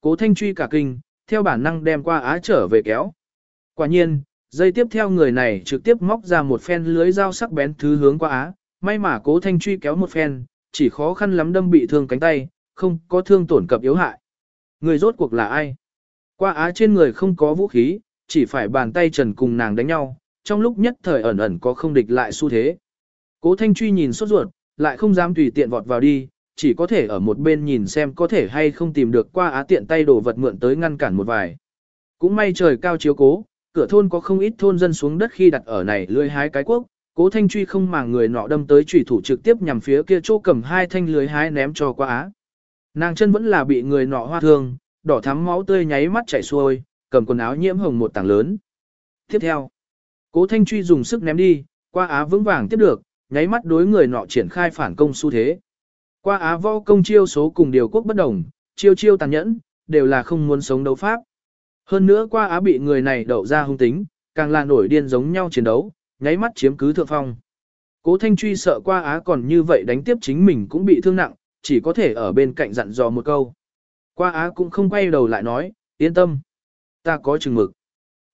cố thanh truy cả kinh, theo bản năng đem qua á trở về kéo. Quả nhiên, dây tiếp theo người này trực tiếp móc ra một phen lưới dao sắc bén thứ hướng qua á, may mà cố thanh truy kéo một phen, chỉ khó khăn lắm đâm bị thương cánh tay, không có thương tổn cập yếu hại. Người rốt cuộc là ai? Qua á trên người không có vũ khí, chỉ phải bàn tay trần cùng nàng đánh nhau, trong lúc nhất thời ẩn ẩn có không địch lại xu thế. Cố Thanh Truy nhìn sốt ruột, lại không dám tùy tiện vọt vào đi, chỉ có thể ở một bên nhìn xem có thể hay không tìm được qua á tiện tay đổ vật mượn tới ngăn cản một vài. Cũng may trời cao chiếu cố, cửa thôn có không ít thôn dân xuống đất khi đặt ở này lưới hái cái quốc, cố thanh truy không màng người nọ đâm tới chủy thủ trực tiếp nhằm phía kia chỗ cầm hai thanh lưới hái ném cho qua á. Nàng chân vẫn là bị người nọ hoa thương, đỏ thắm máu tươi nháy mắt chảy xuôi, cầm quần áo nhiễm hồng một tảng lớn. Tiếp theo, cố thanh truy dùng sức ném đi, qua á vững vàng tiếp được, nháy mắt đối người nọ triển khai phản công xu thế. Qua á võ công chiêu số cùng điều quốc bất đồng, chiêu chiêu tàn nhẫn, đều là không muốn sống đấu pháp. Hơn nữa qua á bị người này đậu ra hung tính, càng là nổi điên giống nhau chiến đấu, nháy mắt chiếm cứ thượng phong. Cố Thanh Truy sợ qua á còn như vậy đánh tiếp chính mình cũng bị thương nặng, chỉ có thể ở bên cạnh dặn dò một câu. Qua á cũng không quay đầu lại nói, yên tâm, ta có chừng mực.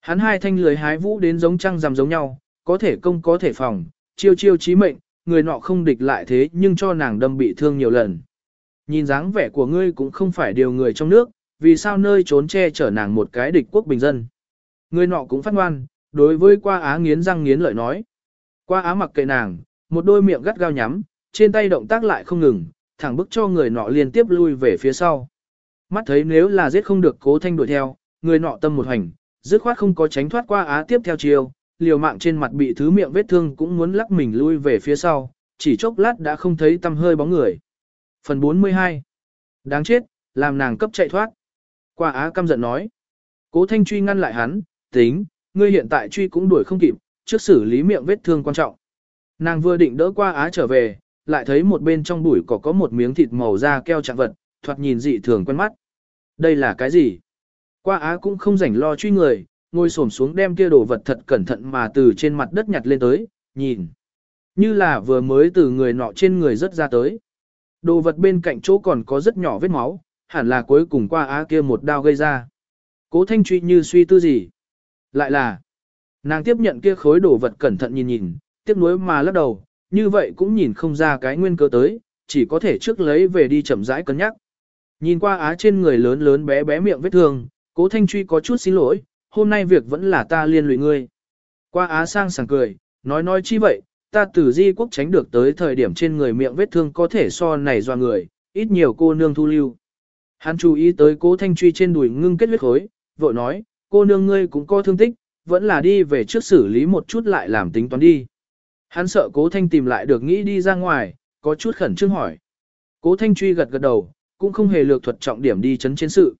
Hắn hai thanh lười hái vũ đến giống trăng rằm giống nhau, có thể công có thể phòng, chiêu chiêu chí mệnh, người nọ không địch lại thế nhưng cho nàng đâm bị thương nhiều lần. Nhìn dáng vẻ của ngươi cũng không phải điều người trong nước, vì sao nơi trốn che chở nàng một cái địch quốc bình dân. Người nọ cũng phát ngoan, đối với qua á nghiến răng nghiến lợi nói. Qua á mặc kệ nàng, một đôi miệng gắt gao nhắm, trên tay động tác lại không ngừng, thẳng bức cho người nọ liên tiếp lui về phía sau. Mắt thấy nếu là giết không được cố thanh đuổi theo, người nọ tâm một hành, dứt khoát không có tránh thoát qua á tiếp theo chiều, liều mạng trên mặt bị thứ miệng vết thương cũng muốn lắc mình lui về phía sau, chỉ chốc lát đã không thấy tâm hơi bóng người. Phần 42 Đáng chết, làm nàng cấp chạy thoát. Qua á căm giận nói. Cố thanh truy ngăn lại hắn, tính, ngươi hiện tại truy cũng đuổi không kịp, trước xử lý miệng vết thương quan trọng. Nàng vừa định đỡ qua á trở về, lại thấy một bên trong bụi cỏ có một miếng thịt màu da keo trạng vật, thoạt nhìn dị thường quen mắt. Đây là cái gì? Qua á cũng không rảnh lo truy người, ngồi xổm xuống đem kia đồ vật thật cẩn thận mà từ trên mặt đất nhặt lên tới, nhìn. Như là vừa mới từ người nọ trên người rất ra tới. Đồ vật bên cạnh chỗ còn có rất nhỏ vết máu, hẳn là cuối cùng qua á kia một đao gây ra. Cố thanh truy như suy tư gì. Lại là, nàng tiếp nhận kia khối đồ vật cẩn thận nhìn nhìn, tiếp nối mà lắc đầu, như vậy cũng nhìn không ra cái nguyên cơ tới, chỉ có thể trước lấy về đi chậm rãi cân nhắc. Nhìn qua á trên người lớn lớn bé bé miệng vết thương, cố thanh truy có chút xin lỗi, hôm nay việc vẫn là ta liên lụy ngươi. Qua á sang sảng cười, nói nói chi vậy, ta từ di quốc tránh được tới thời điểm trên người miệng vết thương có thể so này do người, ít nhiều cô nương thu lưu. Hắn chú ý tới cố thanh truy trên đùi ngưng kết huyết khối, vội nói, cô nương ngươi cũng có thương tích, vẫn là đi về trước xử lý một chút lại làm tính toán đi. Hắn sợ cố thanh tìm lại được nghĩ đi ra ngoài, có chút khẩn trương hỏi. Cố thanh truy gật gật đầu, cũng không hề lược thuật trọng điểm đi chấn chiến sự.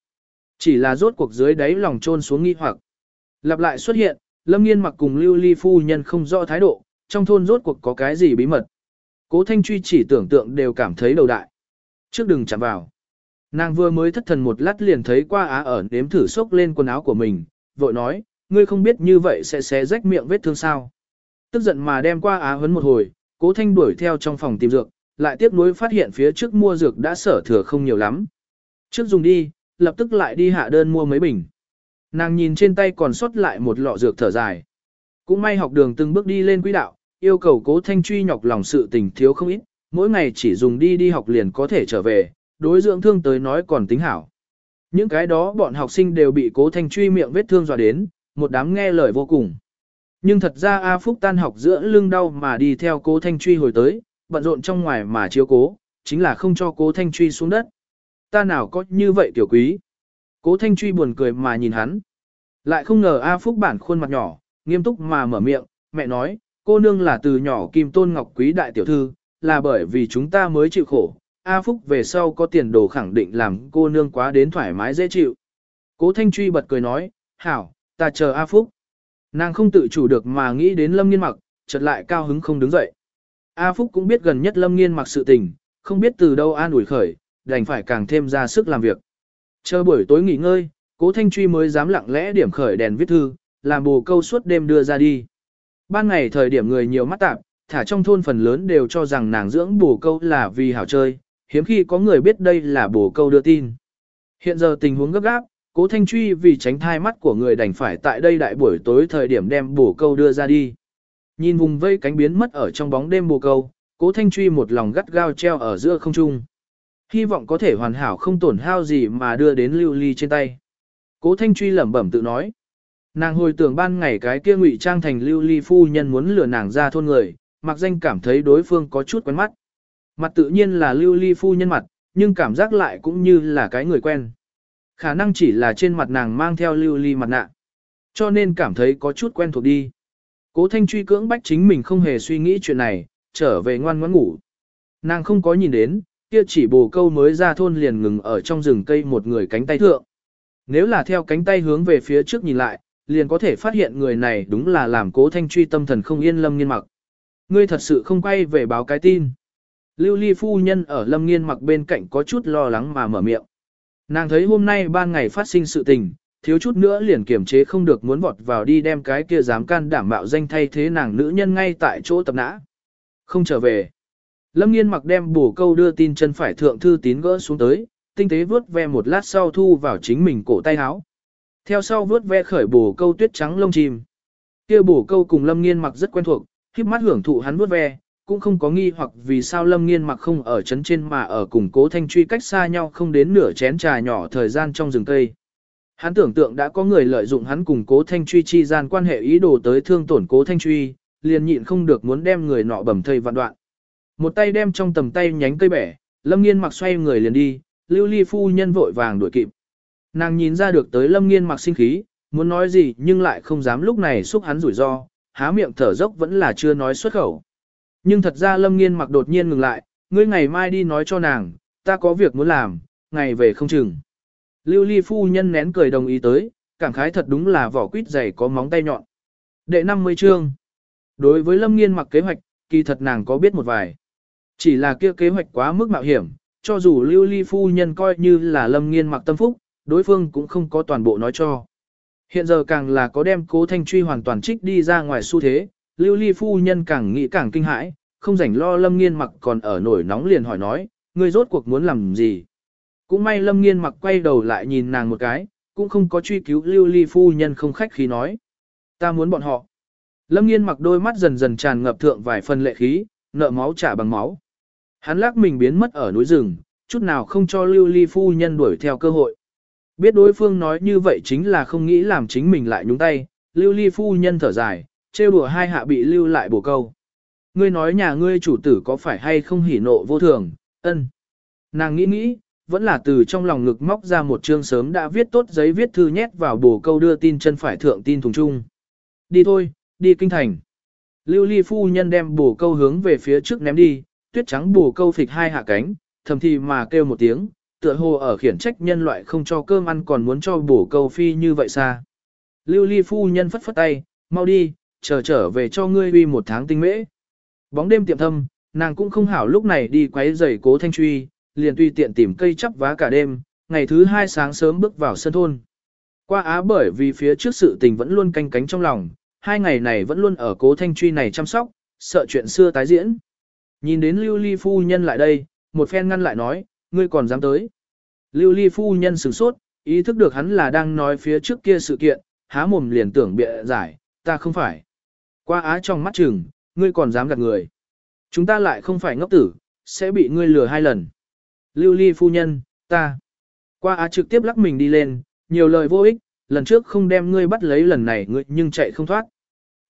Chỉ là rốt cuộc dưới đáy lòng trôn xuống nghi hoặc. Lặp lại xuất hiện, Lâm Nghiên mặc cùng Lưu Ly phu nhân không rõ thái độ, trong thôn rốt cuộc có cái gì bí mật. Cố Thanh Truy chỉ tưởng tượng đều cảm thấy đầu đại. Trước đừng chạm vào. Nàng vừa mới thất thần một lát liền thấy qua á ở nếm thử xốc lên quần áo của mình, vội nói, ngươi không biết như vậy sẽ xé rách miệng vết thương sao. Tức giận mà đem qua á hấn một hồi, cố thanh đuổi theo trong phòng tìm dược, lại tiếp nối phát hiện phía trước mua dược đã sở thừa không nhiều lắm. Trước dùng đi, lập tức lại đi hạ đơn mua mấy bình. Nàng nhìn trên tay còn sót lại một lọ dược thở dài. Cũng may học đường từng bước đi lên quỹ đạo, yêu cầu cố thanh truy nhọc lòng sự tình thiếu không ít, mỗi ngày chỉ dùng đi đi học liền có thể trở về, đối dưỡng thương tới nói còn tính hảo. Những cái đó bọn học sinh đều bị cố thanh truy miệng vết thương dọa đến, một đám nghe lời vô cùng. Nhưng thật ra A Phúc tan học giữa lưng đau mà đi theo cố thanh truy hồi tới, bận rộn trong ngoài mà chiếu cố, chính là không cho cố thanh truy xuống đất. Ta nào có như vậy tiểu quý. Cố thanh truy buồn cười mà nhìn hắn. Lại không ngờ A Phúc bản khuôn mặt nhỏ, nghiêm túc mà mở miệng, mẹ nói, cô nương là từ nhỏ kim tôn ngọc quý đại tiểu thư, là bởi vì chúng ta mới chịu khổ, A Phúc về sau có tiền đồ khẳng định làm cô nương quá đến thoải mái dễ chịu. Cố Thanh Truy bật cười nói, hảo, ta chờ A Phúc. Nàng không tự chủ được mà nghĩ đến Lâm Nghiên mặc, chợt lại cao hứng không đứng dậy. A Phúc cũng biết gần nhất Lâm Nghiên mặc sự tình, không biết từ đâu an ủi khởi, đành phải càng thêm ra sức làm việc. Chờ buổi tối nghỉ ngơi, Cố Thanh Truy mới dám lặng lẽ điểm khởi đèn viết thư, làm bù câu suốt đêm đưa ra đi. Ban ngày thời điểm người nhiều mắt tạp, thả trong thôn phần lớn đều cho rằng nàng dưỡng bù câu là vì hảo chơi, hiếm khi có người biết đây là bồ câu đưa tin. Hiện giờ tình huống gấp gáp, cố thanh truy vì tránh thai mắt của người đành phải tại đây đại buổi tối thời điểm đem bồ câu đưa ra đi. Nhìn vùng vây cánh biến mất ở trong bóng đêm bồ câu, cố thanh truy một lòng gắt gao treo ở giữa không trung. Hy vọng có thể hoàn hảo không tổn hao gì mà đưa đến lưu ly trên tay. Cố thanh truy lẩm bẩm tự nói. Nàng hồi tưởng ban ngày cái kia ngụy trang thành lưu ly phu nhân muốn lừa nàng ra thôn người, mặc danh cảm thấy đối phương có chút quen mắt. Mặt tự nhiên là lưu ly phu nhân mặt, nhưng cảm giác lại cũng như là cái người quen. Khả năng chỉ là trên mặt nàng mang theo lưu ly mặt nạ. Cho nên cảm thấy có chút quen thuộc đi. Cố thanh truy cưỡng bách chính mình không hề suy nghĩ chuyện này, trở về ngoan ngoãn ngủ. Nàng không có nhìn đến, kia chỉ bồ câu mới ra thôn liền ngừng ở trong rừng cây một người cánh tay thượng. Nếu là theo cánh tay hướng về phía trước nhìn lại, liền có thể phát hiện người này đúng là làm cố thanh truy tâm thần không yên lâm nghiên mặc. Ngươi thật sự không quay về báo cái tin. Lưu ly phu nhân ở lâm nghiên mặc bên cạnh có chút lo lắng mà mở miệng. Nàng thấy hôm nay ban ngày phát sinh sự tình, thiếu chút nữa liền kiềm chế không được muốn vọt vào đi đem cái kia dám can đảm bạo danh thay thế nàng nữ nhân ngay tại chỗ tập nã. Không trở về. Lâm nghiên mặc đem bổ câu đưa tin chân phải thượng thư tín gỡ xuống tới, tinh tế vớt ve một lát sau thu vào chính mình cổ tay áo. Theo sau vớt ve khởi bổ câu tuyết trắng lông chim. Kia bổ câu cùng lâm nghiên mặc rất quen thuộc, khiếp mắt hưởng thụ hắn vớt ve, cũng không có nghi hoặc vì sao lâm nghiên mặc không ở chấn trên mà ở cùng cố thanh truy cách xa nhau không đến nửa chén trà nhỏ thời gian trong rừng cây. Hắn tưởng tượng đã có người lợi dụng hắn cùng cố thanh truy chi gian quan hệ ý đồ tới thương tổn cố thanh truy, liền nhịn không được muốn đem người nọ bầm thây vạn đoạn. Một tay đem trong tầm tay nhánh cây bẻ, lâm nghiên mặc xoay người liền đi, lưu ly phu nhân vội vàng đuổi kịp. Nàng nhìn ra được tới lâm nghiên mặc sinh khí, muốn nói gì nhưng lại không dám lúc này xúc hắn rủi ro, há miệng thở dốc vẫn là chưa nói xuất khẩu. Nhưng thật ra lâm nghiên mặc đột nhiên ngừng lại, ngươi ngày mai đi nói cho nàng, ta có việc muốn làm, ngày về không chừng. Lưu ly phu nhân nén cười đồng ý tới, cảm khái thật đúng là vỏ quýt dày có móng tay nhọn. Đệ 50 chương. Đối với lâm nghiên mặc kế hoạch, kỳ thật nàng có biết một vài. Chỉ là kia kế hoạch quá mức mạo hiểm, cho dù lưu ly phu nhân coi như là lâm nghiên mặc tâm phúc, đối phương cũng không có toàn bộ nói cho. Hiện giờ càng là có đem cố thanh truy hoàn toàn trích đi ra ngoài xu thế, lưu ly phu nhân càng nghĩ càng kinh hãi, không rảnh lo lâm nghiên mặc còn ở nổi nóng liền hỏi nói, ngươi rốt cuộc muốn làm gì. Cũng may lâm nghiên mặc quay đầu lại nhìn nàng một cái, cũng không có truy cứu lưu ly phu nhân không khách khí nói. Ta muốn bọn họ. Lâm nghiên mặc đôi mắt dần dần tràn ngập thượng vài phần lệ khí, nợ máu trả bằng máu. Hắn lắc mình biến mất ở núi rừng, chút nào không cho lưu ly phu nhân đuổi theo cơ hội. Biết đối phương nói như vậy chính là không nghĩ làm chính mình lại nhúng tay, lưu ly phu nhân thở dài, trêu đùa hai hạ bị lưu lại bổ câu. Ngươi nói nhà ngươi chủ tử có phải hay không hỉ nộ vô thường, ân. Nàng nghĩ nghĩ, vẫn là từ trong lòng ngực móc ra một chương sớm đã viết tốt giấy viết thư nhét vào bổ câu đưa tin chân phải thượng tin thùng chung. Đi thôi, đi kinh thành. Lưu ly phu nhân đem bổ câu hướng về phía trước ném đi, tuyết trắng bù câu phịch hai hạ cánh, thầm thì mà kêu một tiếng, tựa hồ ở khiển trách nhân loại không cho cơm ăn còn muốn cho bổ câu phi như vậy xa. Lưu ly phu nhân phất phất tay, mau đi, chờ trở về cho ngươi uy một tháng tinh mễ. Bóng đêm tiệm thâm, nàng cũng không hảo lúc này đi quấy giày cố thanh truy, liền tùy tiện tìm cây chắp vá cả đêm, ngày thứ hai sáng sớm bước vào sân thôn. Qua á bởi vì phía trước sự tình vẫn luôn canh cánh trong lòng, hai ngày này vẫn luôn ở cố thanh truy này chăm sóc, sợ chuyện xưa tái diễn. Nhìn đến lưu ly phu nhân lại đây, một phen ngăn lại nói, ngươi còn dám tới. Lưu ly phu nhân sửng sốt, ý thức được hắn là đang nói phía trước kia sự kiện, há mồm liền tưởng bịa giải, ta không phải. Qua á trong mắt chừng, ngươi còn dám gạt người. Chúng ta lại không phải ngốc tử, sẽ bị ngươi lừa hai lần. Lưu ly phu nhân, ta. Qua á trực tiếp lắc mình đi lên, nhiều lời vô ích, lần trước không đem ngươi bắt lấy lần này ngươi nhưng chạy không thoát.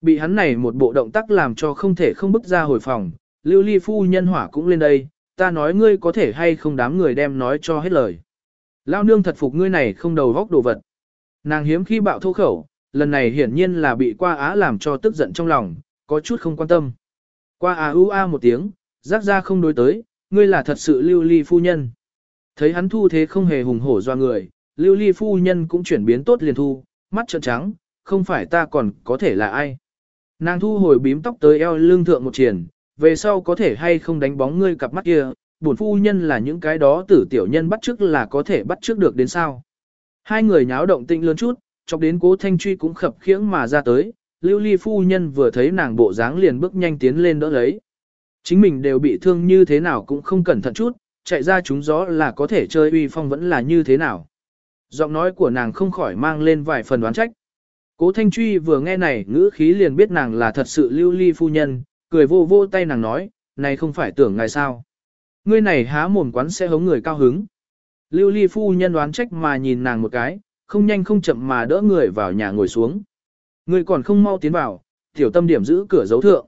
Bị hắn này một bộ động tác làm cho không thể không bước ra hồi phòng, lưu ly phu nhân hỏa cũng lên đây, ta nói ngươi có thể hay không đám người đem nói cho hết lời. Lao nương thật phục ngươi này không đầu góc đồ vật. Nàng hiếm khi bạo thô khẩu, lần này hiển nhiên là bị qua á làm cho tức giận trong lòng, có chút không quan tâm. Qua á u a một tiếng, rắc ra không đối tới, ngươi là thật sự lưu ly phu nhân. Thấy hắn thu thế không hề hùng hổ doa người, lưu ly phu nhân cũng chuyển biến tốt liền thu, mắt trợn trắng, không phải ta còn có thể là ai. Nàng thu hồi bím tóc tới eo lưng thượng một triển, về sau có thể hay không đánh bóng ngươi cặp mắt kia, bổn phu nhân là những cái đó tử tiểu nhân bắt trước là có thể bắt trước được đến sao. Hai người nháo động tĩnh lớn chút, chọc đến cố thanh truy cũng khập khiễng mà ra tới, lưu ly phu nhân vừa thấy nàng bộ dáng liền bước nhanh tiến lên đỡ lấy. Chính mình đều bị thương như thế nào cũng không cẩn thận chút, chạy ra chúng gió là có thể chơi uy phong vẫn là như thế nào. Giọng nói của nàng không khỏi mang lên vài phần đoán trách. Cố Thanh Truy vừa nghe này ngữ khí liền biết nàng là thật sự lưu ly phu nhân, cười vô vô tay nàng nói, này không phải tưởng ngài sao. Ngươi này há mồm quán sẽ hống người cao hứng. Lưu ly phu nhân đoán trách mà nhìn nàng một cái, không nhanh không chậm mà đỡ người vào nhà ngồi xuống. Ngươi còn không mau tiến vào, tiểu tâm điểm giữ cửa dấu thượng.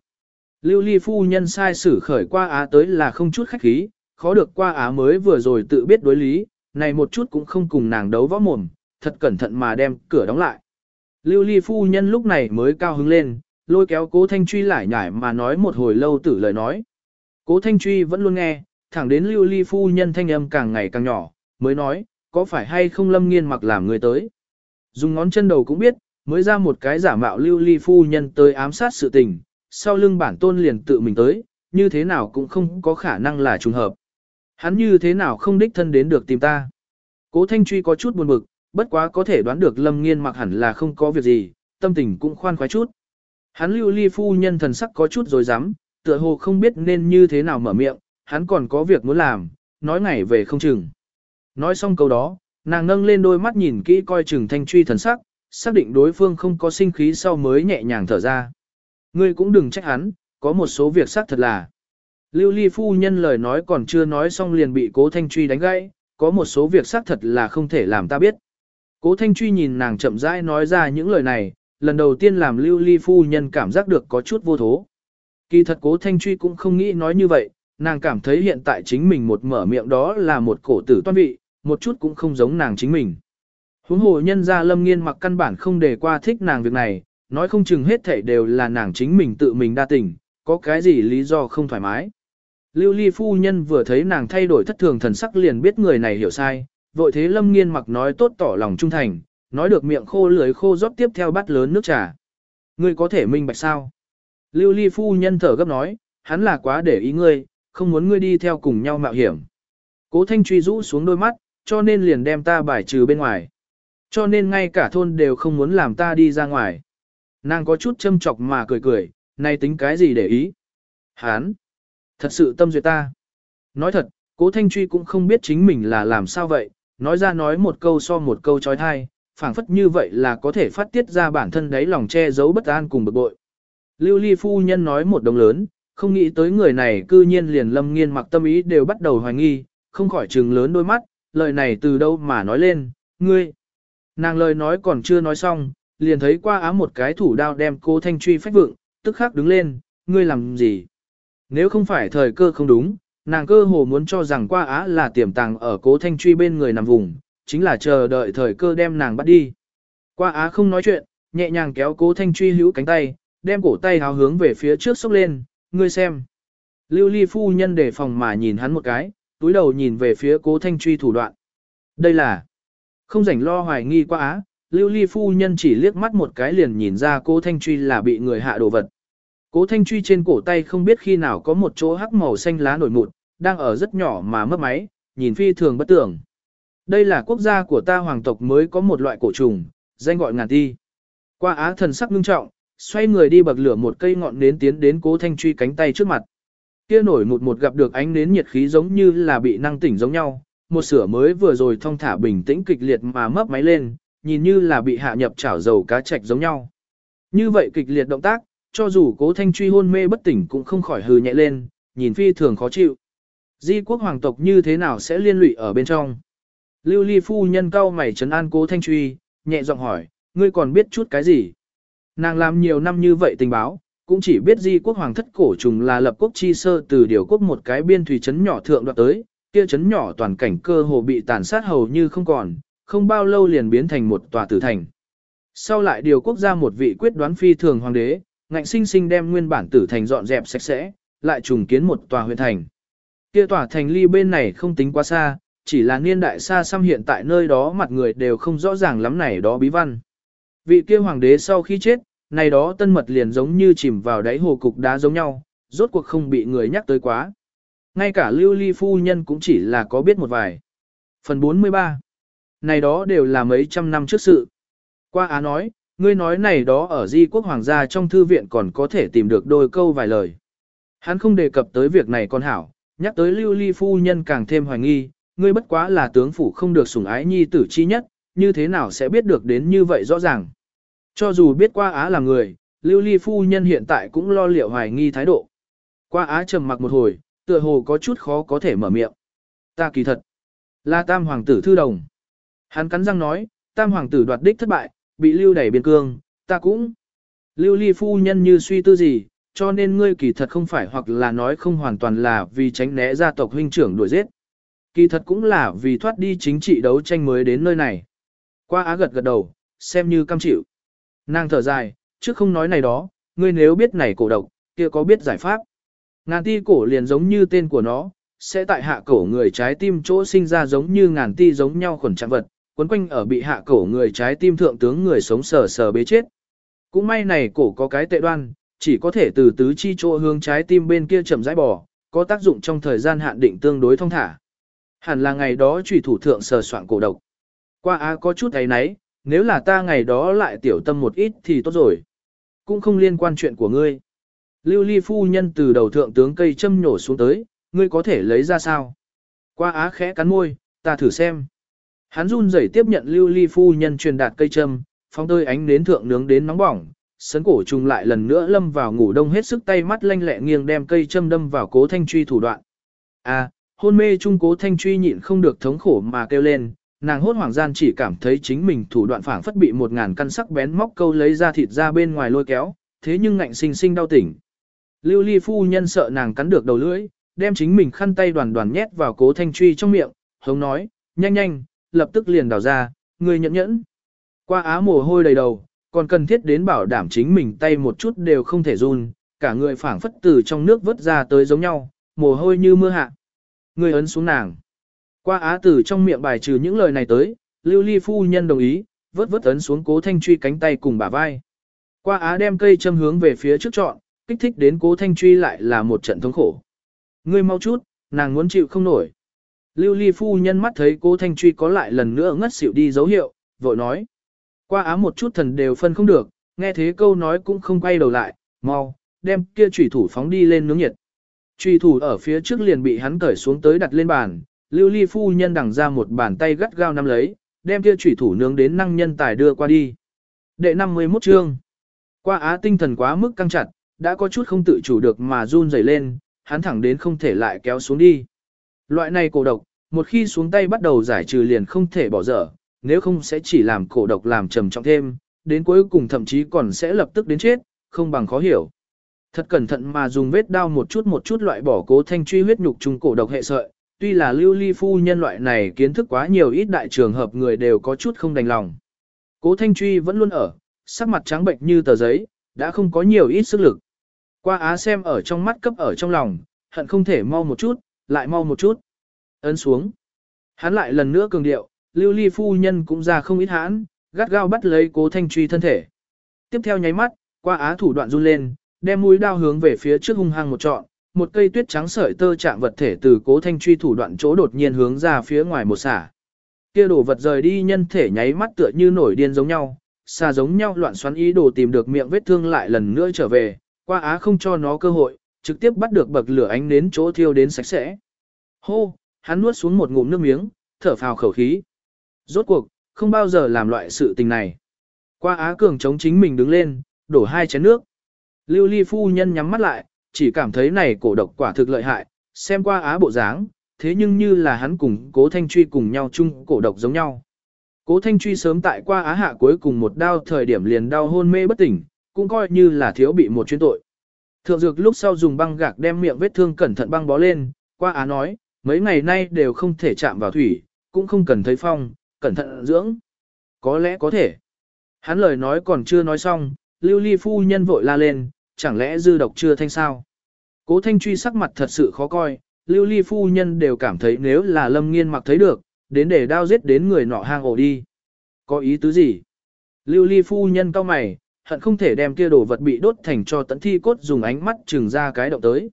Lưu ly phu nhân sai xử khởi qua á tới là không chút khách khí, khó được qua á mới vừa rồi tự biết đối lý, này một chút cũng không cùng nàng đấu võ mồm, thật cẩn thận mà đem cửa đóng lại. Lưu ly phu nhân lúc này mới cao hứng lên, lôi kéo cố thanh truy lại nhải mà nói một hồi lâu tử lời nói. Cố thanh truy vẫn luôn nghe, thẳng đến lưu ly phu nhân thanh âm càng ngày càng nhỏ, mới nói, có phải hay không lâm nghiên mặc làm người tới. Dùng ngón chân đầu cũng biết, mới ra một cái giả mạo lưu ly phu nhân tới ám sát sự tình, sau lưng bản tôn liền tự mình tới, như thế nào cũng không có khả năng là trùng hợp. Hắn như thế nào không đích thân đến được tìm ta. Cố Thanh Truy có chút buồn bực, bất quá có thể đoán được Lâm Nghiên mặc hẳn là không có việc gì, tâm tình cũng khoan khoái chút. Hắn lưu ly phu nhân thần sắc có chút rồi dám, tựa hồ không biết nên như thế nào mở miệng, hắn còn có việc muốn làm, nói ngày về không chừng. Nói xong câu đó, nàng nâng lên đôi mắt nhìn kỹ coi chừng Thanh Truy thần sắc, xác định đối phương không có sinh khí sau mới nhẹ nhàng thở ra. Ngươi cũng đừng trách hắn, có một số việc xác thật là. Lưu ly phu nhân lời nói còn chưa nói xong liền bị cố thanh truy đánh gãy, có một số việc xác thật là không thể làm ta biết. Cố thanh truy nhìn nàng chậm rãi nói ra những lời này, lần đầu tiên làm lưu ly phu nhân cảm giác được có chút vô thố. Kỳ thật cố thanh truy cũng không nghĩ nói như vậy, nàng cảm thấy hiện tại chính mình một mở miệng đó là một cổ tử toan vị, một chút cũng không giống nàng chính mình. Huống hồ nhân gia lâm nghiên mặc căn bản không để qua thích nàng việc này, nói không chừng hết thảy đều là nàng chính mình tự mình đa tình, có cái gì lý do không thoải mái. Lưu ly phu nhân vừa thấy nàng thay đổi thất thường thần sắc liền biết người này hiểu sai, vội thế lâm nghiên mặc nói tốt tỏ lòng trung thành, nói được miệng khô lưỡi khô rót tiếp theo bát lớn nước trà. Ngươi có thể minh bạch sao? Lưu ly phu nhân thở gấp nói, hắn là quá để ý ngươi, không muốn ngươi đi theo cùng nhau mạo hiểm. Cố thanh truy rũ xuống đôi mắt, cho nên liền đem ta bài trừ bên ngoài. Cho nên ngay cả thôn đều không muốn làm ta đi ra ngoài. Nàng có chút châm chọc mà cười cười, nay tính cái gì để ý. Hán! Thật sự tâm duyệt ta. Nói thật, cố Thanh Truy cũng không biết chính mình là làm sao vậy, nói ra nói một câu so một câu trói thai, phảng phất như vậy là có thể phát tiết ra bản thân đấy lòng che giấu bất an cùng bực bội. Lưu Ly Phu Nhân nói một đồng lớn, không nghĩ tới người này cư nhiên liền lâm nghiên mặc tâm ý đều bắt đầu hoài nghi, không khỏi trừng lớn đôi mắt, lời này từ đâu mà nói lên, ngươi. Nàng lời nói còn chưa nói xong, liền thấy qua ám một cái thủ đao đem cô Thanh Truy phách vượng, tức khắc đứng lên, ngươi làm gì? Nếu không phải thời cơ không đúng, nàng cơ hồ muốn cho rằng qua á là tiềm tàng ở cố thanh truy bên người nằm vùng, chính là chờ đợi thời cơ đem nàng bắt đi. Qua á không nói chuyện, nhẹ nhàng kéo cố thanh truy hữu cánh tay, đem cổ tay háo hướng về phía trước xốc lên, ngươi xem. Lưu ly phu nhân để phòng mà nhìn hắn một cái, túi đầu nhìn về phía cố thanh truy thủ đoạn. Đây là không rảnh lo hoài nghi qua á, lưu ly phu nhân chỉ liếc mắt một cái liền nhìn ra cố thanh truy là bị người hạ đồ vật. Cố thanh truy trên cổ tay không biết khi nào có một chỗ hắc màu xanh lá nổi mụn, đang ở rất nhỏ mà mất máy, nhìn phi thường bất tưởng. Đây là quốc gia của ta hoàng tộc mới có một loại cổ trùng, danh gọi ngàn ti. Qua á thần sắc ngưng trọng, xoay người đi bậc lửa một cây ngọn nến tiến đến cố thanh truy cánh tay trước mặt. Kia nổi một một gặp được ánh nến nhiệt khí giống như là bị năng tỉnh giống nhau, một sửa mới vừa rồi thong thả bình tĩnh kịch liệt mà mấp máy lên, nhìn như là bị hạ nhập chảo dầu cá chạch giống nhau. Như vậy kịch liệt động tác, cho dù cố thanh truy hôn mê bất tỉnh cũng không khỏi hừ nhẹ lên, nhìn phi thường khó chịu. Di quốc hoàng tộc như thế nào sẽ liên lụy ở bên trong? Lưu ly phu nhân cau mày trấn an cố thanh truy, nhẹ giọng hỏi, ngươi còn biết chút cái gì? Nàng làm nhiều năm như vậy tình báo, cũng chỉ biết di quốc hoàng thất cổ trùng là lập quốc chi sơ từ điều quốc một cái biên thủy trấn nhỏ thượng đoạt tới, kia trấn nhỏ toàn cảnh cơ hồ bị tàn sát hầu như không còn, không bao lâu liền biến thành một tòa tử thành. Sau lại điều quốc gia một vị quyết đoán phi thường hoàng đế, ngạnh sinh sinh đem nguyên bản tử thành dọn dẹp sạch sẽ, lại trùng kiến một tòa huyện thành. Kia tòa thành ly bên này không tính quá xa, chỉ là niên đại xa xăm hiện tại nơi đó mặt người đều không rõ ràng lắm này đó bí văn. Vị kia hoàng đế sau khi chết, này đó tân mật liền giống như chìm vào đáy hồ cục đá giống nhau, rốt cuộc không bị người nhắc tới quá. Ngay cả lưu ly phu nhân cũng chỉ là có biết một vài. Phần 43 Này đó đều là mấy trăm năm trước sự. Qua Á nói, Ngươi nói này đó ở di quốc hoàng gia trong thư viện còn có thể tìm được đôi câu vài lời. Hắn không đề cập tới việc này con hảo, nhắc tới lưu ly phu nhân càng thêm hoài nghi, ngươi bất quá là tướng phủ không được sủng ái nhi tử chi nhất, như thế nào sẽ biết được đến như vậy rõ ràng. Cho dù biết qua Á là người, Lưu Ly phu nhân hiện tại cũng lo liệu hoài nghi thái độ. Qua Á trầm mặc một hồi, tựa hồ có chút khó có thể mở miệng. Ta kỳ thật, là tam hoàng tử thư đồng. Hắn cắn răng nói, tam hoàng tử đoạt đích thất bại, bị lưu đẩy biên cương, ta cũng. Lưu ly phu nhân như suy tư gì, cho nên ngươi kỳ thật không phải hoặc là nói không hoàn toàn là vì tránh né gia tộc huynh trưởng đuổi giết. Kỳ thật cũng là vì thoát đi chính trị đấu tranh mới đến nơi này. Qua á gật gật đầu, xem như cam chịu. Nàng thở dài, trước không nói này đó, ngươi nếu biết này cổ độc, kia có biết giải pháp. Ngàn ti cổ liền giống như tên của nó, sẽ tại hạ cổ người trái tim chỗ sinh ra giống như ngàn ti giống nhau khuẩn trạng vật, quấn quanh ở bị hạ cổ người trái tim thượng tướng người sống sờ sờ bế chết. Cũng may này cổ có cái tệ đoan, chỉ có thể từ tứ chi chỗ hướng trái tim bên kia chậm rãi bỏ, có tác dụng trong thời gian hạn định tương đối thông thả. Hẳn là ngày đó trùy thủ thượng sờ soạn cổ độc. Qua á có chút ấy nấy, nếu là ta ngày đó lại tiểu tâm một ít thì tốt rồi. Cũng không liên quan chuyện của ngươi. Lưu ly phu nhân từ đầu thượng tướng cây châm nhổ xuống tới, ngươi có thể lấy ra sao? Qua á khẽ cắn môi, ta thử xem. Hắn run rẩy tiếp nhận lưu ly phu nhân truyền đạt cây châm, phóng tơi ánh nến thượng nướng đến nóng bỏng, sấn cổ trùng lại lần nữa lâm vào ngủ đông hết sức tay mắt lanh lẹ nghiêng đem cây châm đâm vào cố thanh truy thủ đoạn. À, hôn mê trung cố thanh truy nhịn không được thống khổ mà kêu lên, nàng hốt hoảng gian chỉ cảm thấy chính mình thủ đoạn phảng phất bị một ngàn căn sắc bén móc câu lấy ra thịt ra bên ngoài lôi kéo, thế nhưng ngạnh sinh sinh đau tỉnh. Lưu ly phu nhân sợ nàng cắn được đầu lưỡi, đem chính mình khăn tay đoàn đoàn nhét vào cố thanh truy trong miệng, hống nói, nhanh nhanh, lập tức liền đào ra, người nhẫn nhẫn. Qua á mồ hôi đầy đầu, còn cần thiết đến bảo đảm chính mình tay một chút đều không thể run, cả người phảng phất từ trong nước vớt ra tới giống nhau, mồ hôi như mưa hạ. Ngươi ấn xuống nàng. Qua á Tử trong miệng bài trừ những lời này tới, lưu ly phu nhân đồng ý, vớt vớt ấn xuống cố thanh truy cánh tay cùng bả vai. Qua á đem cây châm hướng về phía trước trọn, kích thích đến cố thanh truy lại là một trận thống khổ. Ngươi mau chút, nàng muốn chịu không nổi. Lưu ly phu nhân mắt thấy cố thanh truy có lại lần nữa ngất xỉu đi dấu hiệu, vội nói. Qua á một chút thần đều phân không được, nghe thế câu nói cũng không quay đầu lại, mau, đem kia chủy thủ phóng đi lên nướng nhiệt. Trùy thủ ở phía trước liền bị hắn cởi xuống tới đặt lên bàn, lưu ly phu nhân đằng ra một bàn tay gắt gao nắm lấy, đem kia trùy thủ nướng đến năng nhân tài đưa qua đi. Đệ 51 chương. Qua á tinh thần quá mức căng chặt, đã có chút không tự chủ được mà run rẩy lên, hắn thẳng đến không thể lại kéo xuống đi. Loại này cổ độc, một khi xuống tay bắt đầu giải trừ liền không thể bỏ dở, nếu không sẽ chỉ làm cổ độc làm trầm trọng thêm, đến cuối cùng thậm chí còn sẽ lập tức đến chết, không bằng khó hiểu. Thật cẩn thận mà dùng vết đao một chút một chút loại bỏ cố thanh truy huyết nhục trùng cổ độc hệ sợi, tuy là lưu ly phu nhân loại này kiến thức quá nhiều ít đại trường hợp người đều có chút không đành lòng. Cố thanh truy vẫn luôn ở, sắc mặt trắng bệnh như tờ giấy, đã không có nhiều ít sức lực. Qua á xem ở trong mắt cấp ở trong lòng, hận không thể mau một chút, lại mau một chút. Ấn xuống. Hắn lại lần nữa cường điệu, lưu ly phu nhân cũng ra không ít hãn, gắt gao bắt lấy cố thanh truy thân thể. Tiếp theo nháy mắt, qua á thủ đoạn run lên, đem mũi đao hướng về phía trước hung hăng một trọn, một cây tuyết trắng sợi tơ chạm vật thể từ cố thanh truy thủ đoạn chỗ đột nhiên hướng ra phía ngoài một xả. Kia đổ vật rời đi nhân thể nháy mắt tựa như nổi điên giống nhau, xa giống nhau loạn xoắn ý đồ tìm được miệng vết thương lại lần nữa trở về, qua á không cho nó cơ hội, trực tiếp bắt được bậc lửa ánh đến chỗ thiêu đến sạch sẽ. Hô, hắn nuốt xuống một ngụm nước miếng, thở phào khẩu khí. Rốt cuộc, không bao giờ làm loại sự tình này. Qua á cường chống chính mình đứng lên, đổ hai chén nước. Lưu ly phu nhân nhắm mắt lại, chỉ cảm thấy này cổ độc quả thực lợi hại, xem qua á bộ dáng, thế nhưng như là hắn cùng cố thanh truy cùng nhau chung cổ độc giống nhau. Cố thanh truy sớm tại qua á hạ cuối cùng một đao thời điểm liền đau hôn mê bất tỉnh, cũng coi như là thiếu bị một chuyến tội. Thượng dược lúc sau dùng băng gạc đem miệng vết thương cẩn thận băng bó lên, qua á nói, mấy ngày nay đều không thể chạm vào thủy, cũng không cần thấy phong, cẩn thận dưỡng. Có lẽ có thể. Hắn lời nói còn chưa nói xong, lưu ly phu nhân vội la lên, chẳng lẽ dư độc chưa thanh sao? Cố thanh truy sắc mặt thật sự khó coi, lưu ly phu nhân đều cảm thấy nếu là lâm nghiên mặc thấy được, đến để đao giết đến người nọ hang ổ đi. Có ý tứ gì? Lưu ly phu nhân cao mày, hận không thể đem kia đồ vật bị đốt thành cho tận thi cốt dùng ánh mắt trừng ra cái động tới.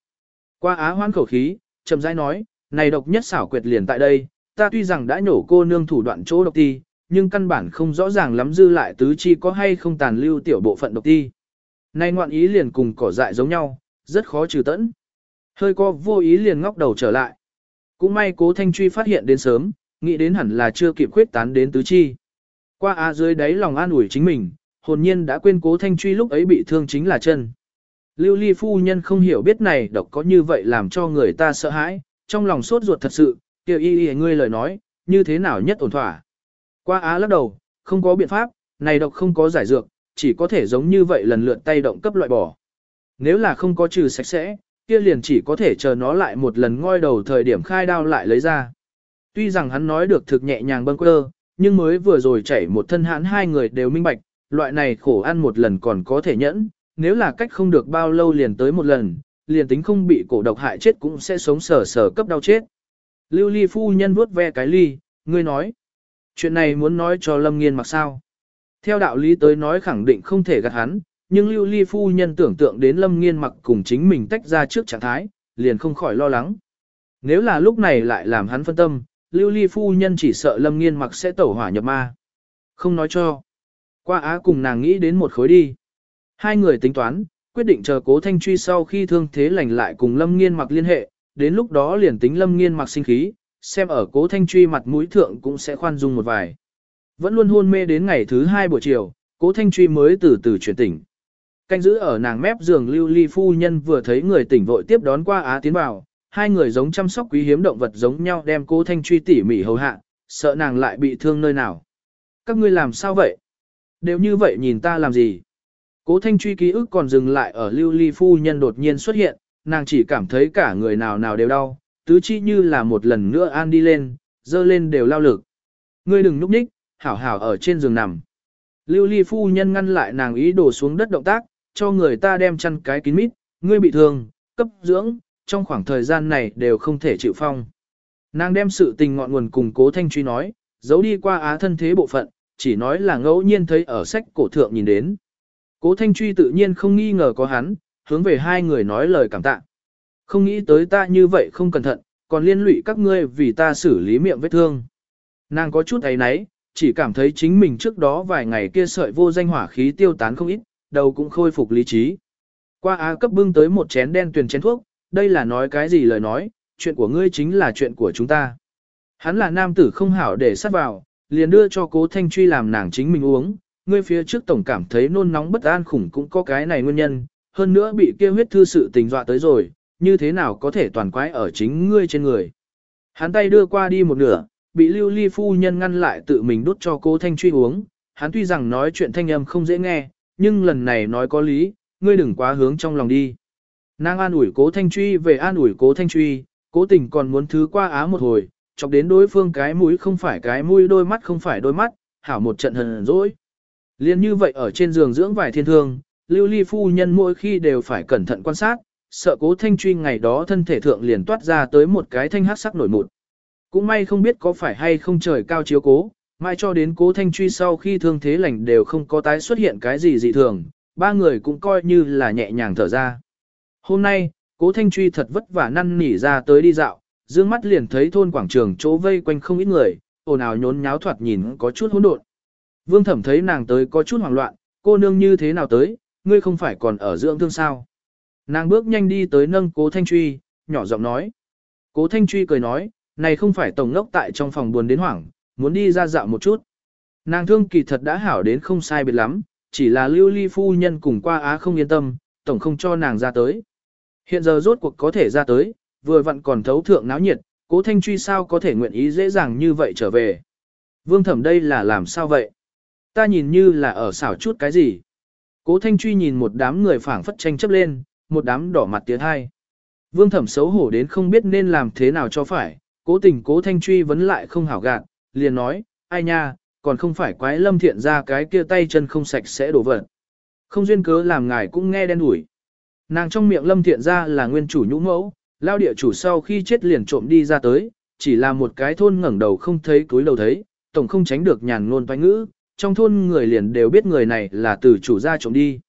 Qua á hoan khẩu khí, chậm rãi nói, này độc nhất xảo quyệt liền tại đây, ta tuy rằng đã nhổ cô nương thủ đoạn chỗ độc ti, nhưng căn bản không rõ ràng lắm dư lại tứ chi có hay không tàn lưu tiểu bộ phận độc ti nay ngoạn ý liền cùng cỏ dại giống nhau, rất khó trừ tẫn. Hơi co vô ý liền ngóc đầu trở lại. Cũng may cố thanh truy phát hiện đến sớm, nghĩ đến hẳn là chưa kịp khuyết tán đến tứ chi. Qua á dưới đáy lòng an ủi chính mình, hồn nhiên đã quên cố thanh truy lúc ấy bị thương chính là chân. Lưu ly phu nhân không hiểu biết này độc có như vậy làm cho người ta sợ hãi, trong lòng sốt ruột thật sự, kêu y y ngươi lời nói, như thế nào nhất ổn thỏa. Qua á lắc đầu, không có biện pháp, này độc không có giải dược, chỉ có thể giống như vậy lần lượt tay động cấp loại bỏ. Nếu là không có trừ sạch sẽ, kia liền chỉ có thể chờ nó lại một lần ngoi đầu thời điểm khai đao lại lấy ra. Tuy rằng hắn nói được thực nhẹ nhàng bâng quơ, nhưng mới vừa rồi chảy một thân hãn hai người đều minh bạch, loại này khổ ăn một lần còn có thể nhẫn, nếu là cách không được bao lâu liền tới một lần, liền tính không bị cổ độc hại chết cũng sẽ sống sờ sờ cấp đau chết. Lưu ly phu nhân vuốt ve cái ly, ngươi nói. Chuyện này muốn nói cho Lâm Nghiên mặc sao? Theo đạo lý tới nói khẳng định không thể gạt hắn, nhưng Lưu Ly phu nhân tưởng tượng đến Lâm Nghiên mặc cùng chính mình tách ra trước trạng thái, liền không khỏi lo lắng. Nếu là lúc này lại làm hắn phân tâm, Lưu Ly phu nhân chỉ sợ Lâm Nghiên mặc sẽ tẩu hỏa nhập ma. Không nói cho. Qua á cùng nàng nghĩ đến một khối đi. Hai người tính toán, quyết định chờ cố thanh truy sau khi thương thế lành lại cùng Lâm Nghiên mặc liên hệ, đến lúc đó liền tính Lâm Nghiên mặc sinh khí, xem ở cố thanh truy mặt mũi thượng cũng sẽ khoan dung một vài. Vẫn luôn hôn mê đến ngày thứ hai buổi chiều, cố thanh truy mới từ từ chuyển tỉnh. Canh giữ ở nàng mép giường lưu ly phu nhân vừa thấy người tỉnh vội tiếp đón qua á tiến vào, hai người giống chăm sóc quý hiếm động vật giống nhau đem cố thanh truy tỉ mỉ hầu hạ, sợ nàng lại bị thương nơi nào. Các ngươi làm sao vậy? Đều như vậy nhìn ta làm gì? Cố thanh truy ký ức còn dừng lại ở lưu ly phu nhân đột nhiên xuất hiện, nàng chỉ cảm thấy cả người nào nào đều đau, tứ chi như là một lần nữa an đi lên, dơ lên đều lao lực. Ngươi đừng núp ních, hảo hảo ở trên giường nằm. Lưu ly phu nhân ngăn lại nàng ý đổ xuống đất động tác, cho người ta đem chăn cái kín mít, ngươi bị thương, cấp dưỡng, trong khoảng thời gian này đều không thể chịu phong. Nàng đem sự tình ngọn nguồn cùng cố thanh truy nói, giấu đi qua á thân thế bộ phận, chỉ nói là ngẫu nhiên thấy ở sách cổ thượng nhìn đến. Cố thanh truy tự nhiên không nghi ngờ có hắn, hướng về hai người nói lời cảm tạ. Không nghĩ tới ta như vậy không cẩn thận, còn liên lụy các ngươi vì ta xử lý miệng vết thương. Nàng có chút ấy nấy, chỉ cảm thấy chính mình trước đó vài ngày kia sợi vô danh hỏa khí tiêu tán không ít, đầu cũng khôi phục lý trí. Qua A cấp bưng tới một chén đen tuyền chén thuốc, đây là nói cái gì lời nói, chuyện của ngươi chính là chuyện của chúng ta. Hắn là nam tử không hảo để sát vào, liền đưa cho cố thanh truy làm nàng chính mình uống, ngươi phía trước tổng cảm thấy nôn nóng bất an khủng cũng có cái này nguyên nhân, hơn nữa bị kia huyết thư sự tình dọa tới rồi, như thế nào có thể toàn quái ở chính ngươi trên người. Hắn tay đưa qua đi một nửa, bị lưu ly phu nhân ngăn lại tự mình đút cho cố thanh truy uống, hắn tuy rằng nói chuyện thanh âm không dễ nghe, nhưng lần này nói có lý, ngươi đừng quá hướng trong lòng đi. Nàng an ủi cố thanh truy về an ủi cố thanh truy, cố tình còn muốn thứ qua á một hồi, chọc đến đối phương cái mũi không phải cái mũi đôi mắt không phải đôi mắt, hảo một trận hờn dỗi. Liên như vậy ở trên giường dưỡng vài thiên thương, lưu ly phu nhân mỗi khi đều phải cẩn thận quan sát, sợ cố thanh truy ngày đó thân thể thượng liền toát ra tới một cái thanh hát sắc nổi mụn. Cũng may không biết có phải hay không trời cao chiếu cố, mai cho đến cố thanh truy sau khi thương thế lành đều không có tái xuất hiện cái gì dị thường, ba người cũng coi như là nhẹ nhàng thở ra. Hôm nay, cố thanh truy thật vất vả năn nỉ ra tới đi dạo, dương mắt liền thấy thôn quảng trường chỗ vây quanh không ít người, ồn ào nhốn nháo thoạt nhìn có chút hỗn độn. Vương thẩm thấy nàng tới có chút hoảng loạn, cô nương như thế nào tới, ngươi không phải còn ở dưỡng thương sao. Nàng bước nhanh đi tới nâng cố thanh truy, nhỏ giọng nói. Cố thanh truy cười nói, này không phải tổng ngốc tại trong phòng buồn đến hoảng, muốn đi ra dạo một chút. Nàng thương kỳ thật đã hảo đến không sai biệt lắm, chỉ là lưu ly phu nhân cùng qua á không yên tâm, tổng không cho nàng ra tới. Hiện giờ rốt cuộc có thể ra tới, vừa vặn còn thấu thượng náo nhiệt, cố thanh truy sao có thể nguyện ý dễ dàng như vậy trở về. Vương thẩm đây là làm sao vậy? Ta nhìn như là ở xảo chút cái gì? Cố thanh truy nhìn một đám người phảng phất tranh chấp lên, một đám đỏ mặt tiến hai. Vương thẩm xấu hổ đến không biết nên làm thế nào cho phải, cố tình cố thanh truy vấn lại không hảo gạn, liền nói, ai nha, còn không phải quái lâm thiện ra cái kia tay chân không sạch sẽ đổ vật. Không duyên cớ làm ngài cũng nghe đen đủi. Nàng trong miệng lâm thiện ra là nguyên chủ nhũ mẫu, lao địa chủ sau khi chết liền trộm đi ra tới, chỉ là một cái thôn ngẩng đầu không thấy túi đầu thấy, tổng không tránh được nhàn ngôn toanh ngữ, trong thôn người liền đều biết người này là từ chủ gia trộm đi.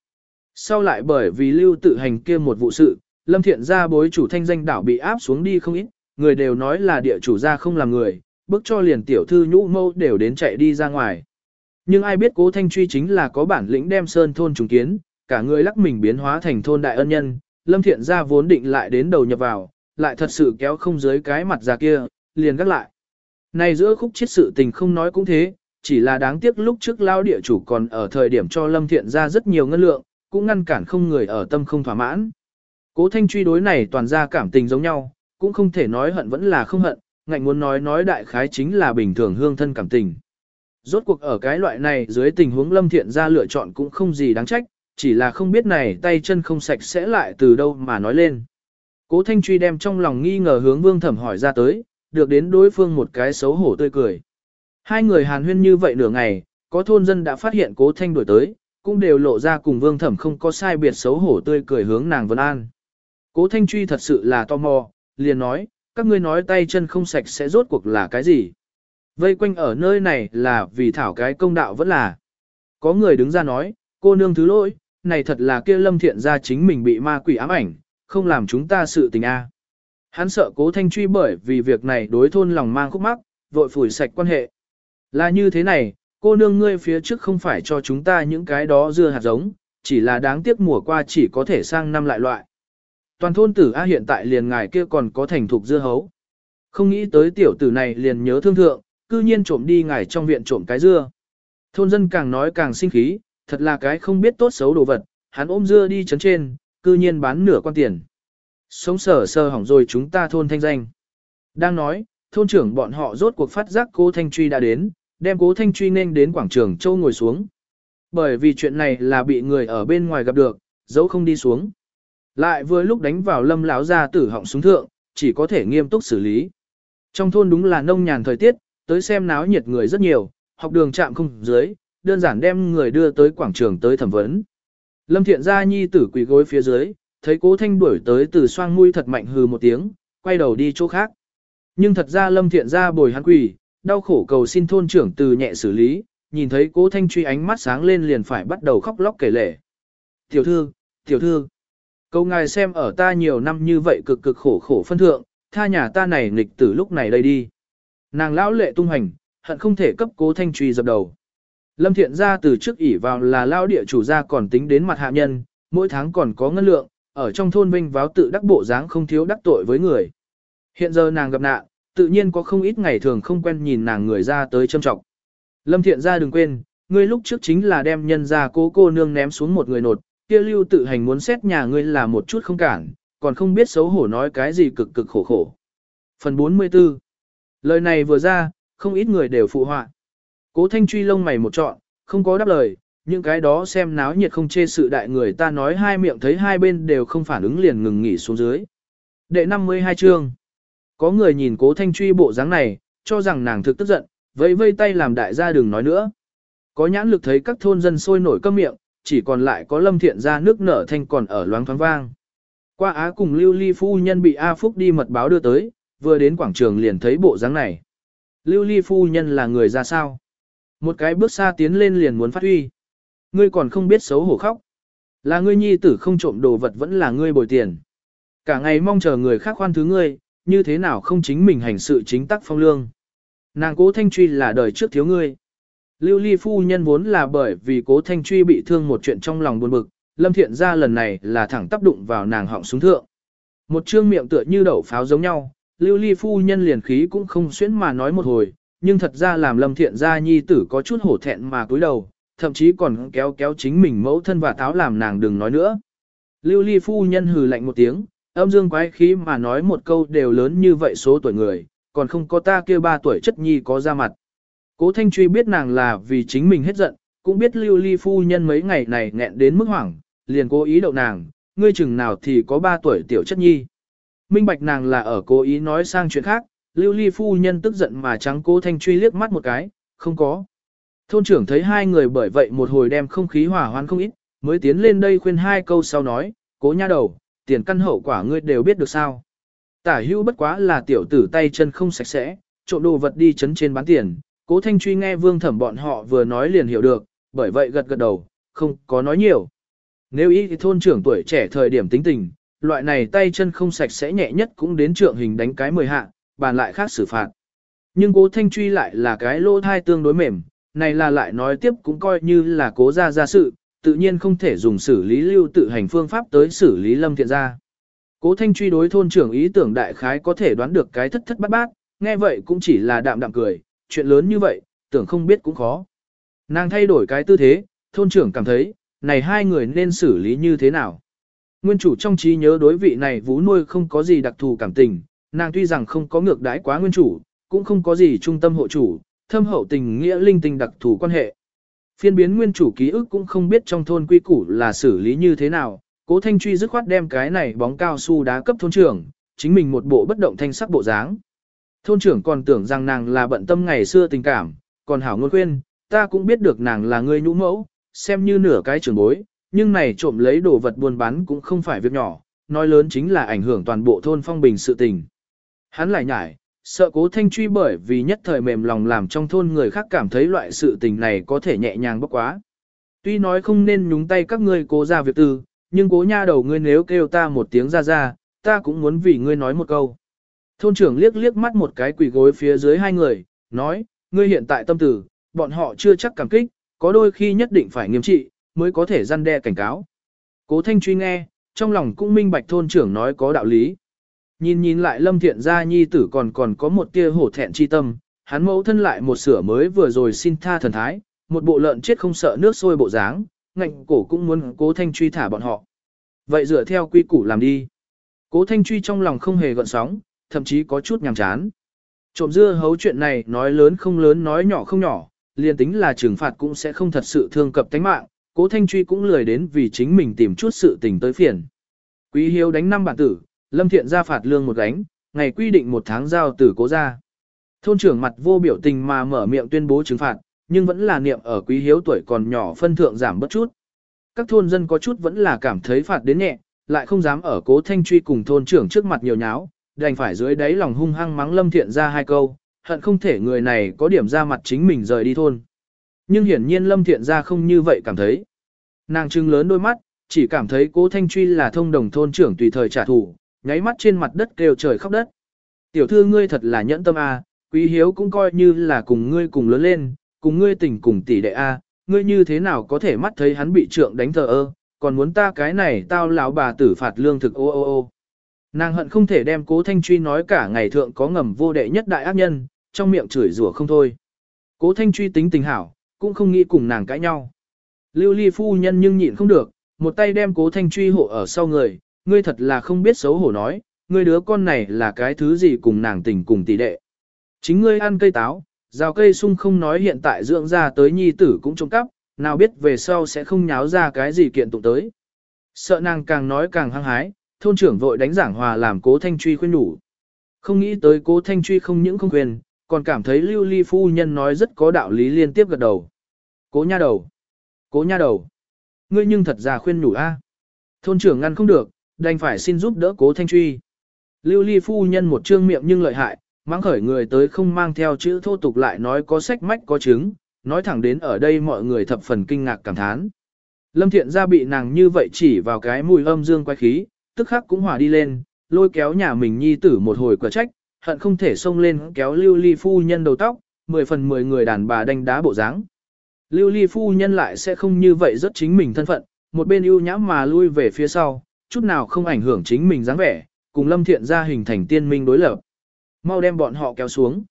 Sau lại bởi vì lưu tự hành kia một vụ sự, lâm thiện gia bối chủ thanh danh đảo bị áp xuống đi không ít, người đều nói là địa chủ gia không làm người, bức cho liền tiểu thư nhũ mâu đều đến chạy đi ra ngoài. Nhưng ai biết cố thanh truy chính là có bản lĩnh đem sơn thôn trùng kiến, cả người lắc mình biến hóa thành thôn đại ân nhân, lâm thiện gia vốn định lại đến đầu nhập vào, lại thật sự kéo không dưới cái mặt già kia, liền gắt lại. Này giữa khúc chết sự tình không nói cũng thế, chỉ là đáng tiếc lúc trước lao địa chủ còn ở thời điểm cho lâm thiện gia rất nhiều ngân lượng, cũng ngăn cản không người ở tâm không thỏa mãn. Cố thanh truy đối này toàn ra cảm tình giống nhau, cũng không thể nói hận vẫn là không hận, ngạnh muốn nói nói đại khái chính là bình thường hương thân cảm tình. Rốt cuộc ở cái loại này dưới tình huống lâm thiện ra lựa chọn cũng không gì đáng trách, chỉ là không biết này tay chân không sạch sẽ lại từ đâu mà nói lên. Cố Thanh Truy đem trong lòng nghi ngờ hướng Vương Thẩm hỏi ra tới, được đến đối phương một cái xấu hổ tươi cười. Hai người hàn huyên như vậy nửa ngày, có thôn dân đã phát hiện Cố Thanh đổi tới, cũng đều lộ ra cùng Vương Thẩm không có sai biệt xấu hổ tươi cười hướng nàng Vân An. Cố Thanh Truy thật sự là tò mò, liền nói, các ngươi nói tay chân không sạch sẽ rốt cuộc là cái gì? Vây quanh ở nơi này là vì thảo cái công đạo vẫn là. Có người đứng ra nói, cô nương thứ lỗi, này thật là kia lâm thiện ra chính mình bị ma quỷ ám ảnh, không làm chúng ta sự tình a. Hắn sợ cố thanh truy bởi vì việc này đối thôn lòng mang khúc mắc, vội phủi sạch quan hệ. Là như thế này, cô nương ngươi phía trước không phải cho chúng ta những cái đó dưa hạt giống, chỉ là đáng tiếc mùa qua chỉ có thể sang năm lại loại. Toàn thôn tử A hiện tại liền ngài kia còn có thành thục dưa hấu. Không nghĩ tới tiểu tử này liền nhớ thương thượng, cư nhiên trộm đi ngài trong viện trộm cái dưa. Thôn dân càng nói càng sinh khí, thật là cái không biết tốt xấu đồ vật, hắn ôm dưa đi chấn trên, cư nhiên bán nửa quan tiền. Sống sở sơ hỏng rồi chúng ta thôn thanh danh. Đang nói, thôn trưởng bọn họ rốt cuộc phát giác cố Thanh Truy đã đến, đem cố Thanh Truy nên đến quảng trường châu ngồi xuống. Bởi vì chuyện này là bị người ở bên ngoài gặp được, dẫu không đi xuống. Lại vừa lúc đánh vào lâm lão ra tử họng súng thượng, chỉ có thể nghiêm túc xử lý. Trong thôn đúng là nông nhàn thời tiết, tới xem náo nhiệt người rất nhiều, học đường chạm không dưới, đơn giản đem người đưa tới quảng trường tới thẩm vấn. Lâm thiện gia nhi tử quỳ gối phía dưới, thấy cố thanh đuổi tới từ xoang mũi thật mạnh hừ một tiếng, quay đầu đi chỗ khác. Nhưng thật ra lâm thiện gia bồi hắn quỳ, đau khổ cầu xin thôn trưởng từ nhẹ xử lý, nhìn thấy cố thanh truy ánh mắt sáng lên liền phải bắt đầu khóc lóc kể lể. Tiểu thư, tiểu thư, câu ngài xem ở ta nhiều năm như vậy cực cực khổ khổ phân thượng, tha nhà ta này nghịch tử lúc này đây đi. Nàng lão lệ tung hành, hận không thể cấp cố thanh truy dập đầu. Lâm thiện gia từ trước ỉ vào là lao địa chủ gia còn tính đến mặt hạ nhân, mỗi tháng còn có ngân lượng, ở trong thôn vinh váo tự đắc bộ dáng không thiếu đắc tội với người. Hiện giờ nàng gặp nạn, tự nhiên có không ít ngày thường không quen nhìn nàng người ra tới châm trọng. Lâm thiện gia đừng quên, ngươi lúc trước chính là đem nhân ra cố cô nương ném xuống một người nột, kia lưu tự hành muốn xét nhà ngươi là một chút không cản, còn không biết xấu hổ nói cái gì cực cực khổ khổ. Phần 44 Lời này vừa ra, không ít người đều phụ họa. Cố thanh truy lông mày một trọn, không có đáp lời, những cái đó xem náo nhiệt không chê sự đại người ta nói hai miệng thấy hai bên đều không phản ứng liền ngừng nghỉ xuống dưới. Đệ 52 chương. Có người nhìn cố thanh truy bộ dáng này, cho rằng nàng thực tức giận, vẫy vây tay làm đại gia đừng nói nữa. Có nhãn lực thấy các thôn dân sôi nổi cơm miệng, chỉ còn lại có lâm thiện ra nước nở thanh còn ở loáng thoáng vang. Qua Á cùng Lưu Ly Phu Nhân bị A Phúc đi mật báo đưa tới, vừa đến quảng trường liền thấy bộ dáng này. Lưu Ly Phu Nhân là người ra sao? Một cái bước xa tiến lên liền muốn phát huy. Ngươi còn không biết xấu hổ khóc. Là ngươi nhi tử không trộm đồ vật vẫn là ngươi bồi tiền. Cả ngày mong chờ người khác khoan thứ ngươi, như thế nào không chính mình hành sự chính tắc phong lương. Nàng cố thanh truy là đời trước thiếu ngươi. Lưu ly phu nhân vốn là bởi vì cố thanh truy bị thương một chuyện trong lòng buồn bực, lâm thiện ra lần này là thẳng tác đụng vào nàng họng súng thượng. Một trương miệng tựa như đậu pháo giống nhau, lưu ly phu nhân liền khí cũng không xuyến mà nói một hồi, nhưng thật ra làm lâm thiện gia nhi tử có chút hổ thẹn mà cúi đầu, thậm chí còn kéo kéo chính mình mẫu thân và táo làm nàng đừng nói nữa. Lưu ly phu nhân hừ lạnh một tiếng, âm dương quái khí mà nói một câu đều lớn như vậy số tuổi người, còn không có ta kia ba tuổi chất nhi có ra mặt. Cố Thanh Truy biết nàng là vì chính mình hết giận, cũng biết lưu ly phu nhân mấy ngày này nghẹn đến mức hoảng, liền cố ý đậu nàng, ngươi chừng nào thì có ba tuổi tiểu chất nhi. Minh bạch nàng là ở cố ý nói sang chuyện khác, lưu ly phu nhân tức giận mà trắng cố Thanh Truy liếc mắt một cái, không có. Thôn trưởng thấy hai người bởi vậy một hồi đem không khí hỏa hoạn không ít, mới tiến lên đây khuyên hai câu sau nói, cố nha đầu, tiền căn hậu quả ngươi đều biết được sao. Tả hữu bất quá là tiểu tử tay chân không sạch sẽ, trộm đồ vật đi chấn trên bán tiền, cố thanh truy nghe vương thẩm bọn họ vừa nói liền hiểu được, bởi vậy gật gật đầu, không có nói nhiều. Nếu ý thì thôn trưởng tuổi trẻ thời điểm tính tình, loại này tay chân không sạch sẽ nhẹ nhất cũng đến trượng hình đánh cái mười hạ, bàn lại khác xử phạt. Nhưng cố thanh truy lại là cái lô thai tương đối mềm, này là lại nói tiếp cũng coi như là cố ra ra sự, tự nhiên không thể dùng xử lý lưu tự hành phương pháp tới xử lý lâm thiện gia. Cố thanh truy đối thôn trưởng ý tưởng đại khái có thể đoán được cái thất thất bát bát, nghe vậy cũng chỉ là đạm đạm cười, chuyện lớn như vậy, tưởng không biết cũng khó. Nàng thay đổi cái tư thế, thôn trưởng cảm thấy, này hai người nên xử lý như thế nào. Nguyên chủ trong trí nhớ đối vị này vú nuôi không có gì đặc thù cảm tình, nàng tuy rằng không có ngược đãi quá nguyên chủ, cũng không có gì trung tâm hộ chủ, thâm hậu tình nghĩa linh tình đặc thù quan hệ. Phiên biến nguyên chủ ký ức cũng không biết trong thôn quy củ là xử lý như thế nào, cố thanh truy dứt khoát đem cái này bóng cao su đá cấp thôn trưởng, chính mình một bộ bất động thanh sắc bộ dáng. Thôn trưởng còn tưởng rằng nàng là bận tâm ngày xưa tình cảm, còn hảo ngôn khuyên, ta cũng biết được nàng là người nhũ mẫu, xem như nửa cái trưởng bối, nhưng này trộm lấy đồ vật buôn bán cũng không phải việc nhỏ, nói lớn chính là ảnh hưởng toàn bộ thôn phong bình sự tình. Hắn lại nhải, sợ cố thanh truy bởi vì nhất thời mềm lòng làm trong thôn người khác cảm thấy loại sự tình này có thể nhẹ nhàng bốc quá. Tuy nói không nên nhúng tay các ngươi cố ra việc tư, nhưng cố nha đầu ngươi nếu kêu ta một tiếng ra ra, ta cũng muốn vì ngươi nói một câu. Thôn trưởng liếc liếc mắt một cái quỷ gối phía dưới hai người, nói, ngươi hiện tại tâm tử, bọn họ chưa chắc cảm kích, có đôi khi nhất định phải nghiêm trị, mới có thể răn đe cảnh cáo. Cố thanh truy nghe, trong lòng cũng minh bạch thôn trưởng nói có đạo lý. Nhìn nhìn lại lâm thiện gia nhi tử còn còn có một tia hổ thẹn chi tâm, hắn mẫu thân lại một sửa mới vừa rồi xin tha thần thái, một bộ lợn chết không sợ nước sôi bộ dáng, ngạnh cổ cũng muốn cố thanh truy thả bọn họ. Vậy dựa theo quy củ làm đi. Cố thanh truy trong lòng không hề gợn sóng, thậm chí có chút nhàm chán. Trộm dưa hấu chuyện này nói lớn không lớn nói nhỏ không nhỏ, liền tính là trừng phạt cũng sẽ không thật sự thương cập tánh mạng, cố thanh truy cũng lười đến vì chính mình tìm chút sự tình tới phiền. Quý hiếu đánh năm bản tử, lâm thiện ra phạt lương một gánh, ngày quy định một tháng giao tử cố ra. Thôn trưởng mặt vô biểu tình mà mở miệng tuyên bố trừng phạt, nhưng vẫn là niệm ở quý hiếu tuổi còn nhỏ phân thượng giảm bất chút. Các thôn dân có chút vẫn là cảm thấy phạt đến nhẹ, lại không dám ở cố thanh truy cùng thôn trưởng trước mặt nhiều nháo, đành phải dưới đáy lòng hung hăng mắng lâm thiện ra hai câu, hận không thể người này có điểm ra mặt chính mình rời đi thôn. Nhưng hiển nhiên lâm thiện ra không như vậy cảm thấy. Nàng trưng lớn đôi mắt, chỉ cảm thấy cố thanh truy là thông đồng thôn trưởng tùy thời trả thù, nháy mắt trên mặt đất kêu trời khóc đất. Tiểu thư ngươi thật là nhẫn tâm a, quý hiếu cũng coi như là cùng ngươi cùng lớn lên, cùng ngươi tình cùng tỷ đệ a, ngươi như thế nào có thể mắt thấy hắn bị trượng đánh thờ ơ, còn muốn ta cái này tao lão bà tử phạt lương thực ô ô ô. Nàng hận không thể đem cố thanh truy nói cả ngày thượng có ngầm vô đệ nhất đại ác nhân, trong miệng chửi rủa không thôi. Cố thanh truy tính tình hảo, cũng không nghĩ cùng nàng cãi nhau. Lưu ly phu nhân nhưng nhịn không được, một tay đem cố thanh truy hộ ở sau người, ngươi thật là không biết xấu hổ nói, ngươi đứa con này là cái thứ gì cùng nàng tình cùng tỷ đệ. Chính ngươi ăn cây táo, rào cây sung không nói hiện tại dưỡng ra tới nhi tử cũng trông cắp, nào biết về sau sẽ không nháo ra cái gì kiện tụng tới. Sợ nàng càng nói càng hăng hái, thôn trưởng vội đánh giảng hòa làm cố thanh truy khuyên nhủ. Không nghĩ tới cố thanh truy không những không khuyên, còn cảm thấy lưu ly phu nhân nói rất có đạo lý liên tiếp gật đầu. Cố nha đầu, cố nha đầu, ngươi nhưng thật ra khuyên nhủ a. Thôn trưởng ngăn không được, đành phải xin giúp đỡ cố thanh truy. Lưu ly phu nhân một trương miệng nhưng lợi hại, mang khởi người tới không mang theo chữ thô tục lại nói có sách mách có chứng, nói thẳng đến ở đây mọi người thập phần kinh ngạc cảm thán. Lâm thiện gia bị nàng như vậy chỉ vào cái mùi âm dương quay khí, tức khắc cũng hòa đi lên, lôi kéo nhà mình nhi tử một hồi quả trách, hận không thể xông lên kéo lưu ly phu nhân đầu tóc, mười phần mười người đàn bà đánh đá bộ dáng. Lưu ly phu nhân lại sẽ không như vậy rất chính mình thân phận, một bên ưu nhãm mà lui về phía sau, chút nào không ảnh hưởng chính mình dáng vẻ, cùng lâm thiện ra hình thành tiên minh đối lập. Mau đem bọn họ kéo xuống.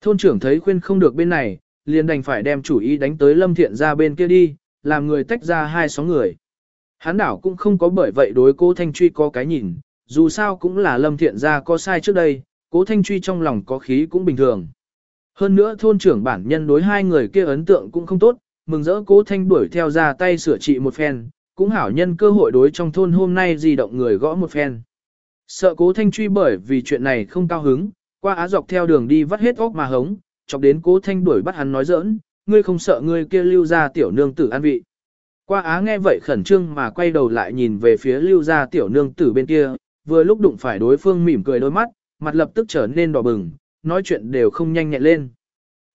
Thôn trưởng thấy khuyên không được bên này, liền đành phải đem chủ ý đánh tới lâm thiện ra bên kia đi, làm người tách ra hai sóng người. Hán đảo cũng không có bởi vậy đối cố Thanh Truy có cái nhìn, dù sao cũng là lâm thiện ra có sai trước đây, cố Thanh Truy trong lòng có khí cũng bình thường. Hơn nữa thôn trưởng bản nhân đối hai người kia ấn tượng cũng không tốt, mừng rỡ cố Thanh đuổi theo ra tay sửa trị một phen, cũng hảo nhân cơ hội đối trong thôn hôm nay di động người gõ một phen. Sợ cố Thanh Truy bởi vì chuyện này không cao hứng, qua á dọc theo đường đi vắt hết óc mà hống, chọc đến cố Thanh đuổi bắt hắn nói giỡn, ngươi không sợ ngươi kia lưu ra tiểu nương tử an vị. Qua á nghe vậy khẩn trương mà quay đầu lại nhìn về phía lưu gia tiểu nương tử bên kia, vừa lúc đụng phải đối phương mỉm cười đôi mắt, mặt lập tức trở nên đỏ bừng, nói chuyện đều không nhanh nhẹn lên.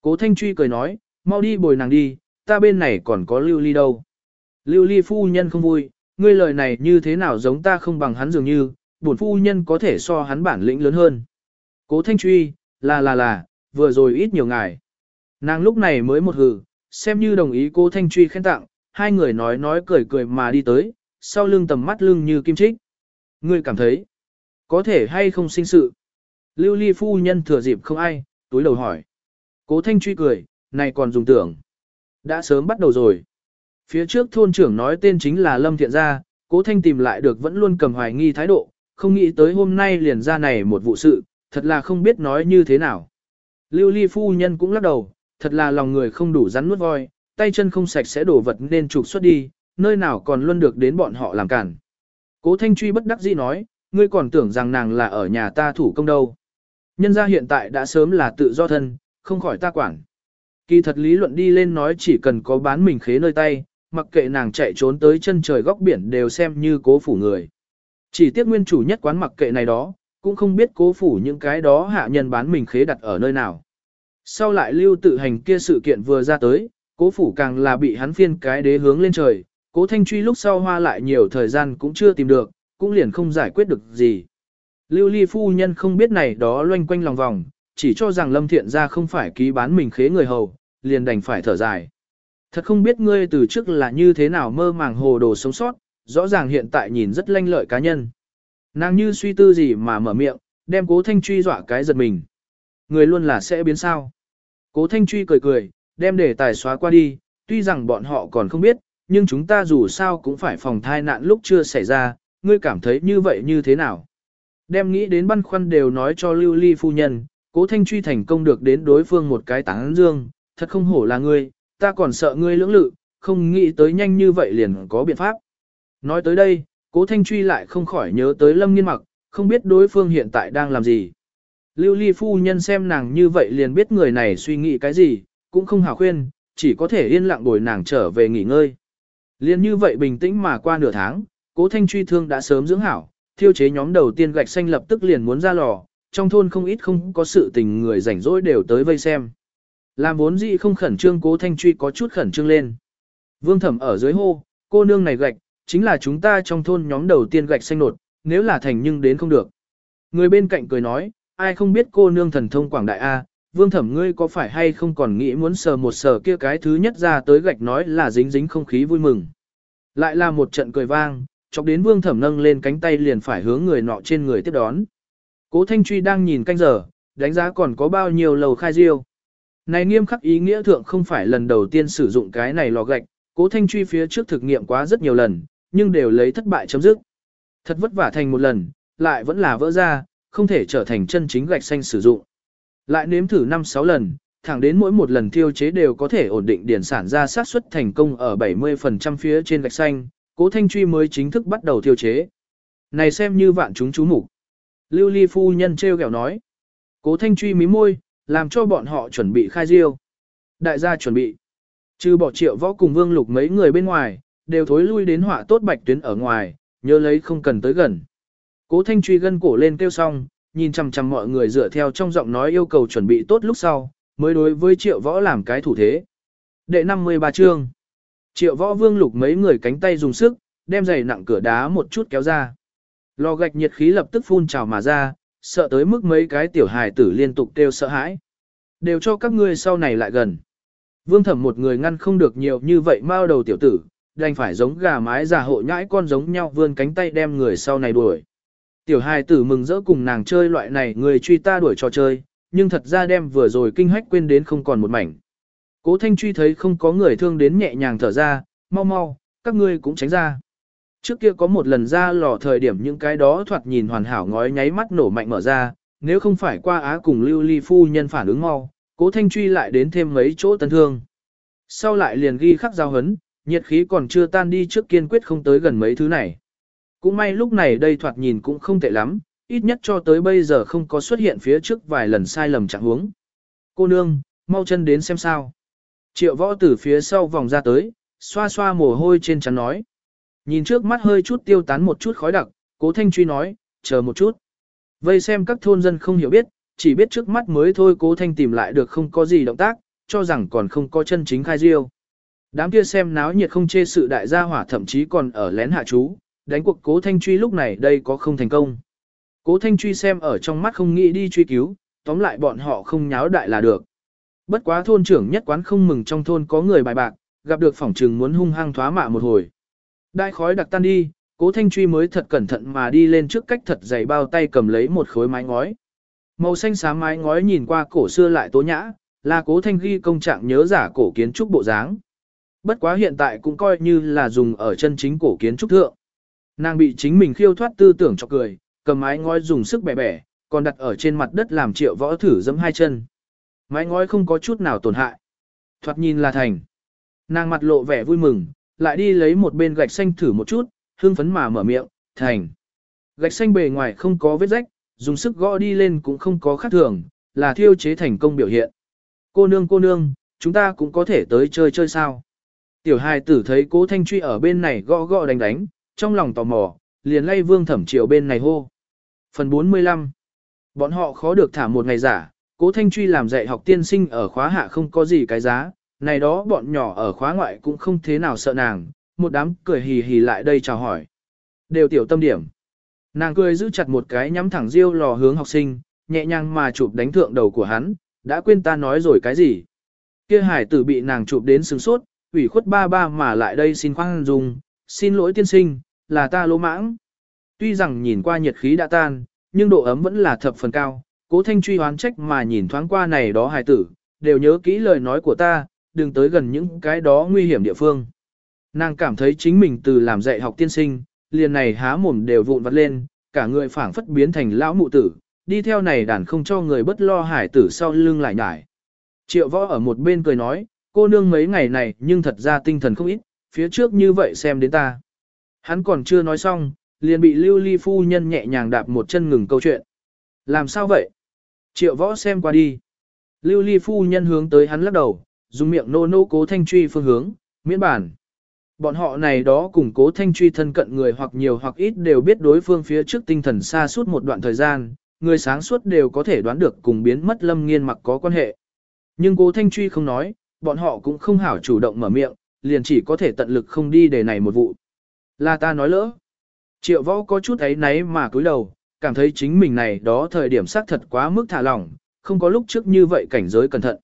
Cố Thanh Truy cười nói, mau đi bồi nàng đi, ta bên này còn có lưu ly đâu. Lưu ly phu nhân không vui, ngươi lời này như thế nào giống ta không bằng hắn dường như, bổn phu nhân có thể so hắn bản lĩnh lớn hơn. Cố Thanh Truy, là là là, vừa rồi ít nhiều ngài. Nàng lúc này mới một hừ, xem như đồng ý cố Thanh Truy khen tặng, hai người nói nói cười cười mà đi tới, sau lưng tầm mắt lưng như kim trích. Ngươi cảm thấy, có thể hay không sinh sự. Lưu ly phu nhân thừa dịp không ai, túi đầu hỏi. Cố thanh truy cười, này còn dùng tưởng. Đã sớm bắt đầu rồi. Phía trước thôn trưởng nói tên chính là Lâm Thiện Gia, cố thanh tìm lại được vẫn luôn cầm hoài nghi thái độ, không nghĩ tới hôm nay liền ra này một vụ sự, thật là không biết nói như thế nào. Lưu ly phu nhân cũng lắc đầu, thật là lòng người không đủ rắn nuốt voi, tay chân không sạch sẽ đổ vật nên trục xuất đi, nơi nào còn luôn được đến bọn họ làm cản. Cố Thanh Truy bất đắc dĩ nói, ngươi còn tưởng rằng nàng là ở nhà ta thủ công đâu. Nhân gia hiện tại đã sớm là tự do thân, không khỏi ta quản. Kỳ thật lý luận đi lên nói chỉ cần có bán mình khế nơi tay, mặc kệ nàng chạy trốn tới chân trời góc biển đều xem như cố phủ người. Chỉ tiếc nguyên chủ nhất quán mặc kệ này đó, cũng không biết cố phủ những cái đó hạ nhân bán mình khế đặt ở nơi nào. Sau lại lưu tự hành kia sự kiện vừa ra tới, cố phủ càng là bị hắn phiên cái đế hướng lên trời, cố thanh truy lúc sau hoa lại nhiều thời gian cũng chưa tìm được, cũng liền không giải quyết được gì. Lưu ly phu nhân không biết này đó loanh quanh lòng vòng, chỉ cho rằng lâm thiện ra không phải ký bán mình khế người hầu, liền đành phải thở dài. Thật không biết ngươi từ trước là như thế nào mơ màng hồ đồ sống sót, rõ ràng hiện tại nhìn rất lanh lợi cá nhân. Nàng như suy tư gì mà mở miệng, đem cố thanh truy dọa cái giật mình. Người luôn là sẽ biến sao. Cố thanh truy cười cười, đem đề tài xóa qua đi, tuy rằng bọn họ còn không biết, nhưng chúng ta dù sao cũng phải phòng thai nạn lúc chưa xảy ra, ngươi cảm thấy như vậy như thế nào? Đem nghĩ đến băn khoăn đều nói cho lưu ly phu nhân, cố thanh truy thành công được đến đối phương một cái tán dương, thật không hổ là ngươi, ta còn sợ ngươi lưỡng lự, không nghĩ tới nhanh như vậy liền có biện pháp. Nói tới đây, cố thanh truy lại không khỏi nhớ tới lâm nghiên mặc, không biết đối phương hiện tại đang làm gì. Lưu ly phu nhân xem nàng như vậy liền biết người này suy nghĩ cái gì, cũng không hào khuyên, chỉ có thể yên lặng bồi nàng trở về nghỉ ngơi. Liên như vậy bình tĩnh mà qua nửa tháng, cố thanh truy thương đã sớm dưỡng hảo, thiêu chế nhóm đầu tiên gạch xanh lập tức liền muốn ra lò, trong thôn không ít không có sự tình người rảnh rỗi đều tới vây xem. Làm vốn dĩ không khẩn trương cố thanh truy có chút khẩn trương lên. Vương thẩm ở dưới hô, cô nương này gạch, chính là chúng ta trong thôn nhóm đầu tiên gạch xanh nột, nếu là thành nhưng đến không được. Người bên cạnh cười nói, ai không biết cô nương thần thông quảng đại A, vương thẩm ngươi có phải hay không còn nghĩ muốn sờ một sờ kia cái thứ nhất ra tới gạch nói là dính dính không khí vui mừng. Lại là một trận cười vang, chọc đến vương thẩm nâng lên cánh tay liền phải hướng người nọ trên người tiếp đón. Cố Thanh Truy đang nhìn canh giờ, đánh giá còn có bao nhiêu lầu khai riêu. Này nghiêm khắc ý nghĩa thượng không phải lần đầu tiên sử dụng cái này lò gạch, Cố Thanh Truy phía trước thực nghiệm quá rất nhiều lần, nhưng đều lấy thất bại chấm dứt. Thật vất vả thành một lần, lại vẫn là vỡ ra, không thể trở thành chân chính gạch xanh sử dụng. Lại nếm thử 5-6 lần, thẳng đến mỗi một lần thiêu chế đều có thể ổn định điển sản ra sát suất thành công ở 70% phía trên gạch xanh, cố thanh truy mới chính thức bắt đầu thiêu chế. Này xem như vạn chúng chú mục Lưu ly phu nhân treo kẹo nói. Cố thanh truy mí môi, làm cho bọn họ chuẩn bị khai riêu. Đại gia chuẩn bị. Trừ bỏ triệu võ cùng vương lục mấy người bên ngoài, đều thối lui đến họa tốt bạch tuyến ở ngoài, nhớ lấy không cần tới gần. Cố thanh truy gân cổ lên kêu xong, nhìn chằm chằm mọi người dựa theo trong giọng nói yêu cầu chuẩn bị tốt lúc sau, mới đối với triệu võ làm cái thủ thế. Đệ 53 chương. Triệu võ vương lục mấy người cánh tay dùng sức, đem giày nặng cửa đá một chút kéo ra. Lò gạch nhiệt khí lập tức phun trào mà ra, sợ tới mức mấy cái tiểu hài tử liên tục kêu sợ hãi. Đều cho các ngươi sau này lại gần. Vương thẩm một người ngăn không được nhiều như vậy mao đầu tiểu tử, đành phải giống gà mái già hộ nhãi con giống nhau vươn cánh tay đem người sau này đuổi. Tiểu hài tử mừng rỡ cùng nàng chơi loại này người truy ta đuổi trò chơi, nhưng thật ra đem vừa rồi kinh hách quên đến không còn một mảnh. Cố Thanh Truy thấy không có người thương đến nhẹ nhàng thở ra, mau mau, các ngươi cũng tránh ra. Trước kia có một lần ra lò thời điểm những cái đó thoạt nhìn hoàn hảo ngói nháy mắt nổ mạnh mở ra, nếu không phải qua á cùng lưu ly phu nhân phản ứng mau, cố Thanh Truy lại đến thêm mấy chỗ tân thương. Sau lại liền ghi khắc giao hấn, nhiệt khí còn chưa tan đi trước kiên quyết không tới gần mấy thứ này. Cũng may lúc này đây thoạt nhìn cũng không tệ lắm, ít nhất cho tới bây giờ không có xuất hiện phía trước vài lần sai lầm trạng huống. Cô nương, mau chân đến xem sao. Triệu võ từ phía sau vòng ra tới, xoa xoa mồ hôi trên chắn nói. Nhìn trước mắt hơi chút tiêu tán một chút khói đặc, cố thanh truy nói, chờ một chút. Vây xem các thôn dân không hiểu biết, chỉ biết trước mắt mới thôi cố thanh tìm lại được không có gì động tác, cho rằng còn không có chân chính khai diêu. Đám kia xem náo nhiệt không chê sự đại gia hỏa thậm chí còn ở lén hạ chú, đánh cuộc cố thanh truy lúc này đây có không thành công. Cố thanh truy xem ở trong mắt không nghĩ đi truy cứu, tóm lại bọn họ không nháo đại là được. Bất quá thôn trưởng nhất quán không mừng trong thôn có người bài bạc, gặp được phỏng trừng muốn hung hăng thoá mạ một hồi. Đại khói đặc tan đi, cố thanh truy mới thật cẩn thận mà đi lên trước cách thật dày bao tay cầm lấy một khối mái ngói. Màu xanh xám mái ngói nhìn qua cổ xưa lại tố nhã, là cố thanh ghi công trạng nhớ giả cổ kiến trúc bộ dáng. Bất quá hiện tại cũng coi như là dùng ở chân chính cổ kiến trúc thượng. Nàng bị chính mình khiêu thoát tư tưởng cho cười, cầm mái ngói dùng sức bẻ bẻ, còn đặt ở trên mặt đất làm triệu võ thử dẫm hai chân. Mái ngói không có chút nào tổn hại. Thoạt nhìn là thành. Nàng mặt lộ vẻ vui mừng, lại đi lấy một bên gạch xanh thử một chút, hương phấn mà mở miệng, thành. Gạch xanh bề ngoài không có vết rách, dùng sức gõ đi lên cũng không có khác thường, là thiêu chế thành công biểu hiện. Cô nương cô nương, chúng ta cũng có thể tới chơi chơi sao. Tiểu hài tử thấy cố thanh truy ở bên này gõ gõ đánh đánh, trong lòng tò mò, liền lay vương thẩm triều bên này hô. Phần 45 Bọn họ khó được thả một ngày giả, cố thanh truy làm dạy học tiên sinh ở khóa hạ không có gì cái giá, này đó bọn nhỏ ở khóa ngoại cũng không thế nào sợ nàng, một đám cười hì hì lại đây chào hỏi. Đều tiểu tâm điểm. Nàng cười giữ chặt một cái nhắm thẳng riêu lò hướng học sinh, nhẹ nhàng mà chụp đánh thượng đầu của hắn, đã quên ta nói rồi cái gì. Kia hải tử bị nàng chụp đến sừng sốt, ủy khuất ba ba mà lại đây xin khoan dung, xin lỗi tiên sinh, là ta lỗ mãng. Tuy rằng nhìn qua nhiệt khí đã tan, nhưng độ ấm vẫn là thập phần cao, cố thanh truy hoán trách mà nhìn thoáng qua này đó hài tử, đều nhớ kỹ lời nói của ta, đừng tới gần những cái đó nguy hiểm địa phương. Nàng cảm thấy chính mình từ làm dạy học tiên sinh, liền này há mồm đều vụn vặt lên, cả người phảng phất biến thành lão mụ tử, đi theo này đàn không cho người bất lo hải tử sau lưng lại nhải. Triệu võ ở một bên cười nói, cô nương mấy ngày này nhưng thật ra tinh thần không ít, phía trước như vậy xem đến ta. Hắn còn chưa nói xong, liền bị lưu ly phu nhân nhẹ nhàng đạp một chân ngừng câu chuyện. Làm sao vậy? Triệu võ xem qua đi. Lưu ly phu nhân hướng tới hắn lắc đầu, dùng miệng nô nô cố thanh truy phương hướng, miễn bản. Bọn họ này đó cùng cố thanh truy thân cận người hoặc nhiều hoặc ít đều biết đối phương phía trước tinh thần xa suốt một đoạn thời gian, người sáng suốt đều có thể đoán được cùng biến mất lâm nghiên mặc có quan hệ. Nhưng cố thanh truy không nói, bọn họ cũng không hảo chủ động mở miệng, liền chỉ có thể tận lực không đi để này một vụ. Là ta nói lỡ. Triệu võ có chút ấy náy mà cúi đầu, cảm thấy chính mình này đó thời điểm xác thật quá mức thả lỏng, không có lúc trước như vậy cảnh giới cẩn thận.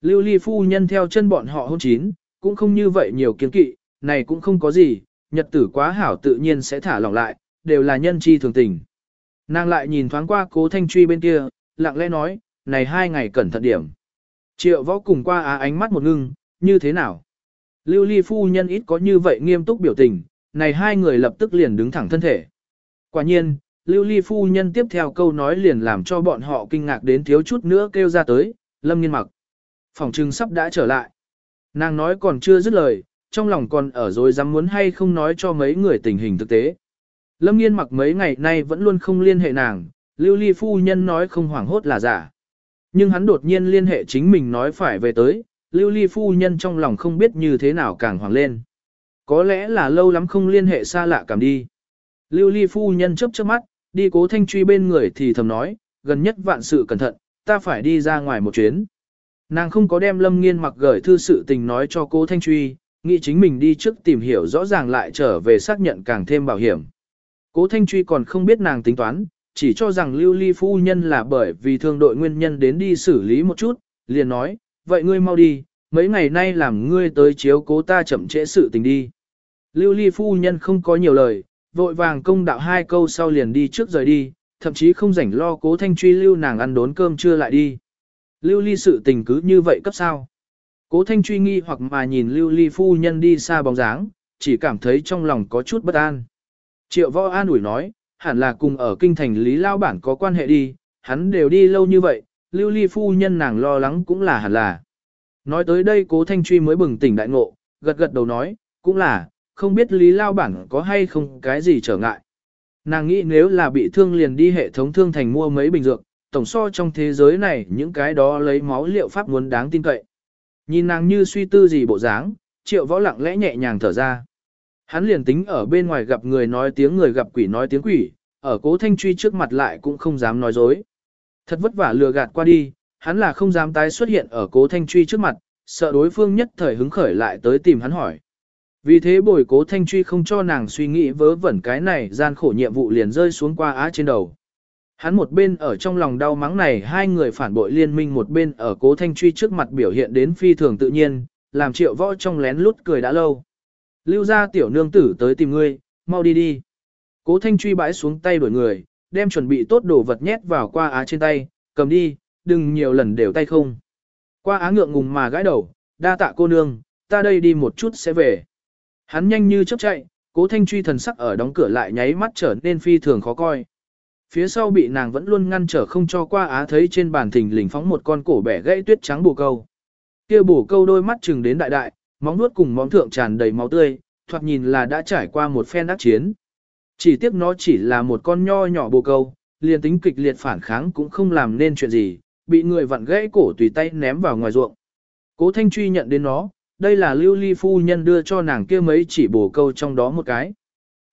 Lưu ly phu nhân theo chân bọn họ hôn chín, cũng không như vậy nhiều kiến kỵ, này cũng không có gì, nhật tử quá hảo tự nhiên sẽ thả lỏng lại, đều là nhân chi thường tình. Nàng lại nhìn thoáng qua cố thanh truy bên kia, lặng lẽ nói, này hai ngày cẩn thận điểm. Triệu võ cùng qua á ánh mắt một ngưng, như thế nào? Lưu ly phu nhân ít có như vậy nghiêm túc biểu tình, này hai người lập tức liền đứng thẳng thân thể. Quả nhiên, lưu ly phu nhân tiếp theo câu nói liền làm cho bọn họ kinh ngạc đến thiếu chút nữa kêu ra tới, lâm nghiên mặc. Phòng trưng sắp đã trở lại. Nàng nói còn chưa dứt lời, trong lòng còn ở rồi dám muốn hay không nói cho mấy người tình hình thực tế. Lâm nghiên mặc mấy ngày nay vẫn luôn không liên hệ nàng, lưu ly phu nhân nói không hoảng hốt là giả. Nhưng hắn đột nhiên liên hệ chính mình nói phải về tới, lưu ly phu nhân trong lòng không biết như thế nào càng hoảng lên. Có lẽ là lâu lắm không liên hệ xa lạ cảm đi. Lưu ly phu nhân chớp chớp mắt, đi cố thanh truy bên người thì thầm nói, gần nhất vạn sự cẩn thận, ta phải đi ra ngoài một chuyến. Nàng không có đem lâm nghiên mặc gửi thư sự tình nói cho cố thanh truy, nghĩ chính mình đi trước tìm hiểu rõ ràng lại trở về xác nhận càng thêm bảo hiểm. Cố thanh truy còn không biết nàng tính toán, chỉ cho rằng lưu ly phu nhân là bởi vì thương đội nguyên nhân đến đi xử lý một chút, liền nói, vậy ngươi mau đi, mấy ngày nay làm ngươi tới chiếu cố ta chậm trễ sự tình đi. Lưu ly phu nhân không có nhiều lời, vội vàng công đạo hai câu sau liền đi trước rời đi, thậm chí không rảnh lo cố thanh truy lưu nàng ăn đốn cơm trưa lại đi. Lưu ly sự tình cứ như vậy cấp sao. Cố thanh truy nghi hoặc mà nhìn lưu ly phu nhân đi xa bóng dáng, chỉ cảm thấy trong lòng có chút bất an. Triệu võ an ủi nói, hẳn là cùng ở kinh thành lý lao bản có quan hệ đi, hắn đều đi lâu như vậy, lưu ly phu nhân nàng lo lắng cũng là hẳn là. Nói tới đây cố thanh truy mới bừng tỉnh đại ngộ, gật gật đầu nói, cũng là, không biết lý lao bản có hay không cái gì trở ngại. Nàng nghĩ nếu là bị thương liền đi hệ thống thương thành mua mấy bình dược, tổng so trong thế giới này những cái đó lấy máu liệu pháp muốn đáng tin cậy. Nhìn nàng như suy tư gì bộ dáng, triệu võ lặng lẽ nhẹ nhàng thở ra. Hắn liền tính ở bên ngoài gặp người nói tiếng người gặp quỷ nói tiếng quỷ, ở cố thanh truy trước mặt lại cũng không dám nói dối. Thật vất vả lừa gạt qua đi, hắn là không dám tái xuất hiện ở cố thanh truy trước mặt, sợ đối phương nhất thời hứng khởi lại tới tìm hắn hỏi. Vì thế bồi cố thanh truy không cho nàng suy nghĩ vớ vẩn cái này gian khổ nhiệm vụ liền rơi xuống qua á trên đầu. Hắn một bên ở trong lòng đau mắng này hai người phản bội liên minh một bên ở cố thanh truy trước mặt biểu hiện đến phi thường tự nhiên, làm triệu võ trong lén lút cười đã lâu. Lưu ra tiểu nương tử tới tìm ngươi, mau đi đi. Cố thanh truy bãi xuống tay đuổi người, đem chuẩn bị tốt đồ vật nhét vào qua á trên tay, cầm đi, đừng nhiều lần đều tay không. Qua á ngượng ngùng mà gãi đầu, đa tạ cô nương, ta đây đi một chút sẽ về. Hắn nhanh như chớp chạy, cố thanh truy thần sắc ở đóng cửa lại nháy mắt trở nên phi thường khó coi. Phía sau bị nàng vẫn luôn ngăn trở không cho qua á thấy trên bàn thình lình phóng một con cổ bẻ gãy tuyết trắng bồ câu. kia bồ câu đôi mắt chừng đến đại đại, móng nuốt cùng móng thượng tràn đầy máu tươi, thoạt nhìn là đã trải qua một phen ác chiến. Chỉ tiếc nó chỉ là một con nho nhỏ bồ câu, liền tính kịch liệt phản kháng cũng không làm nên chuyện gì, bị người vặn gãy cổ tùy tay ném vào ngoài ruộng. Cố Thanh Truy nhận đến nó, đây là lưu ly phu nhân đưa cho nàng kia mấy chỉ bồ câu trong đó một cái.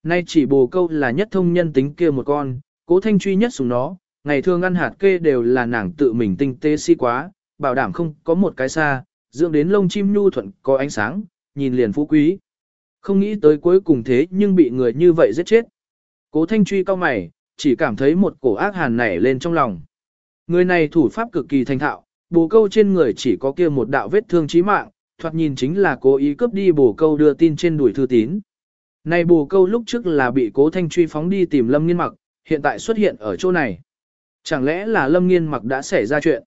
Nay chỉ bồ câu là nhất thông nhân tính kia một con, cố thanh truy nhất xuống nó, ngày thường ăn hạt kê đều là nàng tự mình tinh tế si quá, bảo đảm không có một cái xa, dưỡng đến lông chim nhu thuận có ánh sáng, nhìn liền phú quý. Không nghĩ tới cuối cùng thế nhưng bị người như vậy giết chết. Cố thanh truy cao mày, chỉ cảm thấy một cổ ác hàn nảy lên trong lòng. Người này thủ pháp cực kỳ thành thạo, bồ câu trên người chỉ có kia một đạo vết thương chí mạng, thoạt nhìn chính là cố ý cướp đi bồ câu đưa tin trên đuổi thư tín. Này bồ câu lúc trước là bị cố thanh truy phóng đi tìm lâm nghiên mặc, hiện tại xuất hiện ở chỗ này. Chẳng lẽ là lâm nghiên mặc đã xảy ra chuyện?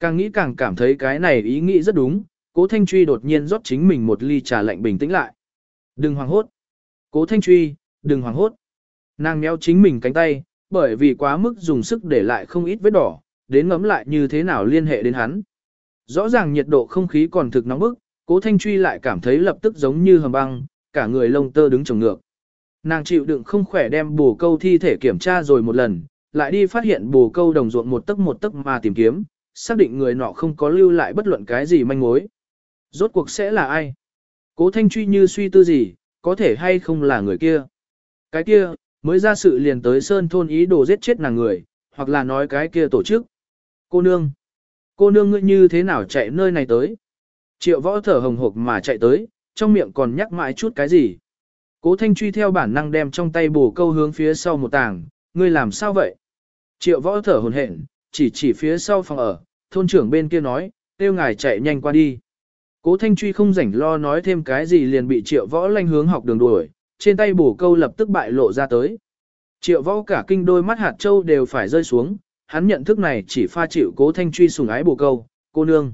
Càng nghĩ càng cảm thấy cái này ý nghĩ rất đúng, cố thanh truy đột nhiên rót chính mình một ly trà lạnh bình tĩnh lại. Đừng hoảng hốt. Cố thanh truy, đừng hoảng hốt. Nàng méo chính mình cánh tay, bởi vì quá mức dùng sức để lại không ít vết đỏ, đến ngấm lại như thế nào liên hệ đến hắn. Rõ ràng nhiệt độ không khí còn thực nóng bức, cố thanh truy lại cảm thấy lập tức giống như hầm băng, cả người lông tơ đứng trồng ngược. Nàng chịu đựng không khỏe đem bù câu thi thể kiểm tra rồi một lần, lại đi phát hiện bù câu đồng ruộng một tấc một tấc mà tìm kiếm, xác định người nọ không có lưu lại bất luận cái gì manh mối. Rốt cuộc sẽ là ai? Cố thanh truy như suy tư gì, có thể hay không là người kia? Cái kia, mới ra sự liền tới sơn thôn ý đồ giết chết nàng người, hoặc là nói cái kia tổ chức. Cô nương! Cô nương ngươi như thế nào chạy nơi này tới? Triệu võ thở hồng hộc mà chạy tới, trong miệng còn nhắc mãi chút cái gì? Cố thanh truy theo bản năng đem trong tay bổ câu hướng phía sau một tảng, ngươi làm sao vậy? Triệu võ thở hồn hển, chỉ chỉ phía sau phòng ở, thôn trưởng bên kia nói, tiêu ngài chạy nhanh qua đi. Cố thanh truy không rảnh lo nói thêm cái gì liền bị triệu võ lanh hướng học đường đuổi, trên tay bổ câu lập tức bại lộ ra tới. Triệu võ cả kinh đôi mắt hạt châu đều phải rơi xuống, hắn nhận thức này chỉ pha chịu cố thanh truy sùng ái bổ câu, cô nương.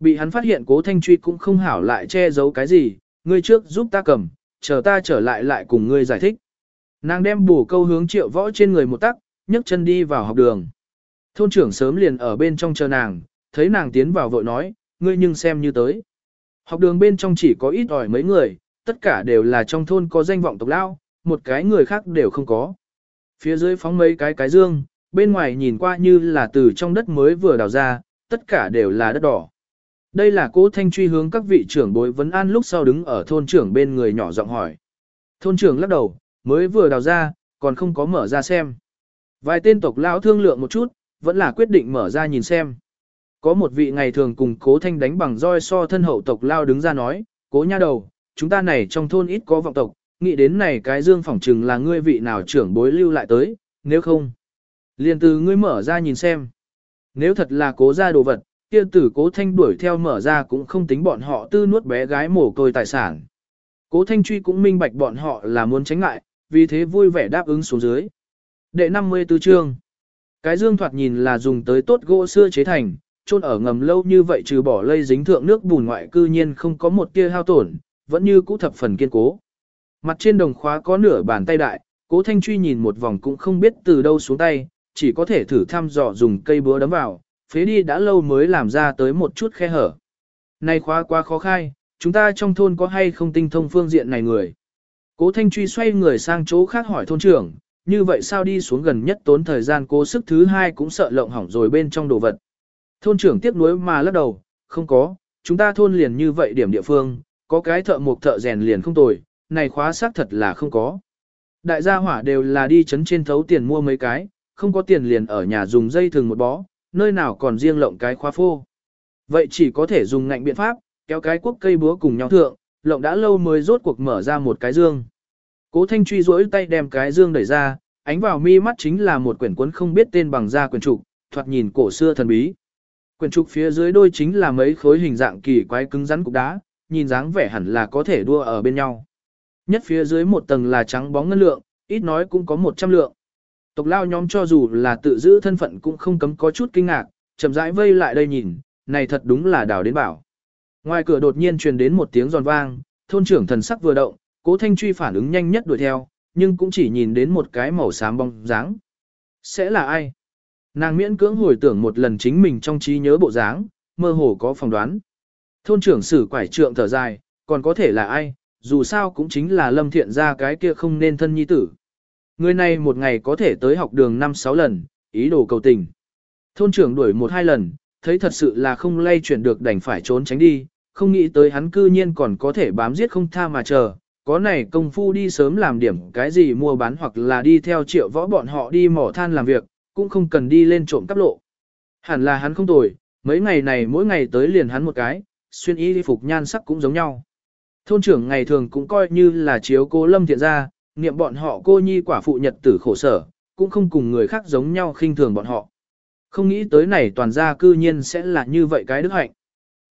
Bị hắn phát hiện cố thanh truy cũng không hảo lại che giấu cái gì, ngươi trước giúp ta cầm, chờ ta trở lại lại cùng ngươi giải thích. Nàng đem bổ câu hướng triệu võ trên người một tắc, nhấc chân đi vào học đường. Thôn trưởng sớm liền ở bên trong chờ nàng, thấy nàng tiến vào vội nói, ngươi nhưng xem như tới. Học đường bên trong chỉ có ít ỏi mấy người, tất cả đều là trong thôn có danh vọng tộc lao, một cái người khác đều không có. Phía dưới phóng mấy cái cái dương, bên ngoài nhìn qua như là từ trong đất mới vừa đào ra, tất cả đều là đất đỏ. Đây là cố thanh truy hướng các vị trưởng bối vấn an lúc sau đứng ở thôn trưởng bên người nhỏ giọng hỏi. Thôn trưởng lắc đầu, mới vừa đào ra, còn không có mở ra xem. Vài tên tộc lão thương lượng một chút, vẫn là quyết định mở ra nhìn xem. Có một vị ngày thường cùng cố thanh đánh bằng roi so thân hậu tộc lao đứng ra nói, cố nha đầu, chúng ta này trong thôn ít có vọng tộc, nghĩ đến này cái dương phỏng trừng là ngươi vị nào trưởng bối lưu lại tới, nếu không. liền từ ngươi mở ra nhìn xem. Nếu thật là cố ra đồ vật, kia tử cố thanh đuổi theo mở ra cũng không tính bọn họ tư nuốt bé gái mổ côi tài sản. Cố thanh truy cũng minh bạch bọn họ là muốn tránh ngại, vì thế vui vẻ đáp ứng xuống dưới. Đệ 54 chương Cái dương thoạt nhìn là dùng tới tốt gỗ xưa chế thành, chôn ở ngầm lâu như vậy trừ bỏ lây dính thượng nước bùn ngoại cư nhiên không có một tia hao tổn, vẫn như cũ thập phần kiên cố. Mặt trên đồng khóa có nửa bàn tay đại, cố thanh truy nhìn một vòng cũng không biết từ đâu xuống tay, chỉ có thể thử thăm dò dùng cây búa đấm vào, phế đi đã lâu mới làm ra tới một chút khe hở. Này khóa quá khó khai, chúng ta trong thôn có hay không tinh thông phương diện này người. Cố Thanh Truy xoay người sang chỗ khác hỏi thôn trưởng, như vậy sao đi xuống gần nhất tốn thời gian cố sức thứ hai cũng sợ lộng hỏng rồi bên trong đồ vật. Thôn trưởng tiếp nối mà lắc đầu, không có, chúng ta thôn liền như vậy điểm địa phương, có cái thợ mộc thợ rèn liền không tồi, này khóa xác thật là không có. Đại gia hỏa đều là đi chấn trên thấu tiền mua mấy cái, không có tiền liền ở nhà dùng dây thường một bó, nơi nào còn riêng lộng cái khóa phô. Vậy chỉ có thể dùng ngạnh biện pháp, kéo cái quốc cây búa cùng nhau thượng, lộng đã lâu mới rốt cuộc mở ra một cái dương. Cố Thanh truy rỗi tay đem cái dương đẩy ra, ánh vào mi mắt chính là một quyển cuốn không biết tên bằng da quyển trục, thoạt nhìn cổ xưa thần bí. Quyển trục phía dưới đôi chính là mấy khối hình dạng kỳ quái cứng rắn cục đá, nhìn dáng vẻ hẳn là có thể đua ở bên nhau. Nhất phía dưới một tầng là trắng bóng ngân lượng, ít nói cũng có 100 lượng. Tộc lao nhóm cho dù là tự giữ thân phận cũng không cấm có chút kinh ngạc, chậm rãi vây lại đây nhìn, này thật đúng là đào đến bảo. Ngoài cửa đột nhiên truyền đến một tiếng giòn vang, thôn trưởng thần sắc vừa động, cố thanh truy phản ứng nhanh nhất đuổi theo, nhưng cũng chỉ nhìn đến một cái màu xám bóng dáng. Sẽ là ai? Nàng miễn cưỡng hồi tưởng một lần chính mình trong trí nhớ bộ dáng, mơ hồ có phỏng đoán. Thôn trưởng sử quải trượng thở dài, còn có thể là ai, dù sao cũng chính là lâm thiện ra cái kia không nên thân nhi tử. Người này một ngày có thể tới học đường 5-6 lần, ý đồ cầu tình. Thôn trưởng đuổi một hai lần, thấy thật sự là không lay chuyển được đành phải trốn tránh đi, không nghĩ tới hắn cư nhiên còn có thể bám giết không tha mà chờ, có này công phu đi sớm làm điểm cái gì mua bán hoặc là đi theo triệu võ bọn họ đi mỏ than làm việc, cũng không cần đi lên trộm cắp lộ. Hẳn là hắn không tồi, mấy ngày này mỗi ngày tới liền hắn một cái, xuyên y phục nhan sắc cũng giống nhau. Thôn trưởng ngày thường cũng coi như là chiếu cô lâm thiện ra, niệm bọn họ cô nhi quả phụ nhật tử khổ sở, cũng không cùng người khác giống nhau khinh thường bọn họ. Không nghĩ tới này toàn gia cư nhiên sẽ là như vậy cái đức hạnh.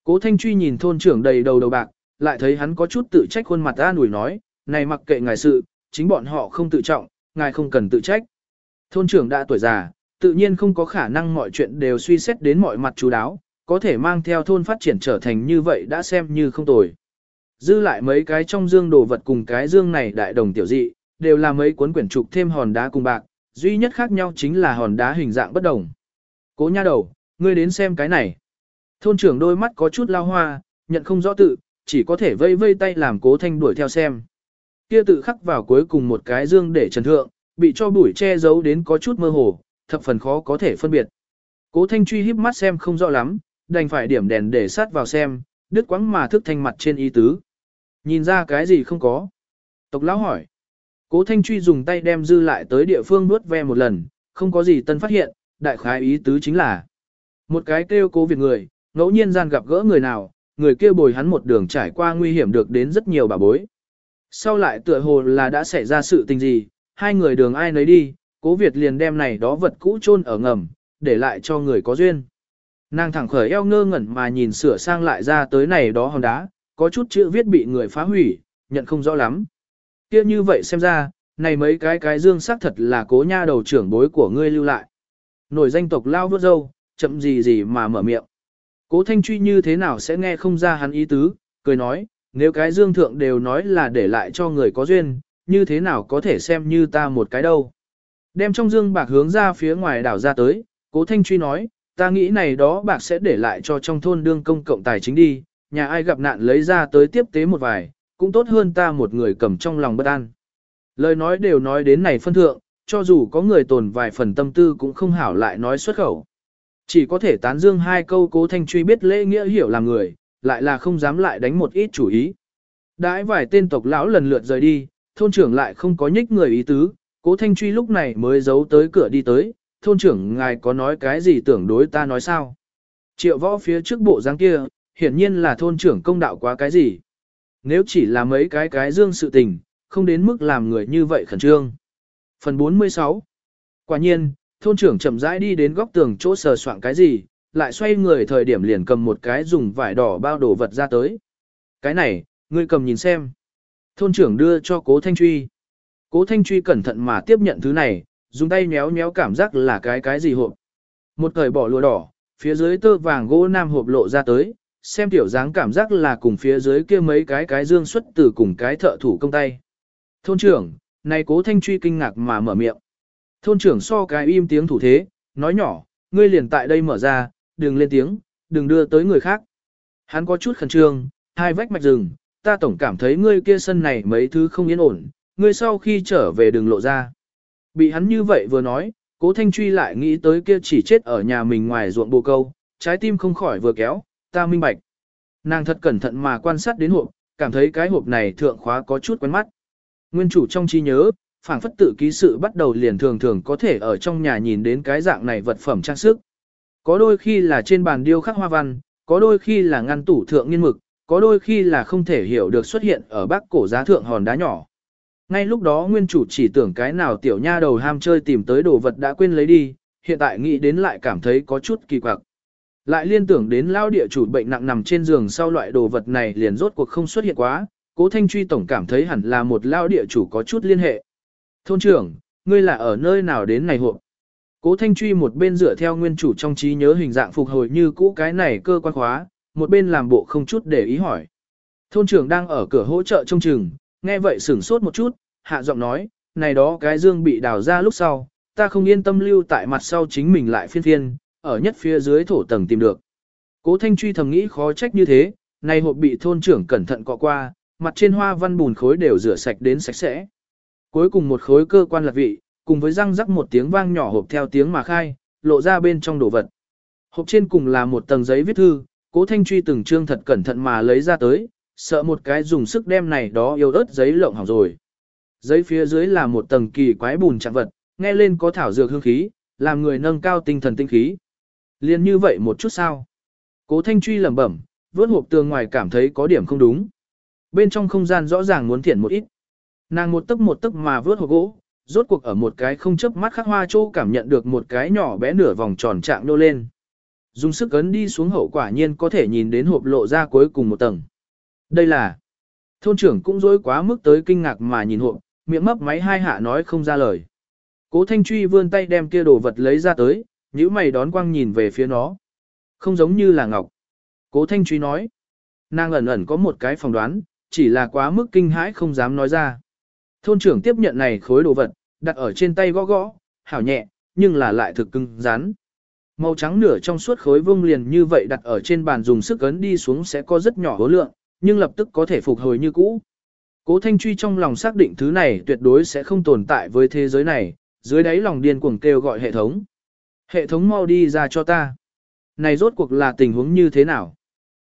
Cố Thanh Truy nhìn thôn trưởng đầy đầu đầu bạc, lại thấy hắn có chút tự trách khuôn mặt ta nủi nói, này mặc kệ ngài sự, chính bọn họ không tự trọng, ngài không cần tự trách. Thôn trưởng đã tuổi già, tự nhiên không có khả năng mọi chuyện đều suy xét đến mọi mặt chú đáo, có thể mang theo thôn phát triển trở thành như vậy đã xem như không tồi. Dư lại mấy cái trong dương đồ vật cùng cái dương này đại đồng tiểu dị, đều là mấy cuốn quyển trục thêm hòn đá cùng bạc, duy nhất khác nhau chính là hòn đá hình dạng bất đồng. Cố nha đầu, ngươi đến xem cái này. Thôn trưởng đôi mắt có chút lao hoa, nhận không rõ tự, chỉ có thể vây vây tay làm cố thanh đuổi theo xem. Kia tự khắc vào cuối cùng một cái dương để trần thượng, bị cho bụi che giấu đến có chút mơ hồ, thập phần khó có thể phân biệt. Cố thanh truy híp mắt xem không rõ lắm, đành phải điểm đèn để sát vào xem, đứt quãng mà thức thanh mặt trên ý tứ. Nhìn ra cái gì không có. Tộc lão hỏi. Cố thanh truy dùng tay đem dư lại tới địa phương nuốt ve một lần, không có gì tân phát hiện, đại khái ý tứ chính là một cái kêu cố việc người, ngẫu nhiên gian gặp gỡ người nào, người kia bồi hắn một đường trải qua nguy hiểm được đến rất nhiều bà bối. Sau lại tựa hồ là đã xảy ra sự tình gì, hai người đường ai nấy đi, cố Việt liền đem này đó vật cũ chôn ở ngầm, để lại cho người có duyên. Nàng thẳng khởi eo ngơ ngẩn mà nhìn sửa sang lại ra tới này đó hòn đá, có chút chữ viết bị người phá hủy, nhận không rõ lắm. kia như vậy xem ra, này mấy cái cái dương xác thật là cố nha đầu trưởng bối của ngươi lưu lại. Nổi danh tộc lao vớt dâu, chậm gì gì mà mở miệng. Cố thanh truy như thế nào sẽ nghe không ra hắn ý tứ, cười nói, nếu cái dương thượng đều nói là để lại cho người có duyên, như thế nào có thể xem như ta một cái đâu. Đem trong dương bạc hướng ra phía ngoài đảo ra tới, cố thanh truy nói, ta nghĩ này đó bạc sẽ để lại cho trong thôn đương công cộng tài chính đi, nhà ai gặp nạn lấy ra tới tiếp tế một vài, cũng tốt hơn ta một người cầm trong lòng bất an. Lời nói đều nói đến này phân thượng, cho dù có người tồn vài phần tâm tư cũng không hảo lại nói xuất khẩu. Chỉ có thể tán dương hai câu cố thanh truy biết lễ nghĩa hiểu là người, lại là không dám lại đánh một ít chủ ý. Đãi vài tên tộc lão lần lượt rời đi, thôn trưởng lại không có nhích người ý tứ, cố thanh truy lúc này mới giấu tới cửa đi tới, thôn trưởng ngài có nói cái gì tưởng đối ta nói sao. Triệu võ phía trước bộ dáng kia, hiển nhiên là thôn trưởng công đạo quá cái gì. Nếu chỉ là mấy cái cái dương sự tình, không đến mức làm người như vậy khẩn trương. Phần 46 Quả nhiên, thôn trưởng chậm rãi đi đến góc tường chỗ sờ soạn cái gì, lại xoay người thời điểm liền cầm một cái dùng vải đỏ bao đồ vật ra tới. Cái này, ngươi cầm nhìn xem. Thôn trưởng đưa cho cố Thanh Truy. Cố Thanh Truy cẩn thận mà tiếp nhận thứ này, dùng tay nhéo nhéo cảm giác là cái cái gì hộp. Một thời bỏ lụa đỏ, phía dưới tơ vàng gỗ nam hộp lộ ra tới, xem tiểu dáng cảm giác là cùng phía dưới kia mấy cái cái dương xuất từ cùng cái thợ thủ công tay. Thôn trưởng, này cố Thanh Truy kinh ngạc mà mở miệng. Thôn trưởng so cái im tiếng thủ thế, nói nhỏ, ngươi liền tại đây mở ra, đừng lên tiếng, đừng đưa tới người khác. Hắn có chút khẩn trương, hai vách mạch rừng, ta tổng cảm thấy ngươi kia sân này mấy thứ không yên ổn, ngươi sau khi trở về đừng lộ ra. Bị hắn như vậy vừa nói, cố thanh truy lại nghĩ tới kia chỉ chết ở nhà mình ngoài ruộng bồ câu, trái tim không khỏi vừa kéo, ta minh bạch. Nàng thật cẩn thận mà quan sát đến hộp, cảm thấy cái hộp này thượng khóa có chút quen mắt. Nguyên chủ trong trí nhớ, phảng phất tự ký sự bắt đầu liền thường thường có thể ở trong nhà nhìn đến cái dạng này vật phẩm trang sức. Có đôi khi là trên bàn điêu khắc hoa văn, có đôi khi là ngăn tủ thượng nghiên mực, có đôi khi là không thể hiểu được xuất hiện ở bắc cổ giá thượng hòn đá nhỏ. Ngay lúc đó nguyên chủ chỉ tưởng cái nào tiểu nha đầu ham chơi tìm tới đồ vật đã quên lấy đi, hiện tại nghĩ đến lại cảm thấy có chút kỳ quặc. Lại liên tưởng đến lao địa chủ bệnh nặng nằm trên giường sau loại đồ vật này liền rốt cuộc không xuất hiện quá, cố thanh truy tổng cảm thấy hẳn là một lao địa chủ có chút liên hệ. Thôn trưởng, ngươi là ở nơi nào đến này hộp? Cố Thanh Truy một bên dựa theo nguyên chủ trong trí nhớ hình dạng phục hồi như cũ cái này cơ quan khóa, một bên làm bộ không chút để ý hỏi. Thôn trưởng đang ở cửa hỗ trợ trông chừng, nghe vậy sửng sốt một chút, hạ giọng nói, này đó cái dương bị đào ra lúc sau, ta không yên tâm lưu tại mặt sau chính mình lại phiên phiên, ở nhất phía dưới thổ tầng tìm được. Cố Thanh Truy thầm nghĩ khó trách như thế, này hộp bị thôn trưởng cẩn thận cọ qua, mặt trên hoa văn bùn khối đều rửa sạch đến sạch sẽ. Cuối cùng một khối cơ quan lạc vị, cùng với răng rắc một tiếng vang nhỏ hộp theo tiếng mà khai, lộ ra bên trong đồ vật. Hộp trên cùng là một tầng giấy viết thư, cố thanh truy từng trương thật cẩn thận mà lấy ra tới, sợ một cái dùng sức đem này đó yêu ớt giấy lộng hỏng rồi. Giấy phía dưới là một tầng kỳ quái bùn trạng vật, nghe lên có thảo dược hương khí, làm người nâng cao tinh thần tinh khí. Liên như vậy một chút sao. Cố thanh truy lẩm bẩm, vớt hộp tường ngoài cảm thấy có điểm không đúng. Bên trong không gian rõ ràng muốn thiện một ít. Nàng một tấc một tấc mà vớt hộp gỗ, rốt cuộc ở một cái không chớp mắt khắc hoa châu cảm nhận được một cái nhỏ bé nửa vòng tròn trạng nô lên. Dùng sức ấn đi xuống hậu quả nhiên có thể nhìn đến hộp lộ ra cuối cùng một tầng. Đây là thôn trưởng cũng dối quá mức tới kinh ngạc mà nhìn hộp, miệng mấp máy hai hạ nói không ra lời. Cố Thanh Truy vươn tay đem kia đồ vật lấy ra tới, nhíu mày đón quang nhìn về phía nó. Không giống như là ngọc. Cố Thanh Truy nói. Nàng ẩn ẩn có một cái phỏng đoán, chỉ là quá mức kinh hãi không dám nói ra. Thôn trưởng tiếp nhận này khối đồ vật, đặt ở trên tay gõ gõ, hảo nhẹ, nhưng là lại thực cứng rắn. Màu trắng nửa trong suốt khối vông liền như vậy đặt ở trên bàn dùng sức ấn đi xuống sẽ có rất nhỏ hố lượng, nhưng lập tức có thể phục hồi như cũ. Cố Thanh Truy trong lòng xác định thứ này tuyệt đối sẽ không tồn tại với thế giới này, dưới đáy lòng điên cuồng kêu gọi hệ thống. Hệ thống mau đi ra cho ta. Này rốt cuộc là tình huống như thế nào?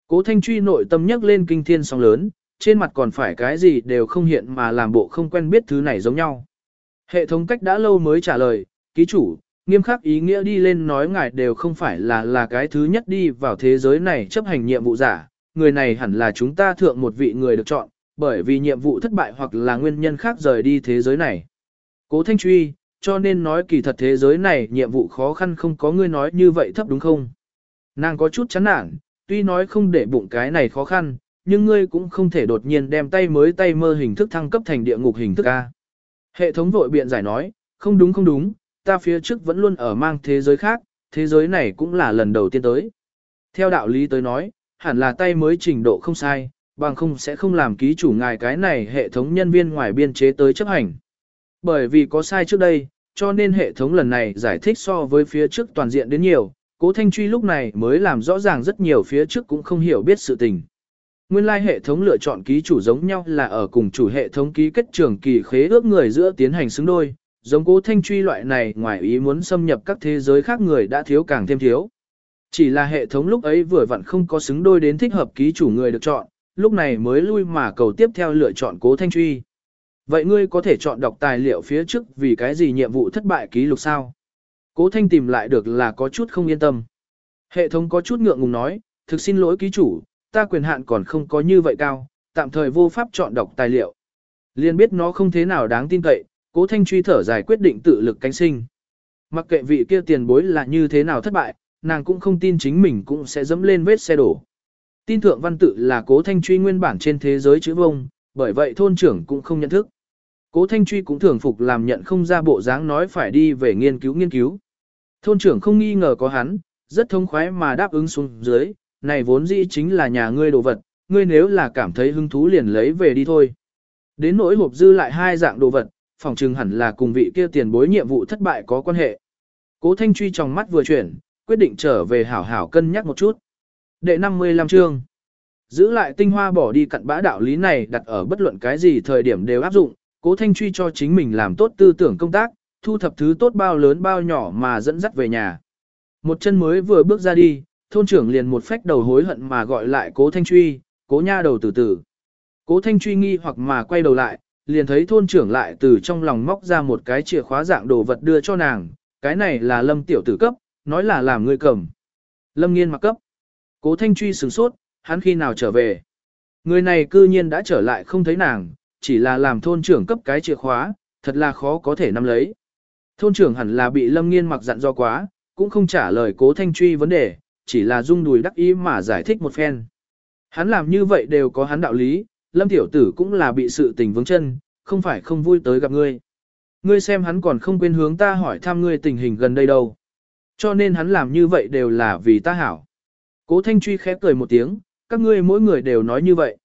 Cố Thanh Truy nội tâm nhắc lên kinh thiên sóng lớn, trên mặt còn phải cái gì đều không hiện mà làm bộ không quen biết thứ này giống nhau. Hệ thống cách đã lâu mới trả lời, ký chủ, nghiêm khắc ý nghĩa đi lên nói ngài đều không phải là là cái thứ nhất đi vào thế giới này chấp hành nhiệm vụ giả, người này hẳn là chúng ta thượng một vị người được chọn, bởi vì nhiệm vụ thất bại hoặc là nguyên nhân khác rời đi thế giới này. Cố Thanh Truy, cho nên nói kỳ thật thế giới này nhiệm vụ khó khăn không có ngươi nói như vậy thấp đúng không? Nàng có chút chán nản, tuy nói không để bụng cái này khó khăn, nhưng ngươi cũng không thể đột nhiên đem tay mới tay mơ hình thức thăng cấp thành địa ngục hình thức A. Hệ thống vội biện giải nói, không đúng không đúng, ta phía trước vẫn luôn ở mang thế giới khác, thế giới này cũng là lần đầu tiên tới. Theo đạo lý tới nói, hẳn là tay mới trình độ không sai, bằng không sẽ không làm ký chủ ngài cái này hệ thống nhân viên ngoài biên chế tới chấp hành. Bởi vì có sai trước đây, cho nên hệ thống lần này giải thích so với phía trước toàn diện đến nhiều, cố thanh truy lúc này mới làm rõ ràng rất nhiều phía trước cũng không hiểu biết sự tình. Nguyên lai hệ thống lựa chọn ký chủ giống nhau là ở cùng chủ hệ thống ký kết trường kỳ khế ước người giữa tiến hành xứng đôi, giống cố thanh truy loại này ngoài ý muốn xâm nhập các thế giới khác người đã thiếu càng thêm thiếu. Chỉ là hệ thống lúc ấy vừa vặn không có xứng đôi đến thích hợp ký chủ người được chọn, lúc này mới lui mà cầu tiếp theo lựa chọn cố thanh truy. Vậy ngươi có thể chọn đọc tài liệu phía trước vì cái gì nhiệm vụ thất bại ký lục sao? Cố thanh tìm lại được là có chút không yên tâm. Hệ thống có chút ngượng ngùng nói, thực xin lỗi ký chủ, ta quyền hạn còn không có như vậy cao, tạm thời vô pháp chọn đọc tài liệu. Liên biết nó không thế nào đáng tin cậy, cố thanh truy thở dài quyết định tự lực cánh sinh. Mặc kệ vị kia tiền bối là như thế nào thất bại, nàng cũng không tin chính mình cũng sẽ dẫm lên vết xe đổ. Tin thượng văn tự là cố thanh truy nguyên bản trên thế giới chữ vông, bởi vậy thôn trưởng cũng không nhận thức. Cố thanh truy cũng thường phục làm nhận không ra bộ dáng nói phải đi về nghiên cứu nghiên cứu. Thôn trưởng không nghi ngờ có hắn, rất thông khoái mà đáp ứng xuống dưới, này vốn dĩ chính là nhà ngươi đồ vật, ngươi nếu là cảm thấy hứng thú liền lấy về đi thôi. Đến nỗi hộp dư lại hai dạng đồ vật, phòng trừng hẳn là cùng vị kia tiền bối nhiệm vụ thất bại có quan hệ. Cố Thanh Truy trong mắt vừa chuyển, quyết định trở về hảo hảo cân nhắc một chút. Đệ 55 chương. Giữ lại tinh hoa bỏ đi cặn bã đạo lý này đặt ở bất luận cái gì thời điểm đều áp dụng, Cố Thanh Truy cho chính mình làm tốt tư tưởng công tác, thu thập thứ tốt bao lớn bao nhỏ mà dẫn dắt về nhà. Một chân mới vừa bước ra đi, thôn trưởng liền một phách đầu hối hận mà gọi lại cố thanh truy, cố nha đầu từ từ. Cố thanh truy nghi hoặc mà quay đầu lại, liền thấy thôn trưởng lại từ trong lòng móc ra một cái chìa khóa dạng đồ vật đưa cho nàng, cái này là lâm tiểu tử cấp, nói là làm người cầm. Lâm nghiên mặc cấp. Cố thanh truy sửng sốt, hắn khi nào trở về. Người này cư nhiên đã trở lại không thấy nàng, chỉ là làm thôn trưởng cấp cái chìa khóa, thật là khó có thể nắm lấy. Thôn trưởng hẳn là bị lâm nghiên mặc dặn do quá, cũng không trả lời cố thanh truy vấn đề, chỉ là rung đùi đắc ý mà giải thích một phen. Hắn làm như vậy đều có hắn đạo lý, lâm tiểu tử cũng là bị sự tình vướng chân, không phải không vui tới gặp ngươi. ngươi xem hắn còn không quên hướng ta hỏi thăm ngươi tình hình gần đây đâu. Cho nên hắn làm như vậy đều là vì ta hảo. Cố Thanh Truy khẽ cười một tiếng, các ngươi mỗi người đều nói như vậy.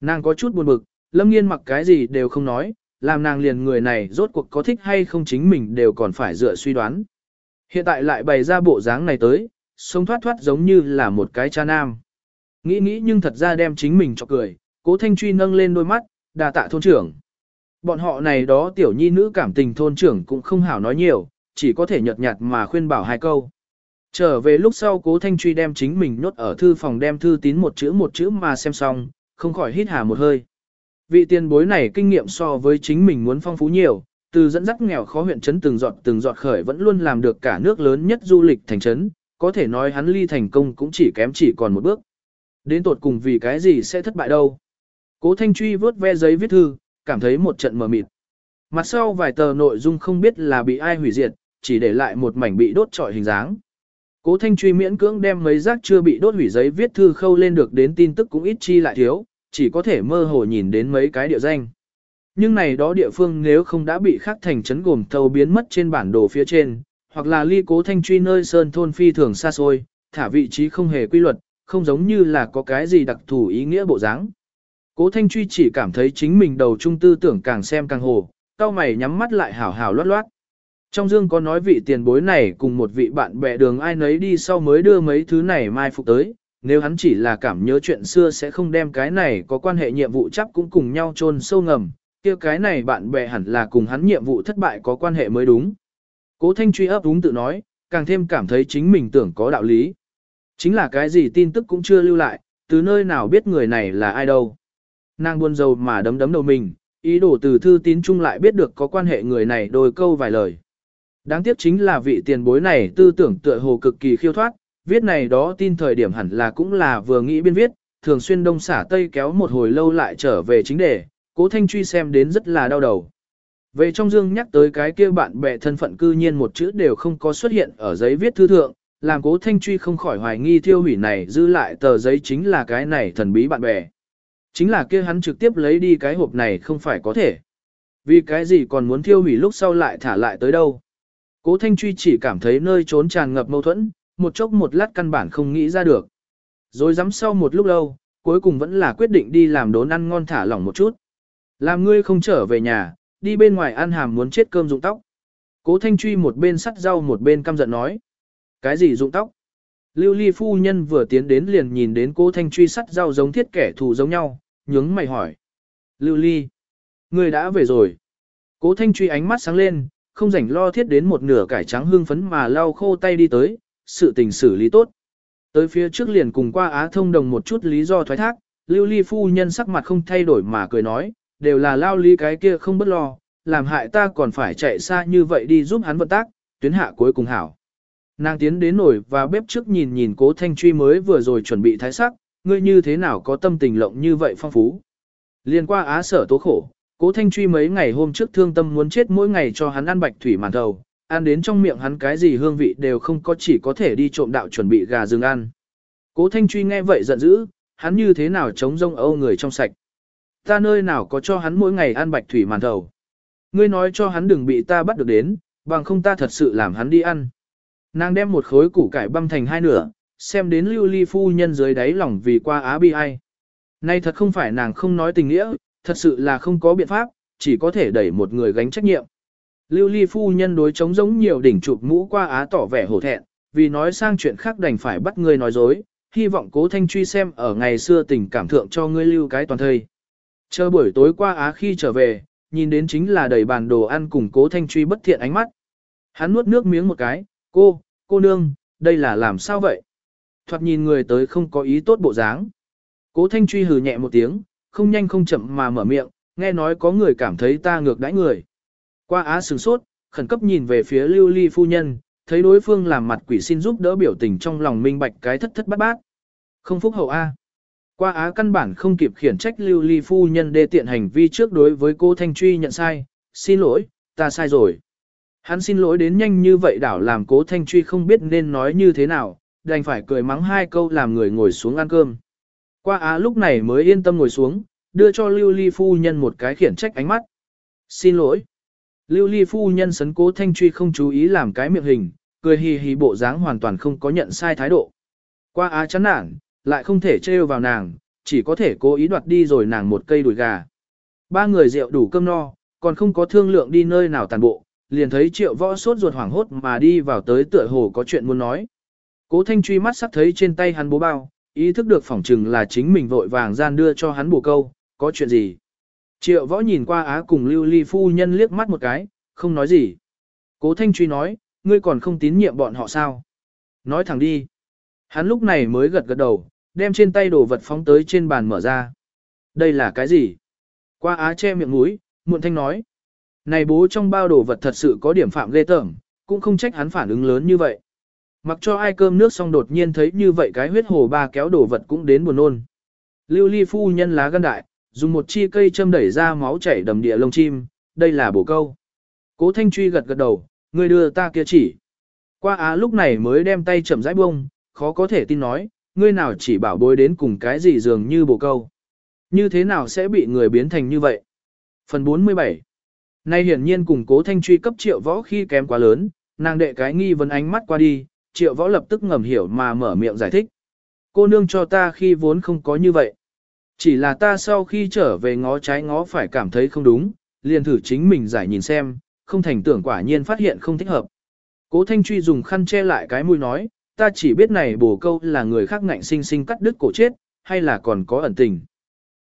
Nàng có chút buồn bực, lâm nghiên mặc cái gì đều không nói, làm nàng liền người này rốt cuộc có thích hay không chính mình đều còn phải dựa suy đoán. Hiện tại lại bày ra bộ dáng này tới, sống thoát thoát giống như là một cái cha nam. Nghĩ nghĩ nhưng thật ra đem chính mình cho cười, cố thanh truy nâng lên đôi mắt, đà tạ thôn trưởng. Bọn họ này đó tiểu nhi nữ cảm tình thôn trưởng cũng không hảo nói nhiều, chỉ có thể nhợt nhạt mà khuyên bảo hai câu. Trở về lúc sau cố thanh truy đem chính mình nhốt ở thư phòng đem thư tín một chữ một chữ mà xem xong, không khỏi hít hà một hơi. Vị tiền bối này kinh nghiệm so với chính mình muốn phong phú nhiều, từ dẫn dắt nghèo khó huyện trấn từng giọt từng giọt khởi vẫn luôn làm được cả nước lớn nhất du lịch thành trấn, có thể nói hắn ly thành công cũng chỉ kém chỉ còn một bước. Đến tột cùng vì cái gì sẽ thất bại đâu. Cố Thanh Truy vớt ve giấy viết thư, cảm thấy một trận mờ mịt. Mặt sau vài tờ nội dung không biết là bị ai hủy diệt, chỉ để lại một mảnh bị đốt trọi hình dáng. Cố Thanh Truy miễn cưỡng đem mấy rác chưa bị đốt hủy giấy viết thư khâu lên được đến tin tức cũng ít chi lại thiếu, chỉ có thể mơ hồ nhìn đến mấy cái địa danh. Nhưng này đó địa phương nếu không đã bị khắc thành trấn gồm thâu biến mất trên bản đồ phía trên, hoặc là ly cố thanh truy nơi sơn thôn phi thường xa xôi, thả vị trí không hề quy luật, không giống như là có cái gì đặc thù ý nghĩa bộ dáng. Cố thanh truy chỉ cảm thấy chính mình đầu trung tư tưởng càng xem càng hồ, cao mày nhắm mắt lại hảo hảo loát loát. Trong dương có nói vị tiền bối này cùng một vị bạn bè đường ai nấy đi sau mới đưa mấy thứ này mai phục tới, nếu hắn chỉ là cảm nhớ chuyện xưa sẽ không đem cái này có quan hệ nhiệm vụ chắc cũng cùng nhau chôn sâu ngầm, kia cái này bạn bè hẳn là cùng hắn nhiệm vụ thất bại có quan hệ mới đúng. Cố Thanh truy ấp đúng tự nói, càng thêm cảm thấy chính mình tưởng có đạo lý. Chính là cái gì tin tức cũng chưa lưu lại, từ nơi nào biết người này là ai đâu. Nàng buồn rầu mà đấm đấm đầu mình, ý đồ từ thư tín chung lại biết được có quan hệ người này đôi câu vài lời. Đáng tiếc chính là vị tiền bối này tư tưởng tựa hồ cực kỳ khiêu thoát, viết này đó tin thời điểm hẳn là cũng là vừa nghĩ biên viết, thường xuyên đông xả tây kéo một hồi lâu lại trở về chính đề, cố thanh truy xem đến rất là đau đầu. Về trong dương nhắc tới cái kia bạn bè thân phận cư nhiên một chữ đều không có xuất hiện ở giấy viết thư thượng, làm cố thanh truy không khỏi hoài nghi thiêu hủy này giữ lại tờ giấy chính là cái này thần bí bạn bè. Chính là kia hắn trực tiếp lấy đi cái hộp này không phải có thể. Vì cái gì còn muốn thiêu hủy lúc sau lại thả lại tới đâu. Cố thanh truy chỉ cảm thấy nơi trốn tràn ngập mâu thuẫn, một chốc một lát căn bản không nghĩ ra được. Rồi dám sau một lúc lâu, cuối cùng vẫn là quyết định đi làm đốn ăn ngon thả lỏng một chút. Làm ngươi không trở về nhà, đi bên ngoài ăn hàm muốn chết cơm dụng tóc. Cố Thanh Truy một bên sắt rau một bên căm giận nói. Cái gì dụng tóc? Lưu Ly phu nhân vừa tiến đến liền nhìn đến cố Thanh Truy sắt rau giống thiết kẻ thù giống nhau, nhướng mày hỏi. Lưu Ly, người đã về rồi. Cố Thanh Truy ánh mắt sáng lên, không rảnh lo thiết đến một nửa cải trắng hương phấn mà lau khô tay đi tới, sự tình xử lý tốt. Tới phía trước liền cùng qua Á thông đồng một chút lý do thoái thác, Lưu Ly phu nhân sắc mặt không thay đổi mà cười nói, đều là lao lý cái kia không bất lo, làm hại ta còn phải chạy xa như vậy đi giúp hắn vận tác, tuyến hạ cuối cùng hảo. Nàng tiến đến nổi và bếp trước nhìn nhìn cố thanh truy mới vừa rồi chuẩn bị thái sắc, ngươi như thế nào có tâm tình lộng như vậy phong phú. Liên qua á sở tố khổ, cố thanh truy mấy ngày hôm trước thương tâm muốn chết mỗi ngày cho hắn ăn bạch thủy màn đầu, ăn đến trong miệng hắn cái gì hương vị đều không có chỉ có thể đi trộm đạo chuẩn bị gà rừng ăn. Cố thanh truy nghe vậy giận dữ, hắn như thế nào chống rông âu người trong sạch. Ta nơi nào có cho hắn mỗi ngày ăn bạch thủy màn thầu. Ngươi nói cho hắn đừng bị ta bắt được đến, bằng không ta thật sự làm hắn đi ăn. Nàng đem một khối củ cải băm thành hai nửa, xem đến lưu ly phu nhân dưới đáy lòng vì qua á bi ai. Nay thật không phải nàng không nói tình nghĩa, thật sự là không có biện pháp, chỉ có thể đẩy một người gánh trách nhiệm. Lưu ly phu nhân đối chống giống nhiều đỉnh chụp mũ qua á tỏ vẻ hổ thẹn, vì nói sang chuyện khác đành phải bắt người nói dối, hy vọng cố thanh truy xem ở ngày xưa tình cảm thượng cho ngươi lưu cái toàn thời. Chờ buổi tối qua á khi trở về, nhìn đến chính là đầy bàn đồ ăn cùng cố thanh truy bất thiện ánh mắt. Hắn nuốt nước miếng một cái, cô, cô nương, đây là làm sao vậy? Thoạt nhìn người tới không có ý tốt bộ dáng. Cố thanh truy hừ nhẹ một tiếng, không nhanh không chậm mà mở miệng, nghe nói có người cảm thấy ta ngược đãi người. Qua á sừng sốt, khẩn cấp nhìn về phía lưu ly phu nhân, thấy đối phương làm mặt quỷ xin giúp đỡ biểu tình trong lòng minh bạch cái thất thất bát bát. Không phúc hậu A. Qua á căn bản không kịp khiển trách lưu ly phu nhân đê tiện hành vi trước đối với cô Thanh Truy nhận sai, xin lỗi, ta sai rồi. Hắn xin lỗi đến nhanh như vậy đảo làm cố Thanh Truy không biết nên nói như thế nào, đành phải cười mắng hai câu làm người ngồi xuống ăn cơm. Qua á lúc này mới yên tâm ngồi xuống, đưa cho lưu ly phu nhân một cái khiển trách ánh mắt. Xin lỗi. Lưu ly phu nhân sấn cố thanh truy không chú ý làm cái miệng hình, cười hì hì bộ dáng hoàn toàn không có nhận sai thái độ. Qua á chán nản, lại không thể trêu vào nàng, chỉ có thể cố ý đoạt đi rồi nàng một cây đùi gà. Ba người rượu đủ cơm no, còn không có thương lượng đi nơi nào tàn bộ, liền thấy triệu võ sốt ruột hoảng hốt mà đi vào tới tựa hồ có chuyện muốn nói. Cố thanh truy mắt sắc thấy trên tay hắn bố bao, ý thức được phỏng chừng là chính mình vội vàng gian đưa cho hắn bổ câu, có chuyện gì. Triệu võ nhìn qua á cùng lưu ly phu nhân liếc mắt một cái, không nói gì. Cố thanh truy nói, ngươi còn không tín nhiệm bọn họ sao? Nói thẳng đi. Hắn lúc này mới gật gật đầu, đem trên tay đồ vật phóng tới trên bàn mở ra. Đây là cái gì? Qua á che miệng mũi, muộn thanh nói. Này bố trong bao đồ vật thật sự có điểm phạm ghê tởm, cũng không trách hắn phản ứng lớn như vậy. Mặc cho ai cơm nước xong đột nhiên thấy như vậy cái huyết hồ ba kéo đổ vật cũng đến buồn nôn. Lưu ly phu nhân lá gan đại, dùng một chi cây châm đẩy ra máu chảy đầm địa lông chim, đây là bổ câu. Cố thanh truy gật gật đầu, người đưa ta kia chỉ. Qua á lúc này mới đem tay chậm rãi bông, khó có thể tin nói, ngươi nào chỉ bảo bối đến cùng cái gì dường như bổ câu. Như thế nào sẽ bị người biến thành như vậy? Phần 47 Nay hiển nhiên cùng cố thanh truy cấp triệu võ khi kém quá lớn, nàng đệ cái nghi vấn ánh mắt qua đi, triệu võ lập tức ngầm hiểu mà mở miệng giải thích. Cô nương cho ta khi vốn không có như vậy. Chỉ là ta sau khi trở về ngó trái ngó phải cảm thấy không đúng, liền thử chính mình giải nhìn xem, không thành tưởng quả nhiên phát hiện không thích hợp. Cố Thanh Truy dùng khăn che lại cái mũi nói, ta chỉ biết này bổ câu là người khác ngạnh sinh sinh cắt đứt cổ chết, hay là còn có ẩn tình.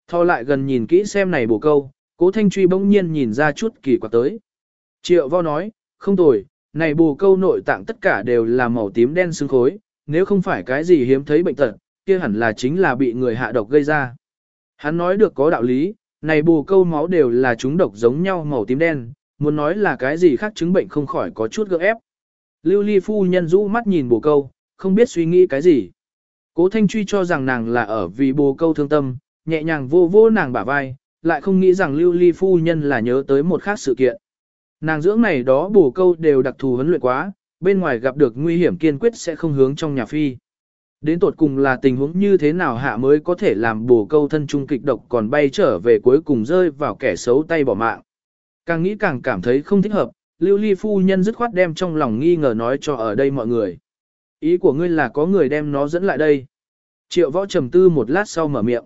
Thò lại gần nhìn kỹ xem này bổ câu, Cố Thanh Truy bỗng nhiên nhìn ra chút kỳ quặc tới. Triệu vo nói, không tồi, này bồ câu nội tạng tất cả đều là màu tím đen xương khối, nếu không phải cái gì hiếm thấy bệnh tật, kia hẳn là chính là bị người hạ độc gây ra. Hắn nói được có đạo lý, này bồ câu máu đều là chúng độc giống nhau màu tím đen, muốn nói là cái gì khác chứng bệnh không khỏi có chút gượng ép. Lưu ly phu nhân rũ mắt nhìn bồ câu, không biết suy nghĩ cái gì. Cố Thanh Truy cho rằng nàng là ở vì bồ câu thương tâm, nhẹ nhàng vô vô nàng bả vai, lại không nghĩ rằng lưu ly phu nhân là nhớ tới một khác sự kiện. Nàng dưỡng này đó bổ câu đều đặc thù huấn luyện quá, bên ngoài gặp được nguy hiểm kiên quyết sẽ không hướng trong nhà phi. Đến tột cùng là tình huống như thế nào hạ mới có thể làm bổ câu thân trung kịch độc còn bay trở về cuối cùng rơi vào kẻ xấu tay bỏ mạng. Càng nghĩ càng cảm thấy không thích hợp, lưu ly phu nhân dứt khoát đem trong lòng nghi ngờ nói cho ở đây mọi người. Ý của ngươi là có người đem nó dẫn lại đây. Triệu võ trầm tư một lát sau mở miệng.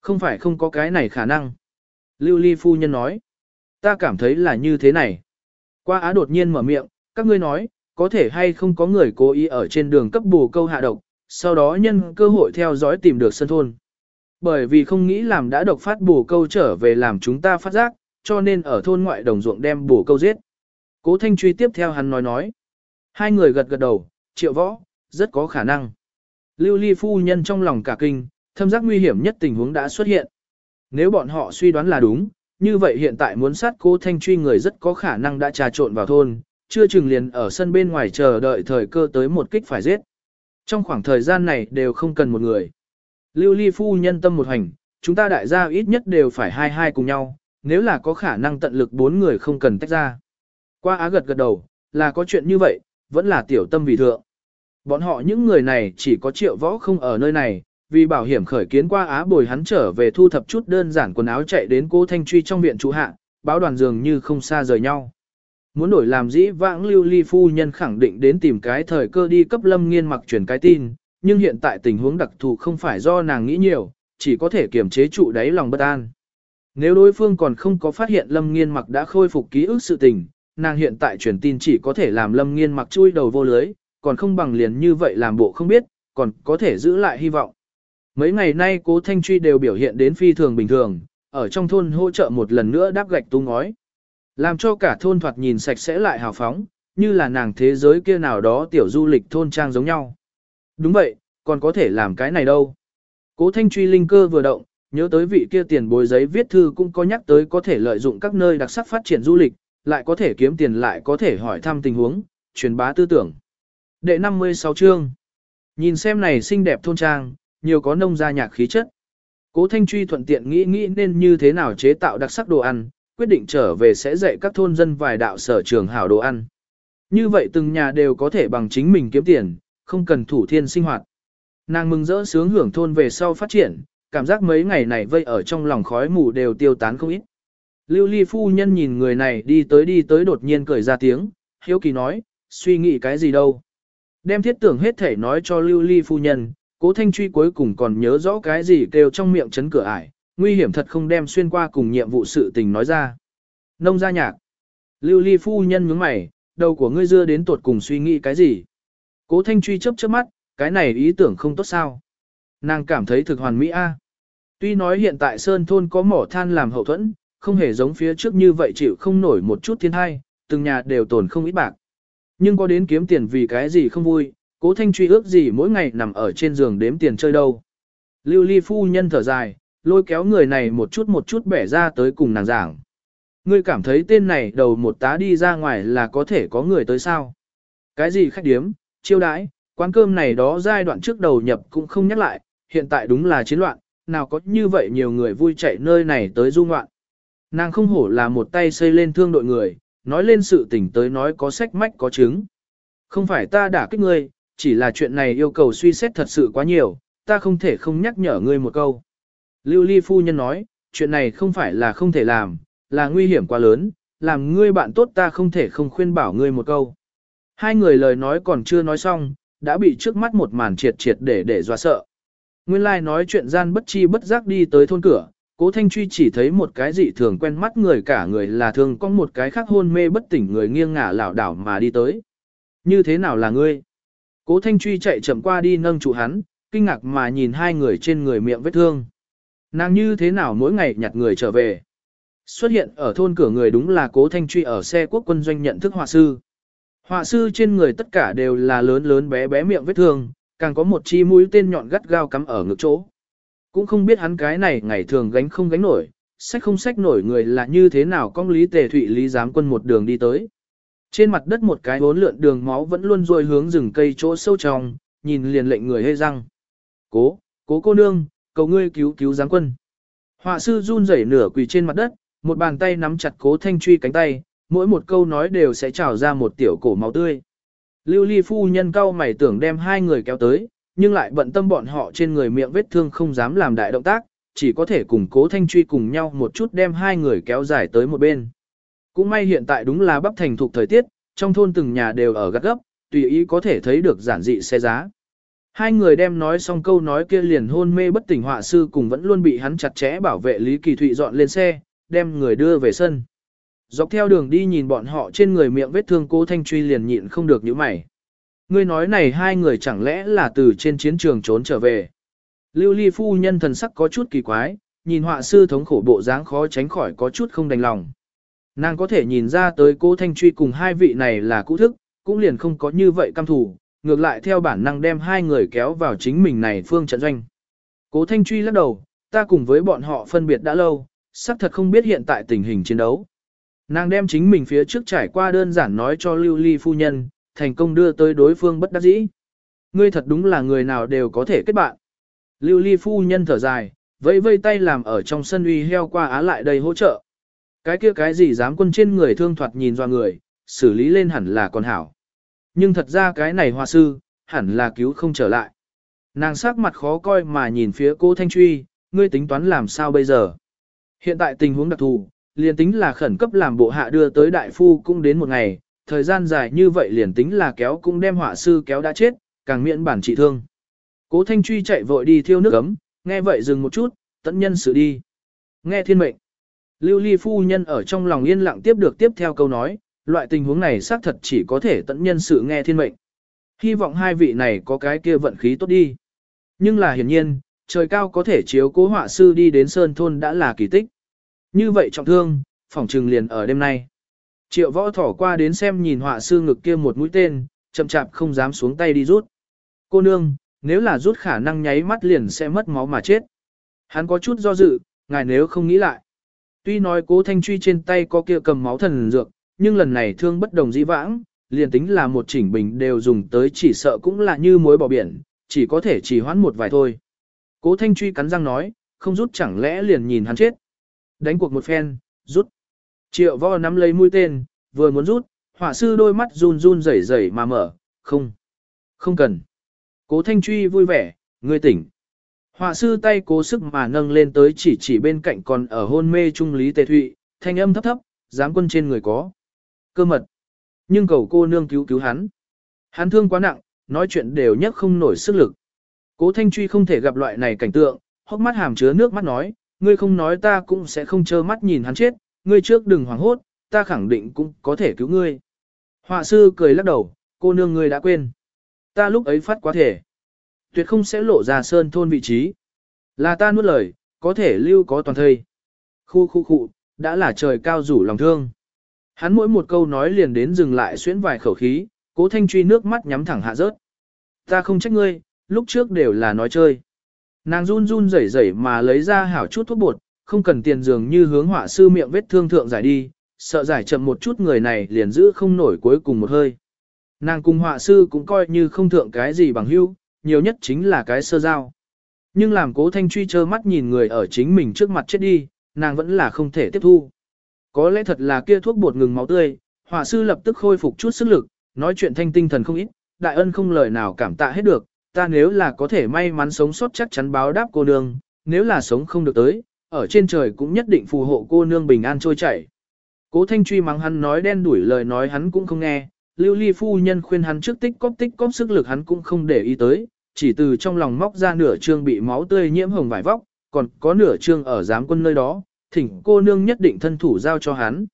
Không phải không có cái này khả năng. Lưu ly phu nhân nói. Ta cảm thấy là như thế này. Qua á đột nhiên mở miệng, các ngươi nói, có thể hay không có người cố ý ở trên đường cấp bù câu hạ độc, sau đó nhân cơ hội theo dõi tìm được sân thôn. Bởi vì không nghĩ làm đã độc phát bù câu trở về làm chúng ta phát giác, cho nên ở thôn ngoại đồng ruộng đem bù câu giết. Cố Thanh truy tiếp theo hắn nói nói. Hai người gật gật đầu, triệu võ, rất có khả năng. Lưu ly phu nhân trong lòng cả kinh, thâm giác nguy hiểm nhất tình huống đã xuất hiện. Nếu bọn họ suy đoán là đúng, như vậy hiện tại muốn sát cố thanh truy người rất có khả năng đã trà trộn vào thôn, chưa chừng liền ở sân bên ngoài chờ đợi thời cơ tới một kích phải giết. Trong khoảng thời gian này đều không cần một người. Lưu ly phu nhân tâm một hành, chúng ta đại gia ít nhất đều phải hai hai cùng nhau, nếu là có khả năng tận lực bốn người không cần tách ra. Qua á gật gật đầu, là có chuyện như vậy, vẫn là tiểu tâm vì thượng. Bọn họ những người này chỉ có triệu võ không ở nơi này, vì bảo hiểm khởi kiến qua Á bồi hắn trở về thu thập chút đơn giản quần áo chạy đến cố thanh truy trong viện trụ hạ, báo đoàn dường như không xa rời nhau. Muốn đổi làm dĩ vãng lưu ly phu nhân khẳng định đến tìm cái thời cơ đi cấp lâm nghiên mặc truyền cái tin, nhưng hiện tại tình huống đặc thù không phải do nàng nghĩ nhiều, chỉ có thể kiềm chế trụ đáy lòng bất an. Nếu đối phương còn không có phát hiện lâm nghiên mặc đã khôi phục ký ức sự tình, nàng hiện tại truyền tin chỉ có thể làm lâm nghiên mặc chui đầu vô lưới, còn không bằng liền như vậy làm bộ không biết, còn có thể giữ lại hy vọng. Mấy ngày nay cố Thanh Truy đều biểu hiện đến phi thường bình thường, ở trong thôn hỗ trợ một lần nữa đáp gạch tung ngói. Làm cho cả thôn thoạt nhìn sạch sẽ lại hào phóng, như là nàng thế giới kia nào đó tiểu du lịch thôn trang giống nhau. Đúng vậy, còn có thể làm cái này đâu. Cố Thanh Truy linh cơ vừa động, nhớ tới vị kia tiền bối giấy viết thư cũng có nhắc tới có thể lợi dụng các nơi đặc sắc phát triển du lịch, lại có thể kiếm tiền lại có thể hỏi thăm tình huống, truyền bá tư tưởng. Đệ 56 chương Nhìn xem này xinh đẹp thôn trang, nhiều có nông gia nhạc khí chất. Cố Thanh Truy thuận tiện nghĩ nghĩ nên như thế nào chế tạo đặc sắc đồ ăn, quyết định trở về sẽ dạy các thôn dân vài đạo sở trường hảo đồ ăn. Như vậy từng nhà đều có thể bằng chính mình kiếm tiền, không cần thủ thiên sinh hoạt. Nàng mừng rỡ sướng hưởng thôn về sau phát triển, cảm giác mấy ngày này vây ở trong lòng khói mù đều tiêu tán không ít. Lưu ly phu nhân nhìn người này đi tới đi tới đột nhiên cười ra tiếng, hiếu kỳ nói, suy nghĩ cái gì đâu. Đem thiết tưởng hết thể nói cho lưu ly phu nhân, cố thanh truy cuối cùng còn nhớ rõ cái gì kêu trong miệng chấn cửa ải, nguy hiểm thật không đem xuyên qua cùng nhiệm vụ sự tình nói ra. Nông gia nhạc. Lưu ly phu nhân nhướng mày, đầu của ngươi dưa đến tuột cùng suy nghĩ cái gì. Cố thanh truy chớp chớp mắt, cái này ý tưởng không tốt sao. Nàng cảm thấy thực hoàn mỹ a. Tuy nói hiện tại Sơn Thôn có mỏ than làm hậu thuẫn, không hề giống phía trước như vậy chịu không nổi một chút thiên hay, từng nhà đều tồn không ít bạc. Nhưng có đến kiếm tiền vì cái gì không vui, cố thanh truy ước gì mỗi ngày nằm ở trên giường đếm tiền chơi đâu. Lưu ly phu nhân thở dài, lôi kéo người này một chút một chút bẻ ra tới cùng nàng giảng. Ngươi cảm thấy tên này đầu một tá đi ra ngoài là có thể có người tới sao? Cái gì khách điếm, chiêu đãi, quán cơm này đó giai đoạn trước đầu nhập cũng không nhắc lại, hiện tại đúng là chiến loạn, nào có như vậy nhiều người vui chạy nơi này tới du ngoạn. Nàng không hổ là một tay xây lên thương đội người, nói lên sự tình tới nói có sách mách có chứng. Không phải ta đả kích ngươi, chỉ là chuyện này yêu cầu suy xét thật sự quá nhiều, ta không thể không nhắc nhở ngươi một câu. Lưu Ly Phu Nhân nói, chuyện này không phải là không thể làm, là nguy hiểm quá lớn, làm ngươi bạn tốt ta không thể không khuyên bảo ngươi một câu. Hai người lời nói còn chưa nói xong, đã bị trước mắt một màn triệt triệt để để dọa sợ. Nguyên lai like nói chuyện gian bất chi bất giác đi tới thôn cửa, cố thanh truy chỉ thấy một cái dị thường quen mắt người cả người là thường có một cái khác hôn mê bất tỉnh người nghiêng ngả lảo đảo mà đi tới. Như thế nào là ngươi? Cố thanh truy chạy chậm qua đi nâng trụ hắn, kinh ngạc mà nhìn hai người trên người miệng vết thương. Nàng như thế nào mỗi ngày nhặt người trở về? Xuất hiện ở thôn cửa người đúng là cố thanh truy ở xe quốc quân doanh nhận thức họa sư. Họa sư trên người tất cả đều là lớn lớn bé bé miệng vết thương, càng có một chi mũi tên nhọn gắt gao cắm ở ngực chỗ. Cũng không biết hắn cái này ngày thường gánh không gánh nổi, sách không sách nổi người là như thế nào con lý tề thụy lý giám quân một đường đi tới. Trên mặt đất một cái bốn lượn đường máu vẫn luôn rôi hướng rừng cây chỗ sâu trong, nhìn liền lệnh người hê răng. Cố, cố cô nương, cầu ngươi cứu cứu giáng quân. Họa sư run rẩy nửa quỳ trên mặt đất, một bàn tay nắm chặt cố thanh truy cánh tay, mỗi một câu nói đều sẽ trào ra một tiểu cổ máu tươi. Lưu ly phu nhân cao mày tưởng đem hai người kéo tới, nhưng lại bận tâm bọn họ trên người miệng vết thương không dám làm đại động tác, chỉ có thể cùng cố thanh truy cùng nhau một chút đem hai người kéo dài tới một bên. Cũng may hiện tại đúng là bắp thành thuộc thời tiết, trong thôn từng nhà đều ở gắt gấp, tùy ý có thể thấy được giản dị xe giá. Hai người đem nói xong câu nói kia liền hôn mê bất tỉnh họa sư cùng vẫn luôn bị hắn chặt chẽ bảo vệ Lý Kỳ Thụy dọn lên xe, đem người đưa về sân. Dọc theo đường đi nhìn bọn họ trên người miệng vết thương cố thanh truy liền nhịn không được những mày. Ngươi nói này hai người chẳng lẽ là từ trên chiến trường trốn trở về. Lưu ly phu nhân thần sắc có chút kỳ quái, nhìn họa sư thống khổ bộ dáng khó tránh khỏi có chút không đành lòng. Nàng có thể nhìn ra tới cố thanh truy cùng hai vị này là cũ thức, cũng liền không có như vậy căm thủ, ngược lại theo bản năng đem hai người kéo vào chính mình này phương trận doanh. Cố thanh truy lắc đầu, ta cùng với bọn họ phân biệt đã lâu, xác thật không biết hiện tại tình hình chiến đấu. Nàng đem chính mình phía trước trải qua đơn giản nói cho lưu ly phu nhân, thành công đưa tới đối phương bất đắc dĩ. Ngươi thật đúng là người nào đều có thể kết bạn. Lưu ly phu nhân thở dài, vẫy vây tay làm ở trong sân uy heo qua á lại đây hỗ trợ. Cái kia cái gì dám quân trên người thương thoạt nhìn do người, xử lý lên hẳn là còn hảo. Nhưng thật ra cái này hoa sư, hẳn là cứu không trở lại. Nàng sắc mặt khó coi mà nhìn phía cô Thanh Truy, ngươi tính toán làm sao bây giờ. Hiện tại tình huống đặc thù, liền tính là khẩn cấp làm bộ hạ đưa tới đại phu cũng đến một ngày, thời gian dài như vậy liền tính là kéo cũng đem họa sư kéo đã chết, càng miễn bản trị thương. Cố Thanh Truy chạy vội đi thiêu nước ấm, nghe vậy dừng một chút, tận nhân sự đi. Nghe thiên mệnh. Lưu Ly phu nhân ở trong lòng yên lặng tiếp được tiếp theo câu nói, loại tình huống này xác thật chỉ có thể tận nhân sự nghe thiên mệnh. Hy vọng hai vị này có cái kia vận khí tốt đi. Nhưng là hiển nhiên, trời cao có thể chiếu cố họa sư đi đến sơn thôn đã là kỳ tích. Như vậy trọng thương, phòng trừng liền ở đêm nay. Triệu võ thỏ qua đến xem nhìn họa sư ngực kia một mũi tên, chậm chạp không dám xuống tay đi rút. Cô nương, nếu là rút khả năng nháy mắt liền sẽ mất máu mà chết. Hắn có chút do dự, ngài nếu không nghĩ lại. Tuy nói cố thanh truy trên tay có kia cầm máu thần dược, nhưng lần này thương bất đồng dĩ vãng, liền tính là một chỉnh bình đều dùng tới chỉ sợ cũng là như muối bỏ biển, chỉ có thể chỉ hoãn một vài thôi. Cố thanh truy cắn răng nói, không rút chẳng lẽ liền nhìn hắn chết. Đánh cuộc một phen, rút. Triệu vo nắm lấy mũi tên, vừa muốn rút, hỏa sư đôi mắt run run rẩy rẩy mà mở, không, không cần. Cố thanh truy vui vẻ, ngươi tỉnh. Họa sư tay cố sức mà nâng lên tới chỉ chỉ bên cạnh còn ở hôn mê trung lý tề thụy, thanh âm thấp thấp, dám quân trên người có. Cơ mật. Nhưng cầu cô nương cứu cứu hắn. Hắn thương quá nặng, nói chuyện đều nhất không nổi sức lực. Cố Thanh Truy không thể gặp loại này cảnh tượng, hốc mắt hàm chứa nước mắt nói, ngươi không nói ta cũng sẽ không trơ mắt nhìn hắn chết, ngươi trước đừng hoảng hốt, ta khẳng định cũng có thể cứu ngươi. Họa sư cười lắc đầu, cô nương ngươi đã quên. Ta lúc ấy phát quá thể. Tuyệt không sẽ lộ ra sơn thôn vị trí. Là ta nuốt lời, có thể lưu có toàn thây. Khu khu khu, đã là trời cao rủ lòng thương. Hắn mỗi một câu nói liền đến dừng lại xuyến vài khẩu khí, cố thanh truy nước mắt nhắm thẳng hạ rớt. Ta không trách ngươi, lúc trước đều là nói chơi. Nàng run run rẩy rẩy mà lấy ra hảo chút thuốc bột, không cần tiền dường như hướng họa sư miệng vết thương thượng giải đi, sợ giải chậm một chút người này liền giữ không nổi cuối cùng một hơi. Nàng cùng họa sư cũng coi như không thượng cái gì bằng hữu, nhiều nhất chính là cái sơ giao. Nhưng làm cố thanh truy trơ mắt nhìn người ở chính mình trước mặt chết đi, nàng vẫn là không thể tiếp thu. Có lẽ thật là kia thuốc bột ngừng máu tươi, họa sư lập tức khôi phục chút sức lực, nói chuyện thanh tinh thần không ít, đại ân không lời nào cảm tạ hết được, ta nếu là có thể may mắn sống sót chắc chắn báo đáp cô nương, nếu là sống không được tới, ở trên trời cũng nhất định phù hộ cô nương bình an trôi chảy. Cố Thanh truy mắng hắn nói đen đuổi lời nói hắn cũng không nghe, Lưu Ly phu nhân khuyên hắn trước tích cóp tích cóp sức lực hắn cũng không để ý tới, chỉ từ trong lòng móc ra nửa trương bị máu tươi nhiễm hồng vải vóc, còn có nửa trương ở giám quân nơi đó, thỉnh cô nương nhất định thân thủ giao cho hắn.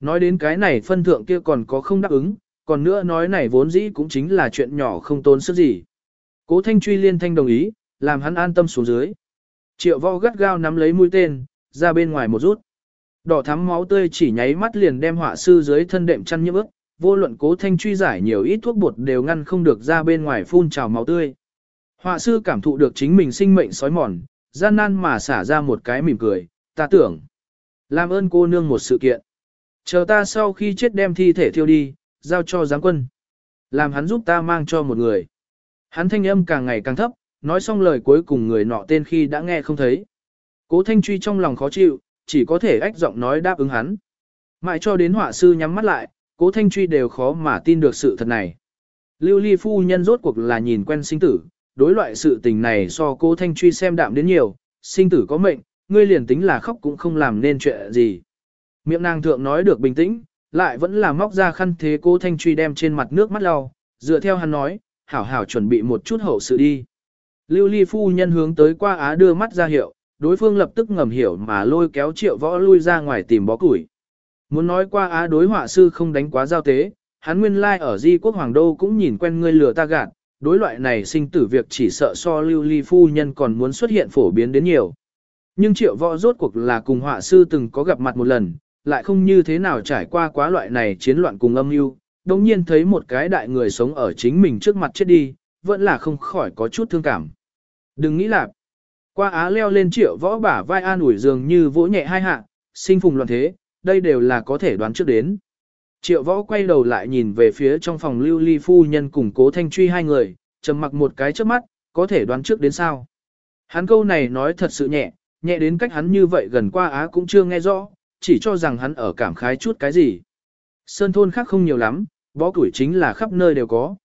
Nói đến cái này phân thượng kia còn có không đáp ứng, còn nữa nói này vốn dĩ cũng chính là chuyện nhỏ không tốn sức gì. Cố Thanh truy liên thanh đồng ý, làm hắn an tâm xuống dưới. Triệu võ gắt gao nắm lấy mũi tên, ra bên ngoài một rút. Đỏ thắm máu tươi chỉ nháy mắt liền đem họa sư dưới thân đệm chăn nhiễm ướt, vô luận cố thanh truy giải nhiều ít thuốc bột đều ngăn không được ra bên ngoài phun trào máu tươi. Họa sư cảm thụ được chính mình sinh mệnh sói mòn, gian nan mà xả ra một cái mỉm cười, ta tưởng. Làm ơn cô nương một sự kiện. Chờ ta sau khi chết đem thi thể thiêu đi, giao cho giáng quân. Làm hắn giúp ta mang cho một người. Hắn thanh âm càng ngày càng thấp, nói xong lời cuối cùng người nọ tên khi đã nghe không thấy. Cố thanh truy trong lòng khó chịu, chỉ có thể ách giọng nói đáp ứng hắn. Mãi cho đến họa sư nhắm mắt lại, cố thanh truy đều khó mà tin được sự thật này. Lưu ly phu nhân rốt cuộc là nhìn quen sinh tử, đối loại sự tình này so cố thanh truy xem đạm đến nhiều, sinh tử có mệnh, ngươi liền tính là khóc cũng không làm nên chuyện gì. Miệng nàng thượng nói được bình tĩnh, lại vẫn là móc ra khăn thế cố thanh truy đem trên mặt nước mắt lau, dựa theo hắn nói, hảo hảo chuẩn bị một chút hậu sự đi. Lưu ly phu nhân hướng tới qua á đưa mắt ra hiệu, đối phương lập tức ngầm hiểu mà lôi kéo triệu võ lui ra ngoài tìm bó củi. Muốn nói qua á đối họa sư không đánh quá giao tế, hắn nguyên lai like ở di quốc hoàng đô cũng nhìn quen ngươi lừa ta gạt, đối loại này sinh tử việc chỉ sợ so lưu ly phu nhân còn muốn xuất hiện phổ biến đến nhiều. Nhưng triệu võ rốt cuộc là cùng họa sư từng có gặp mặt một lần, lại không như thế nào trải qua quá loại này chiến loạn cùng âm mưu đồng nhiên thấy một cái đại người sống ở chính mình trước mặt chết đi, vẫn là không khỏi có chút thương cảm. Đừng nghĩ lạc. Qua á leo lên triệu võ bả vai an ủi dường như vỗ nhẹ hai hạ, sinh phùng loạn thế, đây đều là có thể đoán trước đến. Triệu võ quay đầu lại nhìn về phía trong phòng lưu ly phu nhân cùng cố thanh truy hai người, trầm mặc một cái trước mắt, có thể đoán trước đến sao. Hắn câu này nói thật sự nhẹ, nhẹ đến cách hắn như vậy gần qua á cũng chưa nghe rõ, chỉ cho rằng hắn ở cảm khái chút cái gì. Sơn thôn khác không nhiều lắm, võ tuổi chính là khắp nơi đều có.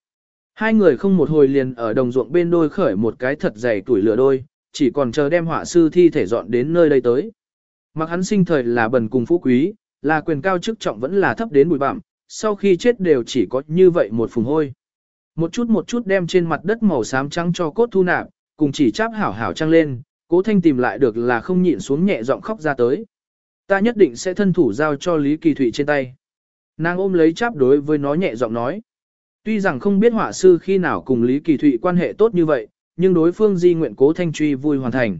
Hai người không một hồi liền ở đồng ruộng bên đôi khởi một cái thật dày tuổi lửa đôi, chỉ còn chờ đem họa sư thi thể dọn đến nơi đây tới. Mặc hắn sinh thời là bần cùng phú quý, là quyền cao chức trọng vẫn là thấp đến bụi bặm, sau khi chết đều chỉ có như vậy một phùng hôi. Một chút một chút đem trên mặt đất màu xám trắng cho cốt thu nạp, cùng chỉ cháp hảo hảo trăng lên, cố thanh tìm lại được là không nhịn xuống nhẹ giọng khóc ra tới. Ta nhất định sẽ thân thủ giao cho Lý Kỳ Thụy trên tay. Nàng ôm lấy cháp đối với nó nhẹ giọng nói. Tuy rằng không biết họa sư khi nào cùng Lý Kỳ Thụy quan hệ tốt như vậy, nhưng đối phương di nguyện cố thanh truy vui hoàn thành.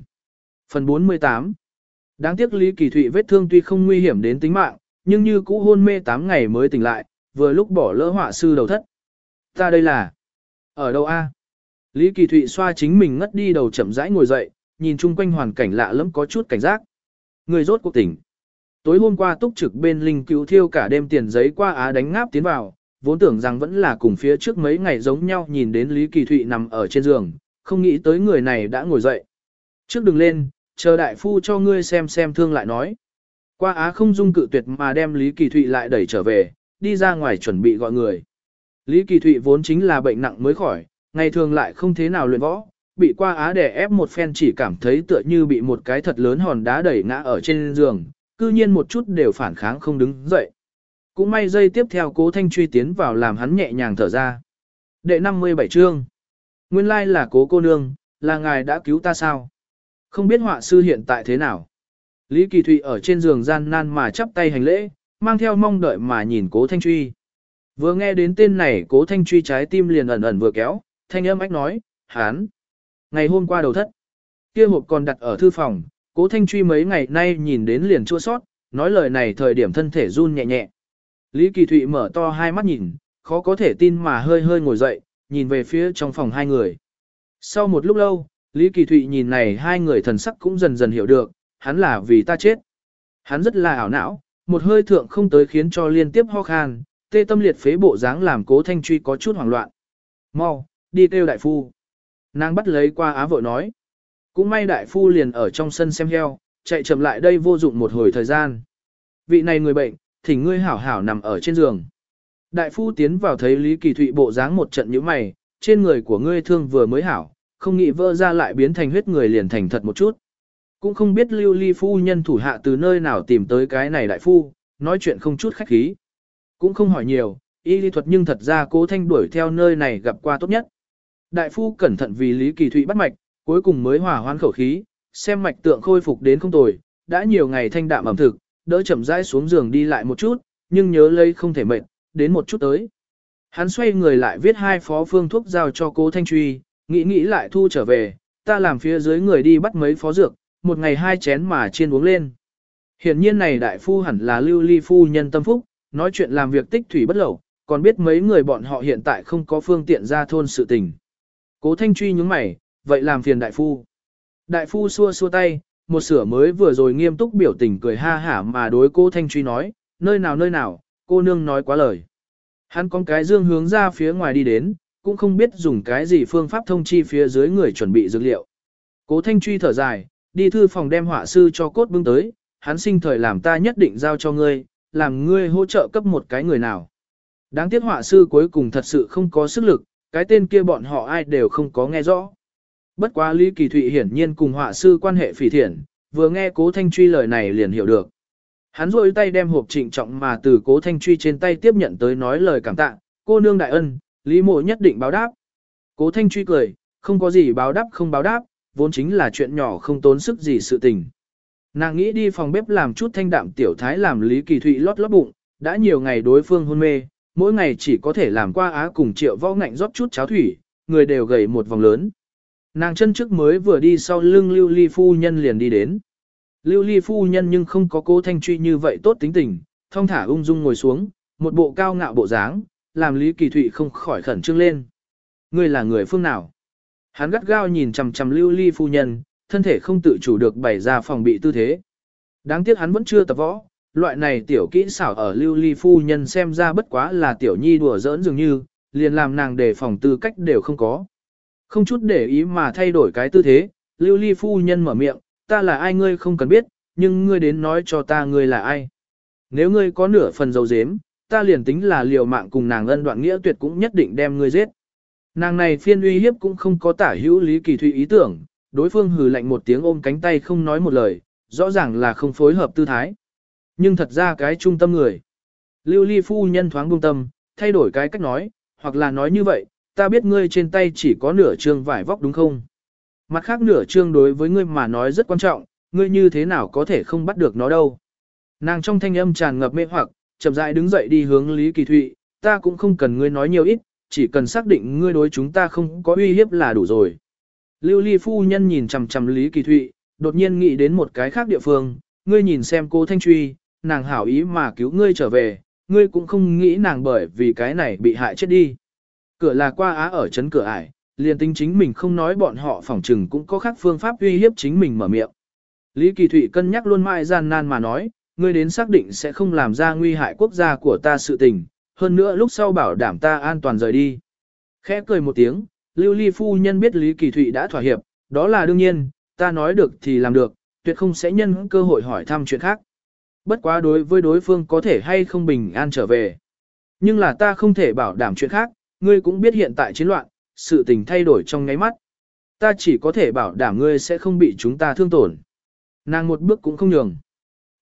Phần 48 Đáng tiếc Lý Kỳ Thụy vết thương tuy không nguy hiểm đến tính mạng, nhưng như cũ hôn mê 8 ngày mới tỉnh lại, vừa lúc bỏ lỡ họa sư đầu thất. Ta đây là... Ở đâu a? Lý Kỳ Thụy xoa chính mình ngất đi đầu chậm rãi ngồi dậy, nhìn chung quanh hoàn cảnh lạ lẫm có chút cảnh giác. Người rốt cuộc tỉnh. Tối hôm qua túc trực bên linh cứu thiêu cả đêm tiền giấy qua á đánh ngáp tiến vào, vốn tưởng rằng vẫn là cùng phía trước mấy ngày giống nhau nhìn đến Lý Kỳ Thụy nằm ở trên giường, không nghĩ tới người này đã ngồi dậy. Trước đừng lên, chờ đại phu cho ngươi xem xem thương lại nói. Qua á không dung cự tuyệt mà đem Lý Kỳ Thụy lại đẩy trở về, đi ra ngoài chuẩn bị gọi người. Lý Kỳ Thụy vốn chính là bệnh nặng mới khỏi, ngày thường lại không thế nào luyện võ, bị qua á đè ép một phen chỉ cảm thấy tựa như bị một cái thật lớn hòn đá đẩy ngã ở trên giường, cư nhiên một chút đều phản kháng không đứng dậy. Cũng may dây tiếp theo cố thanh truy tiến vào làm hắn nhẹ nhàng thở ra. Đệ 57 chương. Nguyên lai là cố cô nương, là ngài đã cứu ta sao? Không biết họa sư hiện tại thế nào? Lý Kỳ Thụy ở trên giường gian nan mà chắp tay hành lễ, mang theo mong đợi mà nhìn cố thanh truy. Vừa nghe đến tên này cố thanh truy trái tim liền ẩn ẩn vừa kéo, thanh âm ách nói, hán. Ngày hôm qua đầu thất, kia hộp còn đặt ở thư phòng, cố thanh truy mấy ngày nay nhìn đến liền chua sót, nói lời này thời điểm thân thể run nhẹ nhẹ. Lý Kỳ Thụy mở to hai mắt nhìn, khó có thể tin mà hơi hơi ngồi dậy, nhìn về phía trong phòng hai người. Sau một lúc lâu, Lý Kỳ Thụy nhìn này hai người thần sắc cũng dần dần hiểu được, hắn là vì ta chết. Hắn rất là ảo não, một hơi thượng không tới khiến cho liên tiếp ho khan, tê tâm liệt phế bộ dáng làm cố thanh truy có chút hoảng loạn. Mau, đi kêu đại phu. Nàng bắt lấy qua á vội nói. Cũng may đại phu liền ở trong sân xem heo, chạy chậm lại đây vô dụng một hồi thời gian. Vị này người bệnh, thỉnh ngươi hảo hảo nằm ở trên giường. Đại phu tiến vào thấy Lý Kỳ Thụy bộ dáng một trận như mày, trên người của ngươi thương vừa mới hảo, không nghĩ vỡ ra lại biến thành huyết người liền thành thật một chút. Cũng không biết lưu ly phu nhân thủ hạ từ nơi nào tìm tới cái này đại phu, nói chuyện không chút khách khí. Cũng không hỏi nhiều, y lý thuật nhưng thật ra cố thanh đuổi theo nơi này gặp qua tốt nhất. Đại phu cẩn thận vì Lý Kỳ Thụy bắt mạch, cuối cùng mới hòa hoan khẩu khí, xem mạch tượng khôi phục đến không tồi, đã nhiều ngày thanh đạm ẩm thực, đỡ chậm rãi xuống giường đi lại một chút, nhưng nhớ lấy không thể mệt, đến một chút tới. Hắn xoay người lại viết hai phó phương thuốc giao cho cố Thanh Truy, nghĩ nghĩ lại thu trở về, ta làm phía dưới người đi bắt mấy phó dược, một ngày hai chén mà chiên uống lên. Hiển nhiên này đại phu hẳn là lưu ly phu nhân tâm phúc, nói chuyện làm việc tích thủy bất lẩu, còn biết mấy người bọn họ hiện tại không có phương tiện ra thôn sự tình. Cố Thanh Truy nhướng mày, vậy làm phiền đại phu. Đại phu xua xua tay, một sửa mới vừa rồi nghiêm túc biểu tình cười ha hả mà đối cô Thanh Truy nói, nơi nào nơi nào, cô nương nói quá lời. Hắn con cái dương hướng ra phía ngoài đi đến, cũng không biết dùng cái gì phương pháp thông chi phía dưới người chuẩn bị dược liệu. Cố Thanh Truy thở dài, đi thư phòng đem họa sư cho cốt bưng tới, hắn sinh thời làm ta nhất định giao cho ngươi, làm ngươi hỗ trợ cấp một cái người nào. Đáng tiếc họa sư cuối cùng thật sự không có sức lực, cái tên kia bọn họ ai đều không có nghe rõ. Bất quá Lý Kỳ Thụy hiển nhiên cùng họa sư quan hệ phỉ thiện, vừa nghe cố thanh truy lời này liền hiểu được. Hắn rôi tay đem hộp trịnh trọng mà từ cố thanh truy trên tay tiếp nhận tới nói lời cảm tạ, cô nương đại ân, Lý mộ nhất định báo đáp. Cố thanh truy cười, không có gì báo đáp không báo đáp, vốn chính là chuyện nhỏ không tốn sức gì sự tình. Nàng nghĩ đi phòng bếp làm chút thanh đạm tiểu thái làm Lý Kỳ Thụy lót lót bụng, đã nhiều ngày đối phương hôn mê, mỗi ngày chỉ có thể làm qua á cùng triệu võ ngạnh rót chút cháo thủy, người đều gầy một vòng lớn. Nàng chân trước mới vừa đi sau lưng lưu ly phu nhân liền đi đến. Lưu ly phu nhân nhưng không có cố thanh truy như vậy tốt tính tình, thong thả ung dung ngồi xuống, một bộ cao ngạo bộ dáng, làm Lý Kỳ Thụy không khỏi khẩn trương lên. Ngươi là người phương nào? Hắn gắt gao nhìn chằm chằm lưu ly phu nhân, thân thể không tự chủ được bày ra phòng bị tư thế. Đáng tiếc hắn vẫn chưa tập võ, loại này tiểu kỹ xảo ở lưu ly phu nhân xem ra bất quá là tiểu nhi đùa giỡn dường như, liền làm nàng đề phòng tư cách đều không có. Không chút để ý mà thay đổi cái tư thế, lưu ly phu nhân mở miệng, ta là ai ngươi không cần biết, nhưng ngươi đến nói cho ta ngươi là ai. Nếu ngươi có nửa phần dầu dếm, ta liền tính là liều mạng cùng nàng ân đoạn nghĩa tuyệt cũng nhất định đem ngươi giết. Nàng này phiên uy hiếp cũng không có tả hữu lý kỳ thụy ý tưởng, đối phương hừ lạnh một tiếng ôm cánh tay không nói một lời, rõ ràng là không phối hợp tư thái. Nhưng thật ra cái trung tâm người. Lưu ly phu nhân thoáng buông tâm, thay đổi cái cách nói, hoặc là nói như vậy, ta biết ngươi trên tay chỉ có nửa trương vải vóc đúng không? Mặt khác nửa trương đối với ngươi mà nói rất quan trọng, ngươi như thế nào có thể không bắt được nó đâu. Nàng trong thanh âm tràn ngập mê hoặc, chậm rãi đứng dậy đi hướng Lý Kỳ Thụy, ta cũng không cần ngươi nói nhiều ít, chỉ cần xác định ngươi đối chúng ta không có uy hiếp là đủ rồi. Lưu Ly phu nhân nhìn chằm chằm Lý Kỳ Thụy, đột nhiên nghĩ đến một cái khác địa phương, ngươi nhìn xem cô Thanh Truy, nàng hảo ý mà cứu ngươi trở về, ngươi cũng không nghĩ nàng bởi vì cái này bị hại chết đi. Cửa là qua á ở chấn cửa ải, liền tính chính mình không nói bọn họ phỏng trừng cũng có khác phương pháp uy hiếp chính mình mở miệng. Lý Kỳ Thụy cân nhắc luôn mãi gian nan mà nói, ngươi đến xác định sẽ không làm ra nguy hại quốc gia của ta sự tình, hơn nữa lúc sau bảo đảm ta an toàn rời đi. Khẽ cười một tiếng, Lưu Ly phu nhân biết Lý Kỳ Thụy đã thỏa hiệp, đó là đương nhiên, ta nói được thì làm được, tuyệt không sẽ nhân cơ hội hỏi thăm chuyện khác. Bất quá đối với đối phương có thể hay không bình an trở về. Nhưng là ta không thể bảo đảm chuyện khác, ngươi cũng biết hiện tại chiến loạn, sự tình thay đổi trong ngáy mắt. Ta chỉ có thể bảo đảm ngươi sẽ không bị chúng ta thương tổn. Nàng một bước cũng không nhường.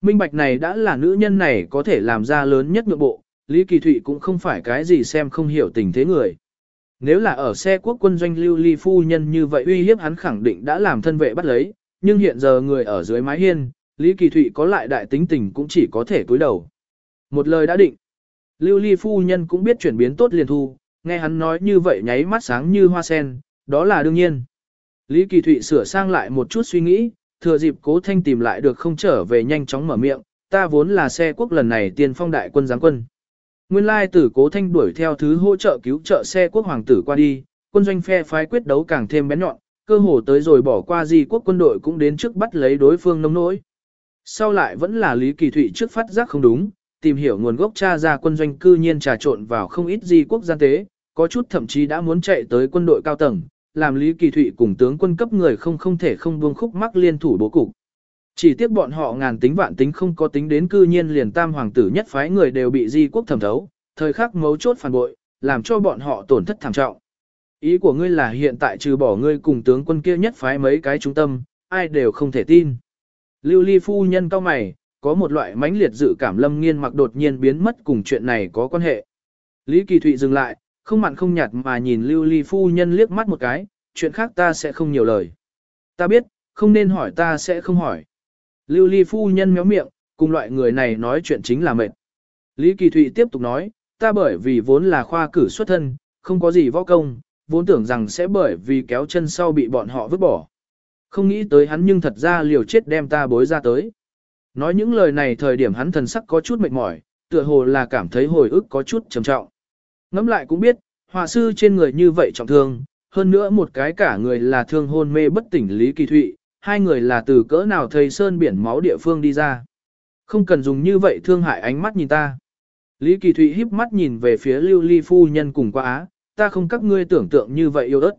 Minh bạch này đã là nữ nhân này có thể làm ra lớn nhất nhượng bộ, Lý Kỳ Thụy cũng không phải cái gì xem không hiểu tình thế người. Nếu là ở xe quốc quân doanh lưu ly phu nhân như vậy uy hiếp hắn khẳng định đã làm thân vệ bắt lấy, nhưng hiện giờ người ở dưới mái hiên, Lý Kỳ Thụy có lại đại tính tình cũng chỉ có thể cúi đầu. Một lời đã định. Lưu ly phu nhân cũng biết chuyển biến tốt liền thu, nghe hắn nói như vậy nháy mắt sáng như hoa sen, đó là đương nhiên. Lý Kỳ Thụy sửa sang lại một chút suy nghĩ, thừa dịp cố thanh tìm lại được không trở về nhanh chóng mở miệng, ta vốn là xe quốc lần này tiền phong đại quân giáng quân. Nguyên lai tử cố thanh đuổi theo thứ hỗ trợ cứu trợ xe quốc hoàng tử qua đi, quân doanh phe phái quyết đấu càng thêm bén nhọn, cơ hồ tới rồi bỏ qua di quốc quân đội cũng đến trước bắt lấy đối phương nông nỗi. Sau lại vẫn là Lý Kỳ Thụy trước phát giác không đúng, tìm hiểu nguồn gốc cha ra quân doanh cư nhiên trà trộn vào không ít di quốc gian tế, có chút thậm chí đã muốn chạy tới quân đội cao tầng, làm Lý Kỳ Thụy cùng tướng quân cấp người không không thể không buông khúc mắc liên thủ bố cục. Chỉ tiếc bọn họ ngàn tính vạn tính không có tính đến cư nhiên liền tam hoàng tử nhất phái người đều bị di quốc thẩm thấu, thời khắc mấu chốt phản bội, làm cho bọn họ tổn thất thảm trọng. Ý của ngươi là hiện tại trừ bỏ ngươi cùng tướng quân kia nhất phái mấy cái trung tâm, ai đều không thể tin. Lưu ly phu nhân cao mày, có một loại mãnh liệt dự cảm lâm nghiên mặc đột nhiên biến mất cùng chuyện này có quan hệ. Lý Kỳ Thụy dừng lại, không mặn không nhạt mà nhìn lưu ly phu nhân liếc mắt một cái, chuyện khác ta sẽ không nhiều lời. Ta biết, không nên hỏi ta sẽ không hỏi. Lưu ly phu nhân méo miệng, cùng loại người này nói chuyện chính là mệt. Lý Kỳ Thụy tiếp tục nói, ta bởi vì vốn là khoa cử xuất thân, không có gì võ công, vốn tưởng rằng sẽ bởi vì kéo chân sau bị bọn họ vứt bỏ. Không nghĩ tới hắn nhưng thật ra liều chết đem ta bối ra tới. Nói những lời này thời điểm hắn thần sắc có chút mệt mỏi, tựa hồ là cảm thấy hồi ức có chút trầm trọng. Ngắm lại cũng biết, họa sư trên người như vậy trọng thương, hơn nữa một cái cả người là thương hôn mê bất tỉnh Lý Kỳ Thụy, hai người là từ cỡ nào thầy sơn biển máu địa phương đi ra. Không cần dùng như vậy thương hại ánh mắt nhìn ta. Lý Kỳ Thụy híp mắt nhìn về phía lưu ly phu nhân cùng qua á, ta không các ngươi tưởng tượng như vậy yêu đất.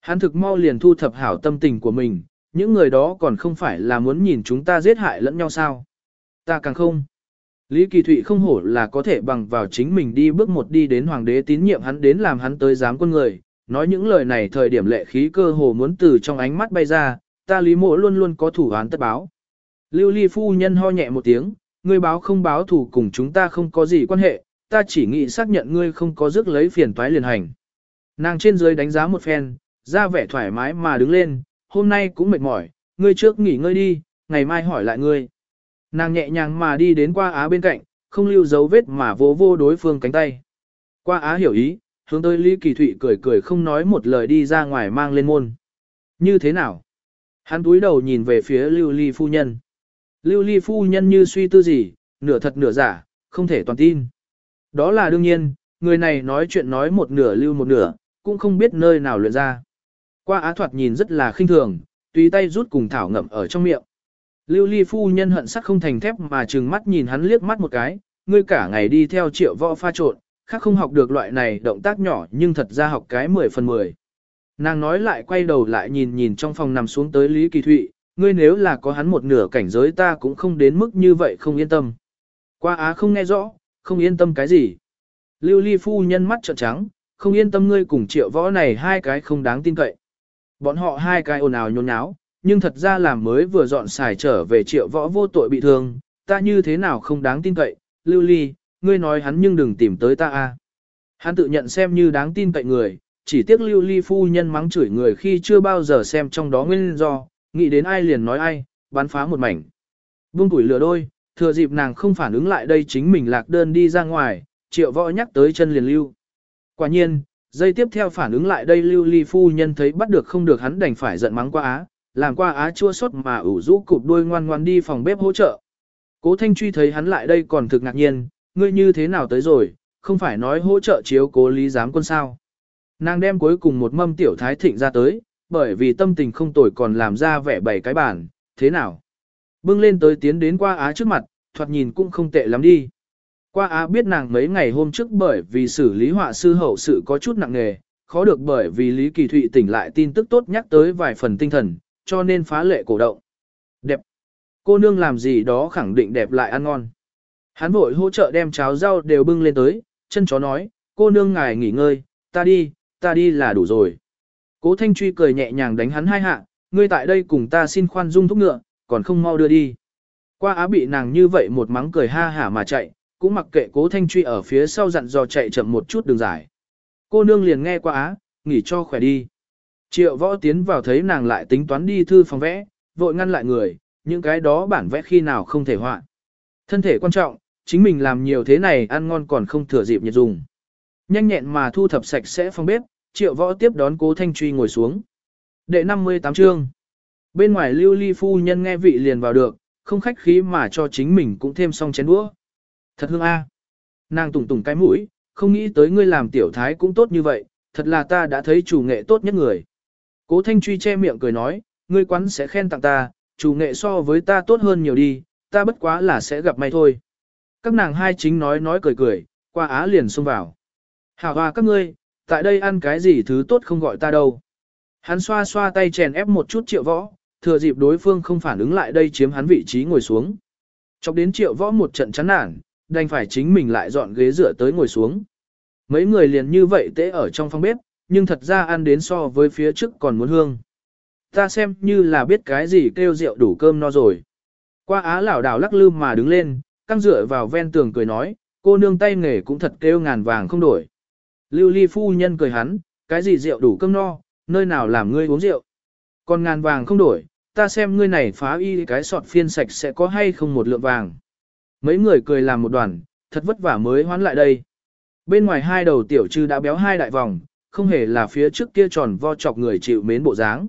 Hắn thực mau liền thu thập hảo tâm tình của mình, những người đó còn không phải là muốn nhìn chúng ta giết hại lẫn nhau sao. Ta càng không. Lý Kỳ Thụy không hổ là có thể bằng vào chính mình đi bước một đi đến hoàng đế tín nhiệm hắn đến làm hắn tới giám quân người, nói những lời này thời điểm lệ khí cơ hồ muốn từ trong ánh mắt bay ra, ta Lý Mộ luôn luôn có thủ án tất báo. Lưu Ly phu nhân ho nhẹ một tiếng, ngươi báo không báo thủ cùng chúng ta không có gì quan hệ, ta chỉ nghĩ xác nhận ngươi không có rước lấy phiền toái liền hành. Nàng trên dưới đánh giá một phen, ra vẻ thoải mái mà đứng lên, hôm nay cũng mệt mỏi, ngươi trước nghỉ ngơi đi, ngày mai hỏi lại ngươi. Nàng nhẹ nhàng mà đi đến qua á bên cạnh, không lưu dấu vết mà vô vô đối phương cánh tay. Qua á hiểu ý, hướng tới Lý Kỳ Thụy cười cười không nói một lời đi ra ngoài mang lên môn. Như thế nào? Hắn túi đầu nhìn về phía Lưu Ly phu nhân. Lưu Ly phu nhân như suy tư gì, nửa thật nửa giả, không thể toàn tin. Đó là đương nhiên, người này nói chuyện nói một nửa lưu một nửa, cũng không biết nơi nào luyện ra. Qua á thoạt nhìn rất là khinh thường, tùy tay rút cùng thảo ngậm ở trong miệng. Lưu ly phu nhân hận sắc không thành thép mà trừng mắt nhìn hắn liếc mắt một cái, ngươi cả ngày đi theo triệu võ pha trộn, khác không học được loại này động tác nhỏ nhưng thật ra học cái 10 phần 10. Nàng nói lại quay đầu lại nhìn nhìn trong phòng nằm xuống tới Lý Kỳ Thụy, ngươi nếu là có hắn một nửa cảnh giới ta cũng không đến mức như vậy không yên tâm. Qua á không nghe rõ, không yên tâm cái gì. Lưu ly phu nhân mắt trợn trắng, không yên tâm ngươi cùng triệu võ này hai cái không đáng tin cậy. Bọn họ hai cái ồn ào nhốn nháo, nhưng thật ra làm mới vừa dọn xài trở về triệu võ vô tội bị thương, ta như thế nào không đáng tin cậy, lưu ly, ngươi nói hắn nhưng đừng tìm tới ta a. Hắn tự nhận xem như đáng tin cậy người, chỉ tiếc lưu ly phu nhân mắng chửi người khi chưa bao giờ xem trong đó nguyên do, nghĩ đến ai liền nói ai, bắn phá một mảnh. Buông tuổi lửa đôi, thừa dịp nàng không phản ứng lại đây chính mình lạc đơn đi ra ngoài, triệu võ nhắc tới chân liền lưu. Quả nhiên, dây tiếp theo phản ứng lại đây lưu ly phu nhân thấy bắt được không được hắn đành phải giận mắng quá á, làm qua á chua xót mà ủ rũ cụp đuôi ngoan ngoan đi phòng bếp hỗ trợ. Cố Thanh Truy thấy hắn lại đây còn thực ngạc nhiên, ngươi như thế nào tới rồi, không phải nói hỗ trợ chiếu cố lý giám quân sao. Nàng đem cuối cùng một mâm tiểu thái thịnh ra tới, bởi vì tâm tình không tồi còn làm ra vẻ bảy cái bản, thế nào. Bưng lên tới tiến đến qua á trước mặt, thoạt nhìn cũng không tệ lắm đi. Qua á biết nàng mấy ngày hôm trước bởi vì xử lý họa sư hậu sự có chút nặng nề, khó được bởi vì Lý Kỳ Thụy tỉnh lại tin tức tốt nhắc tới vài phần tinh thần, cho nên phá lệ cổ động. Đẹp. Cô nương làm gì đó khẳng định đẹp lại ăn ngon. Hắn vội hỗ trợ đem cháo rau đều bưng lên tới, chân chó nói, cô nương ngài nghỉ ngơi, ta đi, ta đi là đủ rồi. Cố Thanh Truy cười nhẹ nhàng đánh hắn hai hạ, ngươi tại đây cùng ta xin khoan dung thúc ngựa, còn không mau đưa đi. Qua á bị nàng như vậy một mắng cười ha hả mà chạy, cũng mặc kệ cố thanh truy ở phía sau dặn dò chạy chậm một chút đường dài. Cô nương liền nghe qua á, nghỉ cho khỏe đi. Triệu võ tiến vào thấy nàng lại tính toán đi thư phòng vẽ, vội ngăn lại người, những cái đó bản vẽ khi nào không thể họa. Thân thể quan trọng, chính mình làm nhiều thế này ăn ngon còn không thừa dịp nhiệt dùng. Nhanh nhẹn mà thu thập sạch sẽ phòng bếp, triệu võ tiếp đón cố thanh truy ngồi xuống. Đệ 58 chương. Bên ngoài lưu ly phu nhân nghe vị liền vào được, không khách khí mà cho chính mình cũng thêm xong chén đũa. Thật hương a. Nàng tùng tùng cái mũi, không nghĩ tới ngươi làm tiểu thái cũng tốt như vậy, thật là ta đã thấy chủ nghệ tốt nhất người. Cố Thanh Truy che miệng cười nói, ngươi quán sẽ khen tặng ta, chủ nghệ so với ta tốt hơn nhiều đi, ta bất quá là sẽ gặp may thôi. Các nàng hai chính nói nói cười cười, qua á liền xông vào. Hảo hòa các ngươi, tại đây ăn cái gì thứ tốt không gọi ta đâu. Hắn xoa xoa tay chèn ép một chút triệu võ, thừa dịp đối phương không phản ứng lại đây chiếm hắn vị trí ngồi xuống. Chọc đến triệu võ một trận chán nản, đành phải chính mình lại dọn ghế dựa tới ngồi xuống. Mấy người liền như vậy tễ ở trong phòng bếp, nhưng thật ra ăn đến so với phía trước còn muốn hương. Ta xem như là biết cái gì kêu rượu đủ cơm no rồi. Qua á lảo đảo lắc lư mà đứng lên, căng dựa vào ven tường cười nói, cô nương tay nghề cũng thật kêu ngàn vàng không đổi. Lưu ly phu nhân cười hắn, cái gì rượu đủ cơm no, nơi nào làm ngươi uống rượu. Còn ngàn vàng không đổi, ta xem ngươi này phá y cái sọt phiên sạch sẽ có hay không một lượng vàng. Mấy người cười làm một đoàn, thật vất vả mới hoán lại đây. Bên ngoài hai đầu tiểu trư đã béo hai đại vòng, không hề là phía trước kia tròn vo chọc người chịu mến bộ dáng.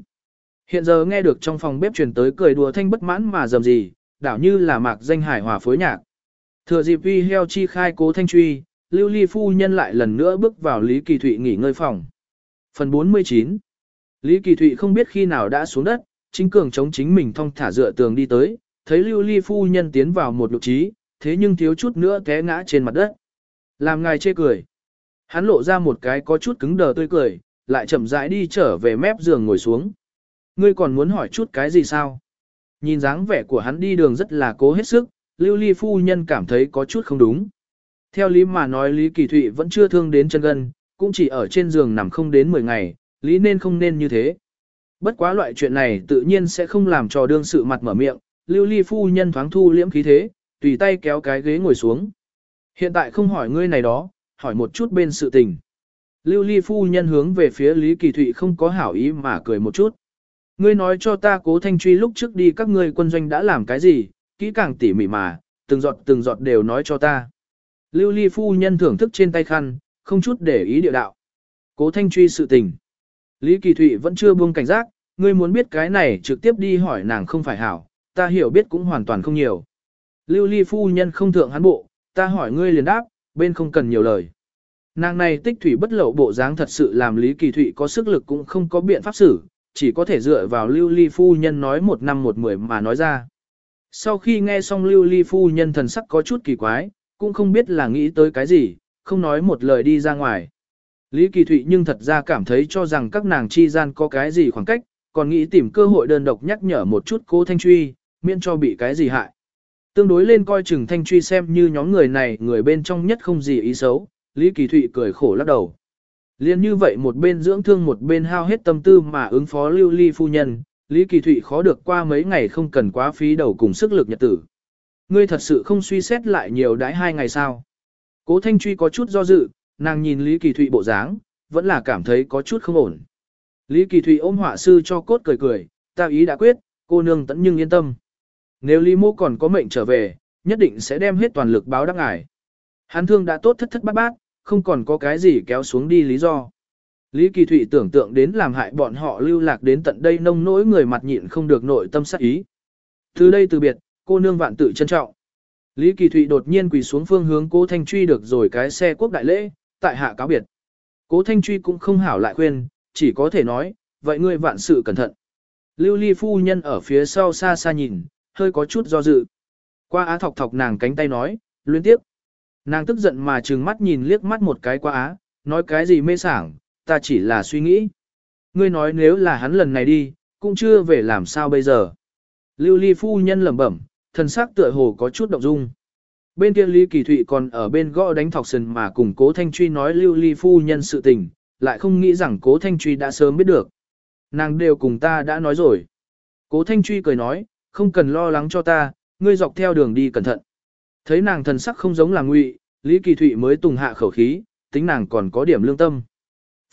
Hiện giờ nghe được trong phòng bếp truyền tới cười đùa thanh bất mãn mà dầm gì, đảo như là mạc danh hải hòa phối nhạc. Thừa dịp vi heo chi khai cố thanh truy, lưu ly phu nhân lại lần nữa bước vào Lý Kỳ Thụy nghỉ ngơi phòng. Phần 49 Lý Kỳ Thụy không biết khi nào đã xuống đất, chính cường chống chính mình thong thả dựa tường đi tới, thấy lưu ly phu nhân tiến vào một lục trí, thế nhưng thiếu chút nữa té ngã trên mặt đất. Làm ngài chê cười. Hắn lộ ra một cái có chút cứng đờ tươi cười, lại chậm rãi đi trở về mép giường ngồi xuống. Ngươi còn muốn hỏi chút cái gì sao? Nhìn dáng vẻ của hắn đi đường rất là cố hết sức, lưu ly phu nhân cảm thấy có chút không đúng. Theo lý mà nói Lý Kỳ Thụy vẫn chưa thương đến chân gân, cũng chỉ ở trên giường nằm không đến 10 ngày, lý nên không nên như thế. Bất quá loại chuyện này tự nhiên sẽ không làm cho đương sự mặt mở miệng, lưu ly phu nhân thoáng thu liễm khí thế, tùy tay kéo cái ghế ngồi xuống. Hiện tại không hỏi ngươi này đó, hỏi một chút bên sự tình. Lưu ly phu nhân hướng về phía Lý Kỳ Thụy không có hảo ý mà cười một chút. Ngươi nói cho ta cố thanh truy lúc trước đi các ngươi quân doanh đã làm cái gì, kỹ càng tỉ mỉ mà, từng giọt từng giọt đều nói cho ta. Lưu ly phu nhân thưởng thức trên tay khăn, không chút để ý địa đạo. Cố thanh truy sự tình. Lý Kỳ Thụy vẫn chưa buông cảnh giác, ngươi muốn biết cái này trực tiếp đi hỏi nàng không phải hảo, ta hiểu biết cũng hoàn toàn không nhiều. Lưu ly phu nhân không thượng hắn bộ, ta hỏi ngươi liền đáp, bên không cần nhiều lời. Nàng này tích thủy bất lậu bộ dáng thật sự làm Lý Kỳ Thụy có sức lực cũng không có biện pháp xử, chỉ có thể dựa vào lưu ly phu nhân nói một năm một mười mà nói ra. Sau khi nghe xong lưu ly phu nhân thần sắc có chút kỳ quái, cũng không biết là nghĩ tới cái gì, không nói một lời đi ra ngoài. Lý Kỳ Thụy nhưng thật ra cảm thấy cho rằng các nàng chi gian có cái gì khoảng cách, còn nghĩ tìm cơ hội đơn độc nhắc nhở một chút cô Thanh Truy, miễn cho bị cái gì hại. Tương đối lên coi chừng Thanh Truy xem như nhóm người này người bên trong nhất không gì ý xấu, Lý Kỳ Thụy cười khổ lắc đầu. Liên như vậy một bên dưỡng thương một bên hao hết tâm tư mà ứng phó lưu ly phu nhân, Lý Kỳ Thụy khó được qua mấy ngày không cần quá phí đầu cùng sức lực nhật tử. Ngươi thật sự không suy xét lại nhiều đãi hai ngày sao. Cố Thanh Truy có chút do dự, nàng nhìn Lý Kỳ Thụy bộ dáng, vẫn là cảm thấy có chút không ổn. Lý Kỳ Thụy ôm họa sư cho cốt cười cười, ta ý đã quyết, cô nương tẫn nhưng yên tâm. Nếu Lý Mô còn có mệnh trở về, nhất định sẽ đem hết toàn lực báo đáp ngài. Hắn thương đã tốt thất thất bát bát, không còn có cái gì kéo xuống đi lý do. Lý Kỳ Thụy tưởng tượng đến làm hại bọn họ lưu lạc đến tận đây nông nỗi người mặt nhịn không được nội tâm sát ý. Từ đây từ biệt, cô nương vạn tự trân trọng. Lý Kỳ Thụy đột nhiên quỳ xuống phương hướng cố Thanh Truy được rồi cái xe quốc đại lễ, tại hạ cáo biệt. Cố Thanh Truy cũng không hảo lại khuyên, chỉ có thể nói, vậy ngươi vạn sự cẩn thận. Lưu Ly phu nhân ở phía sau xa xa nhìn, hơi có chút do dự. Qua á thọc thọc nàng cánh tay nói, luyến tiếp. Nàng tức giận mà trừng mắt nhìn liếc mắt một cái qua á, nói cái gì mê sảng, ta chỉ là suy nghĩ. Ngươi nói nếu là hắn lần này đi, cũng chưa về làm sao bây giờ. Lưu ly phu nhân lẩm bẩm, thần sắc tựa hồ có chút động dung. Bên kia Lý Kỳ Thụy còn ở bên gõ đánh thọc sần mà cùng cố Thanh Truy nói lưu ly phu nhân sự tình, lại không nghĩ rằng cố Thanh Truy đã sớm biết được. Nàng đều cùng ta đã nói rồi. Cố Thanh Truy cười nói, không cần lo lắng cho ta, ngươi dọc theo đường đi cẩn thận. Thấy nàng thần sắc không giống là ngụy, Lý Kỳ Thụy mới tùng hạ khẩu khí, tính nàng còn có điểm lương tâm.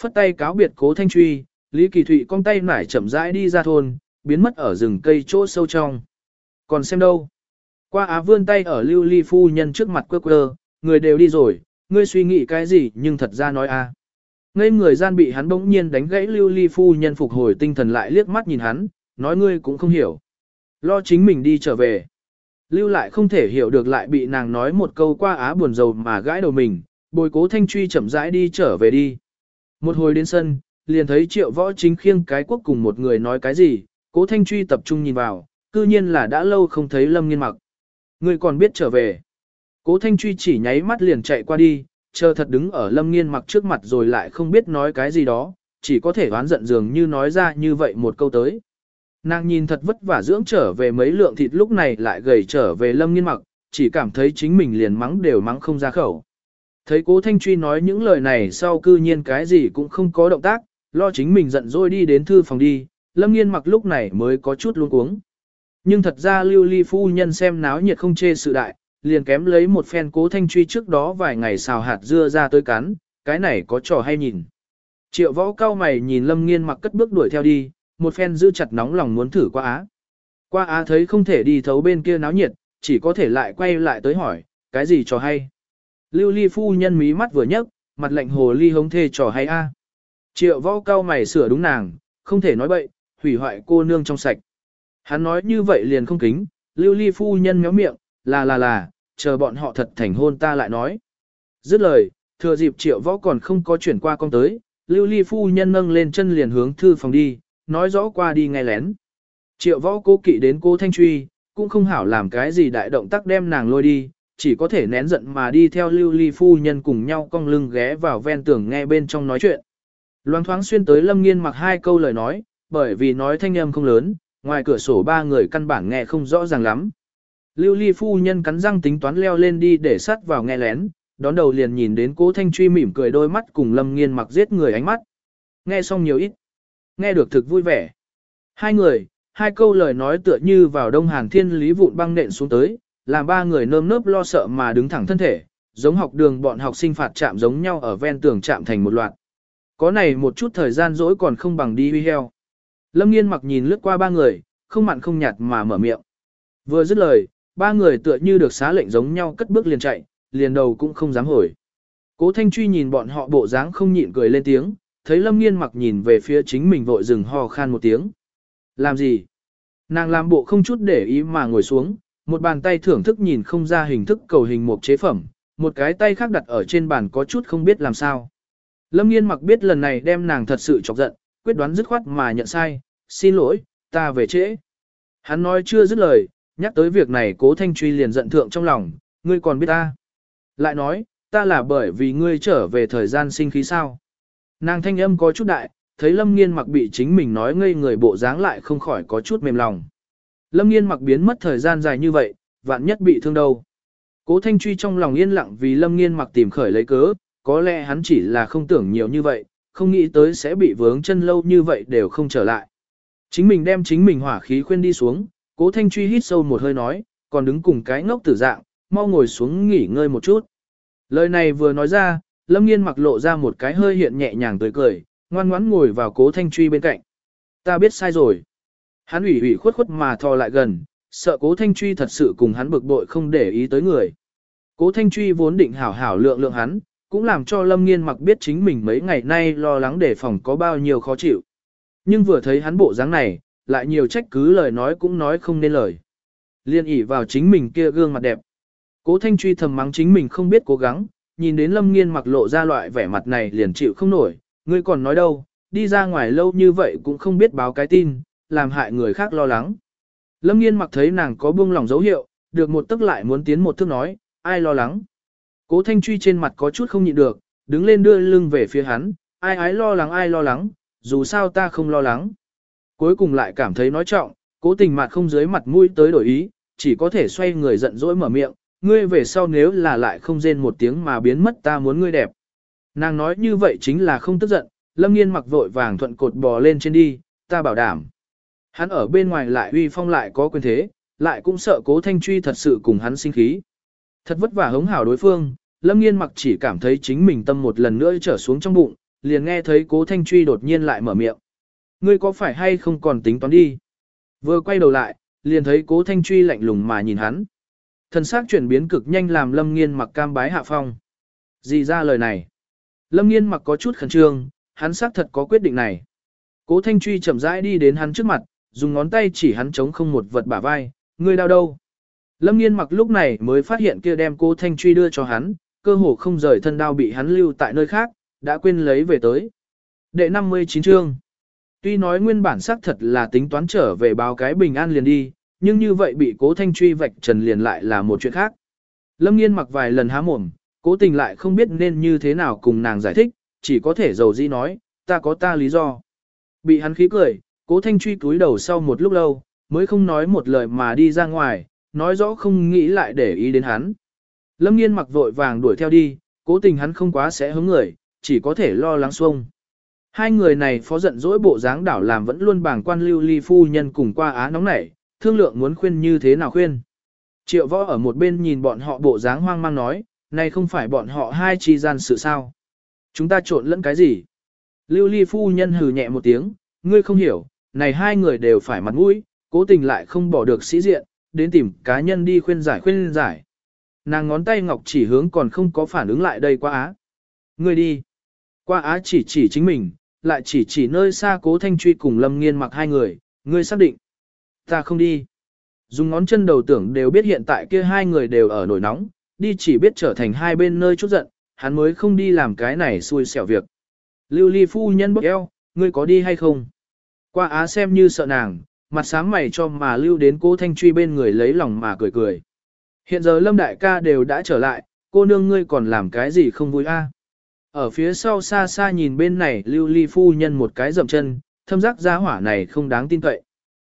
Phất tay cáo biệt cố thanh truy, Lý Kỳ Thụy cong tay nải chậm rãi đi ra thôn, biến mất ở rừng cây chỗ sâu trong. Còn xem đâu? Qua á vươn tay ở lưu ly phu nhân trước mặt quơ quơ, người đều đi rồi, ngươi suy nghĩ cái gì nhưng thật ra nói a. Ngây người gian bị hắn bỗng nhiên đánh gãy lưu ly phu nhân phục hồi tinh thần lại liếc mắt nhìn hắn, nói ngươi cũng không hiểu. Lo chính mình đi trở về. Lưu lại không thể hiểu được lại bị nàng nói một câu qua á buồn rầu mà gãi đầu mình, bồi cố thanh truy chậm rãi đi trở về đi. Một hồi đến sân, liền thấy triệu võ chính khiêng cái quốc cùng một người nói cái gì, cố thanh truy tập trung nhìn vào, cư nhiên là đã lâu không thấy lâm nghiên mặc. Người còn biết trở về. Cố thanh truy chỉ nháy mắt liền chạy qua đi, chờ thật đứng ở lâm nghiên mặc trước mặt rồi lại không biết nói cái gì đó, chỉ có thể đoán giận dường như nói ra như vậy một câu tới. Nàng nhìn thật vất vả dưỡng trở về mấy lượng thịt lúc này lại gầy trở về lâm nghiên mặc, chỉ cảm thấy chính mình liền mắng đều mắng không ra khẩu. Thấy cố Thanh Truy nói những lời này sau cư nhiên cái gì cũng không có động tác, lo chính mình giận dỗi đi đến thư phòng đi, lâm nghiên mặc lúc này mới có chút luống cuống. Nhưng thật ra lưu ly phu nhân xem náo nhiệt không chê sự đại, liền kém lấy một phen cố Thanh Truy trước đó vài ngày xào hạt dưa ra tới cắn, cái này có trò hay nhìn. Triệu võ cao mày nhìn lâm nghiên mặc cất bước đuổi theo đi, một phen giữ chặt nóng lòng muốn thử qua á. Qua á thấy không thể đi thấu bên kia náo nhiệt, chỉ có thể lại quay lại tới hỏi, cái gì trò hay. Lưu ly phu nhân mí mắt vừa nhấc, mặt lạnh hồ ly hống thê trò hay a. Triệu võ cao mày sửa đúng nàng, không thể nói bậy, hủy hoại cô nương trong sạch. Hắn nói như vậy liền không kính, lưu ly phu nhân méo miệng, là là là, chờ bọn họ thật thành hôn ta lại nói. Dứt lời, thừa dịp triệu võ còn không có chuyển qua con tới, lưu ly phu nhân nâng lên chân liền hướng thư phòng đi, nói rõ qua đi nghe lén. Triệu võ cố kỵ đến cô Thanh Truy, cũng không hảo làm cái gì đại động tác đem nàng lôi đi, chỉ có thể nén giận mà đi theo lưu ly phu nhân cùng nhau cong lưng ghé vào ven tường nghe bên trong nói chuyện. Loáng thoáng xuyên tới lâm nghiên mặc hai câu lời nói, bởi vì nói thanh âm không lớn, ngoài cửa sổ ba người căn bản nghe không rõ ràng lắm. Lưu ly phu nhân cắn răng tính toán leo lên đi để sắt vào nghe lén, đón đầu liền nhìn đến cố thanh truy mỉm cười đôi mắt cùng lâm nghiên mặc giết người ánh mắt. Nghe xong nhiều ít. Nghe được thực vui vẻ. Hai người, hai câu lời nói tựa như vào đông hàn thiên lý vụn băng nện xuống tới, làm ba người nơm nớp lo sợ mà đứng thẳng thân thể, giống học đường bọn học sinh phạt chạm giống nhau ở ven tường chạm thành một loạt. Có này một chút thời gian dỗi còn không bằng đi huy heo. Lâm nghiên mặc nhìn lướt qua ba người, không mặn không nhạt mà mở miệng. Vừa dứt lời, ba người tựa như được xá lệnh giống nhau cất bước liền chạy, liền đầu cũng không dám hồi. Cố Thanh Truy nhìn bọn họ bộ dáng không nhịn cười lên tiếng, thấy Lâm Nghiên mặc nhìn về phía chính mình vội dừng ho khan một tiếng. Làm gì? Nàng làm bộ không chút để ý mà ngồi xuống, một bàn tay thưởng thức nhìn không ra hình thức cầu hình một chế phẩm, một cái tay khác đặt ở trên bàn có chút không biết làm sao. Lâm Nghiên mặc biết lần này đem nàng thật sự chọc giận, quyết đoán dứt khoát mà nhận sai, xin lỗi, ta về trễ. Hắn nói chưa dứt lời, nhắc tới việc này cố thanh truy liền giận thượng trong lòng, ngươi còn biết ta. Lại nói, ta là bởi vì ngươi trở về thời gian sinh khí sao. Nàng thanh âm có chút đại, thấy lâm nghiên mặc bị chính mình nói ngây người bộ dáng lại không khỏi có chút mềm lòng. Lâm nghiên mặc biến mất thời gian dài như vậy, vạn nhất bị thương đâu. Cố thanh truy trong lòng yên lặng vì lâm nghiên mặc tìm khởi lấy cớ, có lẽ hắn chỉ là không tưởng nhiều như vậy, không nghĩ tới sẽ bị vướng chân lâu như vậy đều không trở lại. Chính mình đem chính mình hỏa khí khuyên đi xuống, cố thanh truy hít sâu một hơi nói, còn đứng cùng cái ngốc tử dạng, mau ngồi xuống nghỉ ngơi một chút. Lời này vừa nói ra, lâm nghiên mặc lộ ra một cái hơi hiện nhẹ nhàng tươi cười, ngoan ngoãn ngồi vào cố thanh truy bên cạnh. Ta biết sai rồi. Hắn ủy ủy khuất khuất mà thò lại gần, sợ cố thanh truy thật sự cùng hắn bực bội không để ý tới người. Cố thanh truy vốn định hảo hảo lượng lượng hắn, cũng làm cho lâm nghiên mặc biết chính mình mấy ngày nay lo lắng đề phòng có bao nhiêu khó chịu. Nhưng vừa thấy hắn bộ dáng này, lại nhiều trách cứ lời nói cũng nói không nên lời. Liên ỉ vào chính mình kia gương mặt đẹp. Cố thanh truy thầm mắng chính mình không biết cố gắng, nhìn đến lâm nghiên mặc lộ ra loại vẻ mặt này liền chịu không nổi, ngươi còn nói đâu, đi ra ngoài lâu như vậy cũng không biết báo cái tin, làm hại người khác lo lắng. Lâm nghiên mặc thấy nàng có buông lòng dấu hiệu, được một tức lại muốn tiến một thước nói, ai lo lắng. Cố thanh truy trên mặt có chút không nhịn được, đứng lên đưa lưng về phía hắn, ai ái lo lắng ai lo lắng, dù sao ta không lo lắng. Cuối cùng lại cảm thấy nói trọng, cố tình mặt không dưới mặt mũi tới đổi ý, chỉ có thể xoay người giận dỗi mở miệng, ngươi về sau nếu là lại không rên một tiếng mà biến mất ta muốn ngươi đẹp. Nàng nói như vậy chính là không tức giận, lâm nghiên mặc vội vàng thuận cột bò lên trên đi, ta bảo đảm. Hắn ở bên ngoài lại uy phong lại có quyền thế, lại cũng sợ cố thanh truy thật sự cùng hắn sinh khí. Thật vất vả hống hảo đối phương, lâm nghiên mặc chỉ cảm thấy chính mình tâm một lần nữa trở xuống trong bụng, liền nghe thấy cố thanh truy đột nhiên lại mở miệng. Ngươi có phải hay không còn tính toán đi? Vừa quay đầu lại, liền thấy cố thanh truy lạnh lùng mà nhìn hắn. Thần xác chuyển biến cực nhanh làm lâm nghiên mặc cam bái hạ phong. Gì ra lời này? Lâm nghiên mặc có chút khẩn trương, hắn xác thật có quyết định này. Cố thanh truy chậm rãi đi đến hắn trước mặt, dùng ngón tay chỉ hắn chống không một vật bả vai, ngươi đau đâu? Lâm nghiên mặc lúc này mới phát hiện kia đem cố thanh truy đưa cho hắn, cơ hồ không rời thân đao bị hắn lưu tại nơi khác, đã quên lấy về tới. Đệ 59 chương Tuy nói nguyên bản xác thật là tính toán trở về báo cái bình an liền đi, nhưng như vậy bị cố thanh truy vạch trần liền lại là một chuyện khác. Lâm nghiên mặc vài lần há mồm, cố tình lại không biết nên như thế nào cùng nàng giải thích, chỉ có thể dầu di nói, ta có ta lý do. Bị hắn khí cười, cố thanh truy cúi đầu sau một lúc lâu, mới không nói một lời mà đi ra ngoài, nói rõ không nghĩ lại để ý đến hắn. Lâm nghiên mặc vội vàng đuổi theo đi, cố tình hắn không quá sẽ hướng người, chỉ có thể lo lắng xuông. Hai người này phó giận dỗi bộ dáng đảo làm vẫn luôn bảng quan lưu ly phu nhân cùng qua á nóng nảy, thương lượng muốn khuyên như thế nào khuyên. Triệu võ ở một bên nhìn bọn họ bộ dáng hoang mang nói, này không phải bọn họ hai chi gian sự sao. Chúng ta trộn lẫn cái gì? Lưu ly phu nhân hừ nhẹ một tiếng, ngươi không hiểu, này hai người đều phải mặt mũi, cố tình lại không bỏ được sĩ diện, đến tìm cá nhân đi khuyên giải khuyên giải. Nàng ngón tay ngọc chỉ hướng còn không có phản ứng lại đây qua á. Ngươi đi. Qua á chỉ chỉ chính mình, lại chỉ chỉ nơi xa cố thanh truy cùng lâm nghiên mặc hai người, ngươi xác định. Ta không đi. Dùng ngón chân đầu tưởng đều biết hiện tại kia hai người đều ở nổi nóng, đi chỉ biết trở thành hai bên nơi chút giận, hắn mới không đi làm cái này xui xẻo việc. Lưu ly phu nhân bốc eo, ngươi có đi hay không? Qua á xem như sợ nàng, mặt sáng mày cho mà lưu đến cố thanh truy bên người lấy lòng mà cười cười. Hiện giờ lâm đại ca đều đã trở lại, cô nương ngươi còn làm cái gì không vui a? Ở phía sau xa xa nhìn bên này lưu ly phu nhân một cái dậm chân, thâm giác gia hỏa này không đáng tin cậy.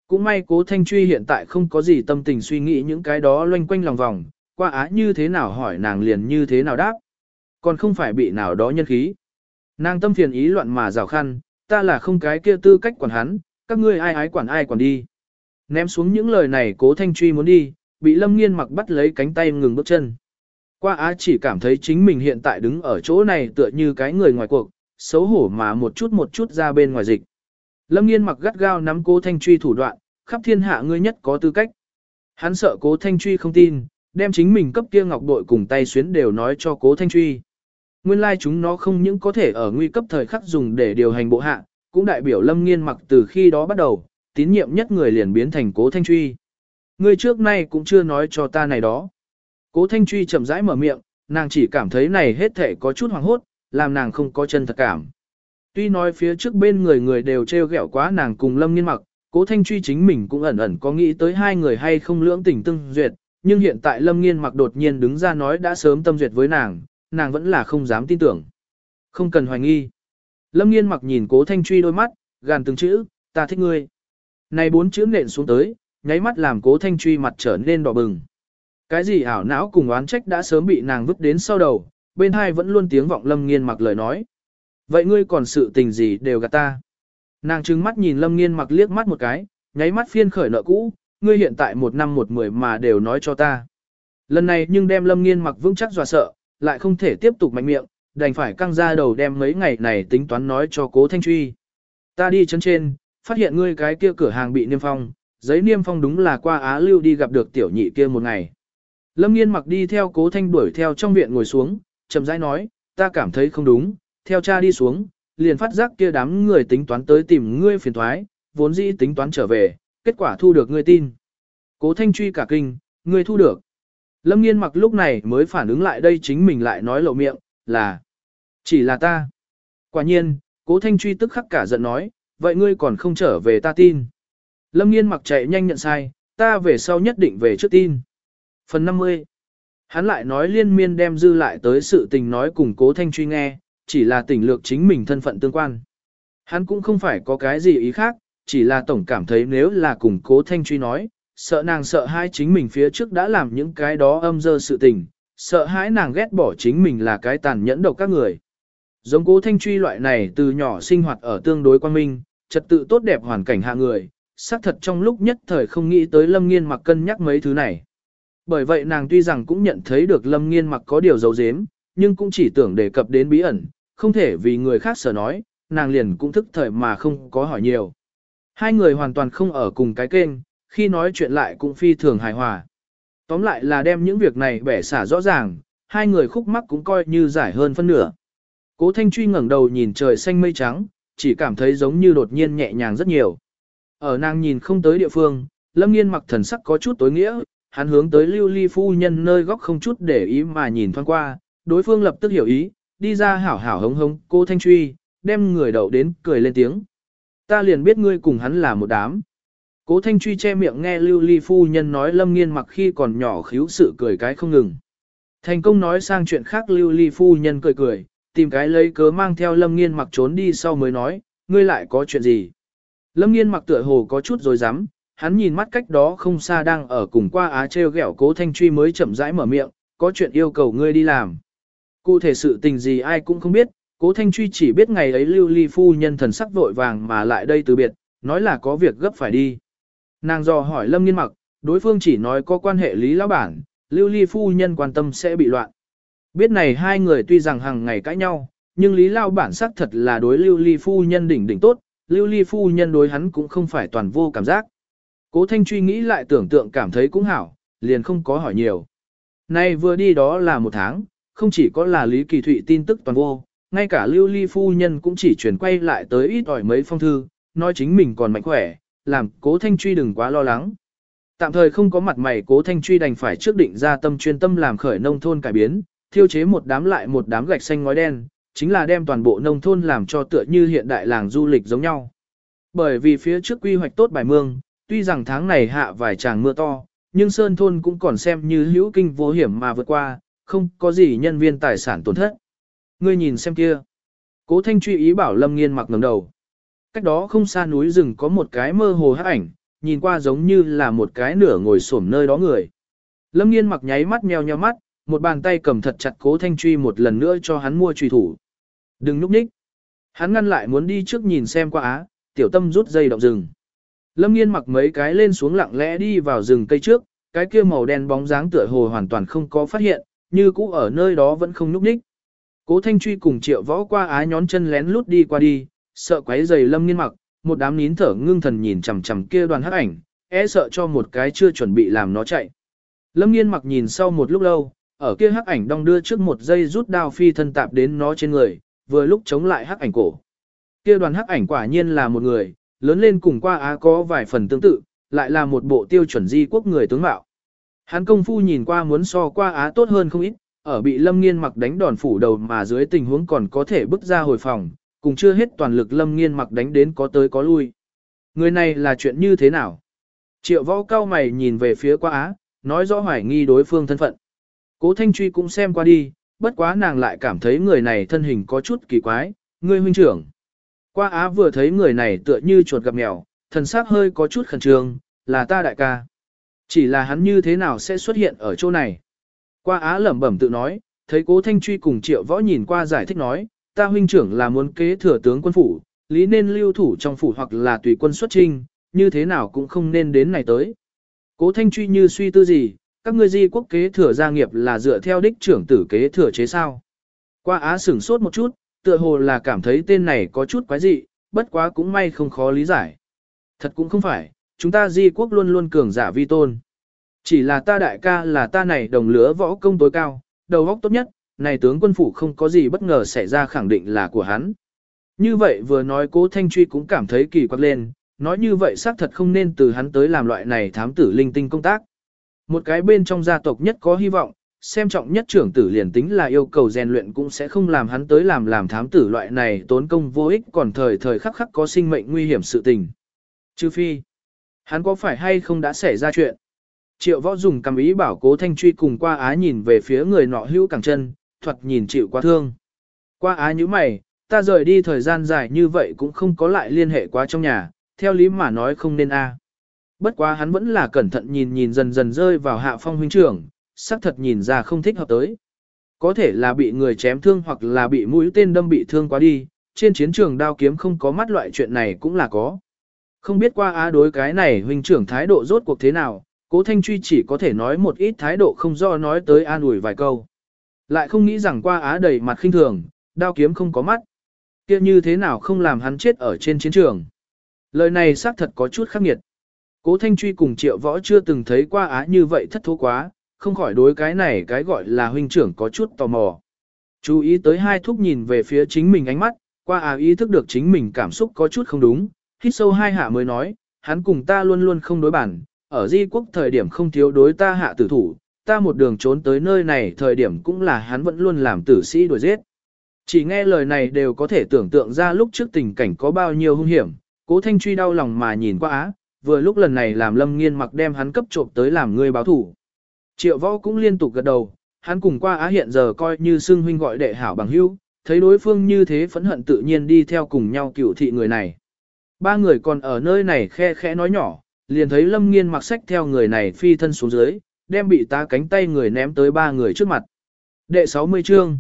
Cũng may cố thanh truy hiện tại không có gì tâm tình suy nghĩ những cái đó loanh quanh lòng vòng, qua á như thế nào hỏi nàng liền như thế nào đáp. Còn không phải bị nào đó nhân khí. Nàng tâm phiền ý loạn mà rào khăn, ta là không cái kia tư cách quản hắn, các ngươi ai ái quản ai quản đi. Ném xuống những lời này cố thanh truy muốn đi, bị lâm nghiên mặc bắt lấy cánh tay ngừng bước chân. Qua á chỉ cảm thấy chính mình hiện tại đứng ở chỗ này tựa như cái người ngoài cuộc, xấu hổ mà một chút một chút ra bên ngoài dịch. Lâm nghiên mặc gắt gao nắm cố thanh truy thủ đoạn, khắp thiên hạ ngươi nhất có tư cách. Hắn sợ cố thanh truy không tin, đem chính mình cấp kia ngọc bội cùng tay xuyến đều nói cho cố thanh truy. Nguyên lai like chúng nó không những có thể ở nguy cấp thời khắc dùng để điều hành bộ hạ, cũng đại biểu lâm nghiên mặc từ khi đó bắt đầu, tín nhiệm nhất người liền biến thành cố thanh truy. Ngươi trước nay cũng chưa nói cho ta này đó. Cố thanh truy chậm rãi mở miệng, nàng chỉ cảm thấy này hết thể có chút hoàng hốt, làm nàng không có chân thật cảm. Tuy nói phía trước bên người người đều treo ghẹo quá nàng cùng lâm nghiên mặc, cố thanh truy chính mình cũng ẩn ẩn có nghĩ tới hai người hay không lưỡng tình tương duyệt, nhưng hiện tại lâm nghiên mặc đột nhiên đứng ra nói đã sớm tâm duyệt với nàng, nàng vẫn là không dám tin tưởng. Không cần hoài nghi. Lâm nghiên mặc nhìn cố thanh truy đôi mắt, gàn từng chữ, ta thích ngươi. Này bốn chữ nện xuống tới, nháy mắt làm cố thanh truy mặt trở nên đỏ bừng. Cái gì ảo não cùng oán trách đã sớm bị nàng vứt đến sau đầu, bên hai vẫn luôn tiếng vọng lâm nghiên mặc lời nói. Vậy ngươi còn sự tình gì đều gạt ta. Nàng trừng mắt nhìn lâm nghiên mặc liếc mắt một cái, nháy mắt phiên khởi nợ cũ, ngươi hiện tại một năm một mười mà đều nói cho ta. Lần này nhưng đem lâm nghiên mặc vững chắc dọa sợ, lại không thể tiếp tục mạnh miệng, đành phải căng ra đầu đem mấy ngày này tính toán nói cho cố thanh truy. Ta đi chân trên, phát hiện ngươi cái kia cửa hàng bị niêm phong, giấy niêm phong đúng là qua Á Lưu đi gặp được tiểu nhị kia một ngày. Lâm nghiên mặc đi theo cố thanh đuổi theo trong viện ngồi xuống, chậm rãi nói, ta cảm thấy không đúng, theo cha đi xuống, liền phát giác kia đám người tính toán tới tìm ngươi phiền thoái, vốn dĩ tính toán trở về, kết quả thu được ngươi tin. Cố thanh truy cả kinh, ngươi thu được. Lâm nghiên mặc lúc này mới phản ứng lại đây chính mình lại nói lộ miệng, là, chỉ là ta. Quả nhiên, cố thanh truy tức khắc cả giận nói, vậy ngươi còn không trở về ta tin. Lâm nghiên mặc chạy nhanh nhận sai, ta về sau nhất định về trước tin. Phần 50 Hắn lại nói liên miên đem dư lại tới sự tình nói cùng cố thanh truy nghe, chỉ là tỉnh lược chính mình thân phận tương quan. Hắn cũng không phải có cái gì ý khác, chỉ là tổng cảm thấy nếu là cùng cố thanh truy nói, sợ nàng sợ hai chính mình phía trước đã làm những cái đó âm dơ sự tình, sợ hãi nàng ghét bỏ chính mình là cái tàn nhẫn độc các người. Giống cố thanh truy loại này từ nhỏ sinh hoạt ở tương đối quan minh, trật tự tốt đẹp hoàn cảnh hạ người, xác thật trong lúc nhất thời không nghĩ tới Lâm Nghiên mặc cân nhắc mấy thứ này. Bởi vậy nàng tuy rằng cũng nhận thấy được Lâm Nghiên mặc có điều dấu dếm, nhưng cũng chỉ tưởng đề cập đến bí ẩn, không thể vì người khác sở nói, nàng liền cũng thức thời mà không có hỏi nhiều. Hai người hoàn toàn không ở cùng cái kênh, khi nói chuyện lại cũng phi thường hài hòa. Tóm lại là đem những việc này bẻ xả rõ ràng, hai người khúc mắc cũng coi như giải hơn phân nửa. Cố Thanh Truy ngẩng đầu nhìn trời xanh mây trắng, chỉ cảm thấy giống như đột nhiên nhẹ nhàng rất nhiều. Ở nàng nhìn không tới địa phương, Lâm Nghiên mặc thần sắc có chút tối nghĩa, hắn hướng tới Lưu Ly phu nhân nơi góc không chút để ý mà nhìn thoáng qua, đối phương lập tức hiểu ý, đi ra hảo hảo hống hống, cô Thanh Truy, đem người đậu đến cười lên tiếng. Ta liền biết ngươi cùng hắn là một đám. Cố Thanh Truy che miệng nghe Lưu Ly phu nhân nói Lâm Nghiên mặc khi còn nhỏ khiếu sự cười cái không ngừng. Thành công nói sang chuyện khác Lưu Ly phu nhân cười cười, tìm cái lấy cớ mang theo Lâm Nghiên mặc trốn đi sau mới nói, ngươi lại có chuyện gì. Lâm Nghiên mặc tựa hồ có chút rồi dám, hắn nhìn mắt cách đó không xa đang ở cùng qua á treo ghẹo cố Thanh Truy mới chậm rãi mở miệng, có chuyện yêu cầu ngươi đi làm. Cụ thể sự tình gì ai cũng không biết, cố Thanh Truy chỉ biết ngày ấy Lưu Ly phu nhân thần sắc vội vàng mà lại đây từ biệt, nói là có việc gấp phải đi. Nàng dò hỏi Lâm Nghiên mặc, đối phương chỉ nói có quan hệ lý lão bản, Lưu Ly phu nhân quan tâm sẽ bị loạn. Biết này hai người tuy rằng hàng ngày cãi nhau, nhưng lý lão bản sắc thật là đối Lưu Ly phu nhân đỉnh đỉnh tốt, Lưu Ly phu nhân đối hắn cũng không phải toàn vô cảm giác. Cố Thanh truy nghĩ lại tưởng tượng cảm thấy cũng hảo, liền không có hỏi nhiều. Nay vừa đi đó là một tháng, không chỉ có là Lý Kỳ Thụy tin tức toàn vô, ngay cả Lưu Ly phu nhân cũng chỉ chuyển quay lại tới ít ỏi mấy phong thư, nói chính mình còn mạnh khỏe, làm cố thanh truy đừng quá lo lắng. Tạm thời không có mặt mày cố thanh truy đành phải trước định ra tâm chuyên tâm làm khởi nông thôn cải biến, thiêu chế một đám lại một đám gạch xanh ngói đen, chính là đem toàn bộ nông thôn làm cho tựa như hiện đại làng du lịch giống nhau. Bởi vì phía trước quy hoạch tốt bài mương, tuy rằng tháng này hạ vài tràng mưa to, nhưng sơn thôn cũng còn xem như hữu kinh vô hiểm mà vượt qua, không có gì nhân viên tài sản tổn thất. Ngươi nhìn xem kia. Cố Thanh truy ý bảo Lâm Nghiên mặc ngẩng đầu. Cách đó không xa núi rừng có một cái mơ hồ hắc ảnh, nhìn qua giống như là một cái nửa ngồi xổm nơi đó người. Lâm nghiên mặc nháy mắt meo nheo mắt, một bàn tay cầm thật chặt cố thanh truy một lần nữa cho hắn mua truy thủ. Đừng núp nhích. Hắn ngăn lại muốn đi trước nhìn xem qua á, tiểu tâm rút dây động rừng. Lâm nghiên mặc mấy cái lên xuống lặng lẽ đi vào rừng cây trước, cái kia màu đen bóng dáng tựa hồ hoàn toàn không có phát hiện, như cũ ở nơi đó vẫn không núp nhích. Cố thanh truy cùng triệu võ qua á nhón chân lén lút đi qua đi, sợ quấy giày lâm nghiên mặc, một đám nín thở ngưng thần nhìn chằm chằm kia đoàn hắc ảnh, e sợ cho một cái chưa chuẩn bị làm nó chạy. Lâm nghiên mặc nhìn sau một lúc lâu, ở kia hắc ảnh đong đưa trước một giây rút đao phi thân tạp đến nó trên người, vừa lúc chống lại hắc ảnh cổ. Kia đoàn hắc ảnh quả nhiên là một người, lớn lên cùng qua á có vài phần tương tự, lại là một bộ tiêu chuẩn di quốc người tướng mạo. Hắn công phu nhìn qua muốn so qua á tốt hơn không ít, ở bị lâm nghiên mặc đánh đòn phủ đầu mà dưới tình huống còn có thể bước ra hồi phòng, cùng chưa hết toàn lực lâm nghiên mặc đánh đến có tới có lui. Người này là chuyện như thế nào? Triệu võ cao mày nhìn về phía qua á, nói rõ hoài nghi đối phương thân phận. Cố Thanh Truy cũng xem qua đi, bất quá nàng lại cảm thấy người này thân hình có chút kỳ quái, người huynh trưởng. Qua á vừa thấy người này tựa như chuột gặp mèo, thần sắc hơi có chút khẩn trương, là ta đại ca. Chỉ là hắn như thế nào sẽ xuất hiện ở chỗ này? Qua á lẩm bẩm tự nói, thấy cố Thanh Truy cùng triệu võ nhìn qua giải thích nói, ta huynh trưởng là muốn kế thừa tướng quân phủ, lý nên lưu thủ trong phủ hoặc là tùy quân xuất trinh, như thế nào cũng không nên đến này tới. Cố Thanh Truy như suy tư gì, các ngươi di quốc kế thừa gia nghiệp là dựa theo đích trưởng tử kế thừa chế sao. Qua á sửng sốt một chút, tựa hồ là cảm thấy tên này có chút quái dị, bất quá cũng may không khó lý giải. Thật cũng không phải, chúng ta di quốc luôn luôn cường giả vi tôn. Chỉ là ta đại ca là ta này đồng lứa võ công tối cao, đầu óc tốt nhất, này tướng quân phủ không có gì bất ngờ xảy ra khẳng định là của hắn. Như vậy vừa nói cố Thanh Truy cũng cảm thấy kỳ quặc lên, nói như vậy xác thật không nên từ hắn tới làm loại này thám tử linh tinh công tác. Một cái bên trong gia tộc nhất có hy vọng, xem trọng nhất trưởng tử liền tính là yêu cầu rèn luyện cũng sẽ không làm hắn tới làm làm thám tử loại này tốn công vô ích còn thời thời khắc khắc có sinh mệnh nguy hiểm sự tình. Trừ phi, hắn có phải hay không đã xảy ra chuyện? Triệu võ dùng cầm ý bảo cố thanh truy cùng qua á nhìn về phía người nọ hữu cẳng chân, thuật nhìn chịu quá thương. Qua á như mày, ta rời đi thời gian dài như vậy cũng không có lại liên hệ quá trong nhà, theo lý mà nói không nên a. Bất quá hắn vẫn là cẩn thận nhìn nhìn dần dần rơi vào hạ phong huynh trưởng, sắc thật nhìn ra không thích hợp tới. Có thể là bị người chém thương hoặc là bị mũi tên đâm bị thương quá đi, trên chiến trường đao kiếm không có mắt loại chuyện này cũng là có. Không biết qua á đối cái này huynh trưởng thái độ rốt cuộc thế nào, cố thanh truy chỉ có thể nói một ít thái độ không do nói tới an ủi vài câu. Lại không nghĩ rằng qua á đầy mặt khinh thường, đao kiếm không có mắt. kia như thế nào không làm hắn chết ở trên chiến trường. Lời này xác thật có chút khắc nghiệt. Cố Thanh Truy cùng triệu võ chưa từng thấy qua á như vậy thất thố quá, không khỏi đối cái này cái gọi là huynh trưởng có chút tò mò. Chú ý tới hai thúc nhìn về phía chính mình ánh mắt, qua á ý thức được chính mình cảm xúc có chút không đúng, hít sâu hai hạ mới nói, hắn cùng ta luôn luôn không đối bản, ở di quốc thời điểm không thiếu đối ta hạ tử thủ, ta một đường trốn tới nơi này thời điểm cũng là hắn vẫn luôn làm tử sĩ đuổi giết. Chỉ nghe lời này đều có thể tưởng tượng ra lúc trước tình cảnh có bao nhiêu hung hiểm, cố thanh truy đau lòng mà nhìn qua á, vừa lúc lần này làm lâm nghiên mặc đem hắn cấp trộm tới làm người báo thủ. Triệu võ cũng liên tục gật đầu, hắn cùng qua á hiện giờ coi như xưng huynh gọi đệ hảo bằng hữu, thấy đối phương như thế phẫn hận tự nhiên đi theo cùng nhau cựu thị người này. Ba người còn ở nơi này khe khẽ nói nhỏ, liền thấy lâm nghiên mặc sách theo người này phi thân xuống dưới, đem bị tá cánh tay người ném tới ba người trước mặt. Đệ 60 chương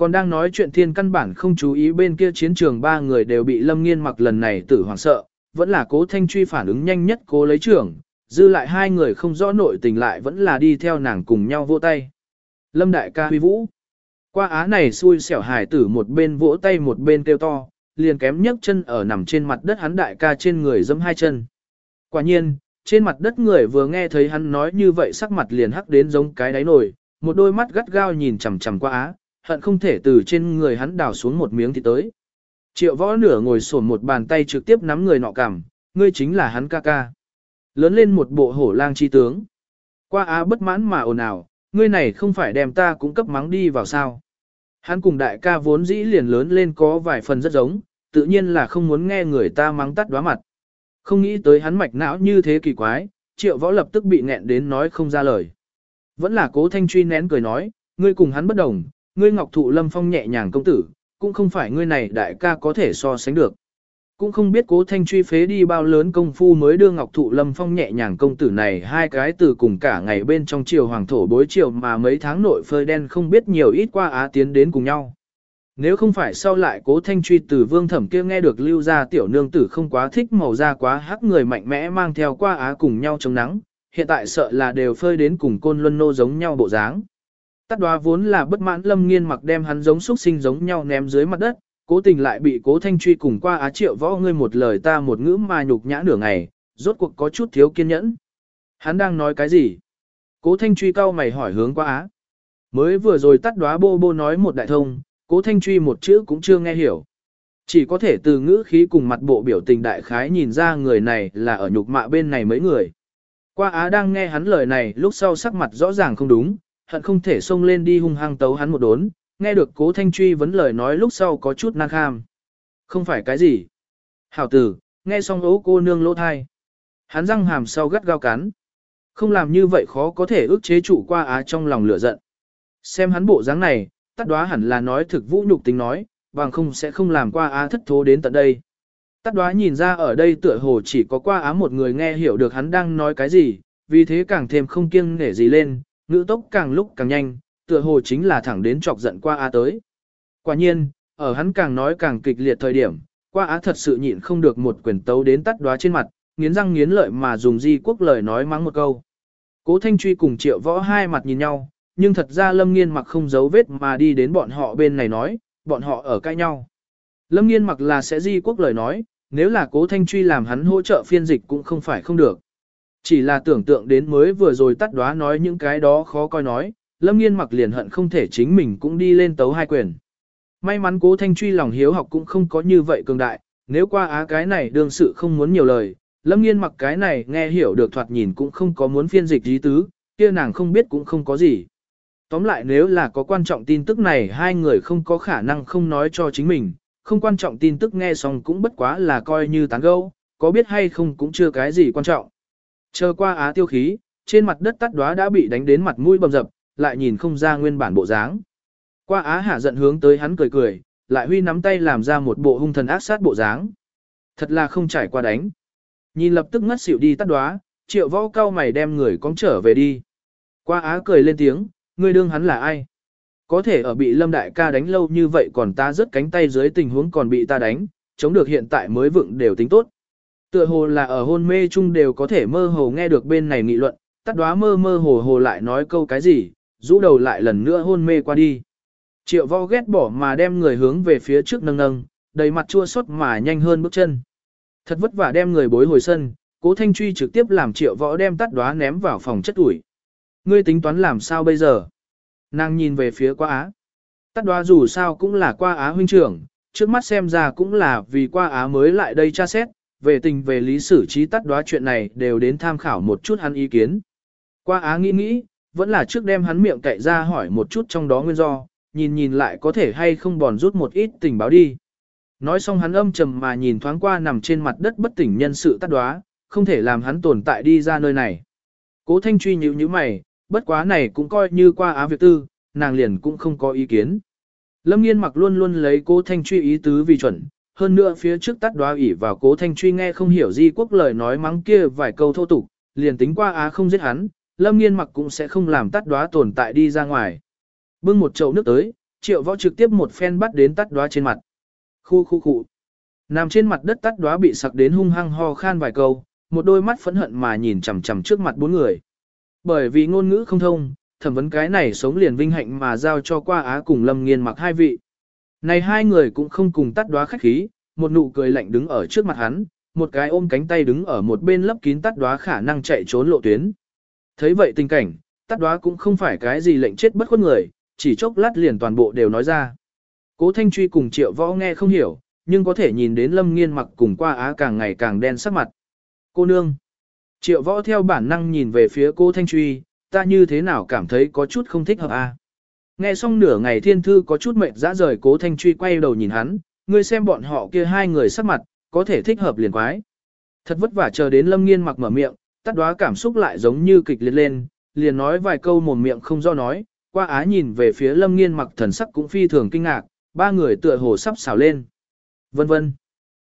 còn đang nói chuyện thiên căn bản không chú ý bên kia chiến trường ba người đều bị lâm nghiên mặc lần này tử hoàng sợ, vẫn là cố thanh truy phản ứng nhanh nhất cố lấy trưởng, dư lại hai người không rõ nội tình lại vẫn là đi theo nàng cùng nhau vỗ tay. Lâm đại ca huy vũ. Qua á này xui xẻo hải tử một bên vỗ tay một bên kêu to, liền kém nhấc chân ở nằm trên mặt đất hắn đại ca trên người dẫm hai chân. Quả nhiên, trên mặt đất người vừa nghe thấy hắn nói như vậy sắc mặt liền hắc đến giống cái đáy nồi, một đôi mắt gắt gao nhìn chằm chằm qua á, hận không thể từ trên người hắn đào xuống một miếng thì tới. Triệu võ nửa ngồi sổn một bàn tay trực tiếp nắm người nọ cảm, ngươi chính là hắn ca ca. Lớn lên một bộ hổ lang chi tướng. Qua á bất mãn mà ồn ào, ngươi này không phải đem ta cũng cấp mắng đi vào sao. Hắn cùng đại ca vốn dĩ liền lớn lên có vài phần rất giống, tự nhiên là không muốn nghe người ta mắng tắt đóa mặt. Không nghĩ tới hắn mạch não như thế kỳ quái, triệu võ lập tức bị nghẹn đến nói không ra lời. Vẫn là cố thanh truy nén cười nói, ngươi cùng hắn bất đồng, ngươi ngọc thụ lâm phong nhẹ nhàng công tử, cũng không phải ngươi này đại ca có thể so sánh được. Cũng không biết cố thanh truy phế đi bao lớn công phu mới đưa ngọc thụ lâm phong nhẹ nhàng công tử này hai cái từ cùng cả ngày bên trong triều hoàng thổ bối triều mà mấy tháng nội phơi đen không biết nhiều ít qua á tiến đến cùng nhau. Nếu không phải sau lại cố thanh truy từ vương thẩm kia nghe được lưu gia tiểu nương tử không quá thích màu da quá hắc người mạnh mẽ mang theo qua á cùng nhau chống nắng, hiện tại sợ là đều phơi đến cùng côn luân nô giống nhau bộ dáng. Tắt đoá vốn là bất mãn lâm nghiên mặc đem hắn giống xuất sinh giống nhau ném dưới mặt đất, cố tình lại bị cố thanh truy cùng qua á triệu võ ngươi một lời ta một ngữ mà nhục nhã nửa ngày, rốt cuộc có chút thiếu kiên nhẫn. Hắn đang nói cái gì? Cố thanh truy cau mày hỏi hướng qua á. Mới vừa rồi tắt đóa bô bô nói một đại thông, cố thanh truy một chữ cũng chưa nghe hiểu. Chỉ có thể từ ngữ khí cùng mặt bộ biểu tình đại khái nhìn ra người này là ở nhục mạ bên này mấy người. Qua á đang nghe hắn lời này lúc sau sắc mặt rõ ràng không đúng, hận không thể xông lên đi hung hăng tấu hắn một đốn, nghe được cố thanh truy vấn lời nói lúc sau có chút năng kham. Không phải cái gì. Hảo tử, nghe xong ấu cô nương lỗ thai. Hắn răng hàm sau gắt gao cắn. Không làm như vậy khó có thể ước chế chủ qua á trong lòng lửa giận. Xem hắn bộ dáng này, tắt đoá hẳn là nói thực vũ nhục tính nói, bằng không sẽ không làm qua á thất thố đến tận đây. Tắt đoá nhìn ra ở đây tựa hồ chỉ có qua á một người nghe hiểu được hắn đang nói cái gì, vì thế càng thêm không kiêng nể gì lên, ngữ tốc càng lúc càng nhanh, tựa hồ chính là thẳng đến chọc giận qua á tới. Quả nhiên, ở hắn càng nói càng kịch liệt thời điểm, qua á thật sự nhịn không được một quyền tấu đến tắt đoá trên mặt, nghiến răng nghiến lợi mà dùng di quốc lời nói mắng một câu. Cố Thanh Truy cùng triệu võ hai mặt nhìn nhau, nhưng thật ra Lâm Nghiên mặc không giấu vết mà đi đến bọn họ bên này nói, bọn họ ở cãi nhau. Lâm Nghiên mặc là sẽ di quốc lời nói, nếu là cố Thanh Truy làm hắn hỗ trợ phiên dịch cũng không phải không được. Chỉ là tưởng tượng đến mới vừa rồi tắt đoá nói những cái đó khó coi nói, lâm nghiên mặc liền hận không thể chính mình cũng đi lên tấu hai quyền. May mắn cố thanh truy lòng hiếu học cũng không có như vậy cường đại, nếu qua á cái này đương sự không muốn nhiều lời, lâm nghiên mặc cái này nghe hiểu được thoạt nhìn cũng không có muốn phiên dịch ý tứ, kia nàng không biết cũng không có gì. Tóm lại nếu là có quan trọng tin tức này hai người không có khả năng không nói cho chính mình, không quan trọng tin tức nghe xong cũng bất quá là coi như tán gẫu, có biết hay không cũng chưa cái gì quan trọng. Chờ qua á tiêu khí, trên mặt đất tắt đóa đã bị đánh đến mặt mũi bầm dập, lại nhìn không ra nguyên bản bộ dáng. Qua á hạ giận hướng tới hắn cười cười, lại huy nắm tay làm ra một bộ hung thần ác sát bộ dáng. Thật là không trải qua đánh. Nhìn lập tức ngất xỉu đi tắt đóa, triệu võ cao mày đem người cong trở về đi. Qua á cười lên tiếng, ngươi đương hắn là ai? Có thể ở bị lâm đại ca đánh lâu như vậy còn ta rớt cánh tay dưới tình huống còn bị ta đánh, chống được hiện tại mới vựng đều tính tốt. Tựa hồ là ở hôn mê chung đều có thể mơ hồ nghe được bên này nghị luận, tắt đóa mơ mơ hồ hồ lại nói câu cái gì, rũ đầu lại lần nữa hôn mê qua đi. Triệu võ ghét bỏ mà đem người hướng về phía trước nâng nâng, đầy mặt chua xót mà nhanh hơn bước chân. Thật vất vả đem người bối hồi sân, cố thanh truy trực tiếp làm triệu võ đem tắt đoá ném vào phòng chất ủi. Ngươi tính toán làm sao bây giờ? Nàng nhìn về phía qua á. Tắt đoá dù sao cũng là qua á huynh trưởng, trước mắt xem ra cũng là vì qua á mới lại đây tra xét, về tình về lý xử trí tắt đoá chuyện này đều đến tham khảo một chút hắn ý kiến. Qua á nghĩ nghĩ, vẫn là trước đem hắn miệng cậy ra hỏi một chút trong đó nguyên do, nhìn nhìn lại có thể hay không bòn rút một ít tình báo đi. Nói xong hắn âm trầm mà nhìn thoáng qua nằm trên mặt đất bất tỉnh nhân sự tắt đoá, không thể làm hắn tồn tại đi ra nơi này. Cố thanh truy nhíu nhíu mày, bất quá này cũng coi như qua á việc tư, nàng liền cũng không có ý kiến. Lâm nghiên mặc luôn luôn lấy cố thanh truy ý tứ vì chuẩn, hơn nữa phía trước tắt đoá ỉ vào cố thanh truy nghe không hiểu di quốc lời nói mắng kia vài câu thô tục, liền tính qua á không giết hắn, lâm nghiên mặc cũng sẽ không làm tắt đóa tồn tại đi ra ngoài. Bưng một chậu nước tới, triệu võ trực tiếp một phen bắt đến tắt đóa trên mặt. Khu khu khu. Nằm trên mặt đất tắt đóa bị sặc đến hung hăng ho khan vài câu, một đôi mắt phẫn hận mà nhìn chằm chằm trước mặt bốn người. Bởi vì ngôn ngữ không thông, thẩm vấn cái này sống liền vinh hạnh mà giao cho qua á cùng lâm nghiên mặc hai vị. Này hai người cũng không cùng tắt đóa khách khí, một nụ cười lạnh đứng ở trước mặt hắn, một cái ôm cánh tay đứng ở một bên lấp kín tắt đóa khả năng chạy trốn lộ tuyến. Thấy vậy tình cảnh, tắt đoá cũng không phải cái gì lệnh chết bất khuất người, chỉ chốc lát liền toàn bộ đều nói ra. Cố Thanh Truy cùng Triệu Võ nghe không hiểu, nhưng có thể nhìn đến Lâm Nghiên mặc cùng qua á càng ngày càng đen sắc mặt. Cô nương. Triệu Võ theo bản năng nhìn về phía cô Thanh Truy, ta như thế nào cảm thấy có chút không thích hợp a. À? Nghe xong nửa ngày thiên thư có chút mệt dã rời cố Thanh Truy quay đầu nhìn hắn, ngươi xem bọn họ kia hai người sắc mặt, có thể thích hợp liền quái. Thật vất vả chờ đến Lâm Nghiên mặc mở miệng, tắt đoá cảm xúc lại giống như kịch liệt lên, liền nói vài câu mồm miệng không do nói, qua á nhìn về phía lâm nghiên mặc thần sắc cũng phi thường kinh ngạc, ba người tựa hồ sắp xào lên. Vân vân.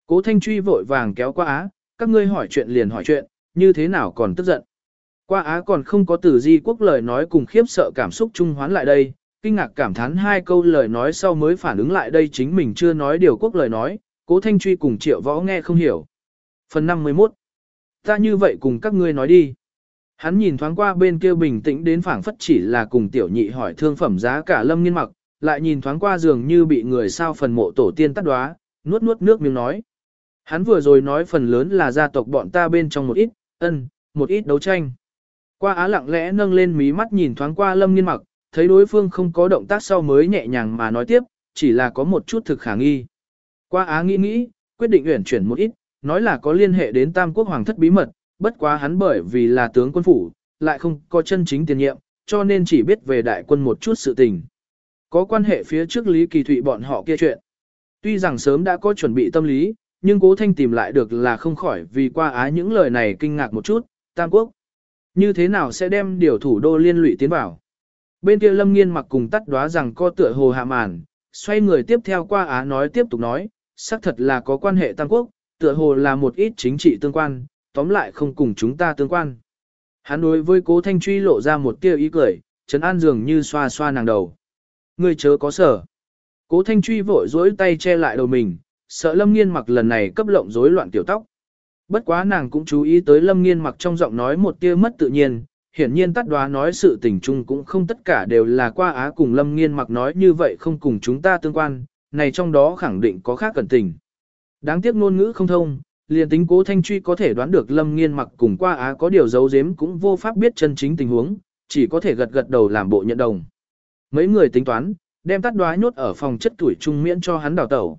Cố thanh truy vội vàng kéo qua á, các ngươi hỏi chuyện liền hỏi chuyện, như thế nào còn tức giận. Qua á còn không có từ di quốc lời nói cùng khiếp sợ cảm xúc trung hoán lại đây, kinh ngạc cảm thán hai câu lời nói sau mới phản ứng lại đây chính mình chưa nói điều quốc lời nói, cố thanh truy cùng triệu võ nghe không hiểu. Phần 51 Ta như vậy cùng các ngươi nói đi. Hắn nhìn thoáng qua bên kia bình tĩnh đến phảng phất chỉ là cùng tiểu nhị hỏi thương phẩm giá cả lâm nghiên mặc, lại nhìn thoáng qua dường như bị người sao phần mộ tổ tiên tắt đoá, nuốt nuốt nước miếng nói. Hắn vừa rồi nói phần lớn là gia tộc bọn ta bên trong một ít, ân, một ít đấu tranh. Qua á lặng lẽ nâng lên mí mắt nhìn thoáng qua lâm nghiên mặc, thấy đối phương không có động tác sau mới nhẹ nhàng mà nói tiếp, chỉ là có một chút thực khả nghi. Qua á nghĩ nghĩ, quyết định uyển chuyển một ít, nói là có liên hệ đến tam quốc hoàng thất bí mật, bất quá hắn bởi vì là tướng quân phủ, lại không có chân chính tiền nhiệm, cho nên chỉ biết về đại quân một chút sự tình. Có quan hệ phía trước Lý Kỳ Thụy bọn họ kia chuyện. Tuy rằng sớm đã có chuẩn bị tâm lý, nhưng cố thanh tìm lại được là không khỏi vì qua á những lời này kinh ngạc một chút, Tam Quốc. Như thế nào sẽ đem điều thủ đô liên lụy tiến vào? Bên kia Lâm Nghiên mặc cùng tắt đoá rằng co tựa hồ hạ màn, xoay người tiếp theo qua á nói tiếp tục nói, xác thật là có quan hệ Tam Quốc, tựa hồ là một ít chính trị tương quan, tóm lại không cùng chúng ta tương quan. Hắn đối với cố thanh truy lộ ra một tia ý cười, Trấn An dường như xoa xoa nàng đầu. Ngươi chớ có sở. Cố thanh truy vội dối tay che lại đầu mình, sợ lâm nghiên mặc lần này cấp lộng rối loạn tiểu tóc. Bất quá nàng cũng chú ý tới lâm nghiên mặc trong giọng nói một tia mất tự nhiên, hiển nhiên tắt đoá nói sự tình chung cũng không tất cả đều là qua á cùng lâm nghiên mặc nói như vậy không cùng chúng ta tương quan, này trong đó khẳng định có khác cẩn tình. Đáng tiếc ngôn ngữ không thông, liền tính cố thanh truy có thể đoán được lâm nghiên mặc cùng qua á có điều giấu giếm cũng vô pháp biết chân chính tình huống, chỉ có thể gật gật đầu làm bộ nhận đồng. Mấy người tính toán, đem tắt đoá nhốt ở phòng chất tuổi trung miễn cho hắn đào tẩu.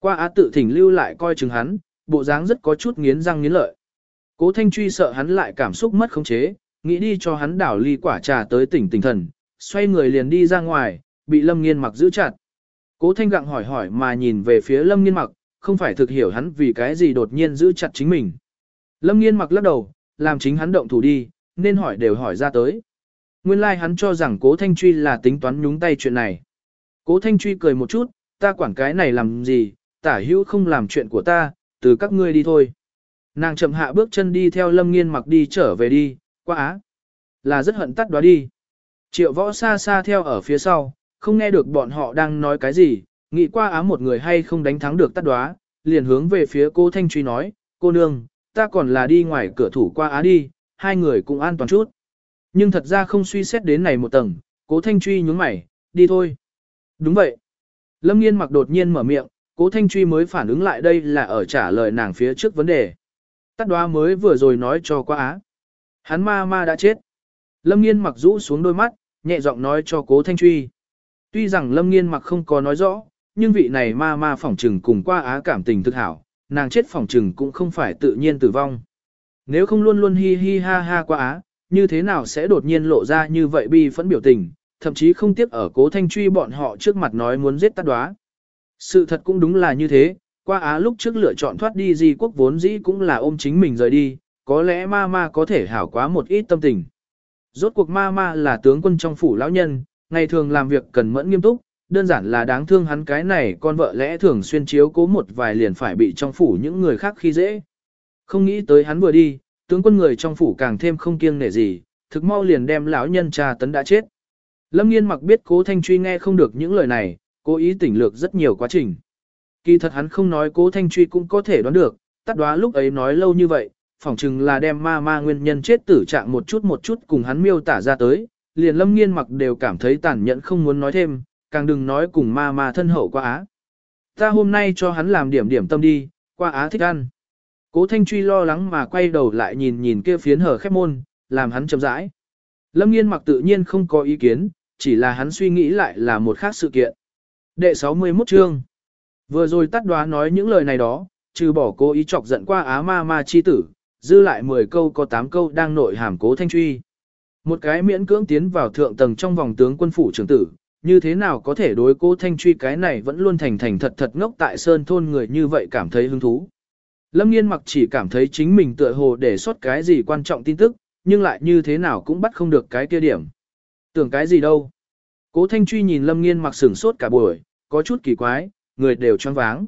Qua á tự thỉnh lưu lại coi chừng hắn, bộ dáng rất có chút nghiến răng nghiến lợi. Cố thanh truy sợ hắn lại cảm xúc mất khống chế, nghĩ đi cho hắn đảo ly quả trà tới tỉnh tỉnh thần, xoay người liền đi ra ngoài, bị lâm nghiên mặc giữ chặt. Cố thanh gặng hỏi hỏi mà nhìn về phía lâm nghiên mặc, không phải thực hiểu hắn vì cái gì đột nhiên giữ chặt chính mình. Lâm nghiên mặc lắc đầu, làm chính hắn động thủ đi, nên hỏi đều hỏi ra tới. Nguyên lai like hắn cho rằng cố Thanh Truy là tính toán nhúng tay chuyện này. Cố Thanh Truy cười một chút, ta quản cái này làm gì, tả hữu không làm chuyện của ta, từ các ngươi đi thôi. Nàng chậm hạ bước chân đi theo lâm nghiên mặc đi trở về đi, qua á. Là rất hận tắt đó đi. Triệu võ xa xa theo ở phía sau, không nghe được bọn họ đang nói cái gì, Nghĩ qua ám một người hay không đánh thắng được tắt đoá, liền hướng về phía cô Thanh Truy nói, cô nương, ta còn là đi ngoài cửa thủ qua á đi, hai người cũng an toàn chút. Nhưng thật ra không suy xét đến này một tầng, cố thanh truy nhướng mày, đi thôi. Đúng vậy. Lâm nghiên mặc đột nhiên mở miệng, cố thanh truy mới phản ứng lại đây là ở trả lời nàng phía trước vấn đề. Tắt đoá mới vừa rồi nói cho qua á. Hắn ma ma đã chết. Lâm nghiên mặc rũ xuống đôi mắt, nhẹ giọng nói cho cố thanh truy. Tuy rằng lâm nghiên mặc không có nói rõ, nhưng vị này ma ma phỏng trừng cùng qua á cảm tình thực hảo, nàng chết phỏng trừng cũng không phải tự nhiên tử vong. Nếu không luôn luôn hi hi ha ha qua á, như thế nào sẽ đột nhiên lộ ra như vậy bi phẫn biểu tình, thậm chí không tiếc ở cố thanh truy bọn họ trước mặt nói muốn giết tắt đoá. Sự thật cũng đúng là như thế, qua Á lúc trước lựa chọn thoát đi di quốc vốn dĩ cũng là ôm chính mình rời đi, có lẽ ma ma có thể hảo quá một ít tâm tình. Rốt cuộc ma ma là tướng quân trong phủ lão nhân, ngày thường làm việc cần mẫn nghiêm túc, đơn giản là đáng thương hắn cái này con vợ lẽ thường xuyên chiếu cố một vài liền phải bị trong phủ những người khác khi dễ. Không nghĩ tới hắn vừa đi, tướng quân người trong phủ càng thêm không kiêng nể gì, thực mau liền đem lão nhân trà tấn đã chết. Lâm nghiên mặc biết cố thanh truy nghe không được những lời này, cố ý tỉnh lược rất nhiều quá trình. Kỳ thật hắn không nói cố thanh truy cũng có thể đoán được, tắt đoá lúc ấy nói lâu như vậy, phỏng chừng là đem ma ma nguyên nhân chết tử trạng một chút một chút cùng hắn miêu tả ra tới, liền lâm nghiên mặc đều cảm thấy tàn nhẫn không muốn nói thêm, càng đừng nói cùng ma ma thân hậu qua á. Ta hôm nay cho hắn làm điểm điểm tâm đi, qua á thích ăn. Cố thanh truy lo lắng mà quay đầu lại nhìn nhìn kia phiến hở khép môn, làm hắn chậm rãi. Lâm nghiên mặc tự nhiên không có ý kiến, chỉ là hắn suy nghĩ lại là một khác sự kiện. Đệ 61 chương Vừa rồi tắt đoá nói những lời này đó, trừ bỏ cố ý chọc giận qua á ma ma chi tử, dư lại 10 câu có 8 câu đang nội hàm cố thanh truy. Một cái miễn cưỡng tiến vào thượng tầng trong vòng tướng quân phủ trưởng tử, như thế nào có thể đối cố thanh truy cái này vẫn luôn thành thành thật thật ngốc tại sơn thôn người như vậy cảm thấy hứng thú. Lâm nghiên mặc chỉ cảm thấy chính mình tựa hồ để xuất cái gì quan trọng tin tức, nhưng lại như thế nào cũng bắt không được cái kia điểm. Tưởng cái gì đâu. Cố thanh truy nhìn lâm nghiên mặc sửng sốt cả buổi, có chút kỳ quái, người đều choáng váng.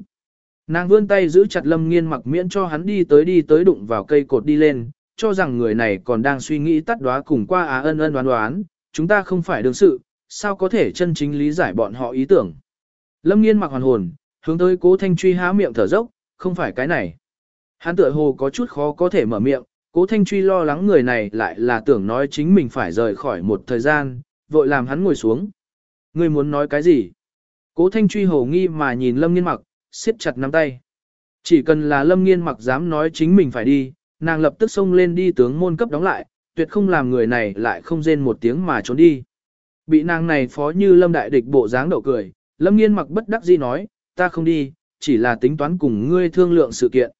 Nàng vươn tay giữ chặt lâm nghiên mặc miễn cho hắn đi tới đi tới đụng vào cây cột đi lên, cho rằng người này còn đang suy nghĩ tắt đoá cùng qua á ân ân đoán đoán, chúng ta không phải đương sự, sao có thể chân chính lý giải bọn họ ý tưởng. Lâm nghiên mặc hoàn hồn, hướng tới cố thanh truy há miệng thở dốc, không phải cái này. Hắn tựa hồ có chút khó có thể mở miệng, cố thanh truy lo lắng người này lại là tưởng nói chính mình phải rời khỏi một thời gian, vội làm hắn ngồi xuống. Ngươi muốn nói cái gì? Cố thanh truy hồ nghi mà nhìn lâm nghiên mặc, siết chặt nắm tay. Chỉ cần là lâm nghiên mặc dám nói chính mình phải đi, nàng lập tức xông lên đi tướng môn cấp đóng lại, tuyệt không làm người này lại không rên một tiếng mà trốn đi. Bị nàng này phó như lâm đại địch bộ dáng đậu cười, lâm nghiên mặc bất đắc dĩ nói, ta không đi, chỉ là tính toán cùng ngươi thương lượng sự kiện.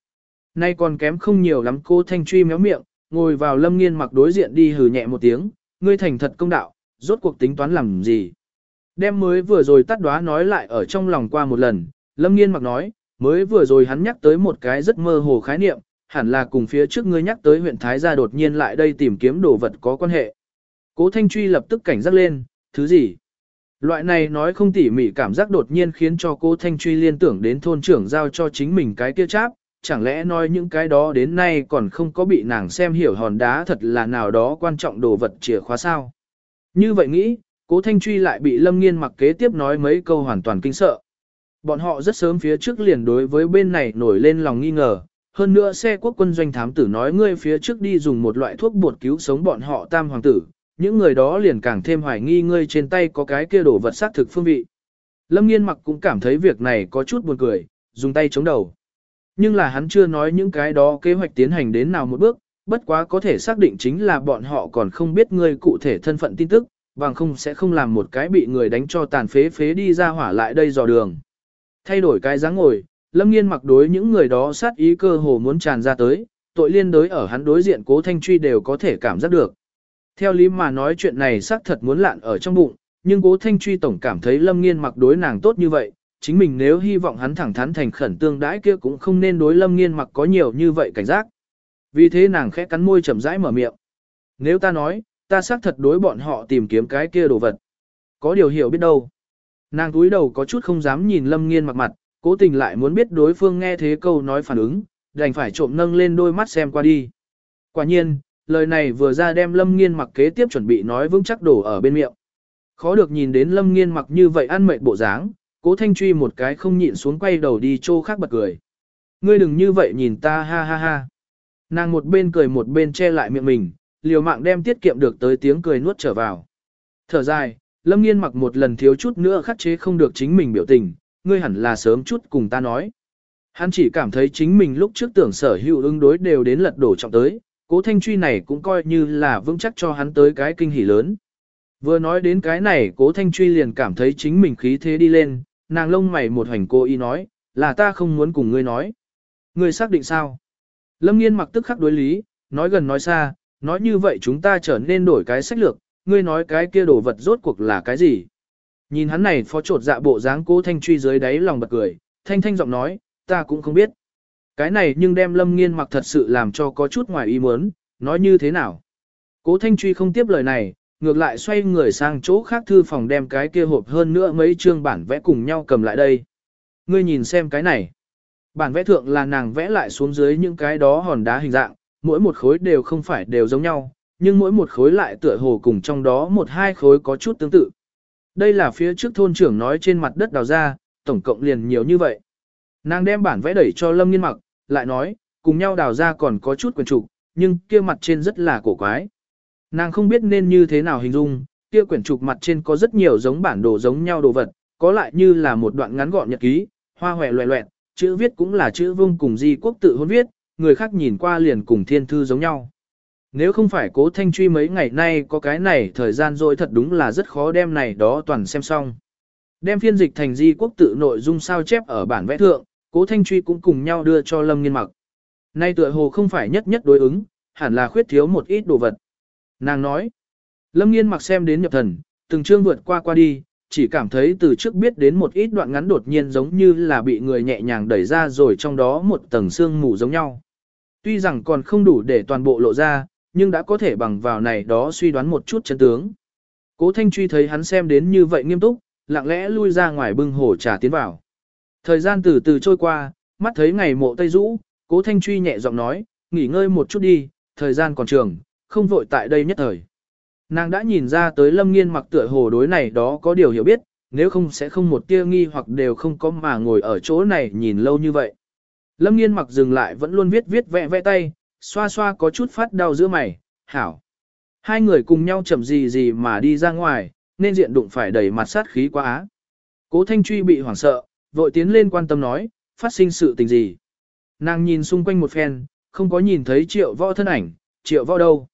Nay còn kém không nhiều lắm cô thanh truy méo miệng, ngồi vào lâm nghiên mặc đối diện đi hừ nhẹ một tiếng, ngươi thành thật công đạo, rốt cuộc tính toán làm gì. Đem mới vừa rồi tắt đoá nói lại ở trong lòng qua một lần, lâm nghiên mặc nói, mới vừa rồi hắn nhắc tới một cái rất mơ hồ khái niệm, hẳn là cùng phía trước ngươi nhắc tới huyện Thái gia đột nhiên lại đây tìm kiếm đồ vật có quan hệ. Cố Thanh Truy lập tức cảnh giác lên, thứ gì? Loại này nói không tỉ mỉ cảm giác đột nhiên khiến cho cô Thanh Truy liên tưởng đến thôn trưởng giao cho chính mình cái kia cháp, chẳng lẽ nói những cái đó đến nay còn không có bị nàng xem hiểu hòn đá thật là nào đó quan trọng đồ vật chìa khóa sao. Như vậy nghĩ, cố Thanh Truy lại bị Lâm Nghiên mặc kế tiếp nói mấy câu hoàn toàn kinh sợ. Bọn họ rất sớm phía trước liền đối với bên này nổi lên lòng nghi ngờ, hơn nữa xe quốc quân doanh thám tử nói ngươi phía trước đi dùng một loại thuốc bột cứu sống bọn họ tam hoàng tử, những người đó liền càng thêm hoài nghi ngươi trên tay có cái kia đổ vật xác thực phương vị. Lâm nghiên mặc cũng cảm thấy việc này có chút buồn cười, dùng tay chống đầu. Nhưng là hắn chưa nói những cái đó kế hoạch tiến hành đến nào một bước, bất quá có thể xác định chính là bọn họ còn không biết ngươi cụ thể thân phận tin tức, bằng không sẽ không làm một cái bị người đánh cho tàn phế phế đi ra hỏa lại đây dò đường. Thay đổi cái dáng ngồi, Lâm Nghiên mặc đối những người đó sát ý cơ hồ muốn tràn ra tới, tội liên đối ở hắn đối diện cố thanh truy đều có thể cảm giác được. Theo lý mà nói chuyện này xác thật muốn lạn ở trong bụng, nhưng cố thanh truy tổng cảm thấy Lâm Nghiên mặc đối nàng tốt như vậy, chính mình nếu hy vọng hắn thẳng thắn thành khẩn tương đãi kia cũng không nên đối Lâm Nghiên mặc có nhiều như vậy cảnh giác. Vì thế nàng khẽ cắn môi chậm rãi mở miệng. Nếu ta nói, ta xác thật đối bọn họ tìm kiếm cái kia đồ vật. Có điều hiểu biết đâu. Nàng túi đầu có chút không dám nhìn Lâm Nghiên mặc mặt, cố tình lại muốn biết đối phương nghe thế câu nói phản ứng, đành phải trộm nâng lên đôi mắt xem qua đi. Quả nhiên, lời này vừa ra đem Lâm Nghiên mặc kế tiếp chuẩn bị nói vững chắc đổ ở bên miệng. Khó được nhìn đến Lâm Nghiên mặc như vậy ăn mệt bộ dáng, cố thanh truy một cái không nhịn xuống quay đầu đi chỗ khác bật cười. Ngươi đừng như vậy nhìn ta ha ha ha. Nàng một bên cười một bên che lại miệng mình, liều mạng đem tiết kiệm được tới tiếng cười nuốt trở vào. Thở dài, Lâm Nghiên mặc một lần thiếu chút nữa khắc chế không được chính mình biểu tình, ngươi hẳn là sớm chút cùng ta nói. Hắn chỉ cảm thấy chính mình lúc trước tưởng sở hữu ứng đối đều đến lật đổ trọng tới, cố thanh truy này cũng coi như là vững chắc cho hắn tới cái kinh hỉ lớn. Vừa nói đến cái này cố thanh truy liền cảm thấy chính mình khí thế đi lên, nàng lông mày một hành cô y nói, là ta không muốn cùng ngươi nói. Ngươi xác định sao? Lâm nghiên mặc tức khắc đối lý, nói gần nói xa, nói như vậy chúng ta trở nên đổi cái sách lược, ngươi nói cái kia đồ vật rốt cuộc là cái gì? Nhìn hắn này phó trột dạ bộ dáng cố thanh truy dưới đáy lòng bật cười, thanh thanh giọng nói, ta cũng không biết. Cái này nhưng đem lâm nghiên mặc thật sự làm cho có chút ngoài ý muốn, nói như thế nào? Cố thanh truy không tiếp lời này, ngược lại xoay người sang chỗ khác thư phòng đem cái kia hộp hơn nữa mấy chương bản vẽ cùng nhau cầm lại đây. Ngươi nhìn xem cái này. Bản vẽ thượng là nàng vẽ lại xuống dưới những cái đó hòn đá hình dạng, mỗi một khối đều không phải đều giống nhau, nhưng mỗi một khối lại tựa hồ cùng trong đó một hai khối có chút tương tự. Đây là phía trước thôn trưởng nói trên mặt đất đào ra, tổng cộng liền nhiều như vậy. Nàng đem bản vẽ đẩy cho Lâm Nghiên mặc, lại nói, cùng nhau đào ra còn có chút quyền trục, nhưng kia mặt trên rất là cổ quái. Nàng không biết nên như thế nào hình dung, kia quyển trục mặt trên có rất nhiều giống bản đồ giống nhau đồ vật, có lại như là một đoạn ngắn gọn nhật ký, hoa hòe loẹ loẹt, chữ viết cũng là chữ vung cùng di quốc tự hôn viết, người khác nhìn qua liền cùng thiên thư giống nhau. Nếu không phải cố thanh truy mấy ngày nay có cái này thời gian rồi thật đúng là rất khó đem này đó toàn xem xong. Đem phiên dịch thành di quốc tự nội dung sao chép ở bản vẽ thượng, cố thanh truy cũng cùng nhau đưa cho lâm nghiên mặc. Nay tựa hồ không phải nhất nhất đối ứng, hẳn là khuyết thiếu một ít đồ vật. Nàng nói, lâm nghiên mặc xem đến nhập thần, từng chương vượt qua qua đi, chỉ cảm thấy từ trước biết đến một ít đoạn ngắn đột nhiên giống như là bị người nhẹ nhàng đẩy ra rồi trong đó một tầng xương mù giống nhau. Tuy rằng còn không đủ để toàn bộ lộ ra, nhưng đã có thể bằng vào này đó suy đoán một chút chân tướng. Cố Thanh Truy thấy hắn xem đến như vậy nghiêm túc, lặng lẽ lui ra ngoài bưng hồ trà tiến vào. Thời gian từ từ trôi qua, mắt thấy ngày mộ Tây Dũ, Cố Thanh Truy nhẹ giọng nói, nghỉ ngơi một chút đi, thời gian còn trường, không vội tại đây nhất thời. Nàng đã nhìn ra tới lâm nghiên mặc tựa hồ đối này đó có điều hiểu biết, nếu không sẽ không một tia nghi hoặc đều không có mà ngồi ở chỗ này nhìn lâu như vậy. Lâm nghiên mặc dừng lại vẫn luôn viết viết vẽ vẽ tay, xoa xoa có chút phát đau giữa mày, hảo. Hai người cùng nhau chậm gì gì mà đi ra ngoài, nên diện đụng phải đẩy mặt sát khí quá á. Cố Thanh Truy bị hoảng sợ, vội tiến lên quan tâm nói, phát sinh sự tình gì. Nàng nhìn xung quanh một phen, không có nhìn thấy triệu võ thân ảnh, triệu võ đâu.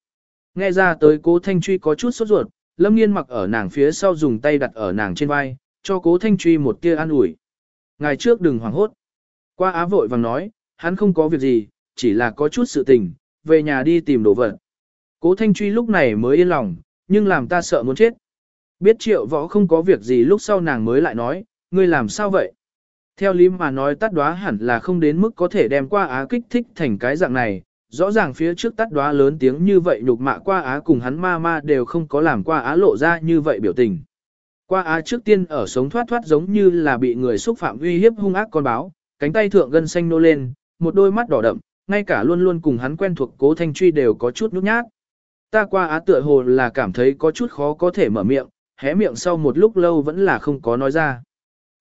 Nghe ra tới cố Thanh Truy có chút sốt ruột, lâm nghiên mặc ở nàng phía sau dùng tay đặt ở nàng trên vai, cho cố Thanh Truy một tia an ủi. Ngày trước đừng hoảng hốt. Qua á vội vàng nói, hắn không có việc gì, chỉ là có chút sự tình, về nhà đi tìm đồ vật. Cố Thanh Truy lúc này mới yên lòng, nhưng làm ta sợ muốn chết. Biết triệu võ không có việc gì lúc sau nàng mới lại nói, ngươi làm sao vậy? Theo lý mà nói tắt đoá hẳn là không đến mức có thể đem qua á kích thích thành cái dạng này, rõ ràng phía trước tắt đoá lớn tiếng như vậy nhục mạ qua á cùng hắn ma ma đều không có làm qua á lộ ra như vậy biểu tình. Qua á trước tiên ở sống thoát thoát giống như là bị người xúc phạm uy hiếp hung ác con báo, cánh tay thượng gân xanh nô lên, một đôi mắt đỏ đậm, ngay cả luôn luôn cùng hắn quen thuộc cố thanh truy đều có chút nhút nhát. Ta qua á tựa hồ là cảm thấy có chút khó có thể mở miệng, hé miệng sau một lúc lâu vẫn là không có nói ra.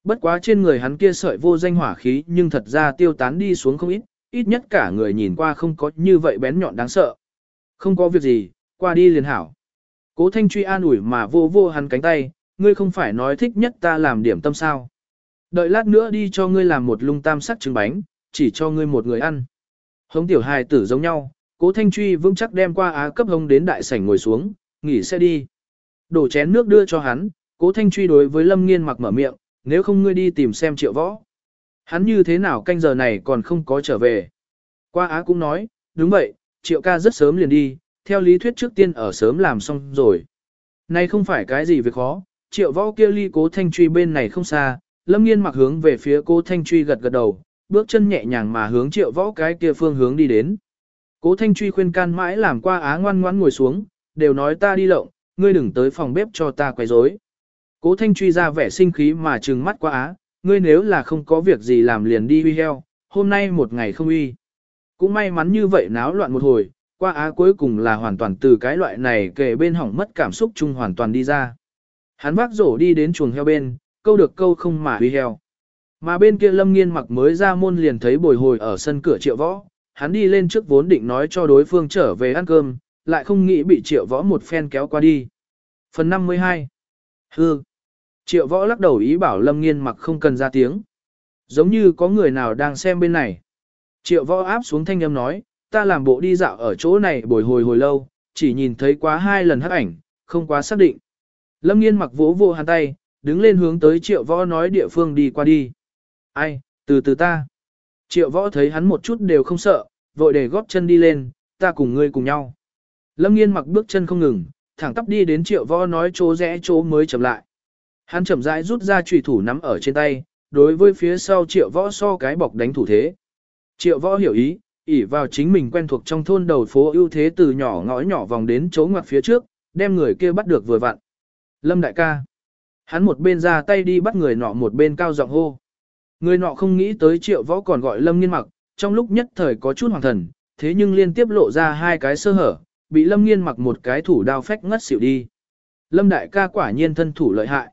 Bất quá trên người hắn kia sợi vô danh hỏa khí nhưng thật ra tiêu tán đi xuống không ít, ít nhất cả người nhìn qua không có như vậy bén nhọn đáng sợ. Không có việc gì, qua đi liền hảo. Cố thanh truy an ủi mà vô vô hắn cánh tay, ngươi không phải nói thích nhất ta làm điểm tâm sao. Đợi lát nữa đi cho ngươi làm một lung tam sắc trứng bánh, chỉ cho ngươi một người ăn. Hống tiểu hài tử giống nhau, cố thanh truy vững chắc đem qua á cấp hống đến đại sảnh ngồi xuống, nghỉ sẽ đi. Đổ chén nước đưa cho hắn, cố thanh truy đối với lâm nghiên mặc mở miệng, nếu không ngươi đi tìm xem triệu võ. Hắn như thế nào canh giờ này còn không có trở về. Qua á cũng nói, đúng vậy, triệu ca rất sớm liền đi, theo lý thuyết trước tiên ở sớm làm xong rồi. nay không phải cái gì việc khó, triệu võ kia ly cố thanh truy bên này không xa, lâm nghiên mặc hướng về phía cố thanh truy gật gật đầu, bước chân nhẹ nhàng mà hướng triệu võ cái kia phương hướng đi đến. Cố thanh truy khuyên can mãi làm qua á ngoan ngoãn ngồi xuống, đều nói ta đi lộng, ngươi đừng tới phòng bếp cho ta quấy rối. Cố thanh truy ra vẻ sinh khí mà trừng mắt qua á, ngươi nếu là không có việc gì làm liền đi huy heo, hôm nay một ngày không uy. Cũng may mắn như vậy náo loạn một hồi, qua á cuối cùng là hoàn toàn từ cái loại này kể bên hỏng mất cảm xúc chung hoàn toàn đi ra. Hắn vác rổ đi đến chuồng heo bên, câu được câu không mà huy heo. Mà bên kia lâm nghiên mặc mới ra môn liền thấy bồi hồi ở sân cửa triệu võ, hắn đi lên trước vốn định nói cho đối phương trở về ăn cơm, lại không nghĩ bị triệu võ một phen kéo qua đi. Phần 52 Hư Triệu võ lắc đầu ý bảo lâm nghiên mặc không cần ra tiếng. Giống như có người nào đang xem bên này. Triệu võ áp xuống thanh âm nói, ta làm bộ đi dạo ở chỗ này bồi hồi hồi lâu, chỉ nhìn thấy quá hai lần hắc ảnh, không quá xác định. Lâm nghiên mặc vỗ vô hàn tay, đứng lên hướng tới triệu võ nói địa phương đi qua đi. Ai, từ từ ta. Triệu võ thấy hắn một chút đều không sợ, vội để góp chân đi lên, ta cùng ngươi cùng nhau. Lâm nghiên mặc bước chân không ngừng, thẳng tắp đi đến triệu võ nói chỗ rẽ chỗ mới chậm lại. Hắn chậm rãi rút ra chùy thủ nắm ở trên tay, đối với phía sau triệu võ so cái bọc đánh thủ thế. Triệu võ hiểu ý, ỉ vào chính mình quen thuộc trong thôn đầu phố ưu thế từ nhỏ ngõ nhỏ vòng đến chỗ ngoặt phía trước, đem người kia bắt được vừa vặn. Lâm đại ca. Hắn một bên ra tay đi bắt người nọ một bên cao giọng hô. Người nọ không nghĩ tới triệu võ còn gọi lâm nghiên mặc, trong lúc nhất thời có chút hoàng thần, thế nhưng liên tiếp lộ ra hai cái sơ hở, bị lâm nghiên mặc một cái thủ đao phách ngất xỉu đi. Lâm đại ca quả nhiên thân thủ lợi hại.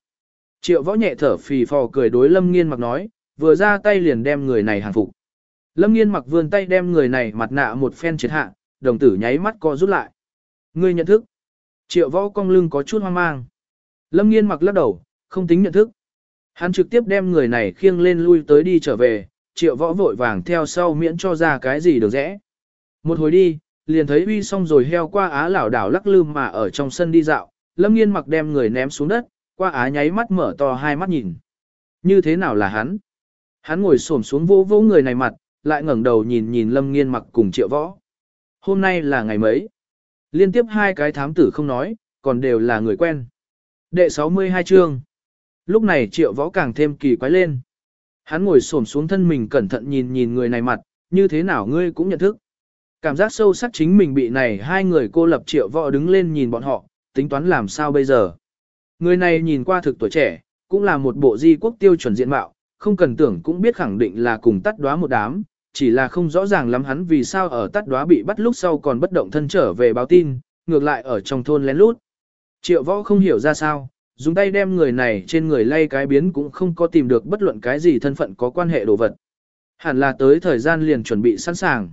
Triệu võ nhẹ thở phì phò cười đối lâm nghiên mặc nói, vừa ra tay liền đem người này hàng phục. Lâm nghiên mặc vươn tay đem người này mặt nạ một phen triệt hạ, đồng tử nháy mắt co rút lại. Ngươi nhận thức. Triệu võ cong lưng có chút hoang mang. Lâm nghiên mặc lắc đầu, không tính nhận thức. Hắn trực tiếp đem người này khiêng lên lui tới đi trở về, triệu võ vội vàng theo sau miễn cho ra cái gì được rẽ. Một hồi đi, liền thấy uy xong rồi heo qua á lảo đảo lắc lư mà ở trong sân đi dạo, lâm nghiên mặc đem người ném xuống đất, qua á nháy mắt mở to hai mắt nhìn. Như thế nào là hắn? Hắn ngồi xổm xuống vỗ vỗ người này mặt, lại ngẩng đầu nhìn nhìn lâm nghiên mặc cùng triệu võ. Hôm nay là ngày mấy? Liên tiếp hai cái thám tử không nói, còn đều là người quen. Đệ 62 chương. Lúc này triệu võ càng thêm kỳ quái lên. Hắn ngồi xổm xuống thân mình cẩn thận nhìn nhìn người này mặt, như thế nào ngươi cũng nhận thức. Cảm giác sâu sắc chính mình bị này hai người cô lập triệu võ đứng lên nhìn bọn họ, tính toán làm sao bây giờ. Người này nhìn qua thực tuổi trẻ, cũng là một bộ di quốc tiêu chuẩn diện mạo, không cần tưởng cũng biết khẳng định là cùng tắt đoá một đám, chỉ là không rõ ràng lắm hắn vì sao ở tắt đoá bị bắt lúc sau còn bất động thân trở về báo tin, ngược lại ở trong thôn lén lút. Triệu võ không hiểu ra sao, dùng tay đem người này trên người lay cái biến cũng không có tìm được bất luận cái gì thân phận có quan hệ đồ vật. Hẳn là tới thời gian liền chuẩn bị sẵn sàng.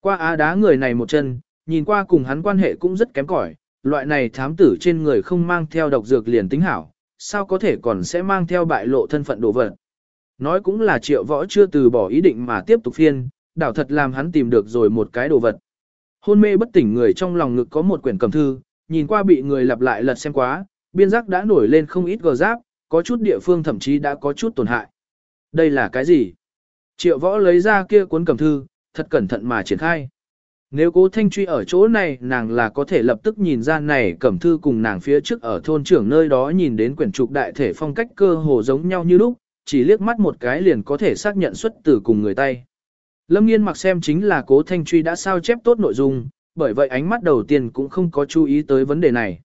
Qua á đá người này một chân, nhìn qua cùng hắn quan hệ cũng rất kém cỏi, loại này thám tử trên người không mang theo độc dược liền tính hảo, sao có thể còn sẽ mang theo bại lộ thân phận đồ vật. Nói cũng là triệu võ chưa từ bỏ ý định mà tiếp tục phiên, đảo thật làm hắn tìm được rồi một cái đồ vật. Hôn mê bất tỉnh người trong lòng ngực có một quyển cầm thư, nhìn qua bị người lặp lại lật xem quá, biên giác đã nổi lên không ít gờ giáp, có chút địa phương thậm chí đã có chút tổn hại. Đây là cái gì? Triệu võ lấy ra kia cuốn cầm thư, thật cẩn thận mà triển khai. Nếu cố thanh truy ở chỗ này nàng là có thể lập tức nhìn ra này cẩm thư cùng nàng phía trước ở thôn trưởng nơi đó nhìn đến quyển trục đại thể phong cách cơ hồ giống nhau như lúc, chỉ liếc mắt một cái liền có thể xác nhận xuất từ cùng người tay. Lâm nghiên mặc xem chính là cố thanh truy đã sao chép tốt nội dung, bởi vậy ánh mắt đầu tiên cũng không có chú ý tới vấn đề này.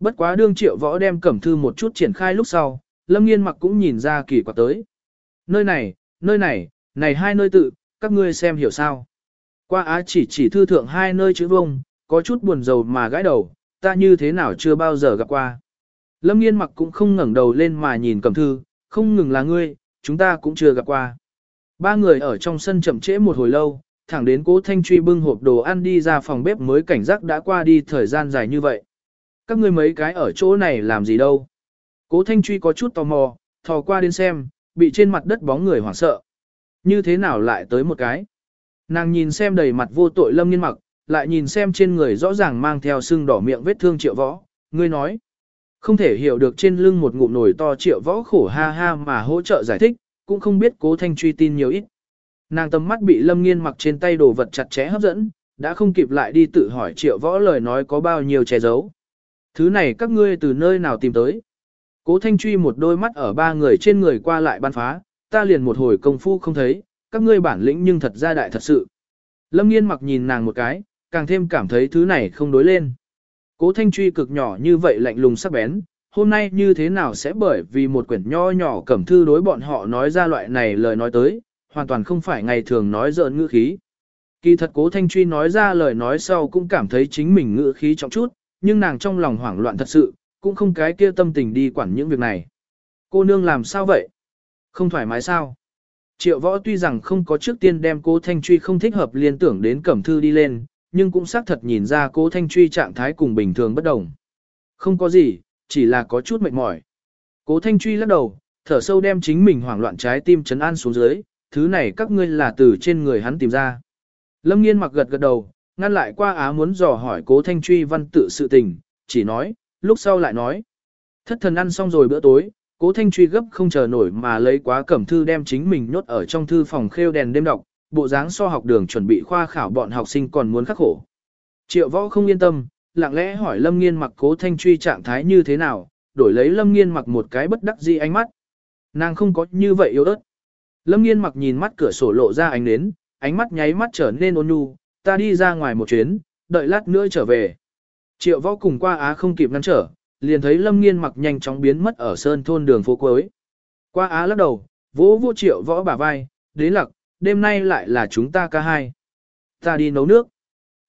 Bất quá đương triệu võ đem cẩm thư một chút triển khai lúc sau, lâm nghiên mặc cũng nhìn ra kỳ quặc tới. Nơi này, nơi này, này hai nơi tự, các ngươi xem hiểu sao. Qua á chỉ chỉ thư thượng hai nơi chữ vông, có chút buồn rầu mà gãi đầu, ta như thế nào chưa bao giờ gặp qua. Lâm nghiên mặc cũng không ngẩng đầu lên mà nhìn cầm thư, không ngừng là ngươi, chúng ta cũng chưa gặp qua. Ba người ở trong sân chậm trễ một hồi lâu, thẳng đến cố thanh truy bưng hộp đồ ăn đi ra phòng bếp mới cảnh giác đã qua đi thời gian dài như vậy. Các ngươi mấy cái ở chỗ này làm gì đâu. Cố thanh truy có chút tò mò, thò qua đến xem, bị trên mặt đất bóng người hoảng sợ. Như thế nào lại tới một cái? Nàng nhìn xem đầy mặt vô tội lâm nghiên mặc, lại nhìn xem trên người rõ ràng mang theo sưng đỏ miệng vết thương triệu võ, ngươi nói. Không thể hiểu được trên lưng một ngụm nổi to triệu võ khổ ha ha mà hỗ trợ giải thích, cũng không biết cố thanh truy tin nhiều ít. Nàng tầm mắt bị lâm nghiên mặc trên tay đồ vật chặt chẽ hấp dẫn, đã không kịp lại đi tự hỏi triệu võ lời nói có bao nhiêu che giấu. Thứ này các ngươi từ nơi nào tìm tới. Cố thanh truy một đôi mắt ở ba người trên người qua lại ban phá, ta liền một hồi công phu không thấy, các ngươi bản lĩnh nhưng thật ra đại thật sự. Lâm nghiên mặc nhìn nàng một cái, càng thêm cảm thấy thứ này không đối lên. Cố thanh truy cực nhỏ như vậy lạnh lùng sắc bén, hôm nay như thế nào sẽ bởi vì một quyển nho nhỏ cẩm thư đối bọn họ nói ra loại này lời nói tới, hoàn toàn không phải ngày thường nói giỡn ngữ khí. Kỳ thật cố thanh truy nói ra lời nói sau cũng cảm thấy chính mình ngữ khí trọng chút, nhưng nàng trong lòng hoảng loạn thật sự, cũng không cái kia tâm tình đi quản những việc này. Cô nương làm sao vậy? Không thoải mái sao? Triệu võ tuy rằng không có trước tiên đem cố Thanh Truy không thích hợp liên tưởng đến cẩm thư đi lên, nhưng cũng xác thật nhìn ra cố Thanh Truy trạng thái cùng bình thường bất đồng. Không có gì, chỉ là có chút mệt mỏi. Cố Thanh Truy lắc đầu, thở sâu đem chính mình hoảng loạn trái tim chấn an xuống dưới, thứ này các ngươi là từ trên người hắn tìm ra. Lâm nghiên mặc gật gật đầu, ngăn lại qua á muốn dò hỏi cố Thanh Truy văn tự sự tình, chỉ nói, lúc sau lại nói. Thất thần ăn xong rồi bữa tối, cố Thanh Truy gấp không chờ nổi mà lấy quá cẩm thư đem chính mình nhốt ở trong thư phòng khêu đèn đêm đọc, bộ dáng so học đường chuẩn bị khoa khảo bọn học sinh còn muốn khắc khổ. Triệu võ không yên tâm, lặng lẽ hỏi Lâm Nghiên mặc cố Thanh Truy trạng thái như thế nào, đổi lấy Lâm Nghiên mặc một cái bất đắc dĩ ánh mắt. Nàng không có như vậy yếu ớt. Lâm Nghiên mặc nhìn mắt cửa sổ lộ ra ánh nến, ánh mắt nháy mắt trở nên ôn nhu, ta đi ra ngoài một chuyến, đợi lát nữa trở về. Triệu võ cùng qua á không kịp ngăn trở, liền thấy Lâm Nghiên mặc nhanh chóng biến mất ở sơn thôn đường phố cuối. Qua á lắc đầu, vỗ vô triệu võ bả vai, đến lặc, đêm nay lại là chúng ta ca hai. Ta đi nấu nước.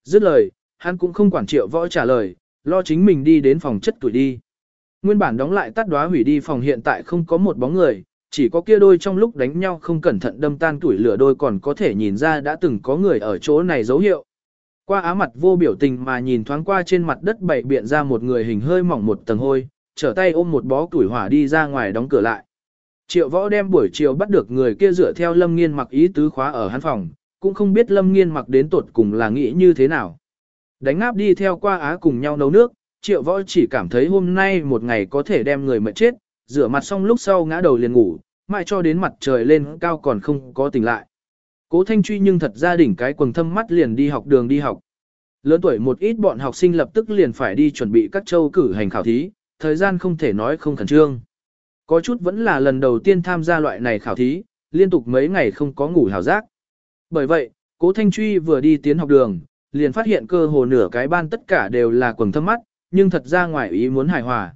Dứt lời, hắn cũng không quản triệu võ trả lời, lo chính mình đi đến phòng chất tuổi đi. Nguyên bản đóng lại tắt đóa hủy đi phòng hiện tại không có một bóng người, chỉ có kia đôi trong lúc đánh nhau không cẩn thận đâm tan tuổi lửa đôi còn có thể nhìn ra đã từng có người ở chỗ này dấu hiệu. Qua á mặt vô biểu tình mà nhìn thoáng qua trên mặt đất bảy biện ra một người hình hơi mỏng một tầng hôi, trở tay ôm một bó củi hỏa đi ra ngoài đóng cửa lại. Triệu võ đem buổi chiều bắt được người kia dựa theo lâm nghiên mặc ý tứ khóa ở hắn phòng, cũng không biết lâm nghiên mặc đến tột cùng là nghĩ như thế nào. Đánh áp đi theo qua á cùng nhau nấu nước, triệu võ chỉ cảm thấy hôm nay một ngày có thể đem người mệt chết, rửa mặt xong lúc sau ngã đầu liền ngủ, mãi cho đến mặt trời lên cao còn không có tỉnh lại. Cố Thanh Truy nhưng thật ra đỉnh cái quần thâm mắt liền đi học đường đi học. Lớn tuổi một ít bọn học sinh lập tức liền phải đi chuẩn bị các châu cử hành khảo thí, thời gian không thể nói không khẩn trương. Có chút vẫn là lần đầu tiên tham gia loại này khảo thí, liên tục mấy ngày không có ngủ hào giác. Bởi vậy, Cố Thanh Truy vừa đi tiến học đường, liền phát hiện cơ hồ nửa cái ban tất cả đều là quần thâm mắt, nhưng thật ra ngoài ý muốn hài hòa.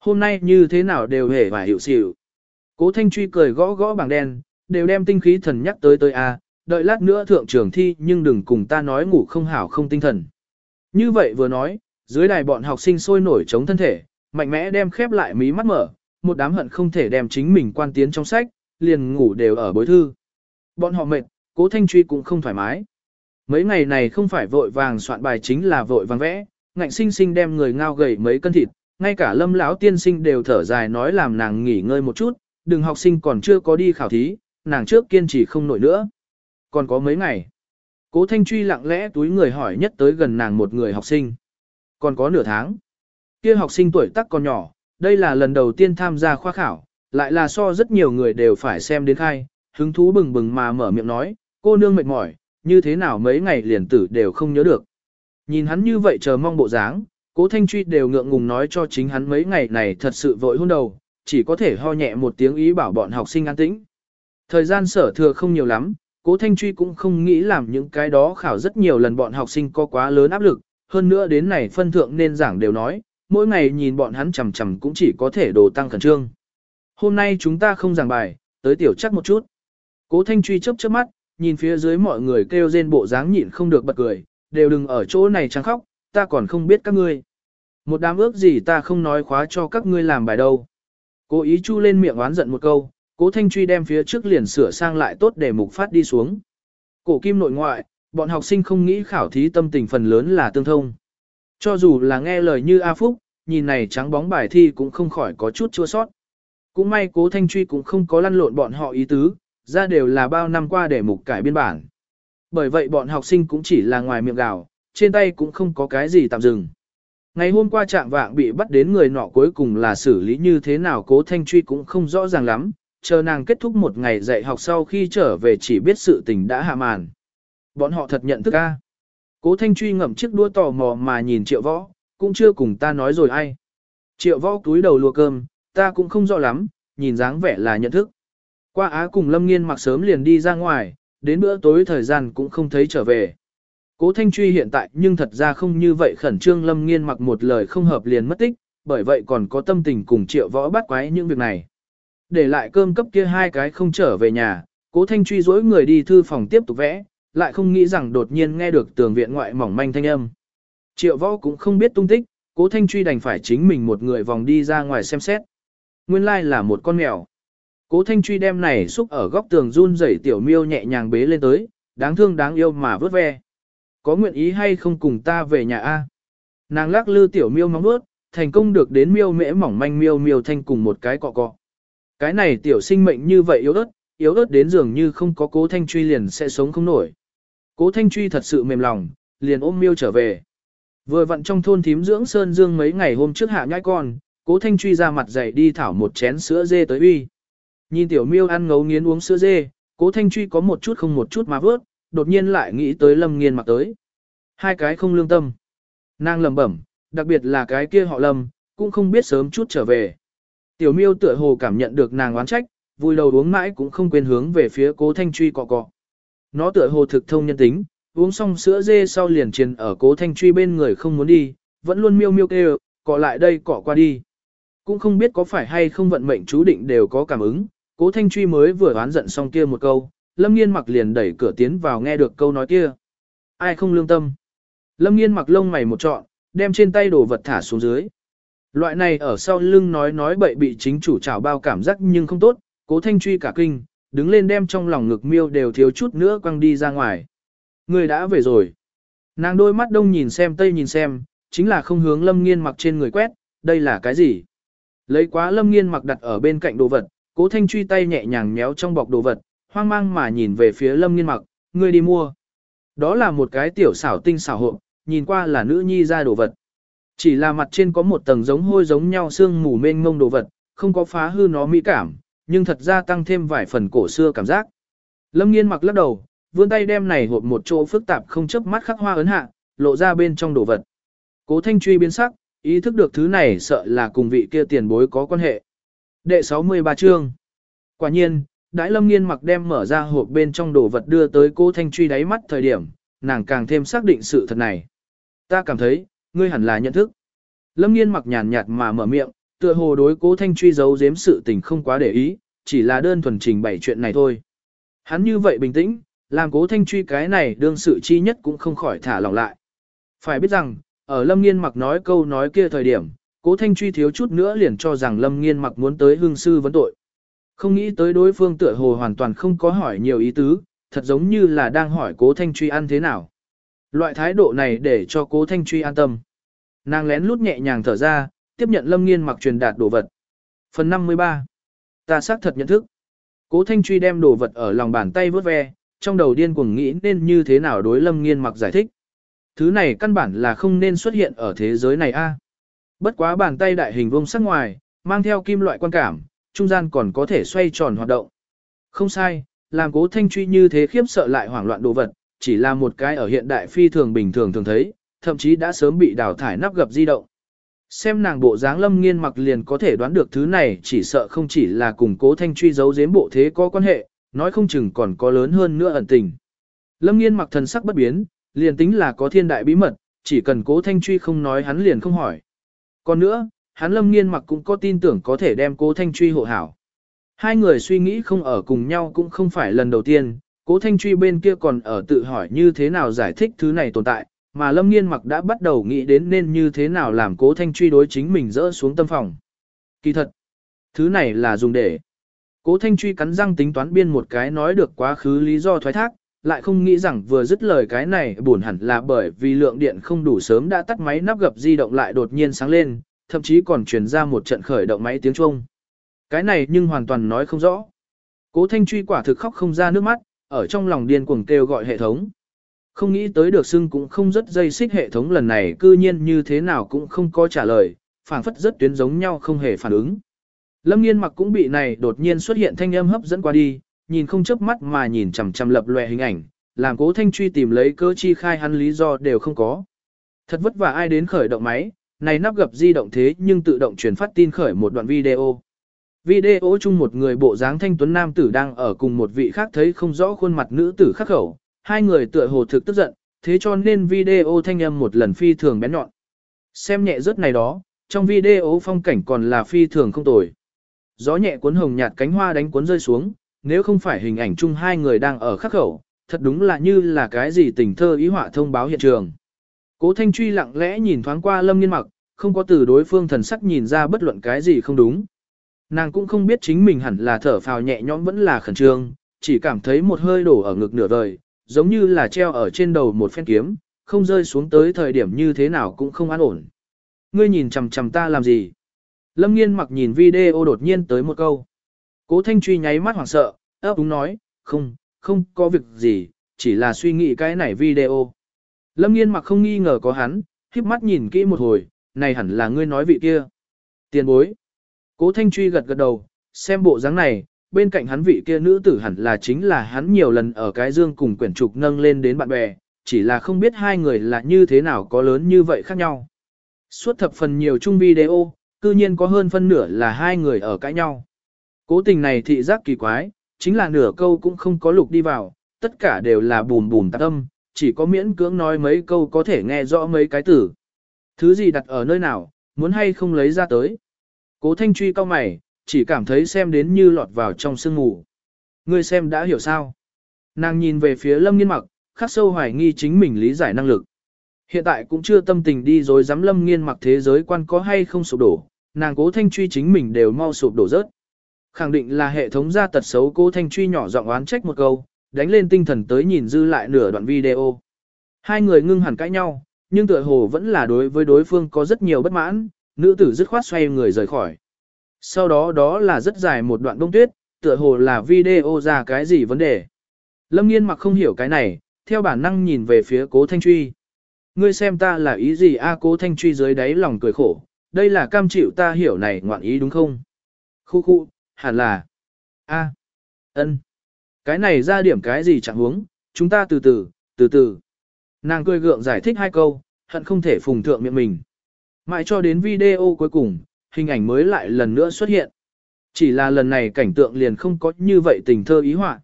Hôm nay như thế nào đều hề và hiệu xỉu. Cố Thanh Truy cười gõ gõ bảng đen, đều đem tinh khí thần nhắc tới tới a, đợi lát nữa thượng trường thi nhưng đừng cùng ta nói ngủ không hảo không tinh thần. Như vậy vừa nói, dưới đài bọn học sinh sôi nổi chống thân thể, mạnh mẽ đem khép lại mí mắt mở, một đám hận không thể đem chính mình quan tiến trong sách, liền ngủ đều ở bối thư. Bọn họ mệt, cố thanh truy cũng không thoải mái. Mấy ngày này không phải vội vàng soạn bài chính là vội vàng vẽ, ngạnh sinh sinh đem người ngao gầy mấy cân thịt, ngay cả lâm lão tiên sinh đều thở dài nói làm nàng nghỉ ngơi một chút, đừng học sinh còn chưa có đi khảo thí, nàng trước kiên trì không nổi nữa. Còn có mấy ngày. Cố Thanh Truy lặng lẽ túi người hỏi nhất tới gần nàng một người học sinh. Còn có nửa tháng. kia học sinh tuổi tác còn nhỏ, đây là lần đầu tiên tham gia khoa khảo, lại là so rất nhiều người đều phải xem đến khai, hứng thú bừng bừng mà mở miệng nói, cô nương mệt mỏi, như thế nào mấy ngày liền tử đều không nhớ được. Nhìn hắn như vậy chờ mong bộ dáng, cố Thanh Truy đều ngượng ngùng nói cho chính hắn mấy ngày này thật sự vội hôn đầu, chỉ có thể ho nhẹ một tiếng ý bảo bọn học sinh an tĩnh. Thời gian sở thừa không nhiều lắm, Cố Thanh Truy cũng không nghĩ làm những cái đó khảo rất nhiều lần bọn học sinh có quá lớn áp lực, hơn nữa đến này phân thượng nên giảng đều nói, mỗi ngày nhìn bọn hắn chằm chằm cũng chỉ có thể đồ tăng khẩn trương. Hôm nay chúng ta không giảng bài, tới tiểu chắc một chút. Cố Thanh Truy chớp chớp mắt, nhìn phía dưới mọi người kêu rên bộ dáng nhịn không được bật cười, đều đừng ở chỗ này trắng khóc, ta còn không biết các ngươi. Một đám ước gì ta không nói khóa cho các ngươi làm bài đâu. Cố ý chu lên miệng oán giận một câu, Cố Thanh Truy đem phía trước liền sửa sang lại tốt để mục phát đi xuống. Cổ kim nội ngoại, bọn học sinh không nghĩ khảo thí tâm tình phần lớn là tương thông. Cho dù là nghe lời như A Phúc, nhìn này trắng bóng bài thi cũng không khỏi có chút chua sót. Cũng may Cố Thanh Truy cũng không có lăn lộn bọn họ ý tứ, ra đều là bao năm qua để mục cải biên bản. Bởi vậy bọn học sinh cũng chỉ là ngoài miệng gào, trên tay cũng không có cái gì tạm dừng. Ngày hôm qua trạng vạng bị bắt đến người nọ cuối cùng là xử lý như thế nào Cố Thanh Truy cũng không rõ ràng lắm, chờ nàng kết thúc một ngày dạy học sau khi trở về chỉ biết sự tình đã hạ màn. Bọn họ thật nhận thức a. Cố Thanh Truy ngậm chiếc đũa tò mò mà nhìn Triệu Võ, cũng chưa cùng ta nói rồi ai. Triệu Võ túi đầu lùa cơm, ta cũng không rõ lắm, nhìn dáng vẻ là nhận thức. Qua Á cùng Lâm Nghiên mặc sớm liền đi ra ngoài, đến bữa tối thời gian cũng không thấy trở về. Cố Thanh Truy hiện tại nhưng thật ra không như vậy khẩn trương Lâm Nghiên mặc một lời không hợp liền mất tích, bởi vậy còn có tâm tình cùng Triệu Võ bắt quái những việc này. Để lại cơm cấp kia hai cái không trở về nhà, cố thanh truy dối người đi thư phòng tiếp tục vẽ, lại không nghĩ rằng đột nhiên nghe được tường viện ngoại mỏng manh thanh âm. Triệu võ cũng không biết tung tích, cố thanh truy đành phải chính mình một người vòng đi ra ngoài xem xét. Nguyên lai là một con mèo. Cố Thanh Truy đem này xúc ở góc tường run rẩy tiểu miêu nhẹ nhàng bế lên tới, đáng thương đáng yêu mà vớt ve. Có nguyện ý hay không cùng ta về nhà A? Nàng lắc lư tiểu miêu móng vuốt, thành công được đến miêu mễ mỏng manh miêu miêu thanh cùng một cái cọ cọ. Cái này tiểu sinh mệnh như vậy yếu ớt, yếu ớt đến dường như không có cố thanh truy liền sẽ sống không nổi. Cố thanh truy thật sự mềm lòng, liền ôm miêu trở về. Vừa vặn trong thôn thím dưỡng Sơn Dương mấy ngày hôm trước hạ nhãi con, cố thanh truy ra mặt dậy đi thảo một chén sữa dê tới uy. Nhìn tiểu miêu ăn ngấu nghiến uống sữa dê, cố thanh truy có một chút không một chút mà vớt, đột nhiên lại nghĩ tới lâm nghiên mặc tới. Hai cái không lương tâm. Nàng lầm bẩm, đặc biệt là cái kia họ lâm, cũng không biết sớm chút trở về. Tiểu miêu tựa hồ cảm nhận được nàng oán trách, vui đầu uống mãi cũng không quên hướng về phía cố thanh truy cọ cọ. Nó tựa hồ thực thông nhân tính, uống xong sữa dê sau liền triền ở cố thanh truy bên người không muốn đi, vẫn luôn miêu miêu kêu, cọ lại đây cọ qua đi. Cũng không biết có phải hay không vận mệnh chú định đều có cảm ứng, cố thanh truy mới vừa oán giận xong kia một câu, lâm nghiên mặc liền đẩy cửa tiến vào nghe được câu nói kia. Ai không lương tâm. Lâm nghiên mặc lông mày một trọn, đem trên tay đồ vật thả xuống dưới. Loại này ở sau lưng nói nói bậy bị chính chủ trảo bao cảm giác nhưng không tốt, cố thanh truy cả kinh, đứng lên đem trong lòng ngực miêu đều thiếu chút nữa quăng đi ra ngoài. Người đã về rồi. Nàng đôi mắt đông nhìn xem tây nhìn xem, chính là không hướng lâm nghiên mặc trên người quét, đây là cái gì? Lấy quá lâm nghiên mặc đặt ở bên cạnh đồ vật, cố thanh truy tay nhẹ nhàng méo trong bọc đồ vật, hoang mang mà nhìn về phía lâm nghiên mặc, người đi mua. Đó là một cái tiểu xảo tinh xảo hộ, nhìn qua là nữ nhi ra đồ vật. Chỉ là mặt trên có một tầng giống hôi giống nhau xương mù mênh mông đồ vật, không có phá hư nó mỹ cảm, nhưng thật ra tăng thêm vài phần cổ xưa cảm giác. Lâm nghiên mặc lắc đầu, vươn tay đem này hộp một chỗ phức tạp không chớp mắt khắc hoa ấn hạ, lộ ra bên trong đồ vật. Cố thanh truy biến sắc, ý thức được thứ này sợ là cùng vị kia tiền bối có quan hệ. Đệ 63 chương Quả nhiên, đãi lâm nghiên mặc đem mở ra hộp bên trong đồ vật đưa tới cố thanh truy đáy mắt thời điểm, nàng càng thêm xác định sự thật này. Ta cảm thấy, ngươi hẳn là nhận thức. Lâm nghiên mặc nhàn nhạt mà mở miệng, tựa hồ đối cố thanh truy giấu giếm sự tình không quá để ý, chỉ là đơn thuần trình bày chuyện này thôi. Hắn như vậy bình tĩnh, làm cố thanh truy cái này đương sự chi nhất cũng không khỏi thả lòng lại. Phải biết rằng, ở Lâm Nghiên mặc nói câu nói kia thời điểm, cố thanh truy thiếu chút nữa liền cho rằng Lâm Nghiên mặc muốn tới hương sư vấn tội. Không nghĩ tới đối phương tựa hồ hoàn toàn không có hỏi nhiều ý tứ, thật giống như là đang hỏi cố thanh truy ăn thế nào. Loại thái độ này để cho cố thanh truy an tâm. Nàng lén lút nhẹ nhàng thở ra, tiếp nhận lâm nghiên mặc truyền đạt đồ vật. Phần 53. Ta xác thật nhận thức. Cố thanh truy đem đồ vật ở lòng bàn tay vớt ve, trong đầu điên cuồng nghĩ nên như thế nào đối lâm nghiên mặc giải thích. Thứ này căn bản là không nên xuất hiện ở thế giới này a. Bất quá bàn tay đại hình vuông sắc ngoài, mang theo kim loại quan cảm, trung gian còn có thể xoay tròn hoạt động. Không sai, làm cố thanh truy như thế khiếp sợ lại hoảng loạn đồ vật, chỉ là một cái ở hiện đại phi thường bình thường thường thấy, thậm chí đã sớm bị đào thải nắp gập di động. Xem nàng bộ dáng lâm nghiên mặc liền có thể đoán được thứ này chỉ sợ không chỉ là cùng cố thanh truy giấu giếm bộ thế có quan hệ, nói không chừng còn có lớn hơn nữa ẩn tình. Lâm nghiên mặc thần sắc bất biến, liền tính là có thiên đại bí mật, chỉ cần cố thanh truy không nói hắn liền không hỏi. Còn nữa, hắn lâm nghiên mặc cũng có tin tưởng có thể đem cố thanh truy hộ hảo. Hai người suy nghĩ không ở cùng nhau cũng không phải lần đầu tiên, cố thanh truy bên kia còn ở tự hỏi như thế nào giải thích thứ này tồn tại, mà lâm nghiên mặc đã bắt đầu nghĩ đến nên như thế nào làm cố thanh truy đối chính mình dỡ xuống tâm phòng. Kỳ thật, thứ này là dùng để. Cố thanh truy cắn răng tính toán biên một cái nói được quá khứ lý do thoái thác, lại không nghĩ rằng vừa dứt lời cái này buồn hẳn là bởi vì lượng điện không đủ sớm đã tắt máy nắp gập di động lại đột nhiên sáng lên, thậm chí còn truyền ra một trận khởi động máy tiếng chuông Cái này nhưng hoàn toàn nói không rõ. Cố thanh truy quả thực khóc không ra nước mắt, ở trong lòng điên cuồng kêu gọi hệ thống. Không nghĩ tới được xưng cũng không rất dây xích hệ thống lần này cư nhiên như thế nào cũng không có trả lời, phản phất rất tuyến giống nhau không hề phản ứng. Lâm nghiên mặc cũng bị này đột nhiên xuất hiện thanh âm hấp dẫn qua đi, nhìn không chớp mắt mà nhìn chằm chằm lập lòe hình ảnh, làm cố thanh truy tìm lấy cơ chi khai hắn lý do đều không có. Thật vất vả ai đến khởi động máy, này nắp gập di động thế nhưng tự động truyền phát tin khởi một đoạn video. Video chung một người bộ dáng thanh tuấn nam tử đang ở cùng một vị khác thấy không rõ khuôn mặt nữ tử khắc khẩu, hai người tựa hồ thực tức giận, thế cho nên video thanh âm một lần phi thường bén nhọn. Xem nhẹ rớt này đó, trong video phong cảnh còn là phi thường không tồi. Gió nhẹ cuốn hồng nhạt cánh hoa đánh cuốn rơi xuống, nếu không phải hình ảnh chung hai người đang ở khắc khẩu, thật đúng là như là cái gì tình thơ ý họa thông báo hiện trường. Cố Thanh Truy lặng lẽ nhìn thoáng qua Lâm Nghiên Mặc, không có từ đối phương thần sắc nhìn ra bất luận cái gì không đúng. Nàng cũng không biết chính mình hẳn là thở phào nhẹ nhõm vẫn là khẩn trương, chỉ cảm thấy một hơi đổ ở ngực nửa vời, giống như là treo ở trên đầu một phen kiếm, không rơi xuống tới thời điểm như thế nào cũng không an ổn. Ngươi nhìn chằm chằm ta làm gì? Lâm nghiên mặc nhìn video đột nhiên tới một câu. Cố Thanh Truy nháy mắt hoảng sợ, ấp úng nói, không, không có việc gì, chỉ là suy nghĩ cái này video. Lâm nghiên mặc không nghi ngờ có hắn, khiếp mắt nhìn kỹ một hồi, này hẳn là ngươi nói vị kia. Tiền bối. Cố Thanh Truy gật gật đầu, xem bộ dáng này, bên cạnh hắn vị kia nữ tử hẳn là chính là hắn nhiều lần ở cái dương cùng quyển trục nâng lên đến bạn bè, chỉ là không biết hai người là như thế nào có lớn như vậy khác nhau. Suốt thập phần nhiều chung video, cư nhiên có hơn phân nửa là hai người ở cãi nhau. Cố tình này thị giác kỳ quái, chính là nửa câu cũng không có lục đi vào, tất cả đều là bùn bùn tạc âm, chỉ có miễn cưỡng nói mấy câu có thể nghe rõ mấy cái tử Thứ gì đặt ở nơi nào, muốn hay không lấy ra tới. Cố thanh truy cao mày, chỉ cảm thấy xem đến như lọt vào trong sương mù. Ngươi xem đã hiểu sao. Nàng nhìn về phía lâm nghiên mặc, khắc sâu hoài nghi chính mình lý giải năng lực. Hiện tại cũng chưa tâm tình đi rồi dám lâm nghiên mặc thế giới quan có hay không sụp đổ, nàng cố thanh truy chính mình đều mau sụp đổ rớt. Khẳng định là hệ thống gia tật xấu cố thanh truy nhỏ giọng oán trách một câu, đánh lên tinh thần tới nhìn dư lại nửa đoạn video. Hai người ngưng hẳn cãi nhau, nhưng tựa hồ vẫn là đối với đối phương có rất nhiều bất mãn, nữ tử dứt khoát xoay người rời khỏi. Sau đó đó là rất dài một đoạn đông tuyết, tựa hồ là video ra cái gì vấn đề. Lâm nghiên mặc không hiểu cái này, theo bản năng nhìn về phía cố thanh truy. Ngươi xem ta là ý gì a cố thanh truy dưới đáy lòng cười khổ, đây là cam chịu ta hiểu này ngoạn ý đúng không? Khu khu, hẳn là. a ân Cái này ra điểm cái gì chẳng huống, chúng ta từ từ, từ từ. Nàng cười gượng giải thích hai câu, hận không thể phùng thượng miệng mình. Mãi cho đến video cuối cùng, hình ảnh mới lại lần nữa xuất hiện. Chỉ là lần này cảnh tượng liền không có như vậy tình thơ ý họa.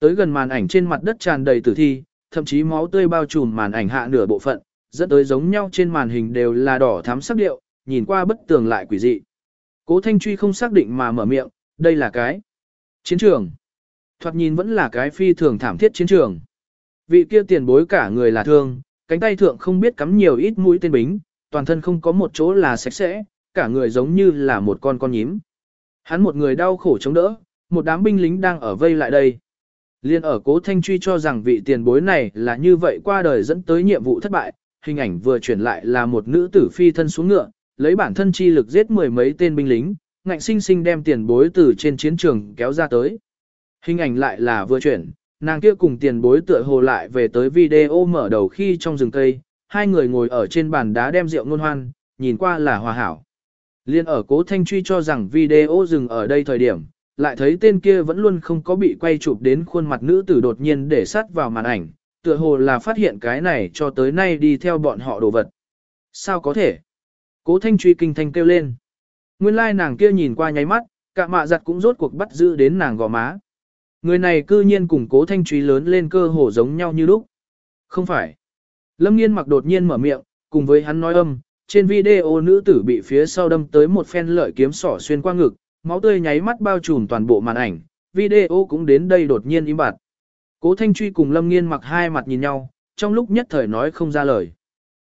Tới gần màn ảnh trên mặt đất tràn đầy tử thi, thậm chí máu tươi bao trùm màn ảnh hạ nửa bộ phận, dẫn tới giống nhau trên màn hình đều là đỏ thắm sắc điệu, nhìn qua bất tường lại quỷ dị. Cố Thanh Truy không xác định mà mở miệng, đây là cái chiến trường. Thoạt nhìn vẫn là cái phi thường thảm thiết chiến trường. Vị kia tiền bối cả người là thương, cánh tay thượng không biết cắm nhiều ít mũi tên bính, toàn thân không có một chỗ là sạch sẽ, cả người giống như là một con con nhím. Hắn một người đau khổ chống đỡ, một đám binh lính đang ở vây lại đây. Liên ở cố thanh truy cho rằng vị tiền bối này là như vậy qua đời dẫn tới nhiệm vụ thất bại, hình ảnh vừa chuyển lại là một nữ tử phi thân xuống ngựa, lấy bản thân chi lực giết mười mấy tên binh lính, ngạnh sinh sinh đem tiền bối từ trên chiến trường kéo ra tới. Hình ảnh lại là vừa chuyển, nàng kia cùng tiền bối tựa hồ lại về tới video mở đầu khi trong rừng cây, hai người ngồi ở trên bàn đá đem rượu ngôn hoan, nhìn qua là hòa hảo. Liên ở cố thanh truy cho rằng video dừng ở đây thời điểm, lại thấy tên kia vẫn luôn không có bị quay chụp đến khuôn mặt nữ tử đột nhiên để sát vào màn ảnh, tựa hồ là phát hiện cái này cho tới nay đi theo bọn họ đồ vật. Sao có thể? Cố thanh truy kinh thanh kêu lên. Nguyên lai like nàng kia nhìn qua nháy mắt, cả mạ giặt cũng rốt cuộc bắt giữ đến nàng gò má. Người này cư nhiên cùng cố thanh truy lớn lên cơ hồ giống nhau như lúc. Không phải. Lâm nghiên mặc đột nhiên mở miệng, cùng với hắn nói âm, trên video nữ tử bị phía sau đâm tới một phen lợi kiếm sỏ xuyên qua ngực, máu tươi nháy mắt bao trùm toàn bộ màn ảnh, video cũng đến đây đột nhiên im bặt. Cố Thanh Truy cùng Lâm Nghiên mặc hai mặt nhìn nhau, trong lúc nhất thời nói không ra lời.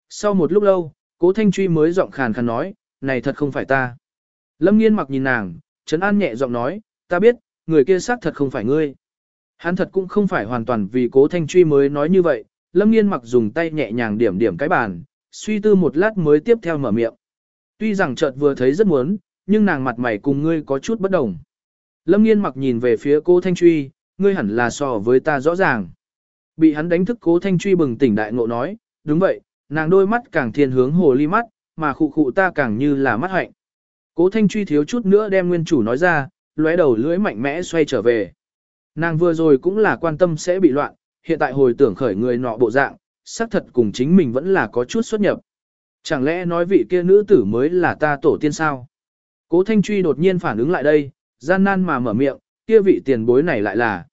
Sau một lúc lâu, Cố Thanh Truy mới giọng khàn khàn nói, này thật không phải ta. Lâm Nghiên mặc nhìn nàng, Trấn An nhẹ giọng nói, ta biết, người kia xác thật không phải ngươi. Hắn thật cũng không phải hoàn toàn vì Cố Thanh Truy mới nói như vậy, Lâm Nghiên mặc dùng tay nhẹ nhàng điểm điểm cái bàn, suy tư một lát mới tiếp theo mở miệng. Tuy rằng chợt vừa thấy rất muốn, nhưng nàng mặt mày cùng ngươi có chút bất đồng. Lâm nghiên mặc nhìn về phía cô Thanh Truy, ngươi hẳn là so với ta rõ ràng. Bị hắn đánh thức cố Thanh Truy bừng tỉnh đại ngộ nói, đúng vậy, nàng đôi mắt càng thiên hướng hồ ly mắt, mà khụ khụ ta càng như là mắt hạnh. Cố Thanh Truy thiếu chút nữa đem nguyên chủ nói ra, lóe đầu lưỡi mạnh mẽ xoay trở về. Nàng vừa rồi cũng là quan tâm sẽ bị loạn, hiện tại hồi tưởng khởi người nọ bộ dạng, xác thật cùng chính mình vẫn là có chút xuất nhập. Chẳng lẽ nói vị kia nữ tử mới là ta tổ tiên sao? Cố Thanh Truy đột nhiên phản ứng lại đây, gian nan mà mở miệng, kia vị tiền bối này lại là.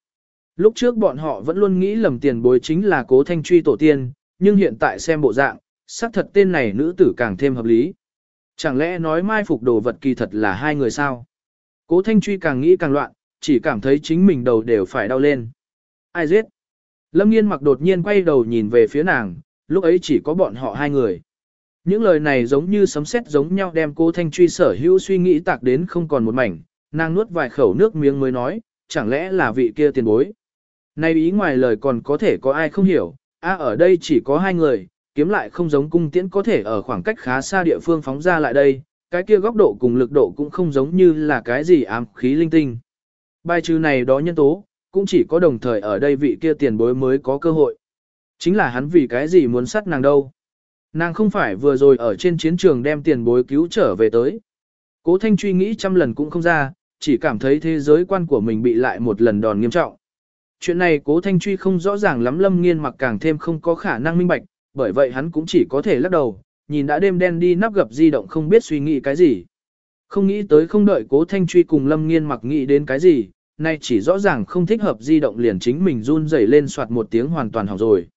Lúc trước bọn họ vẫn luôn nghĩ lầm tiền bối chính là Cố Thanh Truy tổ tiên, nhưng hiện tại xem bộ dạng, xác thật tên này nữ tử càng thêm hợp lý. Chẳng lẽ nói mai phục đồ vật kỳ thật là hai người sao? Cố Thanh Truy càng nghĩ càng loạn, chỉ cảm thấy chính mình đầu đều phải đau lên. Ai giết? Lâm nghiên mặc đột nhiên quay đầu nhìn về phía nàng, lúc ấy chỉ có bọn họ hai người. Những lời này giống như sấm sét giống nhau đem cô Thanh Truy sở hữu suy nghĩ tạc đến không còn một mảnh, nàng nuốt vài khẩu nước miếng mới nói, chẳng lẽ là vị kia tiền bối. Nay ý ngoài lời còn có thể có ai không hiểu, a ở đây chỉ có hai người, kiếm lại không giống cung tiễn có thể ở khoảng cách khá xa địa phương phóng ra lại đây, cái kia góc độ cùng lực độ cũng không giống như là cái gì ám khí linh tinh. Bài trừ này đó nhân tố, cũng chỉ có đồng thời ở đây vị kia tiền bối mới có cơ hội. Chính là hắn vì cái gì muốn sát nàng đâu. Nàng không phải vừa rồi ở trên chiến trường đem tiền bối cứu trở về tới. Cố Thanh truy nghĩ trăm lần cũng không ra, chỉ cảm thấy thế giới quan của mình bị lại một lần đòn nghiêm trọng. Chuyện này cố Thanh truy không rõ ràng lắm lâm nghiên mặc càng thêm không có khả năng minh bạch, bởi vậy hắn cũng chỉ có thể lắc đầu, nhìn đã đêm đen đi nắp gập di động không biết suy nghĩ cái gì. Không nghĩ tới không đợi cố Thanh truy cùng lâm nghiên mặc nghĩ đến cái gì, nay chỉ rõ ràng không thích hợp di động liền chính mình run rẩy lên soạt một tiếng hoàn toàn hỏng rồi.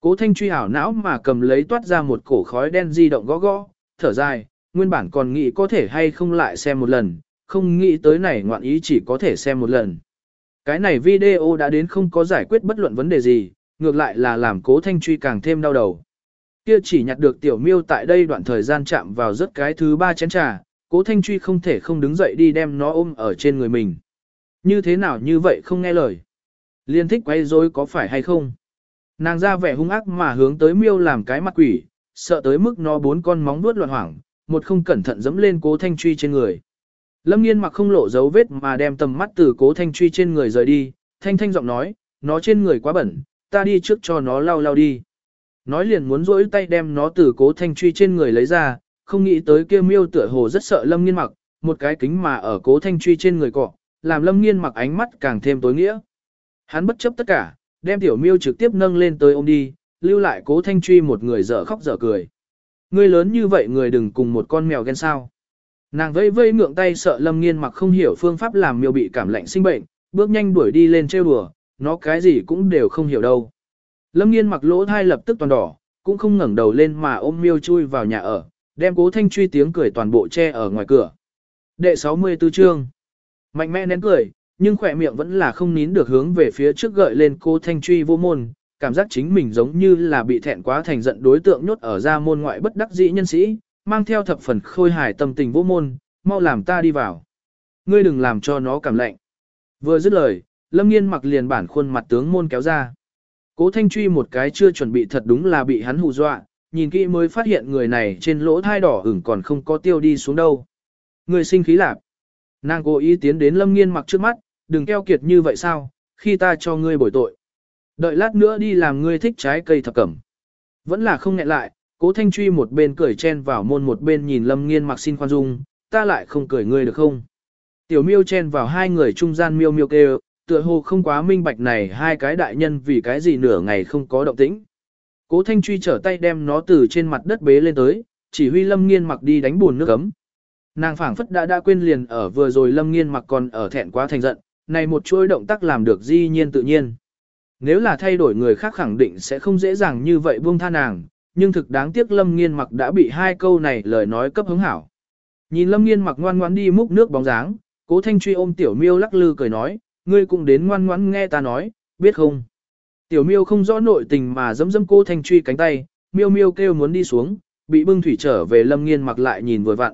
Cố thanh truy hảo não mà cầm lấy toát ra một cổ khói đen di động gõ gõ, thở dài, nguyên bản còn nghĩ có thể hay không lại xem một lần, không nghĩ tới này ngoạn ý chỉ có thể xem một lần. Cái này video đã đến không có giải quyết bất luận vấn đề gì, ngược lại là làm cố thanh truy càng thêm đau đầu. Kia chỉ nhặt được tiểu miêu tại đây đoạn thời gian chạm vào rất cái thứ ba chén trà, cố thanh truy không thể không đứng dậy đi đem nó ôm ở trên người mình. Như thế nào như vậy không nghe lời. Liên thích quay rối có phải hay không? Nàng ra vẻ hung ác mà hướng tới miêu làm cái mặt quỷ, sợ tới mức nó bốn con móng vuốt loạn hoảng, một không cẩn thận dẫm lên cố thanh truy trên người. Lâm nghiên mặc không lộ dấu vết mà đem tầm mắt từ cố thanh truy trên người rời đi, thanh thanh giọng nói, nó trên người quá bẩn, ta đi trước cho nó lau lau đi. Nói liền muốn rỗi tay đem nó từ cố thanh truy trên người lấy ra, không nghĩ tới kia miêu tựa hồ rất sợ lâm nghiên mặc, một cái kính mà ở cố thanh truy trên người cọ, làm lâm nghiên mặc ánh mắt càng thêm tối nghĩa. Hắn bất chấp tất cả, đem tiểu miêu trực tiếp nâng lên tới ôm đi, lưu lại cố thanh truy một người dở khóc dở cười. Người lớn như vậy người đừng cùng một con mèo ghen sao. Nàng vây vây ngượng tay sợ lâm nghiên mặc không hiểu phương pháp làm miêu bị cảm lạnh sinh bệnh, bước nhanh đuổi đi lên trêu đùa, nó cái gì cũng đều không hiểu đâu. Lâm nghiên mặc lỗ thai lập tức toàn đỏ, cũng không ngẩng đầu lên mà ôm miêu chui vào nhà ở, đem cố thanh truy tiếng cười toàn bộ che ở ngoài cửa. Đệ 64 chương Mạnh mẽ nén cười, nhưng khỏe miệng vẫn là không nín được hướng về phía trước gợi lên cô thanh truy vô môn, cảm giác chính mình giống như là bị thẹn quá thành giận đối tượng nhốt ở ra môn ngoại bất đắc dĩ nhân sĩ, mang theo thập phần khôi hài tâm tình vô môn, mau làm ta đi vào. Ngươi đừng làm cho nó cảm lạnh. Vừa dứt lời, Lâm Nghiên mặc liền bản khuôn mặt tướng môn kéo ra. Cố Thanh Truy một cái chưa chuẩn bị thật đúng là bị hắn hù dọa, nhìn kỹ mới phát hiện người này trên lỗ thai đỏ ửng còn không có tiêu đi xuống đâu. Người sinh khí lạp. Nàng cố ý tiến đến Lâm Nghiên mặc trước mắt, đừng keo kiệt như vậy sao, khi ta cho ngươi bồi tội. Đợi lát nữa đi làm ngươi thích trái cây thập cẩm. Vẫn là không ngẹn lại, cố thanh truy một bên cười chen vào môn một bên nhìn lâm nghiên mặc xin khoan dung, ta lại không cười ngươi được không. Tiểu miêu chen vào hai người trung gian miêu miêu kêu, tựa hồ không quá minh bạch này hai cái đại nhân vì cái gì nửa ngày không có động tĩnh. Cố thanh truy trở tay đem nó từ trên mặt đất bế lên tới, chỉ huy lâm nghiên mặc đi đánh buồn nước cấm. Nàng phảng phất đã đã quên liền ở vừa rồi lâm nghiên mặc còn ở thẹn quá thành giận, này một chuỗi động tác làm được di nhiên tự nhiên. Nếu là thay đổi người khác khẳng định sẽ không dễ dàng như vậy buông tha nàng, nhưng thực đáng tiếc Lâm Nghiên mặc đã bị hai câu này lời nói cấp hứng hảo. Nhìn Lâm Nghiên mặc ngoan ngoãn đi múc nước bóng dáng, cố thanh truy ôm tiểu miêu lắc lư cười nói, ngươi cũng đến ngoan ngoãn nghe ta nói, biết không? Tiểu miêu không rõ nội tình mà dẫm dẫm cô thanh truy cánh tay, miêu miêu kêu muốn đi xuống, bị bưng thủy trở về Lâm Nghiên mặc lại nhìn vừa vặn.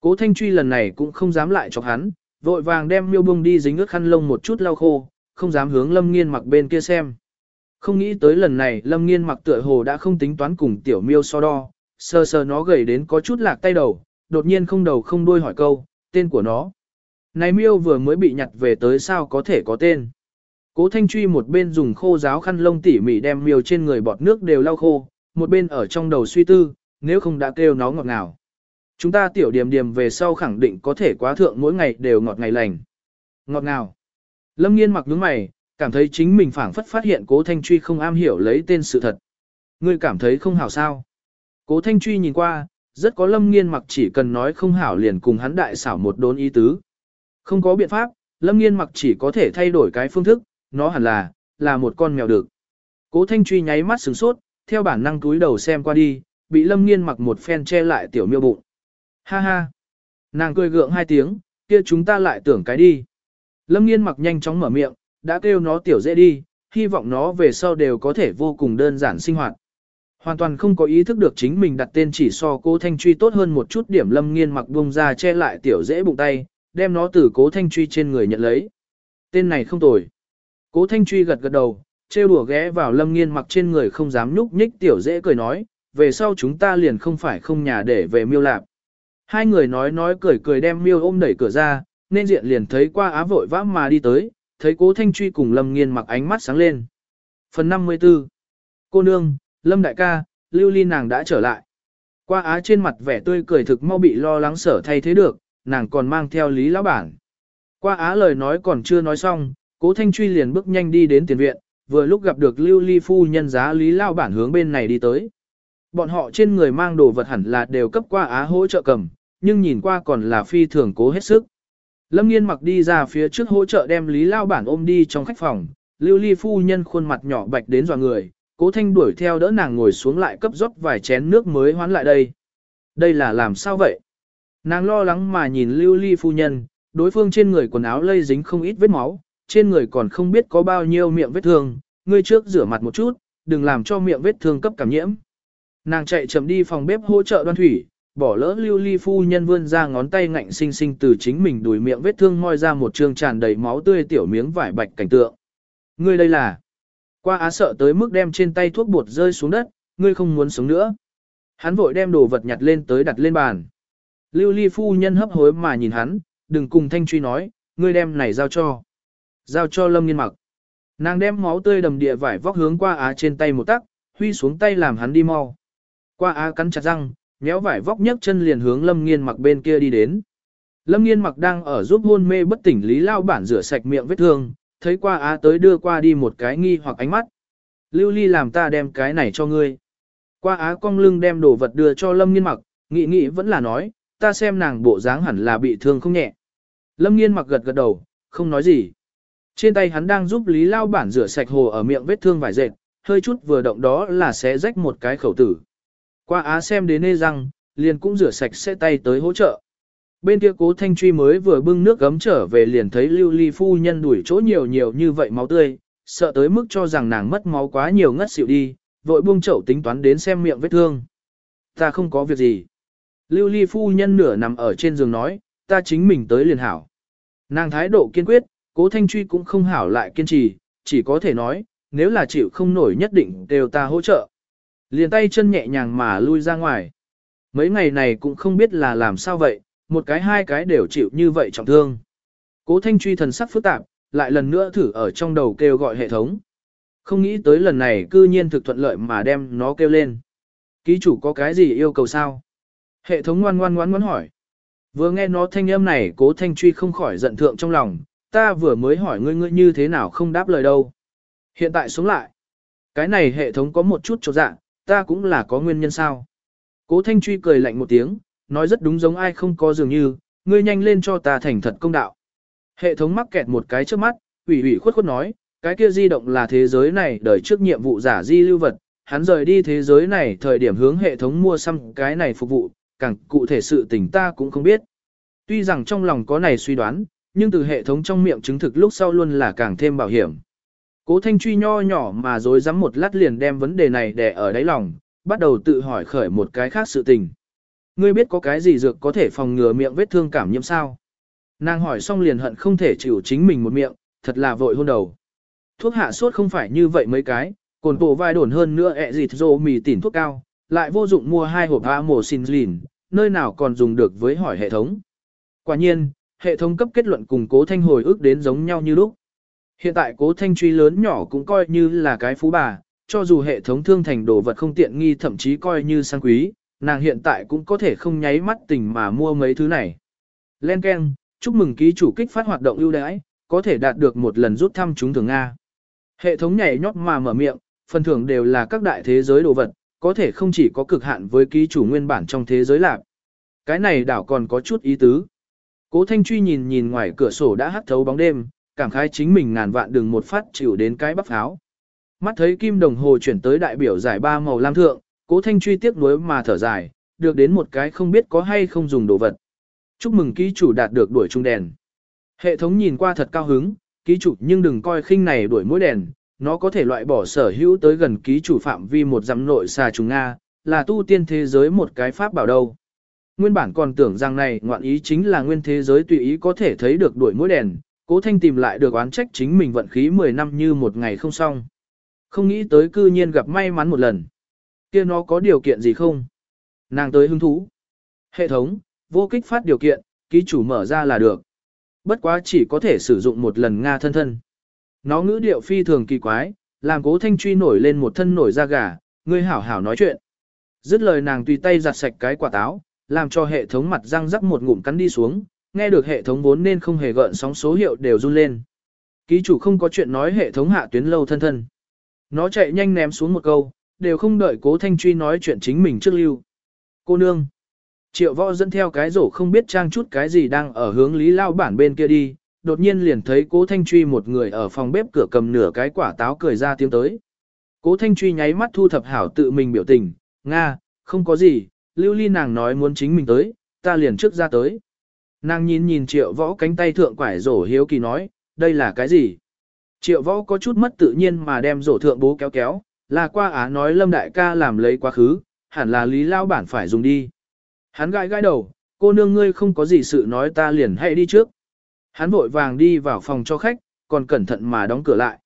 Cố thanh truy lần này cũng không dám lại chọc hắn, vội vàng đem miêu bông đi dính ướt khăn lông một chút lau khô, không dám hướng lâm nghiên mặc bên kia xem. Không nghĩ tới lần này lâm nghiên mặc tựa hồ đã không tính toán cùng tiểu miêu so đo, sờ sờ nó gầy đến có chút lạc tay đầu, đột nhiên không đầu không đuôi hỏi câu, tên của nó. Này miêu vừa mới bị nhặt về tới sao có thể có tên. Cố Thanh Truy một bên dùng khô giáo khăn lông tỉ mỉ đem miêu trên người bọt nước đều lau khô, một bên ở trong đầu suy tư, nếu không đã kêu nó ngọt ngào. Chúng ta tiểu điểm điểm về sau khẳng định có thể quá thượng mỗi ngày đều ngọt ngày lành. Ngọt ngào. Lâm nghiên mặc nhướng mày, cảm thấy chính mình phảng phất phát hiện cố thanh truy không am hiểu lấy tên sự thật. Ngươi cảm thấy không hảo sao. Cố thanh truy nhìn qua, rất có lâm nghiên mặc chỉ cần nói không hảo liền cùng hắn đại xảo một đốn ý tứ. Không có biện pháp, lâm nghiên mặc chỉ có thể thay đổi cái phương thức, nó hẳn là, là một con mèo được. Cố thanh truy nháy mắt sửng sốt, theo bản năng túi đầu xem qua đi, bị lâm nghiên mặc một phen che lại tiểu miêu bụng. Ha ha. Nàng cười gượng hai tiếng, kia chúng ta lại tưởng cái đi. Lâm nghiên mặc nhanh chóng mở miệng, đã kêu nó tiểu dễ đi, hy vọng nó về sau đều có thể vô cùng đơn giản sinh hoạt. Hoàn toàn không có ý thức được chính mình đặt tên chỉ so Cố Thanh Truy tốt hơn một chút điểm lâm nghiên mặc buông ra che lại tiểu dễ bụng tay, đem nó từ cố thanh truy trên người nhận lấy. Tên này không tồi. Cố thanh truy gật gật đầu, trêu đùa ghé vào lâm nghiên mặc trên người không dám nhúc nhích tiểu dễ cười nói, về sau chúng ta liền không phải không nhà để về miêu lạp. Hai người nói nói cười cười đem miêu ôm đẩy cửa ra, nên diện liền thấy qua á vội vã mà đi tới, thấy cố thanh truy cùng lâm nghiên mặc ánh mắt sáng lên. Phần 54 Cô nương, lâm đại ca, lưu ly nàng đã trở lại. Qua á trên mặt vẻ tươi cười thực mau bị lo lắng sở thay thế được, nàng còn mang theo lý lão bản. Qua á lời nói còn chưa nói xong, cố thanh truy liền bước nhanh đi đến tiền viện, vừa lúc gặp được lưu ly phu nhân giá lý lão bản hướng bên này đi tới. Bọn họ trên người mang đồ vật hẳn là đều cấp qua á hỗ trợ cầm, nhưng nhìn qua còn là phi thường cố hết sức. Lâm nghiên mặc đi ra phía trước hỗ trợ đem lý lao bản ôm đi trong khách phòng, lưu ly phu nhân khuôn mặt nhỏ bạch đến dò người, cố thanh đuổi theo đỡ nàng ngồi xuống lại cấp rót vài chén nước mới hoán lại đây. Đây là làm sao vậy? Nàng lo lắng mà nhìn lưu ly phu nhân, đối phương trên người quần áo lây dính không ít vết máu, trên người còn không biết có bao nhiêu miệng vết thương, ngươi trước rửa mặt một chút, đừng làm cho miệng vết thương cấp cảm nhiễm. Nàng chạy chậm đi phòng bếp hỗ trợ đoan thủy, bỏ lỡ lưu ly phu nhân vươn ra ngón tay ngạnh sinh sinh từ chính mình đùi miệng vết thương moi ra một trường tràn đầy máu tươi tiểu miếng vải bạch cảnh tượng. Ngươi đây là qua á sợ tới mức đem trên tay thuốc bột rơi xuống đất, ngươi không muốn sống nữa. Hắn vội đem đồ vật nhặt lên tới đặt lên bàn. Lưu ly phu nhân hấp hối mà nhìn hắn, đừng cùng thanh truy nói, ngươi đem này giao cho. Giao cho lâm nghiên mặc. Nàng đem máu tươi đầm địa vải vóc hướng qua á trên tay một tắc, huy xuống tay làm hắn đi mau. Qua á cắn chặt răng, nhéo vải vóc nhấc chân liền hướng lâm nghiên mặc bên kia đi đến. Lâm nghiên mặc đang ở giúp hôn mê bất tỉnh lý lao bản rửa sạch miệng vết thương, thấy qua á tới đưa qua đi một cái nghi hoặc ánh mắt. Lưu ly làm ta đem cái này cho ngươi. Qua á cong lưng đem đồ vật đưa cho lâm nghiên mặc, nghị nghị vẫn là nói, ta xem nàng bộ dáng hẳn là bị thương không nhẹ. Lâm nghiên mặc gật gật đầu, không nói gì. Trên tay hắn đang giúp Lý Lao Bản rửa sạch hồ ở miệng vết thương vải dệt, hơi chút vừa động đó là sẽ rách một cái khẩu tử. Qua á xem đến nê răng, liền cũng rửa sạch sẽ tay tới hỗ trợ. Bên kia cố thanh truy mới vừa bưng nước gấm trở về liền thấy lưu ly phu nhân đuổi chỗ nhiều nhiều như vậy máu tươi, sợ tới mức cho rằng nàng mất máu quá nhiều ngất xỉu đi, vội buông chậu tính toán đến xem miệng vết thương. Ta không có việc gì. Lưu ly phu nhân nửa nằm ở trên giường nói, ta chính mình tới liền hảo. Nàng thái độ kiên quyết, cố thanh truy cũng không hảo lại kiên trì, chỉ có thể nói, nếu là chịu không nổi nhất định đều ta hỗ trợ. Liền tay chân nhẹ nhàng mà lui ra ngoài. Mấy ngày này cũng không biết là làm sao vậy, một cái hai cái đều chịu như vậy trọng thương. Cố thanh truy thần sắc phức tạp, lại lần nữa thử ở trong đầu kêu gọi hệ thống. Không nghĩ tới lần này cư nhiên thực thuận lợi mà đem nó kêu lên. Ký chủ có cái gì yêu cầu sao? Hệ thống ngoan ngoan ngoan ngoan hỏi. Vừa nghe nó thanh âm này cố thanh truy không khỏi giận thượng trong lòng, ta vừa mới hỏi ngươi ngươi như thế nào không đáp lời đâu. Hiện tại sống lại. Cái này hệ thống có một chút chỗ dạng, ta cũng là có nguyên nhân sao. Cố thanh truy cười lạnh một tiếng, nói rất đúng giống ai không có dường như, ngươi nhanh lên cho ta thành thật công đạo. Hệ thống mắc kẹt một cái trước mắt, ủy ủy khuất khuất nói, cái kia di động là thế giới này đời trước nhiệm vụ giả di lưu vật, hắn rời đi thế giới này thời điểm hướng hệ thống mua xăm cái này phục vụ, càng cụ thể sự tình ta cũng không biết. Tuy rằng trong lòng có này suy đoán, nhưng từ hệ thống trong miệng chứng thực lúc sau luôn là càng thêm bảo hiểm. Cố Thanh Truy nho nhỏ mà dối rắm một lát liền đem vấn đề này để ở đáy lòng, bắt đầu tự hỏi khởi một cái khác sự tình. Ngươi biết có cái gì dược có thể phòng ngừa miệng vết thương cảm nhiễm sao? Nàng hỏi xong liền hận không thể chịu chính mình một miệng, thật là vội hôn đầu. Thuốc hạ sốt không phải như vậy mấy cái, cồn bộ vai đồn hơn nữa ẹ dịt rô mì tỉn thuốc cao, lại vô dụng mua hai hộp A mổ xin lìn, nơi nào còn dùng được với hỏi hệ thống. Quả nhiên, hệ thống cấp kết luận cùng cố thanh hồi ước đến giống nhau như lúc. Hiện tại cố thanh truy lớn nhỏ cũng coi như là cái phú bà, cho dù hệ thống thương thành đồ vật không tiện nghi thậm chí coi như sang quý, nàng hiện tại cũng có thể không nháy mắt tình mà mua mấy thứ này. Len Ken, chúc mừng ký chủ kích phát hoạt động ưu đãi, có thể đạt được một lần rút thăm chúng thường Nga. Hệ thống nhảy nhót mà mở miệng, phần thưởng đều là các đại thế giới đồ vật, có thể không chỉ có cực hạn với ký chủ nguyên bản trong thế giới lạc. Cái này đảo còn có chút ý tứ. Cố Thanh Truy nhìn nhìn ngoài cửa sổ đã hắt thấu bóng đêm, cảm khái chính mình ngàn vạn đừng một phát chịu đến cái bắp pháo. Mắt thấy kim đồng hồ chuyển tới đại biểu giải ba màu lam thượng, Cố Thanh Truy tiếc nuối mà thở dài, được đến một cái không biết có hay không dùng đồ vật. Chúc mừng ký chủ đạt được đuổi trung đèn. Hệ thống nhìn qua thật cao hứng, ký chủ nhưng đừng coi khinh này đuổi mũi đèn, nó có thể loại bỏ sở hữu tới gần ký chủ phạm vi một dặm nội xà trùng Nga, là tu tiên thế giới một cái pháp bảo đâu. Nguyên bản còn tưởng rằng này ngoạn ý chính là nguyên thế giới tùy ý có thể thấy được đuổi mũi đèn, cố thanh tìm lại được oán trách chính mình vận khí 10 năm như một ngày không xong. Không nghĩ tới cư nhiên gặp may mắn một lần. kia nó có điều kiện gì không? Nàng tới hứng thú. Hệ thống, vô kích phát điều kiện, ký chủ mở ra là được. Bất quá chỉ có thể sử dụng một lần Nga thân thân. Nó ngữ điệu phi thường kỳ quái, làm cố thanh truy nổi lên một thân nổi da gà, ngươi hảo hảo nói chuyện. Dứt lời nàng tùy tay giặt sạch cái quả táo, làm cho hệ thống mặt răng rắc một ngụm cắn đi xuống, nghe được hệ thống vốn nên không hề gợn sóng số hiệu đều run lên. Ký chủ không có chuyện nói hệ thống hạ tuyến lâu thân thân. Nó chạy nhanh ném xuống một câu, đều không đợi cố thanh truy nói chuyện chính mình trước lưu. Cô nương. Triệu võ dẫn theo cái rổ không biết trang chút cái gì đang ở hướng lý lao bản bên kia đi, đột nhiên liền thấy cố thanh truy một người ở phòng bếp cửa cầm nửa cái quả táo cười ra tiếng tới. Cố thanh truy nháy mắt thu thập hảo tự mình biểu tình, Nga, không có gì, lưu ly nàng nói muốn chính mình tới, ta liền trước ra tới. Nàng nhìn nhìn triệu võ cánh tay thượng quải rổ hiếu kỳ nói, đây là cái gì? Triệu võ có chút mất tự nhiên mà đem rổ thượng bố kéo kéo, là qua á nói lâm đại ca làm lấy quá khứ, hẳn là lý lao bản phải dùng đi. Hắn gãi gãi đầu, cô nương ngươi không có gì sự nói ta liền hãy đi trước. Hắn vội vàng đi vào phòng cho khách, còn cẩn thận mà đóng cửa lại.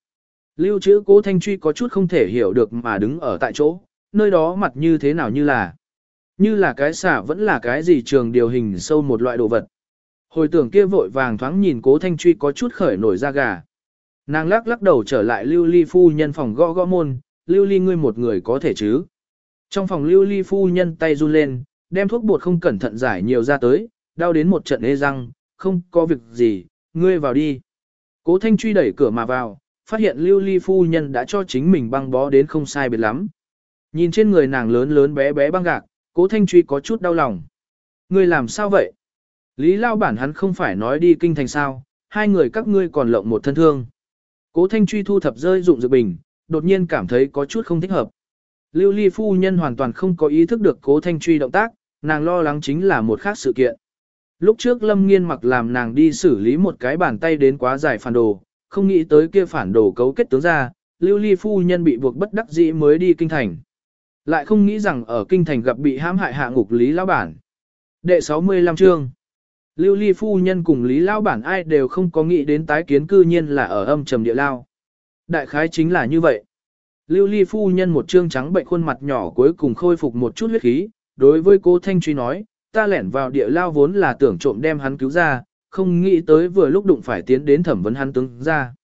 Lưu trữ cố thanh truy có chút không thể hiểu được mà đứng ở tại chỗ, nơi đó mặt như thế nào như là. Như là cái xả vẫn là cái gì trường điều hình sâu một loại đồ vật. Hồi tưởng kia vội vàng thoáng nhìn cố thanh truy có chút khởi nổi da gà. Nàng lắc lắc đầu trở lại lưu ly phu nhân phòng gõ gõ môn, lưu ly ngươi một người có thể chứ. Trong phòng lưu ly phu nhân tay run lên, đem thuốc bột không cẩn thận giải nhiều ra tới, đau đến một trận ê răng, không có việc gì, ngươi vào đi. Cố thanh truy đẩy cửa mà vào, phát hiện lưu ly phu nhân đã cho chính mình băng bó đến không sai biệt lắm. Nhìn trên người nàng lớn lớn bé bé băng gạc, cố thanh truy có chút đau lòng. Ngươi làm sao vậy? Lý lao bản hắn không phải nói đi kinh thành sao, hai người các ngươi còn lộng một thân thương. Cố thanh truy thu thập rơi dụng dự bình, đột nhiên cảm thấy có chút không thích hợp. Lưu ly phu nhân hoàn toàn không có ý thức được cố thanh truy động tác, nàng lo lắng chính là một khác sự kiện. Lúc trước lâm nghiên mặc làm nàng đi xử lý một cái bàn tay đến quá dài phản đồ, không nghĩ tới kia phản đồ cấu kết tướng ra, lưu ly phu nhân bị buộc bất đắc dĩ mới đi kinh thành. Lại không nghĩ rằng ở kinh thành gặp bị hãm hại hạ ngục lý lão bản. Đệ 65 chương Lưu ly phu nhân cùng lý lão bản ai đều không có nghĩ đến tái kiến cư nhiên là ở âm trầm địa lao. Đại khái chính là như vậy. Lưu ly phu nhân một trương trắng bệnh khuôn mặt nhỏ cuối cùng khôi phục một chút huyết khí, đối với cô Thanh Truy nói, ta lẻn vào địa lao vốn là tưởng trộm đem hắn cứu ra, không nghĩ tới vừa lúc đụng phải tiến đến thẩm vấn hắn tướng ra.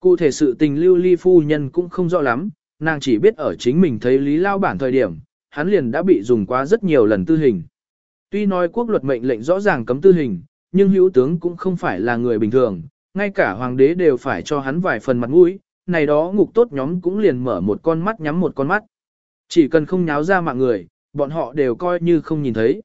Cụ thể sự tình lưu ly phu nhân cũng không rõ lắm, nàng chỉ biết ở chính mình thấy lý lao bản thời điểm, hắn liền đã bị dùng qua rất nhiều lần tư hình. Tuy nói quốc luật mệnh lệnh rõ ràng cấm tư hình, nhưng hữu tướng cũng không phải là người bình thường, ngay cả hoàng đế đều phải cho hắn vài phần mặt mũi, này đó ngục tốt nhóm cũng liền mở một con mắt nhắm một con mắt. Chỉ cần không nháo ra mạng người, bọn họ đều coi như không nhìn thấy.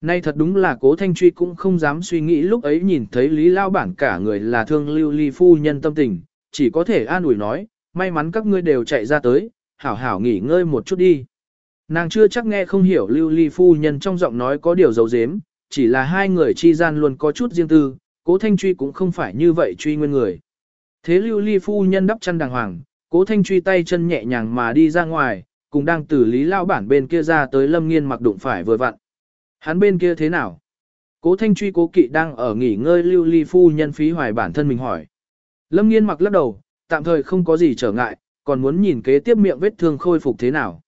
Nay thật đúng là cố thanh truy cũng không dám suy nghĩ lúc ấy nhìn thấy lý lao bản cả người là thương lưu ly phu nhân tâm tình, chỉ có thể an ủi nói, may mắn các ngươi đều chạy ra tới, hảo hảo nghỉ ngơi một chút đi. Nàng chưa chắc nghe không hiểu lưu ly phu nhân trong giọng nói có điều dấu dếm, chỉ là hai người chi gian luôn có chút riêng tư, cố thanh truy cũng không phải như vậy truy nguyên người. Thế lưu ly phu nhân đắp chăn đàng hoàng, cố thanh truy tay chân nhẹ nhàng mà đi ra ngoài, cùng đang tử lý lao bản bên kia ra tới lâm nghiên mặc đụng phải vừa vặn. Hắn bên kia thế nào? Cố thanh truy cố kỵ đang ở nghỉ ngơi lưu ly phu nhân phí hoài bản thân mình hỏi. Lâm nghiên mặc lắc đầu, tạm thời không có gì trở ngại, còn muốn nhìn kế tiếp miệng vết thương khôi phục thế nào.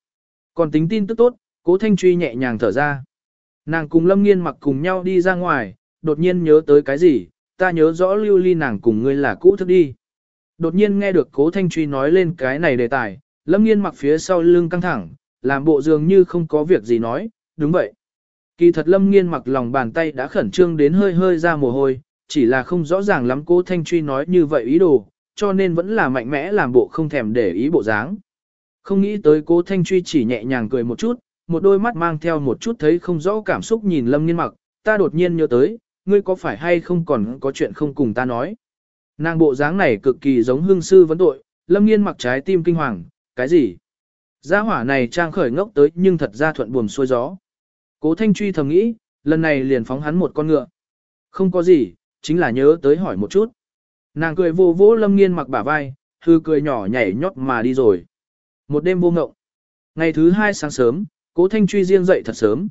Còn tính tin tức tốt, cố thanh truy nhẹ nhàng thở ra. Nàng cùng lâm nghiên mặc cùng nhau đi ra ngoài, đột nhiên nhớ tới cái gì, ta nhớ rõ lưu ly nàng cùng ngươi là cũ thức đi. Đột nhiên nghe được cố thanh truy nói lên cái này đề tài, lâm nghiên mặc phía sau lưng căng thẳng, làm bộ dường như không có việc gì nói, đúng vậy. Kỳ thật lâm nghiên mặc lòng bàn tay đã khẩn trương đến hơi hơi ra mồ hôi, chỉ là không rõ ràng lắm cố thanh truy nói như vậy ý đồ, cho nên vẫn là mạnh mẽ làm bộ không thèm để ý bộ dáng. Không nghĩ tới cố thanh truy chỉ nhẹ nhàng cười một chút, một đôi mắt mang theo một chút thấy không rõ cảm xúc nhìn lâm nghiên mặc, ta đột nhiên nhớ tới, ngươi có phải hay không còn có chuyện không cùng ta nói. Nàng bộ dáng này cực kỳ giống hương sư vấn tội, lâm nghiên mặc trái tim kinh hoàng, cái gì? Gia hỏa này trang khởi ngốc tới nhưng thật ra thuận buồm xuôi gió. Cố thanh truy thầm nghĩ, lần này liền phóng hắn một con ngựa. Không có gì, chính là nhớ tới hỏi một chút. Nàng cười vô vỗ lâm nghiên mặc bả vai, hư cười nhỏ nhảy nhót mà đi rồi. Một đêm vô ngộng. Ngày thứ hai sáng sớm, cố thanh truy riêng dậy thật sớm.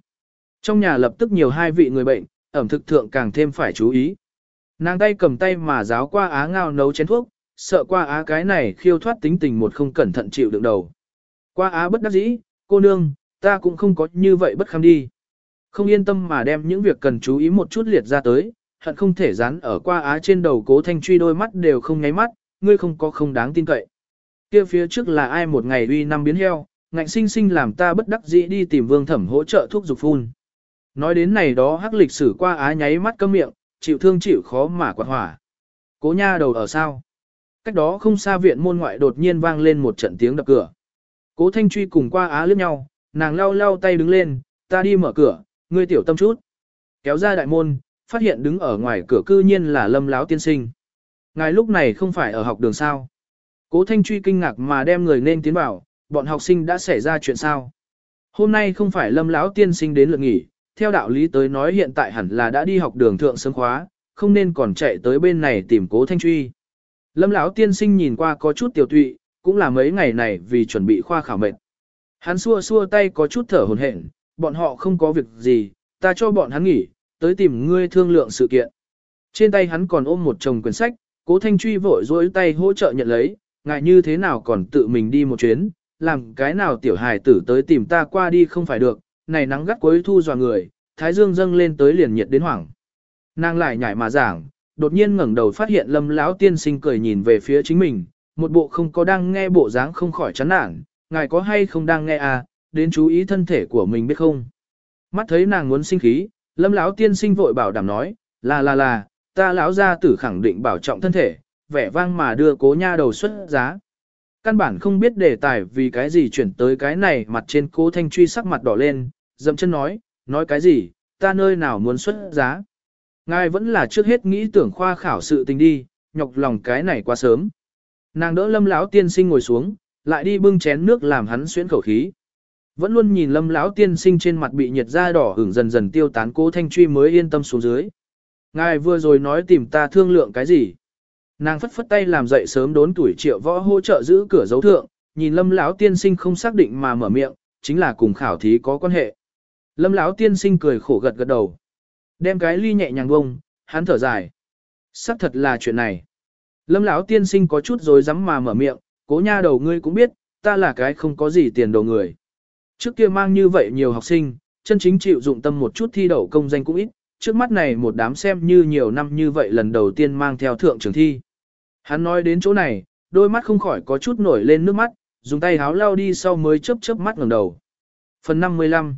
Trong nhà lập tức nhiều hai vị người bệnh, ẩm thực thượng càng thêm phải chú ý. Nàng tay cầm tay mà giáo qua á ngao nấu chén thuốc, sợ qua á cái này khiêu thoát tính tình một không cẩn thận chịu đựng đầu. Qua á bất đắc dĩ, cô nương, ta cũng không có như vậy bất kham đi. Không yên tâm mà đem những việc cần chú ý một chút liệt ra tới, hận không thể dán ở qua á trên đầu cố thanh truy đôi mắt đều không nháy mắt, ngươi không có không đáng tin cậy. Kia phía trước là ai một ngày uy năm biến heo, ngạnh sinh sinh làm ta bất đắc dĩ đi tìm vương thẩm hỗ trợ thuốc dục phun. Nói đến này đó hắc lịch sử qua á nháy mắt câm miệng, chịu thương chịu khó mà quạt hỏa. Cố nha đầu ở sao? Cách đó không xa viện môn ngoại đột nhiên vang lên một trận tiếng đập cửa. Cố thanh truy cùng qua á lướt nhau, nàng lau lau tay đứng lên, ta đi mở cửa, ngươi tiểu tâm chút. Kéo ra đại môn, phát hiện đứng ở ngoài cửa cư nhiên là lâm láo tiên sinh. Ngài lúc này không phải ở học đường sao. Cố thanh truy kinh ngạc mà đem người nên tiến vào, bọn học sinh đã xảy ra chuyện sao. Hôm nay không phải lâm Lão tiên sinh đến lượt nghỉ, theo đạo lý tới nói hiện tại hẳn là đã đi học đường thượng sớm khóa, không nên còn chạy tới bên này tìm cố thanh truy. Lâm lão tiên sinh nhìn qua có chút tiểu tụy, cũng là mấy ngày này vì chuẩn bị khoa khảo mệt. Hắn xua xua tay có chút thở hổn hển, bọn họ không có việc gì, ta cho bọn hắn nghỉ, tới tìm ngươi thương lượng sự kiện. Trên tay hắn còn ôm một chồng quyển sách, cố thanh truy vội dối tay hỗ trợ nhận lấy, Ngài như thế nào còn tự mình đi một chuyến, làm cái nào tiểu hài tử tới tìm ta qua đi không phải được, này nắng gắt cuối thu dò người, thái dương dâng lên tới liền nhiệt đến hoảng. Nàng lại nhảy mà giảng, đột nhiên ngẩng đầu phát hiện lâm lão tiên sinh cười nhìn về phía chính mình, một bộ không có đang nghe bộ dáng không khỏi chán nản, ngài có hay không đang nghe à, đến chú ý thân thể của mình biết không. Mắt thấy nàng muốn sinh khí, lâm lão tiên sinh vội bảo đảm nói, là là là, ta lão gia tử khẳng định bảo trọng thân thể, vẻ vang mà đưa cố nha đầu xuất giá. Căn bản không biết đề tài vì cái gì chuyển tới cái này mặt trên cố thanh truy sắc mặt đỏ lên, dậm chân nói, nói cái gì, ta nơi nào muốn xuất giá. Ngài vẫn là trước hết nghĩ tưởng khoa khảo sự tình đi, nhọc lòng cái này quá sớm. Nàng đỡ lâm lão tiên sinh ngồi xuống, lại đi bưng chén nước làm hắn xuyến khẩu khí. Vẫn luôn nhìn lâm lão tiên sinh trên mặt bị nhiệt da đỏ hưởng dần dần tiêu tán cố thanh truy mới yên tâm xuống dưới. Ngài vừa rồi nói tìm ta thương lượng cái gì? Nàng phất phất tay làm dậy sớm đốn tuổi triệu võ hỗ trợ giữ cửa dấu thượng, nhìn lâm lão tiên sinh không xác định mà mở miệng, chính là cùng khảo thí có quan hệ. Lâm lão tiên sinh cười khổ gật gật đầu. Đem cái ly nhẹ nhàng bông, hắn thở dài. Sắc thật là chuyện này. Lâm lão tiên sinh có chút rồi dám mà mở miệng, cố nha đầu ngươi cũng biết, ta là cái không có gì tiền đồ người. Trước kia mang như vậy nhiều học sinh, chân chính chịu dụng tâm một chút thi đậu công danh cũng ít, trước mắt này một đám xem như nhiều năm như vậy lần đầu tiên mang theo thượng trường thi. Hắn nói đến chỗ này, đôi mắt không khỏi có chút nổi lên nước mắt, dùng tay háo lao đi sau mới chớp chớp mắt ngẩng đầu. Phần 55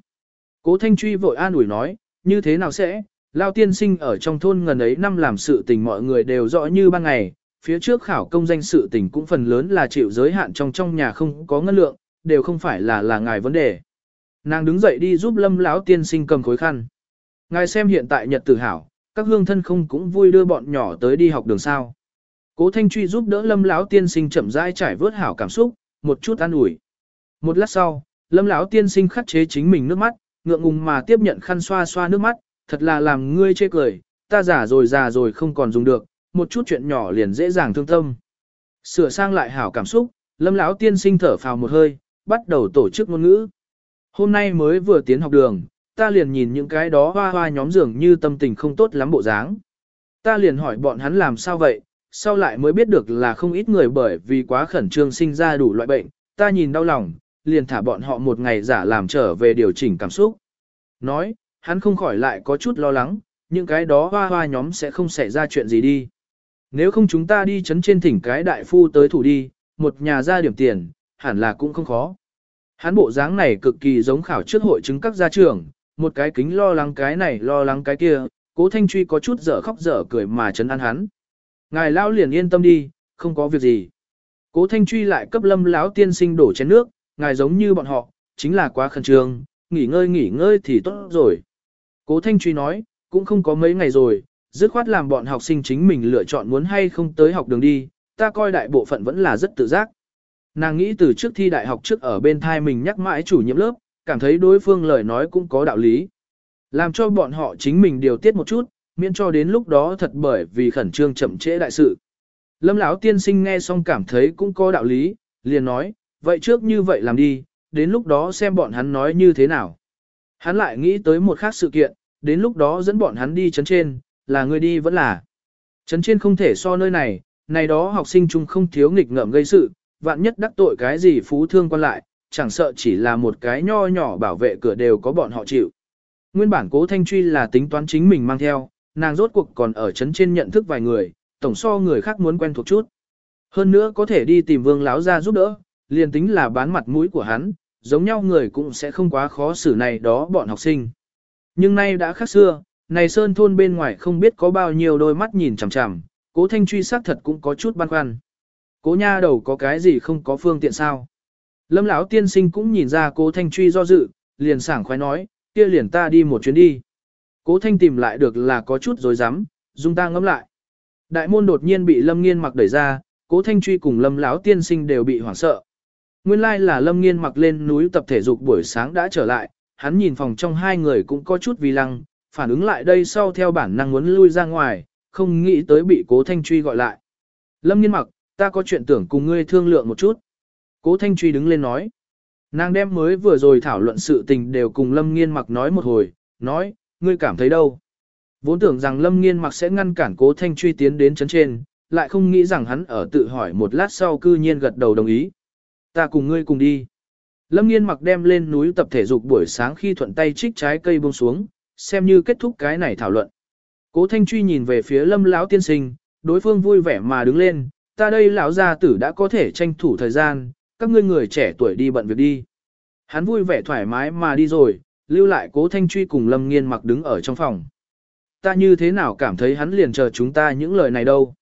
Cố Thanh Truy vội an ủi nói, như thế nào sẽ, Lao tiên sinh ở trong thôn ngần ấy năm làm sự tình mọi người đều rõ như ban ngày, phía trước khảo công danh sự tình cũng phần lớn là chịu giới hạn trong trong nhà không có ngân lượng, đều không phải là là ngài vấn đề. Nàng đứng dậy đi giúp lâm lão tiên sinh cầm khối khăn. Ngài xem hiện tại nhật tử hảo, các hương thân không cũng vui đưa bọn nhỏ tới đi học đường sao. Cố Thanh Truy giúp đỡ lâm lão tiên sinh chậm rãi trải vớt hảo cảm xúc, một chút an ủi. Một lát sau, lâm lão tiên sinh khắc chế chính mình nước mắt, ngượng ngùng mà tiếp nhận khăn xoa xoa nước mắt, thật là làm ngươi chê cười, ta già rồi già rồi không còn dùng được, một chút chuyện nhỏ liền dễ dàng thương tâm. Sửa sang lại hảo cảm xúc, lâm lão tiên sinh thở phào một hơi, bắt đầu tổ chức ngôn ngữ. Hôm nay mới vừa tiến học đường, ta liền nhìn những cái đó hoa hoa nhóm dường như tâm tình không tốt lắm bộ dáng. Ta liền hỏi bọn hắn làm sao vậy, sau lại mới biết được là không ít người bởi vì quá khẩn trương sinh ra đủ loại bệnh, ta nhìn đau lòng, liền thả bọn họ một ngày giả làm trở về điều chỉnh cảm xúc. Nói, hắn không khỏi lại có chút lo lắng, những cái đó hoa hoa nhóm sẽ không xảy ra chuyện gì đi. Nếu không chúng ta đi chấn trên thỉnh cái đại phu tới thủ đi, một nhà ra điểm tiền, hẳn là cũng không khó. Hắn bộ dáng này cực kỳ giống khảo trước hội chứng các gia trưởng, một cái kính lo lắng cái này lo lắng cái kia, cố thanh truy có chút dở khóc dở cười mà chấn an hắn. Ngài lão liền yên tâm đi, không có việc gì. Cố thanh truy lại cấp lâm lão tiên sinh đổ chén nước, ngài giống như bọn họ, chính là quá khẩn trương, nghỉ ngơi nghỉ ngơi thì tốt rồi. Cố Thanh Truy nói, cũng không có mấy ngày rồi, dứt khoát làm bọn học sinh chính mình lựa chọn muốn hay không tới học đường đi, ta coi đại bộ phận vẫn là rất tự giác. Nàng nghĩ từ trước thi đại học trước ở bên thai mình nhắc mãi chủ nhiệm lớp, cảm thấy đối phương lời nói cũng có đạo lý. Làm cho bọn họ chính mình điều tiết một chút, miễn cho đến lúc đó thật bởi vì khẩn trương chậm trễ đại sự. Lâm lão tiên sinh nghe xong cảm thấy cũng có đạo lý, liền nói, vậy trước như vậy làm đi, đến lúc đó xem bọn hắn nói như thế nào. Hắn lại nghĩ tới một khác sự kiện, đến lúc đó dẫn bọn hắn đi chấn trên, là người đi vẫn là. Chấn trên không thể so nơi này, này đó học sinh chung không thiếu nghịch ngợm gây sự, vạn nhất đắc tội cái gì phú thương quan lại, chẳng sợ chỉ là một cái nho nhỏ bảo vệ cửa đều có bọn họ chịu. Nguyên bản cố thanh truy là tính toán chính mình mang theo, nàng rốt cuộc còn ở chấn trên nhận thức vài người, tổng so người khác muốn quen thuộc chút. Hơn nữa có thể đi tìm vương láo ra giúp đỡ, liền tính là bán mặt mũi của hắn, giống nhau người cũng sẽ không quá khó xử này đó bọn học sinh. Nhưng nay đã khác xưa, này sơn thôn bên ngoài không biết có bao nhiêu đôi mắt nhìn chằm chằm, cố thanh truy xác thật cũng có chút băn khoăn. Cố nha đầu có cái gì không có phương tiện sao? Lâm lão tiên sinh cũng nhìn ra cố thanh truy do dự, liền sảng khoái nói, kia liền ta đi một chuyến đi. Cố thanh tìm lại được là có chút rồi rắm dung ta ngẫm lại. Đại môn đột nhiên bị lâm nghiên mặc đẩy ra, cố thanh truy cùng lâm lão tiên sinh đều bị hoảng sợ. Nguyên lai like là lâm nghiên mặc lên núi tập thể dục buổi sáng đã trở lại, hắn nhìn phòng trong hai người cũng có chút vì lăng, phản ứng lại đây sau theo bản năng muốn lui ra ngoài, không nghĩ tới bị cố thanh truy gọi lại. Lâm nghiên mặc, ta có chuyện tưởng cùng ngươi thương lượng một chút. Cố thanh truy đứng lên nói. Nàng đem mới vừa rồi thảo luận sự tình đều cùng Lâm nghiên mặc nói một hồi, nói, ngươi cảm thấy đâu? Vốn tưởng rằng Lâm nghiên mặc sẽ ngăn cản cố thanh truy tiến đến chấn trên, lại không nghĩ rằng hắn ở tự hỏi một lát sau cư nhiên gật đầu đồng ý. Ta cùng ngươi cùng đi. Lâm nghiên mặc đem lên núi tập thể dục buổi sáng khi thuận tay trích trái cây buông xuống, xem như kết thúc cái này thảo luận. Cố Thanh Truy nhìn về phía Lâm lão tiên sinh, đối phương vui vẻ mà đứng lên, ta đây lão gia tử đã có thể tranh thủ thời gian, các ngươi người trẻ tuổi đi bận việc đi. Hắn vui vẻ thoải mái mà đi rồi, lưu lại Cố Thanh Truy cùng Lâm Nghiên mặc đứng ở trong phòng. Ta như thế nào cảm thấy hắn liền chờ chúng ta những lời này đâu.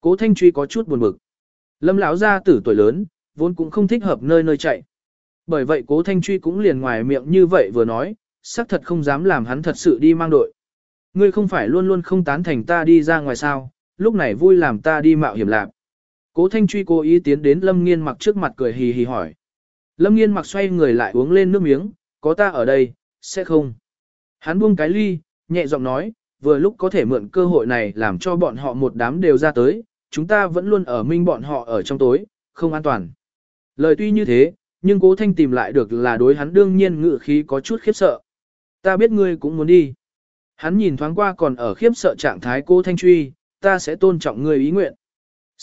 Cố Thanh Truy có chút buồn bực. Lâm lão gia tử tuổi lớn, vốn cũng không thích hợp nơi nơi chạy. Bởi vậy Cố Thanh Truy cũng liền ngoài miệng như vậy vừa nói, xác thật không dám làm hắn thật sự đi mang đội. Ngươi không phải luôn luôn không tán thành ta đi ra ngoài sao, lúc này vui làm ta đi mạo hiểm lạc. Cố Thanh Truy cố ý tiến đến Lâm Nghiên mặc trước mặt cười hì hì hỏi. Lâm Nghiên mặc xoay người lại uống lên nước miếng, có ta ở đây, sẽ không. Hắn buông cái ly, nhẹ giọng nói, vừa lúc có thể mượn cơ hội này làm cho bọn họ một đám đều ra tới, chúng ta vẫn luôn ở minh bọn họ ở trong tối, không an toàn. Lời tuy như thế, nhưng cố thanh tìm lại được là đối hắn đương nhiên ngự khí có chút khiếp sợ. Ta biết ngươi cũng muốn đi. Hắn nhìn thoáng qua còn ở khiếp sợ trạng thái cố thanh truy, ta sẽ tôn trọng ngươi ý nguyện.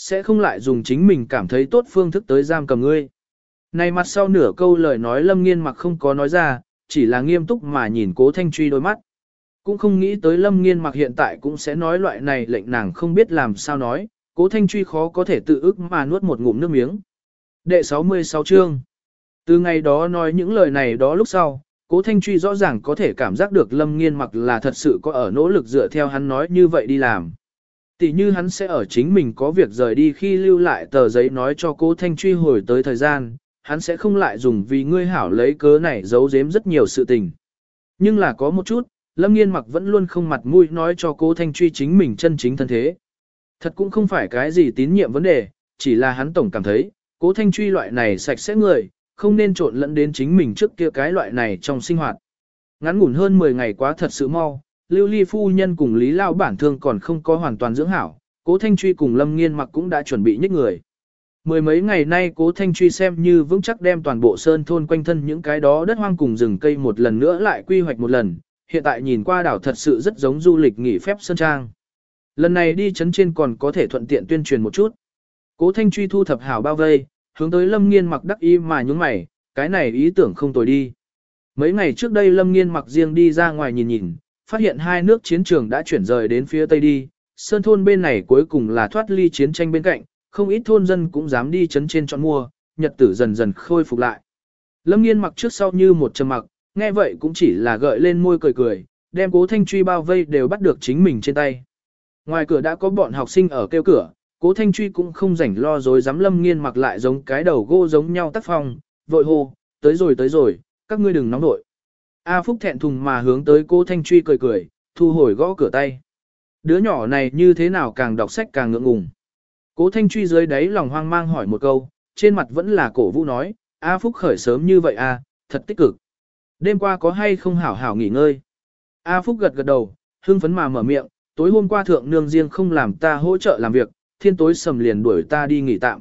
Sẽ không lại dùng chính mình cảm thấy tốt phương thức tới giam cầm ngươi. Này mặt sau nửa câu lời nói lâm nghiên mặc không có nói ra, chỉ là nghiêm túc mà nhìn cố thanh truy đôi mắt. Cũng không nghĩ tới lâm nghiên mặc hiện tại cũng sẽ nói loại này lệnh nàng không biết làm sao nói, cố thanh truy khó có thể tự ức mà nuốt một ngụm nước miếng. Đệ 66 chương Từ ngày đó nói những lời này đó lúc sau, cố thanh truy rõ ràng có thể cảm giác được lâm nghiên mặc là thật sự có ở nỗ lực dựa theo hắn nói như vậy đi làm. Tỷ như hắn sẽ ở chính mình có việc rời đi khi lưu lại tờ giấy nói cho cố thanh truy hồi tới thời gian, hắn sẽ không lại dùng vì ngươi hảo lấy cớ này giấu giếm rất nhiều sự tình. Nhưng là có một chút, lâm nghiên mặc vẫn luôn không mặt mũi nói cho cố thanh truy chính mình chân chính thân thế. Thật cũng không phải cái gì tín nhiệm vấn đề, chỉ là hắn tổng cảm thấy, cố thanh truy loại này sạch sẽ người, không nên trộn lẫn đến chính mình trước kia cái loại này trong sinh hoạt. Ngắn ngủn hơn 10 ngày quá thật sự mau, Lưu Ly phu nhân cùng Lý Lao bản thương còn không có hoàn toàn dưỡng hảo, Cố Thanh Truy cùng Lâm Nghiên mặc cũng đã chuẩn bị nhích người. Mười mấy ngày nay Cố Thanh Truy xem như vững chắc đem toàn bộ sơn thôn quanh thân những cái đó đất hoang cùng rừng cây một lần nữa lại quy hoạch một lần, hiện tại nhìn qua đảo thật sự rất giống du lịch nghỉ phép sơn trang. Lần này đi chấn trên còn có thể thuận tiện tuyên truyền một chút. Cố Thanh Truy thu thập hảo bao vây, hướng tới Lâm Nghiên mặc đắc ý mà nhúng mày, cái này ý tưởng không tồi đi. Mấy ngày trước đây Lâm Nghiên mặc riêng đi ra ngoài nhìn nhìn, phát hiện hai nước chiến trường đã chuyển rời đến phía tây đi, sơn thôn bên này cuối cùng là thoát ly chiến tranh bên cạnh, không ít thôn dân cũng dám đi chấn trên chọn mua, nhật tử dần dần khôi phục lại. Lâm Nghiên mặc trước sau như một trầm mặc, nghe vậy cũng chỉ là gợi lên môi cười cười, đem cố thanh truy bao vây đều bắt được chính mình trên tay. Ngoài cửa đã có bọn học sinh ở kêu cửa, cố thanh truy cũng không rảnh lo dối dám lâm nghiên mặc lại giống cái đầu gỗ giống nhau tác phong, vội hô, tới rồi tới rồi, các ngươi đừng nóng nội. A Phúc thẹn thùng mà hướng tới cố thanh truy cười cười, thu hồi gõ cửa tay. Đứa nhỏ này như thế nào càng đọc sách càng ngượng ngùng. Cố thanh truy dưới đáy lòng hoang mang hỏi một câu, trên mặt vẫn là cổ vũ nói, A Phúc khởi sớm như vậy à, thật tích cực. Đêm qua có hay không hảo hảo nghỉ ngơi. A Phúc gật gật đầu, hưng phấn mà mở miệng, tối hôm qua thượng nương riêng không làm ta hỗ trợ làm việc, thiên tối sầm liền đuổi ta đi nghỉ tạm.